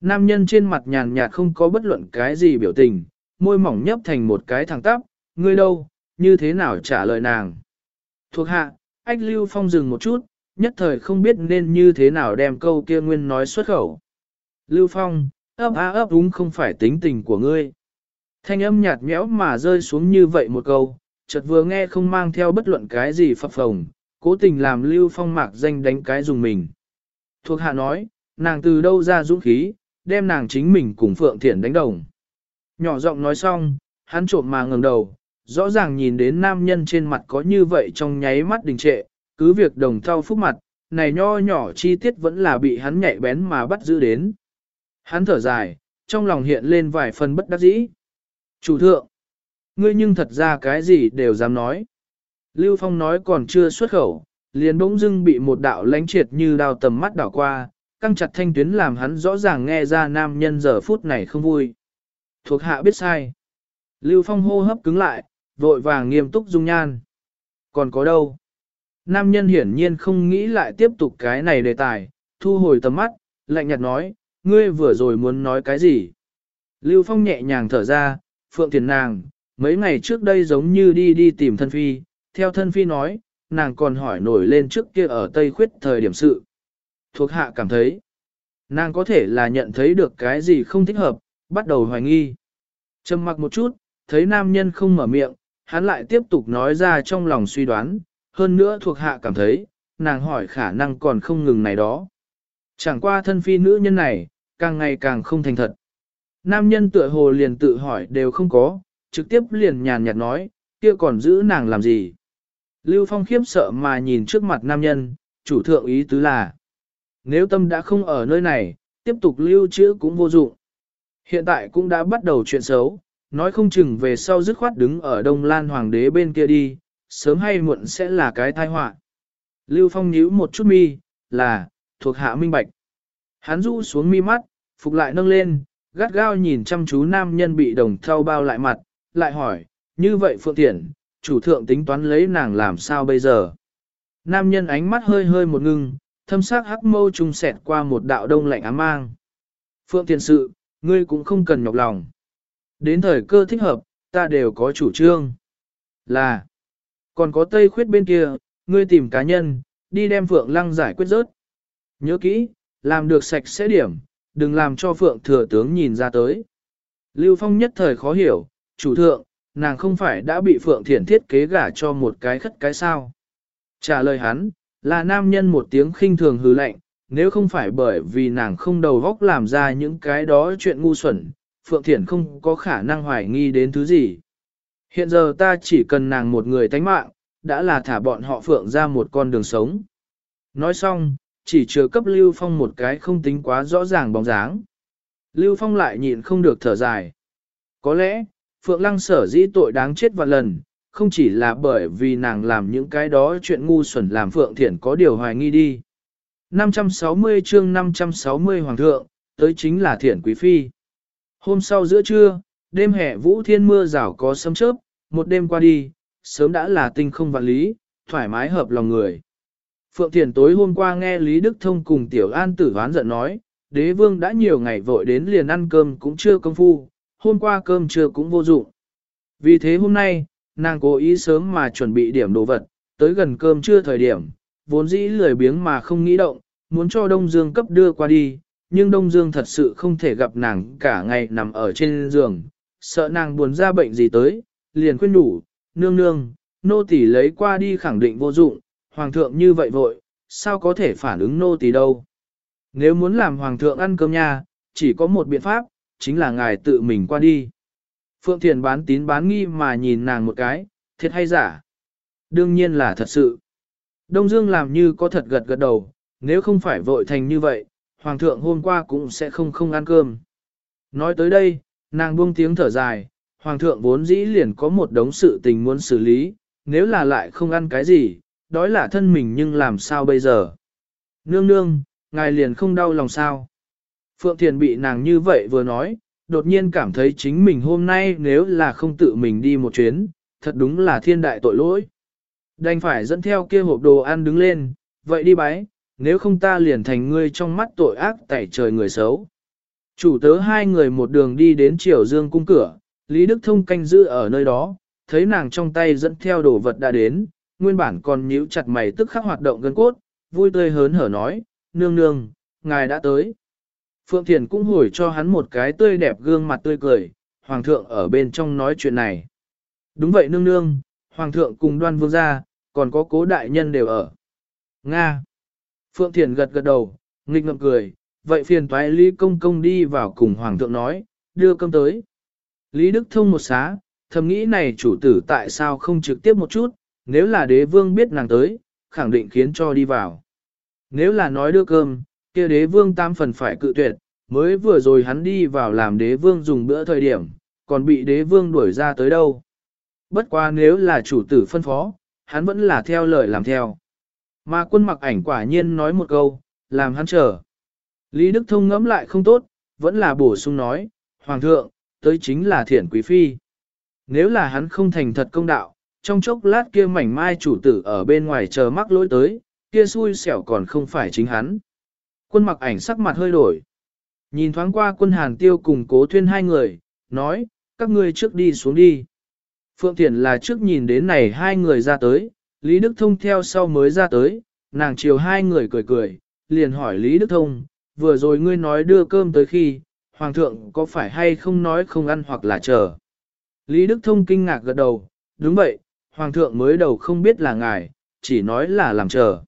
Nam nhân trên mặt nhàn nhạt không có bất luận cái gì biểu tình, môi mỏng nhấp thành một cái thẳng tắp, ngươi đâu, như thế nào trả lời nàng. Thuộc hạ, ách Lưu Phong dừng một chút, nhất thời không biết nên như thế nào đem câu kia nguyên nói xuất khẩu. Lưu Phong, ấp á ấp đúng không phải tính tình của ngươi. Thanh âm nhạt nhẽo mà rơi xuống như vậy một câu, chợt vừa nghe không mang theo bất luận cái gì phập phồng, cố tình làm Lưu Phong mạc danh đánh cái dùng mình. Thuộc hạ nói, nàng từ đâu ra dũng khí, đem nàng chính mình cùng Phượng Thiển đánh đồng. Nhỏ giọng nói xong, hắn trộm mà ngẩng đầu, rõ ràng nhìn đến nam nhân trên mặt có như vậy trong nháy mắt đình trệ, cứ việc đồng thau phúc mặt, này nho nhỏ chi tiết vẫn là bị hắn nhạy bén mà bắt giữ đến. Hắn thở dài, trong lòng hiện lên vài phần bất đắc dĩ. Chủ thượng, ngươi nhưng thật ra cái gì đều dám nói. Lưu Phong nói còn chưa xuất khẩu, liền bỗng dưng bị một đạo lánh triệt như đao tầm mắt đảo qua, căng chặt thanh tuyến làm hắn rõ ràng nghe ra nam nhân giờ phút này không vui. Thuộc hạ biết sai. Lưu Phong hô hấp cứng lại, vội vàng nghiêm túc dung nhan. Còn có đâu? Nam nhân hiển nhiên không nghĩ lại tiếp tục cái này đề tài, thu hồi tầm mắt, lạnh nhạt nói, ngươi vừa rồi muốn nói cái gì? Lưu Phong nhẹ nhàng thở ra, Phượng Thiền nàng, mấy ngày trước đây giống như đi đi tìm thân phi, theo thân phi nói, nàng còn hỏi nổi lên trước kia ở Tây Khuyết thời điểm sự. Thuộc hạ cảm thấy, nàng có thể là nhận thấy được cái gì không thích hợp, bắt đầu hoài nghi. Trầm mặc một chút, thấy nam nhân không mở miệng, hắn lại tiếp tục nói ra trong lòng suy đoán, hơn nữa thuộc hạ cảm thấy, nàng hỏi khả năng còn không ngừng này đó. Chẳng qua thân phi nữ nhân này, càng ngày càng không thành thật. Nam nhân tựa hồ liền tự hỏi đều không có, trực tiếp liền nhàn nhạt nói, kia còn giữ nàng làm gì. Lưu Phong khiếp sợ mà nhìn trước mặt nam nhân, chủ thượng ý tứ là. Nếu tâm đã không ở nơi này, tiếp tục lưu trữ cũng vô dụng. Hiện tại cũng đã bắt đầu chuyện xấu, nói không chừng về sau dứt khoát đứng ở Đông Lan Hoàng đế bên kia đi, sớm hay muộn sẽ là cái tai họa. Lưu Phong nhíu một chút mi, là, thuộc hạ minh bạch. Hắn rũ xuống mi mắt, phục lại nâng lên, gắt gao nhìn chăm chú nam nhân bị đồng thau bao lại mặt, lại hỏi, như vậy Phượng Thiển, chủ thượng tính toán lấy nàng làm sao bây giờ? Nam nhân ánh mắt hơi hơi một ngưng, thâm sắc hắc mâu trùng xẹt qua một đạo đông lạnh ám mang. Phượng Thiển sự, ngươi cũng không cần nhọc lòng. Đến thời cơ thích hợp, ta đều có chủ trương. Là, còn có Tây Khuyết bên kia, ngươi tìm cá nhân, đi đem Phượng Lăng giải quyết rớt. Nhớ kỹ, làm được sạch sẽ điểm, đừng làm cho Phượng thừa tướng nhìn ra tới. Lưu Phong nhất thời khó hiểu, chủ thượng, nàng không phải đã bị Phượng Thiển thiết kế gả cho một cái khất cái sao. Trả lời hắn, là nam nhân một tiếng khinh thường hừ lạnh, nếu không phải bởi vì nàng không đầu góc làm ra những cái đó chuyện ngu xuẩn, Phượng Thiển không có khả năng hoài nghi đến thứ gì. Hiện giờ ta chỉ cần nàng một người tánh mạng, đã là thả bọn họ Phượng ra một con đường sống. Nói xong, chỉ chừa cấp Lưu Phong một cái không tính quá rõ ràng bóng dáng. Lưu Phong lại nhịn không được thở dài. Có lẽ, Phượng Lăng sở dĩ tội đáng chết vạn lần, không chỉ là bởi vì nàng làm những cái đó chuyện ngu xuẩn làm Phượng Thiển có điều hoài nghi đi. 560 chương 560 Hoàng thượng, tới chính là Thiển Quý Phi. Hôm sau giữa trưa, đêm hè vũ thiên mưa rào có sấm chớp, một đêm qua đi, sớm đã là tinh không vạn lý, thoải mái hợp lòng người. Phượng Thiền tối hôm qua nghe Lý Đức Thông cùng Tiểu An tử ván giận nói, đế vương đã nhiều ngày vội đến liền ăn cơm cũng chưa công phu, hôm qua cơm trưa cũng vô dụng. Vì thế hôm nay, nàng cố ý sớm mà chuẩn bị điểm đồ vật, tới gần cơm trưa thời điểm, vốn dĩ lười biếng mà không nghĩ động, muốn cho Đông Dương cấp đưa qua đi, nhưng Đông Dương thật sự không thể gặp nàng cả ngày nằm ở trên giường, sợ nàng buồn ra bệnh gì tới, liền khuyên đủ, nương nương, nô tỳ lấy qua đi khẳng định vô dụng, hoàng thượng như vậy vội, sao có thể phản ứng nô tỳ đâu. Nếu muốn làm hoàng thượng ăn cơm nha, chỉ có một biện pháp, chính là ngài tự mình qua đi. Phượng Thiền bán tín bán nghi mà nhìn nàng một cái, thiệt hay giả? Đương nhiên là thật sự. Đông Dương làm như có thật gật gật đầu, nếu không phải vội thành như vậy, Hoàng thượng hôm qua cũng sẽ không không ăn cơm. Nói tới đây, nàng buông tiếng thở dài, Hoàng thượng vốn dĩ liền có một đống sự tình muốn xử lý, nếu là lại không ăn cái gì, đói là thân mình nhưng làm sao bây giờ? Nương nương, ngài liền không đau lòng sao? Phượng Thiền bị nàng như vậy vừa nói, đột nhiên cảm thấy chính mình hôm nay nếu là không tự mình đi một chuyến, thật đúng là thiên đại tội lỗi. Đành phải dẫn theo kia hộp đồ ăn đứng lên, vậy đi bái, nếu không ta liền thành ngươi trong mắt tội ác tẩy trời người xấu. Chủ tớ hai người một đường đi đến triều dương cung cửa, Lý Đức Thông canh giữ ở nơi đó, thấy nàng trong tay dẫn theo đồ vật đã đến, nguyên bản còn nhíu chặt mày tức khắc hoạt động gân cốt, vui tươi hớn hở nói, nương nương, ngài đã tới. Phượng Thiền cũng hồi cho hắn một cái tươi đẹp gương mặt tươi cười, Hoàng thượng ở bên trong nói chuyện này. Đúng vậy nương nương, Hoàng thượng cùng đoan vương gia, còn có cố đại nhân đều ở. Nga. Phượng Thiền gật gật đầu, nghịch ngậm cười, vậy phiền toái Lý Công Công đi vào cùng Hoàng thượng nói, đưa cơm tới. Lý Đức Thông một xá, thầm nghĩ này chủ tử tại sao không trực tiếp một chút, nếu là đế vương biết nàng tới, khẳng định khiến cho đi vào. Nếu là nói đưa cơm, kia đế vương tam phần phải cự tuyệt, mới vừa rồi hắn đi vào làm đế vương dùng bữa thời điểm, còn bị đế vương đuổi ra tới đâu. Bất quá nếu là chủ tử phân phó, hắn vẫn là theo lời làm theo. Mà quân mặc ảnh quả nhiên nói một câu, làm hắn chờ. Lý Đức Thông ngẫm lại không tốt, vẫn là bổ sung nói, Hoàng thượng, tới chính là thiện quý phi. Nếu là hắn không thành thật công đạo, trong chốc lát kia mảnh mai chủ tử ở bên ngoài chờ mắc lỗi tới, kia xui xẻo còn không phải chính hắn. Quân mặc ảnh sắc mặt hơi đổi. Nhìn thoáng qua quân hàn tiêu cùng cố thuyên hai người, nói, các ngươi trước đi xuống đi. Phượng Thiển là trước nhìn đến này hai người ra tới, Lý Đức Thông theo sau mới ra tới, nàng chiều hai người cười cười, liền hỏi Lý Đức Thông, vừa rồi ngươi nói đưa cơm tới khi, Hoàng thượng có phải hay không nói không ăn hoặc là chờ. Lý Đức Thông kinh ngạc gật đầu, đúng vậy, Hoàng thượng mới đầu không biết là ngài, chỉ nói là làm chờ.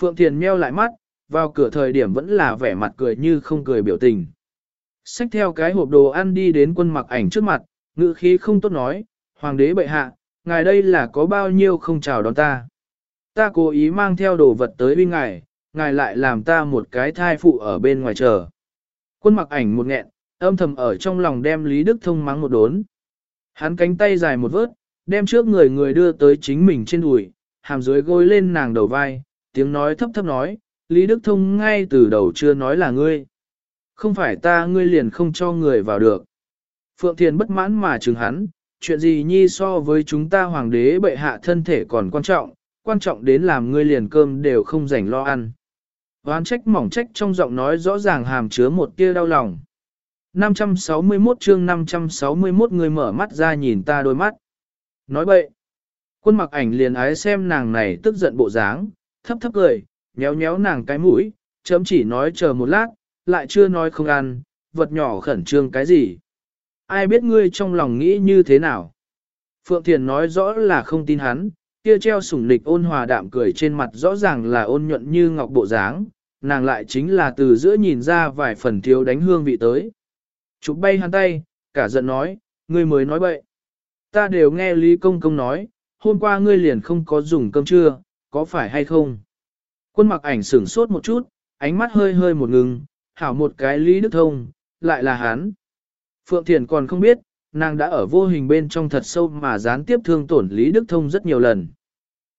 Phượng Thiền meo lại mắt, vào cửa thời điểm vẫn là vẻ mặt cười như không cười biểu tình. Xách theo cái hộp đồ ăn đi đến quân mặc ảnh trước mặt, ngữ khí không tốt nói, Hoàng đế bệ hạ, ngài đây là có bao nhiêu không chào đón ta. Ta cố ý mang theo đồ vật tới bên ngài, ngài lại làm ta một cái thai phụ ở bên ngoài chờ. Quân mặc ảnh một nghẹn, âm thầm ở trong lòng đem Lý Đức Thông mắng một đốn. Hắn cánh tay dài một vớt, đem trước người người đưa tới chính mình trên đùi, hàm dưới gối lên nàng đầu vai, tiếng nói thấp thấp nói, Lý Đức Thông ngay từ đầu chưa nói là ngươi. Không phải ta ngươi liền không cho người vào được. Phượng Thiền bất mãn mà chừng hắn, chuyện gì nhi so với chúng ta hoàng đế bệ hạ thân thể còn quan trọng, quan trọng đến làm ngươi liền cơm đều không rảnh lo ăn. Hoán trách mỏng trách trong giọng nói rõ ràng hàm chứa một tia đau lòng. 561 chương 561 người mở mắt ra nhìn ta đôi mắt. Nói bậy. Quân mặc ảnh liền ái xem nàng này tức giận bộ dáng, thấp thấp cười, nhéo nhéo nàng cái mũi, chấm chỉ nói chờ một lát, lại chưa nói không ăn, vật nhỏ khẩn trương cái gì. Ai biết ngươi trong lòng nghĩ như thế nào? Phượng Thiền nói rõ là không tin hắn, kia treo sủng nịch ôn hòa đạm cười trên mặt rõ ràng là ôn nhuận như ngọc bộ dáng, nàng lại chính là từ giữa nhìn ra vài phần thiếu đánh hương vị tới. Chụp bay hắn tay, cả giận nói, ngươi mới nói bậy. Ta đều nghe Lý Công Công nói, hôm qua ngươi liền không có dùng cơm trưa, có phải hay không? Quân mặc ảnh sửng sốt một chút, ánh mắt hơi hơi một ngừng, hảo một cái Lý Đức Thông, lại là hắn. Phượng Thiền còn không biết, nàng đã ở vô hình bên trong thật sâu mà gián tiếp thương tổn Lý Đức Thông rất nhiều lần.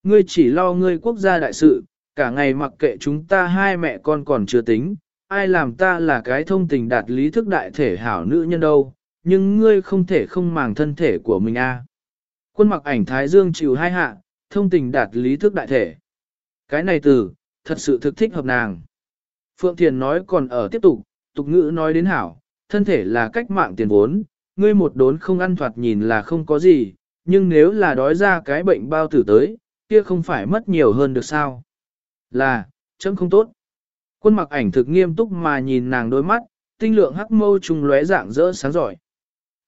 Ngươi chỉ lo ngươi quốc gia đại sự, cả ngày mặc kệ chúng ta hai mẹ con còn chưa tính, ai làm ta là cái thông tình đạt lý thức đại thể hảo nữ nhân đâu, nhưng ngươi không thể không màng thân thể của mình a. Quân mặc ảnh Thái Dương chịu hai hạ, thông tình đạt lý thức đại thể. Cái này từ, thật sự thực thích hợp nàng. Phượng Thiền nói còn ở tiếp tục, tục ngữ nói đến hảo, thân thể là cách mạng tiền vốn, ngươi một đốn không ăn thoạt nhìn là không có gì, nhưng nếu là đói ra cái bệnh bao tử tới, kia không phải mất nhiều hơn được sao. Là, chấm không tốt. Quân mặc ảnh thực nghiêm túc mà nhìn nàng đôi mắt, tinh lượng hắc mâu trùng lóe dạng rỡ sáng giỏi.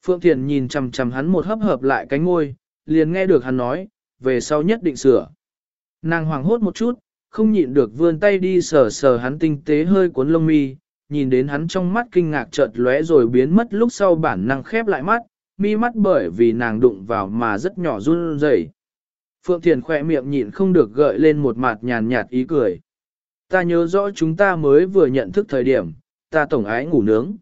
Phượng Thiền nhìn chầm chầm hắn một hấp hợp lại cánh ngôi, liền nghe được hắn nói, về sau nhất định sửa. Nàng hoàng hốt một chút, không nhịn được vươn tay đi sờ sờ hắn tinh tế hơi cuốn lông mi, nhìn đến hắn trong mắt kinh ngạc chợt lóe rồi biến mất lúc sau bản năng khép lại mắt, mi mắt bởi vì nàng đụng vào mà rất nhỏ run rẩy. Phượng Thiền khỏe miệng nhịn không được gợi lên một mặt nhàn nhạt ý cười. Ta nhớ rõ chúng ta mới vừa nhận thức thời điểm, ta tổng ái ngủ nướng.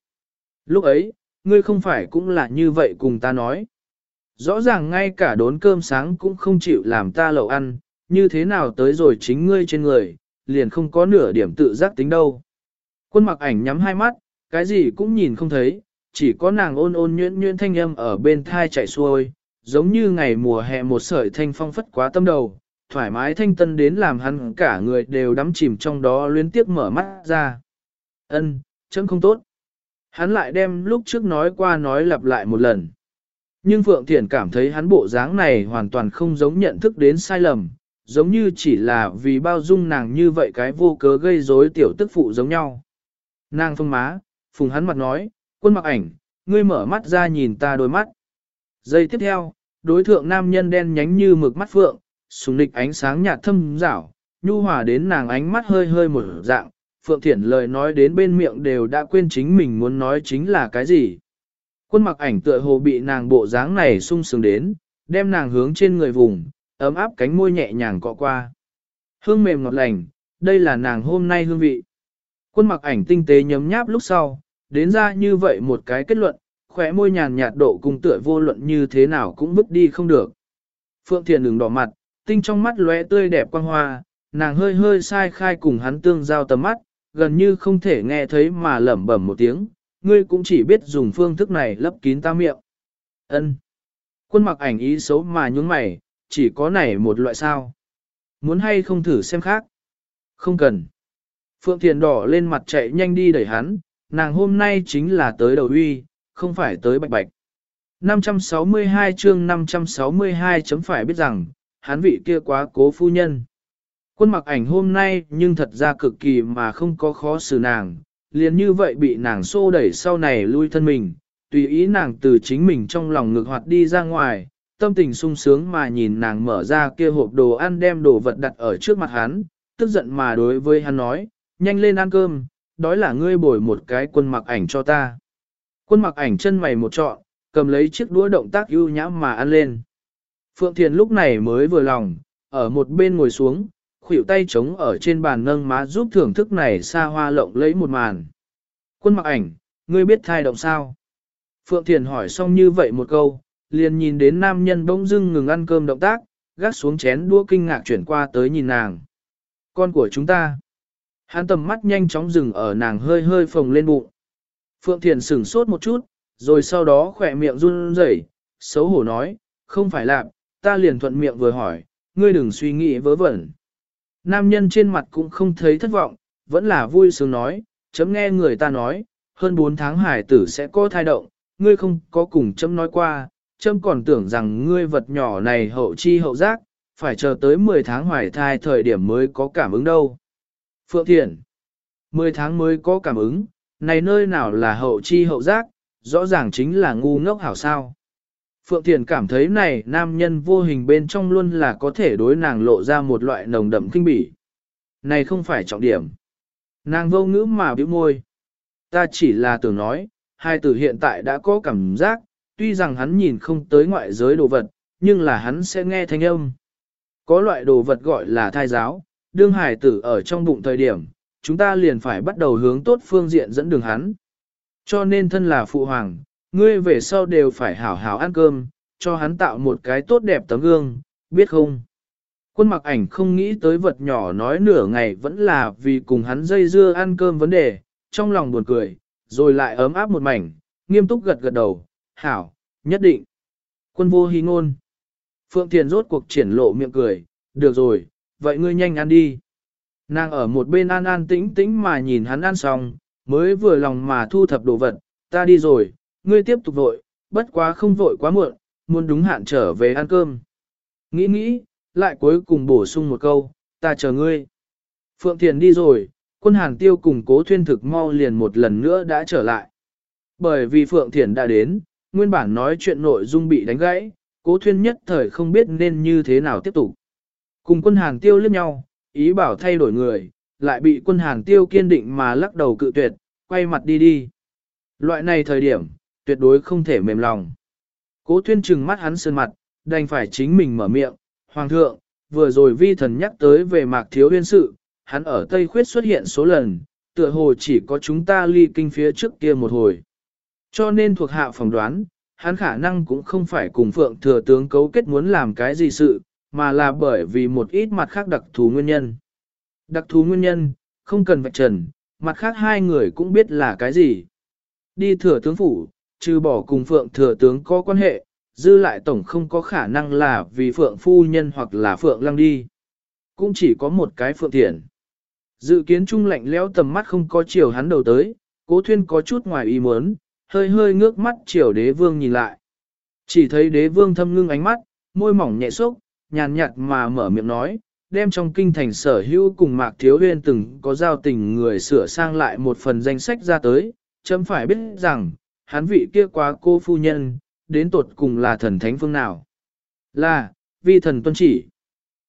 Lúc ấy, ngươi không phải cũng là như vậy cùng ta nói. Rõ ràng ngay cả đốn cơm sáng cũng không chịu làm ta lẩu ăn, như thế nào tới rồi chính ngươi trên người, liền không có nửa điểm tự giác tính đâu. Quân mặc ảnh nhắm hai mắt, cái gì cũng nhìn không thấy, chỉ có nàng ôn ôn nhuyễn nhuyễn thanh âm ở bên thai chạy xuôi, giống như ngày mùa hè một sợi thanh phong phất quá tâm đầu, thoải mái thanh tân đến làm hắn cả người đều đắm chìm trong đó liên tiếp mở mắt ra. Ân, chấm không tốt. Hắn lại đem lúc trước nói qua nói lặp lại một lần. Nhưng Phượng Thiển cảm thấy hắn bộ dáng này hoàn toàn không giống nhận thức đến sai lầm, giống như chỉ là vì bao dung nàng như vậy cái vô cớ gây rối tiểu tức phụ giống nhau. Nàng phương má, phùng hắn mặt nói, quân mặc ảnh, ngươi mở mắt ra nhìn ta đôi mắt. Giây tiếp theo, đối thượng nam nhân đen nhánh như mực mắt phượng, sùng nịch ánh sáng nhạt thâm rảo, nhu hòa đến nàng ánh mắt hơi hơi mở dạng, Phượng Thiển lời nói đến bên miệng đều đã quên chính mình muốn nói chính là cái gì. Quân mặc ảnh tựa hồ bị nàng bộ dáng này sung sướng đến, đem nàng hướng trên người vùng, ấm áp cánh môi nhẹ nhàng cọ qua. Hương mềm ngọt lành, đây là nàng hôm nay hương vị. Quân mặc ảnh tinh tế nhấm nháp lúc sau, đến ra như vậy một cái kết luận, khỏe môi nhàn nhạt độ cùng tựa vô luận như thế nào cũng vứt đi không được. Phượng Thiền đứng đỏ mặt, tinh trong mắt lóe tươi đẹp quang hoa, nàng hơi hơi sai khai cùng hắn tương giao tầm mắt, gần như không thể nghe thấy mà lẩm bẩm một tiếng, ngươi cũng chỉ biết dùng phương thức này lấp kín ta miệng. Ân. Quân mặc ảnh ý xấu mà nhúng mày, chỉ có này một loại sao. Muốn hay không thử xem khác? Không cần. Phượng Thiền đỏ lên mặt chạy nhanh đi đẩy hắn, nàng hôm nay chính là tới đầu uy, không phải tới bạch bạch. 562 chương 562 chấm phải biết rằng, hắn vị kia quá cố phu nhân. Quân mặc ảnh hôm nay nhưng thật ra cực kỳ mà không có khó xử nàng, liền như vậy bị nàng xô đẩy sau này lui thân mình, tùy ý nàng từ chính mình trong lòng ngược hoạt đi ra ngoài, tâm tình sung sướng mà nhìn nàng mở ra kia hộp đồ ăn đem đồ vật đặt ở trước mặt hắn, tức giận mà đối với hắn nói, nhanh lên ăn cơm, đói là ngươi bồi một cái quân mặc ảnh cho ta. Quân mặc ảnh chân mày một trọn, cầm lấy chiếc đũa động tác ưu nhã mà ăn lên. Phượng Thiền lúc này mới vừa lòng, ở một bên ngồi xuống, khuỷu tay trống ở trên bàn nâng má giúp thưởng thức này xa hoa lộng lẫy một màn. Quân mặc ảnh, ngươi biết thai động sao? Phượng Thiền hỏi xong như vậy một câu, liền nhìn đến nam nhân bỗng dưng ngừng ăn cơm động tác, gác xuống chén đũa kinh ngạc chuyển qua tới nhìn nàng. Con của chúng ta. Hắn tầm mắt nhanh chóng dừng ở nàng hơi hơi phồng lên bụng. Phượng Thiền sửng sốt một chút, rồi sau đó khỏe miệng run rẩy, xấu hổ nói, không phải làm, ta liền thuận miệng vừa hỏi, ngươi đừng suy nghĩ vớ vẩn. Nam nhân trên mặt cũng không thấy thất vọng, vẫn là vui sướng nói, chấm nghe người ta nói, hơn 4 tháng hải tử sẽ có thai động, ngươi không có cùng chấm nói qua, chấm còn tưởng rằng ngươi vật nhỏ này hậu chi hậu giác, phải chờ tới 10 tháng hoài thai thời điểm mới có cảm ứng đâu. Phượng Thiện 10 tháng mới có cảm ứng, này nơi nào là hậu chi hậu giác, rõ ràng chính là ngu ngốc hảo sao. Phượng Thiền cảm thấy này nam nhân vô hình bên trong luôn là có thể đối nàng lộ ra một loại nồng đậm kinh bỉ. Này không phải trọng điểm. Nàng vô ngữ mà biểu môi. Ta chỉ là tưởng nói, hai tử hiện tại đã có cảm giác, tuy rằng hắn nhìn không tới ngoại giới đồ vật, nhưng là hắn sẽ nghe thanh âm. Có loại đồ vật gọi là thai giáo, đương hải tử ở trong bụng thời điểm, chúng ta liền phải bắt đầu hướng tốt phương diện dẫn đường hắn. Cho nên thân là phụ hoàng, ngươi về sau đều phải hảo hảo ăn cơm, cho hắn tạo một cái tốt đẹp tấm gương, biết không? Quân mặc ảnh không nghĩ tới vật nhỏ nói nửa ngày vẫn là vì cùng hắn dây dưa ăn cơm vấn đề, trong lòng buồn cười, rồi lại ấm áp một mảnh, nghiêm túc gật gật đầu, hảo, nhất định. Quân vô hí ngôn. Phượng Thiền rốt cuộc triển lộ miệng cười, được rồi, vậy ngươi nhanh ăn đi. Nàng ở một bên an an tĩnh tĩnh mà nhìn hắn ăn xong, mới vừa lòng mà thu thập đồ vật, ta đi rồi, ngươi tiếp tục vội, bất quá không vội quá muộn, muốn đúng hạn trở về ăn cơm. Nghĩ nghĩ, lại cuối cùng bổ sung một câu, ta chờ ngươi. Phượng Thiền đi rồi, quân hàng tiêu cùng cố thuyên thực mau liền một lần nữa đã trở lại. Bởi vì Phượng Thiền đã đến, nguyên bản nói chuyện nội dung bị đánh gãy, cố thuyên nhất thời không biết nên như thế nào tiếp tục. Cùng quân hàng tiêu liếc nhau, ý bảo thay đổi người, lại bị quân hàng tiêu kiên định mà lắc đầu cự tuyệt, quay mặt đi đi. Loại này thời điểm, tuyệt đối không thể mềm lòng. Cố tuyên trừng mắt hắn sơn mặt, đành phải chính mình mở miệng, Hoàng thượng, vừa rồi vi thần nhắc tới về mạc thiếu huyên sự, hắn ở Tây Khuyết xuất hiện số lần, tựa hồ chỉ có chúng ta ly kinh phía trước kia một hồi. Cho nên thuộc hạ phỏng đoán, hắn khả năng cũng không phải cùng phượng thừa tướng cấu kết muốn làm cái gì sự, mà là bởi vì một ít mặt khác đặc thù nguyên nhân. Đặc thù nguyên nhân, không cần vạch trần, mặt khác hai người cũng biết là cái gì. Đi thừa tướng phủ, trừ bỏ cùng phượng thừa tướng có quan hệ, dư lại tổng không có khả năng là vì phượng phu nhân hoặc là phượng lăng đi. Cũng chỉ có một cái phượng thiện. Dự kiến trung lạnh lẽo tầm mắt không có chiều hắn đầu tới, cố thuyên có chút ngoài ý muốn, hơi hơi ngước mắt chiều đế vương nhìn lại. Chỉ thấy đế vương thâm ngưng ánh mắt, môi mỏng nhẹ xúc, nhàn nhạt mà mở miệng nói, đem trong kinh thành sở hữu cùng mạc thiếu huyên từng có giao tình người sửa sang lại một phần danh sách ra tới, chấm phải biết rằng, hắn vị kia quá cô phu nhân, đến tột cùng là thần thánh phương nào. Là, vi thần tuân chỉ.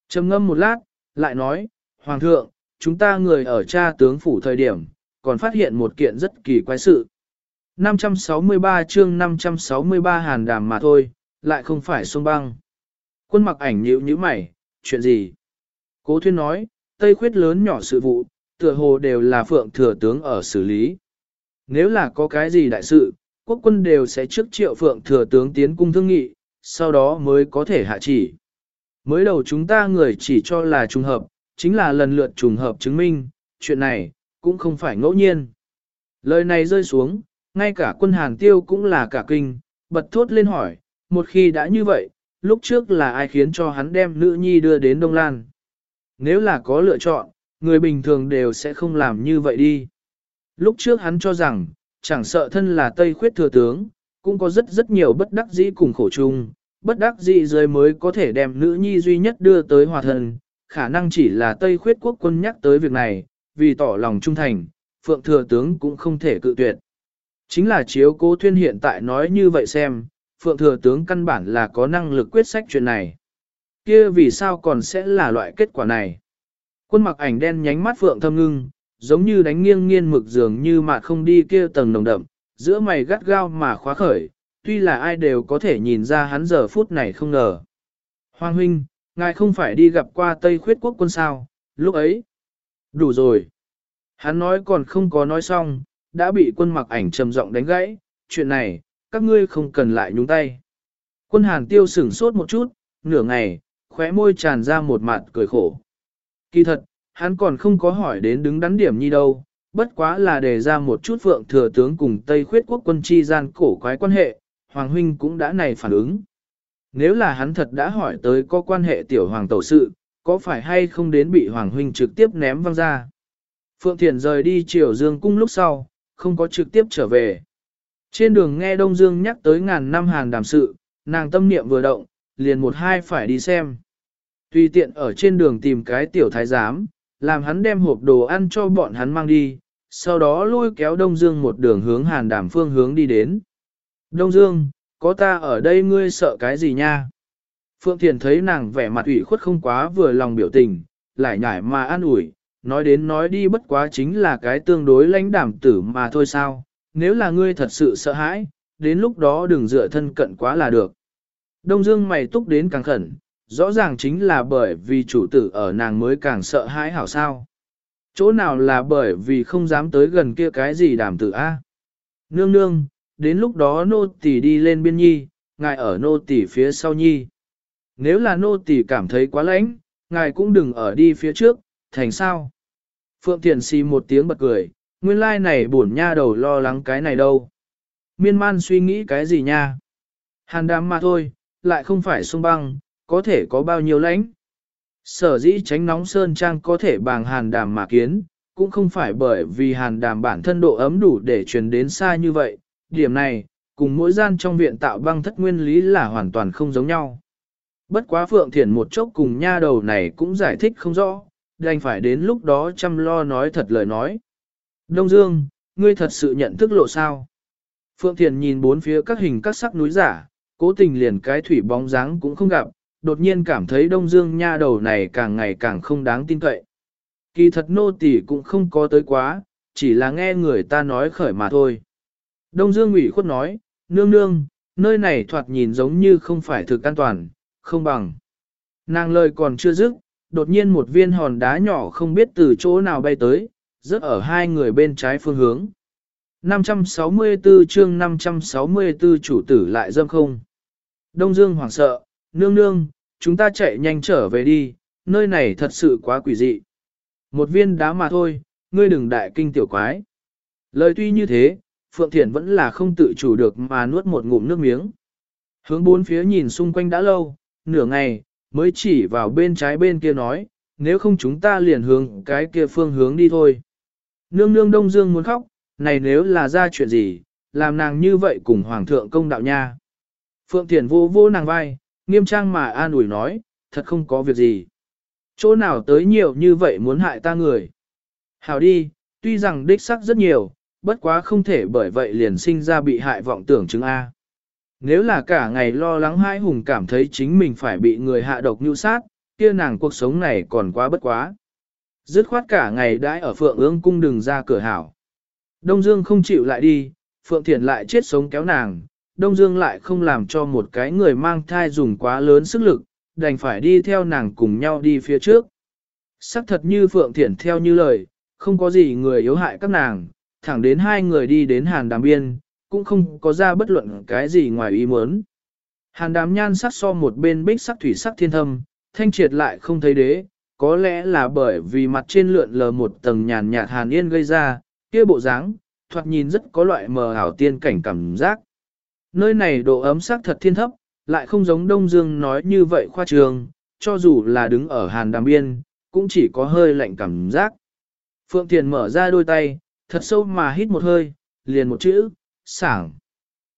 trầm ngâm một lát, lại nói, Hoàng thượng, chúng ta người ở cha tướng phủ thời điểm, còn phát hiện một kiện rất kỳ quái sự. 563 chương 563 hàn đàm mà thôi, lại không phải sông băng. Quân mặc ảnh nhíu như mày, chuyện gì? Cố thuyên nói, Tây khuyết lớn nhỏ sự vụ, tựa hồ đều là phượng thừa tướng ở xử lý. Nếu là có cái gì đại sự, quốc quân đều sẽ trước triệu phượng thừa tướng tiến cung thương nghị, sau đó mới có thể hạ chỉ. Mới đầu chúng ta người chỉ cho là trùng hợp, chính là lần lượt trùng hợp chứng minh, chuyện này, cũng không phải ngẫu nhiên. Lời này rơi xuống, ngay cả quân hàng tiêu cũng là cả kinh, bật thốt lên hỏi, một khi đã như vậy, lúc trước là ai khiến cho hắn đem nữ nhi đưa đến Đông Lan? Nếu là có lựa chọn, người bình thường đều sẽ không làm như vậy đi. Lúc trước hắn cho rằng, chẳng sợ thân là Tây khuyết thừa tướng, cũng có rất rất nhiều bất đắc dĩ cùng khổ chung, bất đắc dĩ rơi mới có thể đem nữ nhi duy nhất đưa tới hòa thần, khả năng chỉ là Tây khuyết quốc quân nhắc tới việc này, vì tỏ lòng trung thành, Phượng thừa tướng cũng không thể cự tuyệt. Chính là chiếu cố thuyên hiện tại nói như vậy xem, Phượng thừa tướng căn bản là có năng lực quyết sách chuyện này. kia vì sao còn sẽ là loại kết quả này? Quân mặc ảnh đen nhánh mắt Phượng thâm ngưng, giống như đánh nghiêng nghiên mực dường như mà không đi kia tầng nồng đậm, giữa mày gắt gao mà khóa khởi, tuy là ai đều có thể nhìn ra hắn giờ phút này không ngờ. Hoàng huynh, ngài không phải đi gặp qua Tây khuyết quốc quân sao, lúc ấy. Đủ rồi. Hắn nói còn không có nói xong, đã bị quân mặc ảnh trầm giọng đánh gãy, chuyện này, các ngươi không cần lại nhúng tay. Quân hàn tiêu sửng sốt một chút, nửa ngày, khóe môi tràn ra một mặt cười khổ. Kỳ thật, hắn còn không có hỏi đến đứng đắn điểm như đâu, bất quá là đề ra một chút vượng thừa tướng cùng Tây khuyết quốc quân chi gian cổ quái quan hệ, Hoàng Huynh cũng đã này phản ứng. Nếu là hắn thật đã hỏi tới có quan hệ tiểu hoàng tẩu sự, có phải hay không đến bị Hoàng Huynh trực tiếp ném văng ra. Phượng Thiền rời đi triều dương cung lúc sau, không có trực tiếp trở về. Trên đường nghe Đông Dương nhắc tới ngàn năm hàng đàm sự, nàng tâm niệm vừa động, liền một hai phải đi xem. Tùy tiện ở trên đường tìm cái tiểu thái giám, làm hắn đem hộp đồ ăn cho bọn hắn mang đi, sau đó lôi kéo Đông Dương một đường hướng hàn đàm phương hướng đi đến. Đông Dương, có ta ở đây ngươi sợ cái gì nha? Phượng Thiền thấy nàng vẻ mặt ủy khuất không quá vừa lòng biểu tình, lại nhải mà an ủi, nói đến nói đi bất quá chính là cái tương đối lãnh đảm tử mà thôi sao, nếu là ngươi thật sự sợ hãi, đến lúc đó đừng dựa thân cận quá là được. Đông Dương mày túc đến càng khẩn, rõ ràng chính là bởi vì chủ tử ở nàng mới càng sợ hãi hảo sao. Chỗ nào là bởi vì không dám tới gần kia cái gì đảm tử a? Nương nương, đến lúc đó nô tỳ đi lên biên nhi, ngài ở nô tỳ phía sau nhi. Nếu là nô tỳ cảm thấy quá lãnh, ngài cũng đừng ở đi phía trước, thành sao? Phượng Thiền xì một tiếng bật cười, nguyên lai like này buồn nha đầu lo lắng cái này đâu. Miên man suy nghĩ cái gì nha? Hàn đám mà thôi, lại không phải sông băng, có thể có bao nhiêu lãnh. Sở dĩ tránh nóng sơn trang có thể bằng hàn đàm mà kiến, cũng không phải bởi vì hàn đàm bản thân độ ấm đủ để truyền đến xa như vậy, điểm này, cùng mỗi gian trong viện tạo băng thất nguyên lý là hoàn toàn không giống nhau. Bất quá Phượng Thiển một chốc cùng nha đầu này cũng giải thích không rõ, đành phải đến lúc đó chăm lo nói thật lời nói. Đông Dương, ngươi thật sự nhận thức lộ sao? Phượng Thiền nhìn bốn phía các hình các sắc núi giả, cố tình liền cái thủy bóng dáng cũng không gặp, đột nhiên cảm thấy Đông Dương nha đầu này càng ngày càng không đáng tin cậy. Kỳ thật nô tỳ cũng không có tới quá, chỉ là nghe người ta nói khởi mà thôi. Đông Dương ủy khuất nói, nương nương, nơi này thoạt nhìn giống như không phải thực an toàn, không bằng. Nàng lời còn chưa dứt, đột nhiên một viên hòn đá nhỏ không biết từ chỗ nào bay tới, rớt ở hai người bên trái phương hướng. 564 chương 564 chủ tử lại dâm không. Đông Dương hoảng sợ, nương nương, chúng ta chạy nhanh trở về đi, nơi này thật sự quá quỷ dị. Một viên đá mà thôi, ngươi đừng đại kinh tiểu quái. Lời tuy như thế, Phượng Thiển vẫn là không tự chủ được mà nuốt một ngụm nước miếng. Hướng bốn phía nhìn xung quanh đã lâu, nửa ngày, mới chỉ vào bên trái bên kia nói, nếu không chúng ta liền hướng cái kia phương hướng đi thôi. Nương nương Đông Dương muốn khóc, này nếu là ra chuyện gì, làm nàng như vậy cùng Hoàng thượng công đạo nha. Phượng Thiển vô vô nàng vai, nghiêm trang mà an ủi nói, thật không có việc gì. Chỗ nào tới nhiều như vậy muốn hại ta người. Hảo đi, tuy rằng đích sắc rất nhiều, bất quá không thể bởi vậy liền sinh ra bị hại vọng tưởng chứng A. Nếu là cả ngày lo lắng hai hùng cảm thấy chính mình phải bị người hạ độc nhu sát, kia nàng cuộc sống này còn quá bất quá. Dứt khoát cả ngày đãi ở Phượng ương cung đừng ra cửa hảo. Đông Dương không chịu lại đi, Phượng Thiền lại chết sống kéo nàng, Đông Dương lại không làm cho một cái người mang thai dùng quá lớn sức lực, đành phải đi theo nàng cùng nhau đi phía trước. Sắc thật như Phượng Thiển theo như lời, không có gì người yếu hại các nàng, thẳng đến hai người đi đến hàn đàm biên, cũng không có ra bất luận cái gì ngoài ý muốn. Hàn đàm nhan sắc so một bên bích sắc thủy sắc thiên thâm, thanh triệt lại không thấy đế, có lẽ là bởi vì mặt trên lượn lờ một tầng nhàn nhạt hàn yên gây ra, kia bộ dáng, thoạt nhìn rất có loại mờ ảo tiên cảnh cảm giác. Nơi này độ ấm sắc thật thiên thấp, lại không giống Đông Dương nói như vậy khoa trường, cho dù là đứng ở hàn đàm biên, cũng chỉ có hơi lạnh cảm giác. Phượng Thiền mở ra đôi tay, thật sâu mà hít một hơi, liền một chữ, sảng.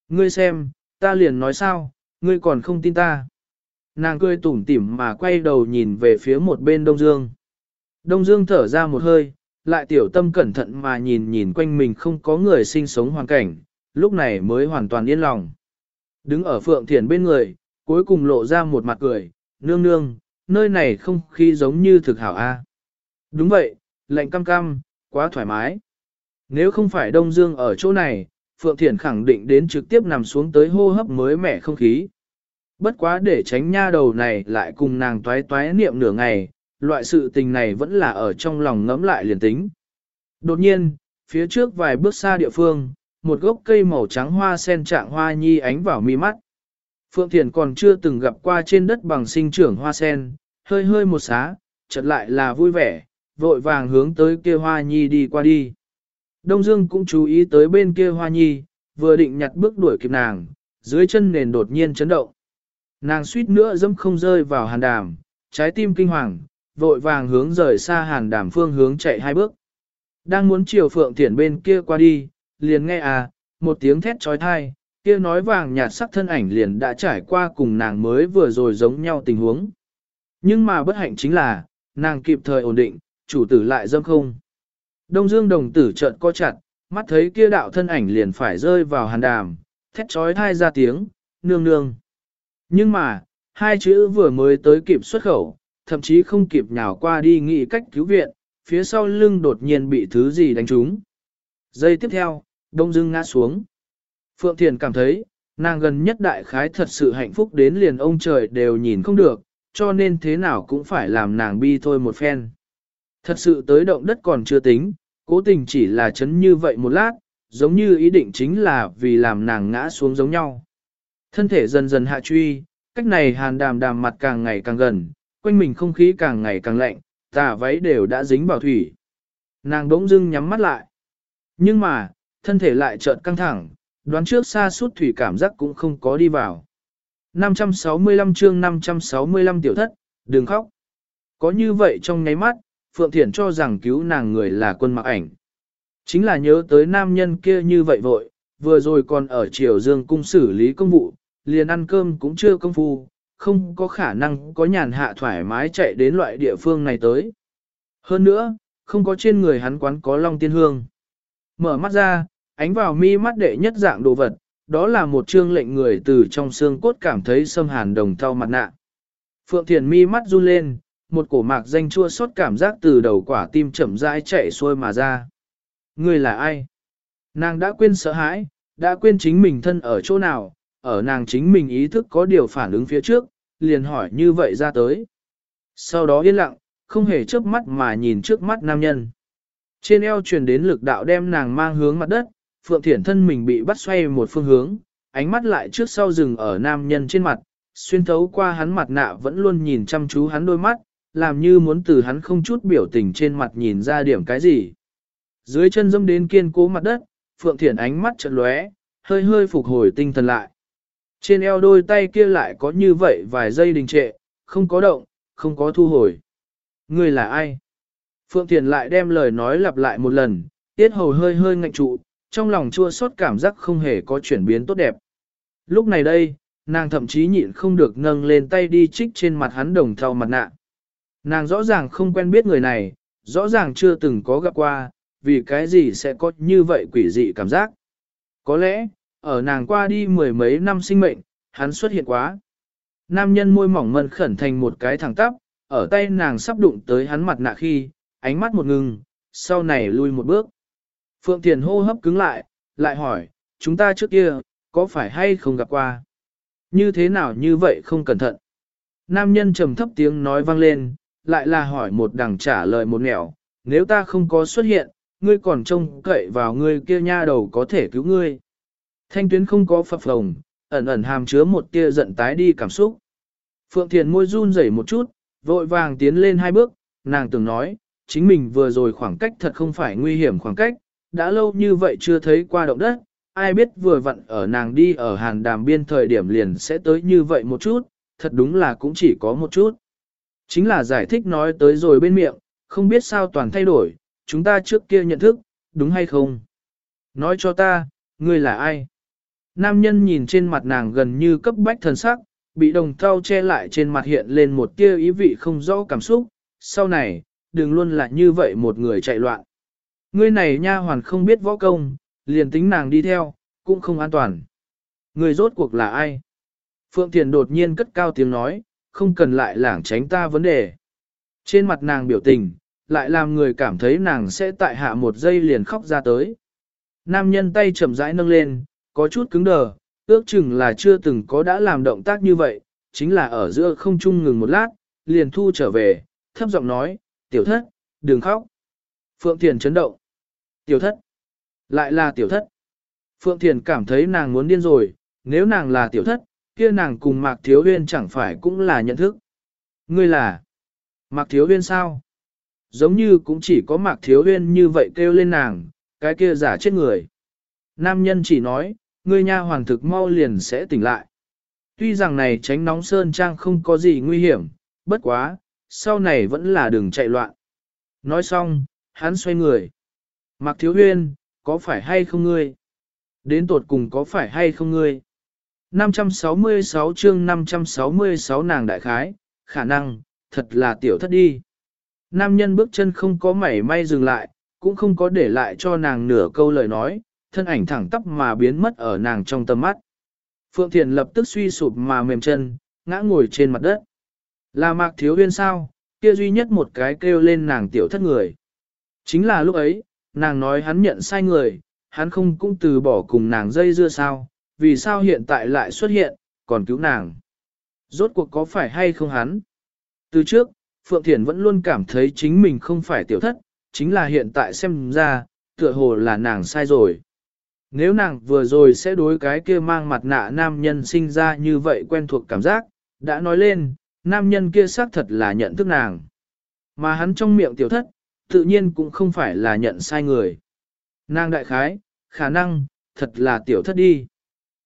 Ngươi xem, ta liền nói sao, ngươi còn không tin ta. Nàng cười tủm tỉm mà quay đầu nhìn về phía một bên Đông Dương. Đông Dương thở ra một hơi, lại tiểu tâm cẩn thận mà nhìn nhìn quanh mình không có người sinh sống hoàn cảnh, lúc này mới hoàn toàn yên lòng. Đứng ở Phượng Thiền bên người, cuối cùng lộ ra một mặt cười, nương nương, nơi này không khí giống như thực hảo A. Đúng vậy, lạnh cam cam, quá thoải mái. Nếu không phải Đông Dương ở chỗ này, Phượng Thiển khẳng định đến trực tiếp nằm xuống tới hô hấp mới mẻ không khí. Bất quá để tránh nha đầu này lại cùng nàng toái toái niệm nửa ngày, loại sự tình này vẫn là ở trong lòng ngẫm lại liền tính. Đột nhiên, phía trước vài bước xa địa phương, một gốc cây màu trắng hoa sen trạng hoa nhi ánh vào mi mắt. Phượng Thiền còn chưa từng gặp qua trên đất bằng sinh trưởng hoa sen, hơi hơi một xá, chợt lại là vui vẻ, vội vàng hướng tới kia hoa nhi đi qua đi. Đông Dương cũng chú ý tới bên kia hoa nhi, vừa định nhặt bước đuổi kịp nàng, dưới chân nền đột nhiên chấn động. Nàng suýt nữa dẫm không rơi vào hàn đàm, trái tim kinh hoàng, vội vàng hướng rời xa hàn đàm phương hướng chạy hai bước. Đang muốn chiều phượng thiển bên kia qua đi, liền nghe à, một tiếng thét trói thai, kia nói vàng nhạt sắc thân ảnh liền đã trải qua cùng nàng mới vừa rồi giống nhau tình huống. Nhưng mà bất hạnh chính là, nàng kịp thời ổn định, chủ tử lại dâm không. Đông Dương đồng tử trợn co chặt, mắt thấy kia đạo thân ảnh liền phải rơi vào hàn đàm, thét trói thai ra tiếng, nương nương. Nhưng mà, hai chữ vừa mới tới kịp xuất khẩu, thậm chí không kịp nhào qua đi nghĩ cách cứu viện, phía sau lưng đột nhiên bị thứ gì đánh trúng. Giây tiếp theo, Đông dưng ngã xuống. Phượng Thiền cảm thấy, nàng gần nhất đại khái thật sự hạnh phúc đến liền ông trời đều nhìn không được, cho nên thế nào cũng phải làm nàng bi thôi một phen. Thật sự tới động đất còn chưa tính, cố tình chỉ là chấn như vậy một lát, giống như ý định chính là vì làm nàng ngã xuống giống nhau. Thân thể dần dần hạ truy, cách này hàn đàm đàm mặt càng ngày càng gần, quanh mình không khí càng ngày càng lạnh, tà váy đều đã dính vào thủy. Nàng đống dưng nhắm mắt lại. Nhưng mà, thân thể lại chợt căng thẳng, đoán trước xa suốt thủy cảm giác cũng không có đi vào. 565 chương 565 tiểu thất, đừng khóc. Có như vậy trong nháy mắt, Phượng Thiển cho rằng cứu nàng người là quân mặc ảnh. Chính là nhớ tới nam nhân kia như vậy vội, vừa rồi còn ở triều dương cung xử lý công vụ, liền ăn cơm cũng chưa công phu, không có khả năng có nhàn hạ thoải mái chạy đến loại địa phương này tới. Hơn nữa, không có trên người hắn quán có long tiên hương. Mở mắt ra, ánh vào mi mắt đệ nhất dạng đồ vật, đó là một chương lệnh người từ trong xương cốt cảm thấy xâm hàn đồng thau mặt nạ. Phượng Thiền mi mắt run lên, một cổ mạc danh chua xót cảm giác từ đầu quả tim chậm rãi chạy xuôi mà ra. Người là ai? Nàng đã quên sợ hãi, đã quên chính mình thân ở chỗ nào, ở nàng chính mình ý thức có điều phản ứng phía trước, liền hỏi như vậy ra tới. Sau đó yên lặng, không hề chớp mắt mà nhìn trước mắt nam nhân. Trên eo truyền đến lực đạo đem nàng mang hướng mặt đất, Phượng Thiển thân mình bị bắt xoay một phương hướng, ánh mắt lại trước sau rừng ở nam nhân trên mặt, xuyên thấu qua hắn mặt nạ vẫn luôn nhìn chăm chú hắn đôi mắt, làm như muốn từ hắn không chút biểu tình trên mặt nhìn ra điểm cái gì. Dưới chân dâm đến kiên cố mặt đất, Phượng Thiển ánh mắt chợt lóe, hơi hơi phục hồi tinh thần lại. Trên eo đôi tay kia lại có như vậy vài giây đình trệ, không có động, không có thu hồi. Người là ai? Phượng Thiền lại đem lời nói lặp lại một lần, tiết hầu hơi hơi ngạnh trụ, trong lòng chua xót cảm giác không hề có chuyển biến tốt đẹp. Lúc này đây, nàng thậm chí nhịn không được nâng lên tay đi trích trên mặt hắn đồng thau mặt nạ. Nàng rõ ràng không quen biết người này, rõ ràng chưa từng có gặp qua, vì cái gì sẽ có như vậy quỷ dị cảm giác. Có lẽ, ở nàng qua đi mười mấy năm sinh mệnh, hắn xuất hiện quá. Nam nhân môi mỏng mân khẩn thành một cái thẳng tắp, ở tay nàng sắp đụng tới hắn mặt nạ khi, ánh mắt một ngừng, sau này lui một bước. Phượng Thiền hô hấp cứng lại, lại hỏi, chúng ta trước kia, có phải hay không gặp qua? Như thế nào như vậy không cẩn thận? Nam nhân trầm thấp tiếng nói vang lên, lại là hỏi một đằng trả lời một nẻo, nếu ta không có xuất hiện, ngươi còn trông cậy vào ngươi kia nha đầu có thể cứu ngươi. Thanh tuyến không có phập phồng, ẩn ẩn hàm chứa một tia giận tái đi cảm xúc. Phượng Thiền môi run rẩy một chút, vội vàng tiến lên hai bước, nàng từng nói, chính mình vừa rồi khoảng cách thật không phải nguy hiểm khoảng cách, đã lâu như vậy chưa thấy qua động đất, ai biết vừa vặn ở nàng đi ở hàn đàm biên thời điểm liền sẽ tới như vậy một chút, thật đúng là cũng chỉ có một chút. Chính là giải thích nói tới rồi bên miệng, không biết sao toàn thay đổi, chúng ta trước kia nhận thức, đúng hay không? Nói cho ta, ngươi là ai? Nam nhân nhìn trên mặt nàng gần như cấp bách thần sắc, bị đồng thau che lại trên mặt hiện lên một tia ý vị không rõ cảm xúc, sau này, đừng luôn là như vậy một người chạy loạn. Ngươi này nha hoàn không biết võ công, liền tính nàng đi theo, cũng không an toàn. Người rốt cuộc là ai? Phượng Thiền đột nhiên cất cao tiếng nói, không cần lại lảng tránh ta vấn đề. Trên mặt nàng biểu tình, lại làm người cảm thấy nàng sẽ tại hạ một giây liền khóc ra tới. nam nhân tay chậm rãi nâng lên, có chút cứng đờ, ước chừng là chưa từng có đã làm động tác như vậy, chính là ở giữa không chung ngừng một lát, liền thu trở về, thấp giọng nói, tiểu thất, đừng khóc. Phượng Thiền chấn động. Tiểu thất. Lại là tiểu thất. Phượng Thiền cảm thấy nàng muốn điên rồi, nếu nàng là tiểu thất, kia nàng cùng Mạc Thiếu Huyên chẳng phải cũng là nhận thức. Ngươi là Mạc Thiếu Huyên sao? Giống như cũng chỉ có Mạc Thiếu Huyên như vậy kêu lên nàng, cái kia giả chết người. Nam nhân chỉ nói, ngươi nha hoàng thực mau liền sẽ tỉnh lại. Tuy rằng này tránh nóng sơn trang không có gì nguy hiểm, bất quá, sau này vẫn là đường chạy loạn. Nói xong, hắn xoay người. Mạc Thiếu Huyên, có phải hay không ngươi? Đến tột cùng có phải hay không ngươi? 566 chương 566 nàng đại khái, khả năng, thật là tiểu thất đi. Nam nhân bước chân không có mảy may dừng lại, cũng không có để lại cho nàng nửa câu lời nói, thân ảnh thẳng tắp mà biến mất ở nàng trong tầm mắt. Phượng Thiền lập tức suy sụp mà mềm chân, ngã ngồi trên mặt đất. Là mạc thiếu huyên sao, kia duy nhất một cái kêu lên nàng tiểu thất người. Chính là lúc ấy, nàng nói hắn nhận sai người, hắn không cũng từ bỏ cùng nàng dây dưa sao, vì sao hiện tại lại xuất hiện, còn cứu nàng. Rốt cuộc có phải hay không hắn? Từ trước, Phượng Thiển vẫn luôn cảm thấy chính mình không phải tiểu thất, chính là hiện tại xem ra, tựa hồ là nàng sai rồi. Nếu nàng vừa rồi sẽ đối cái kia mang mặt nạ nam nhân sinh ra như vậy quen thuộc cảm giác, đã nói lên, nam nhân kia xác thật là nhận thức nàng. Mà hắn trong miệng tiểu thất, tự nhiên cũng không phải là nhận sai người. Nàng đại khái, khả năng, thật là tiểu thất đi.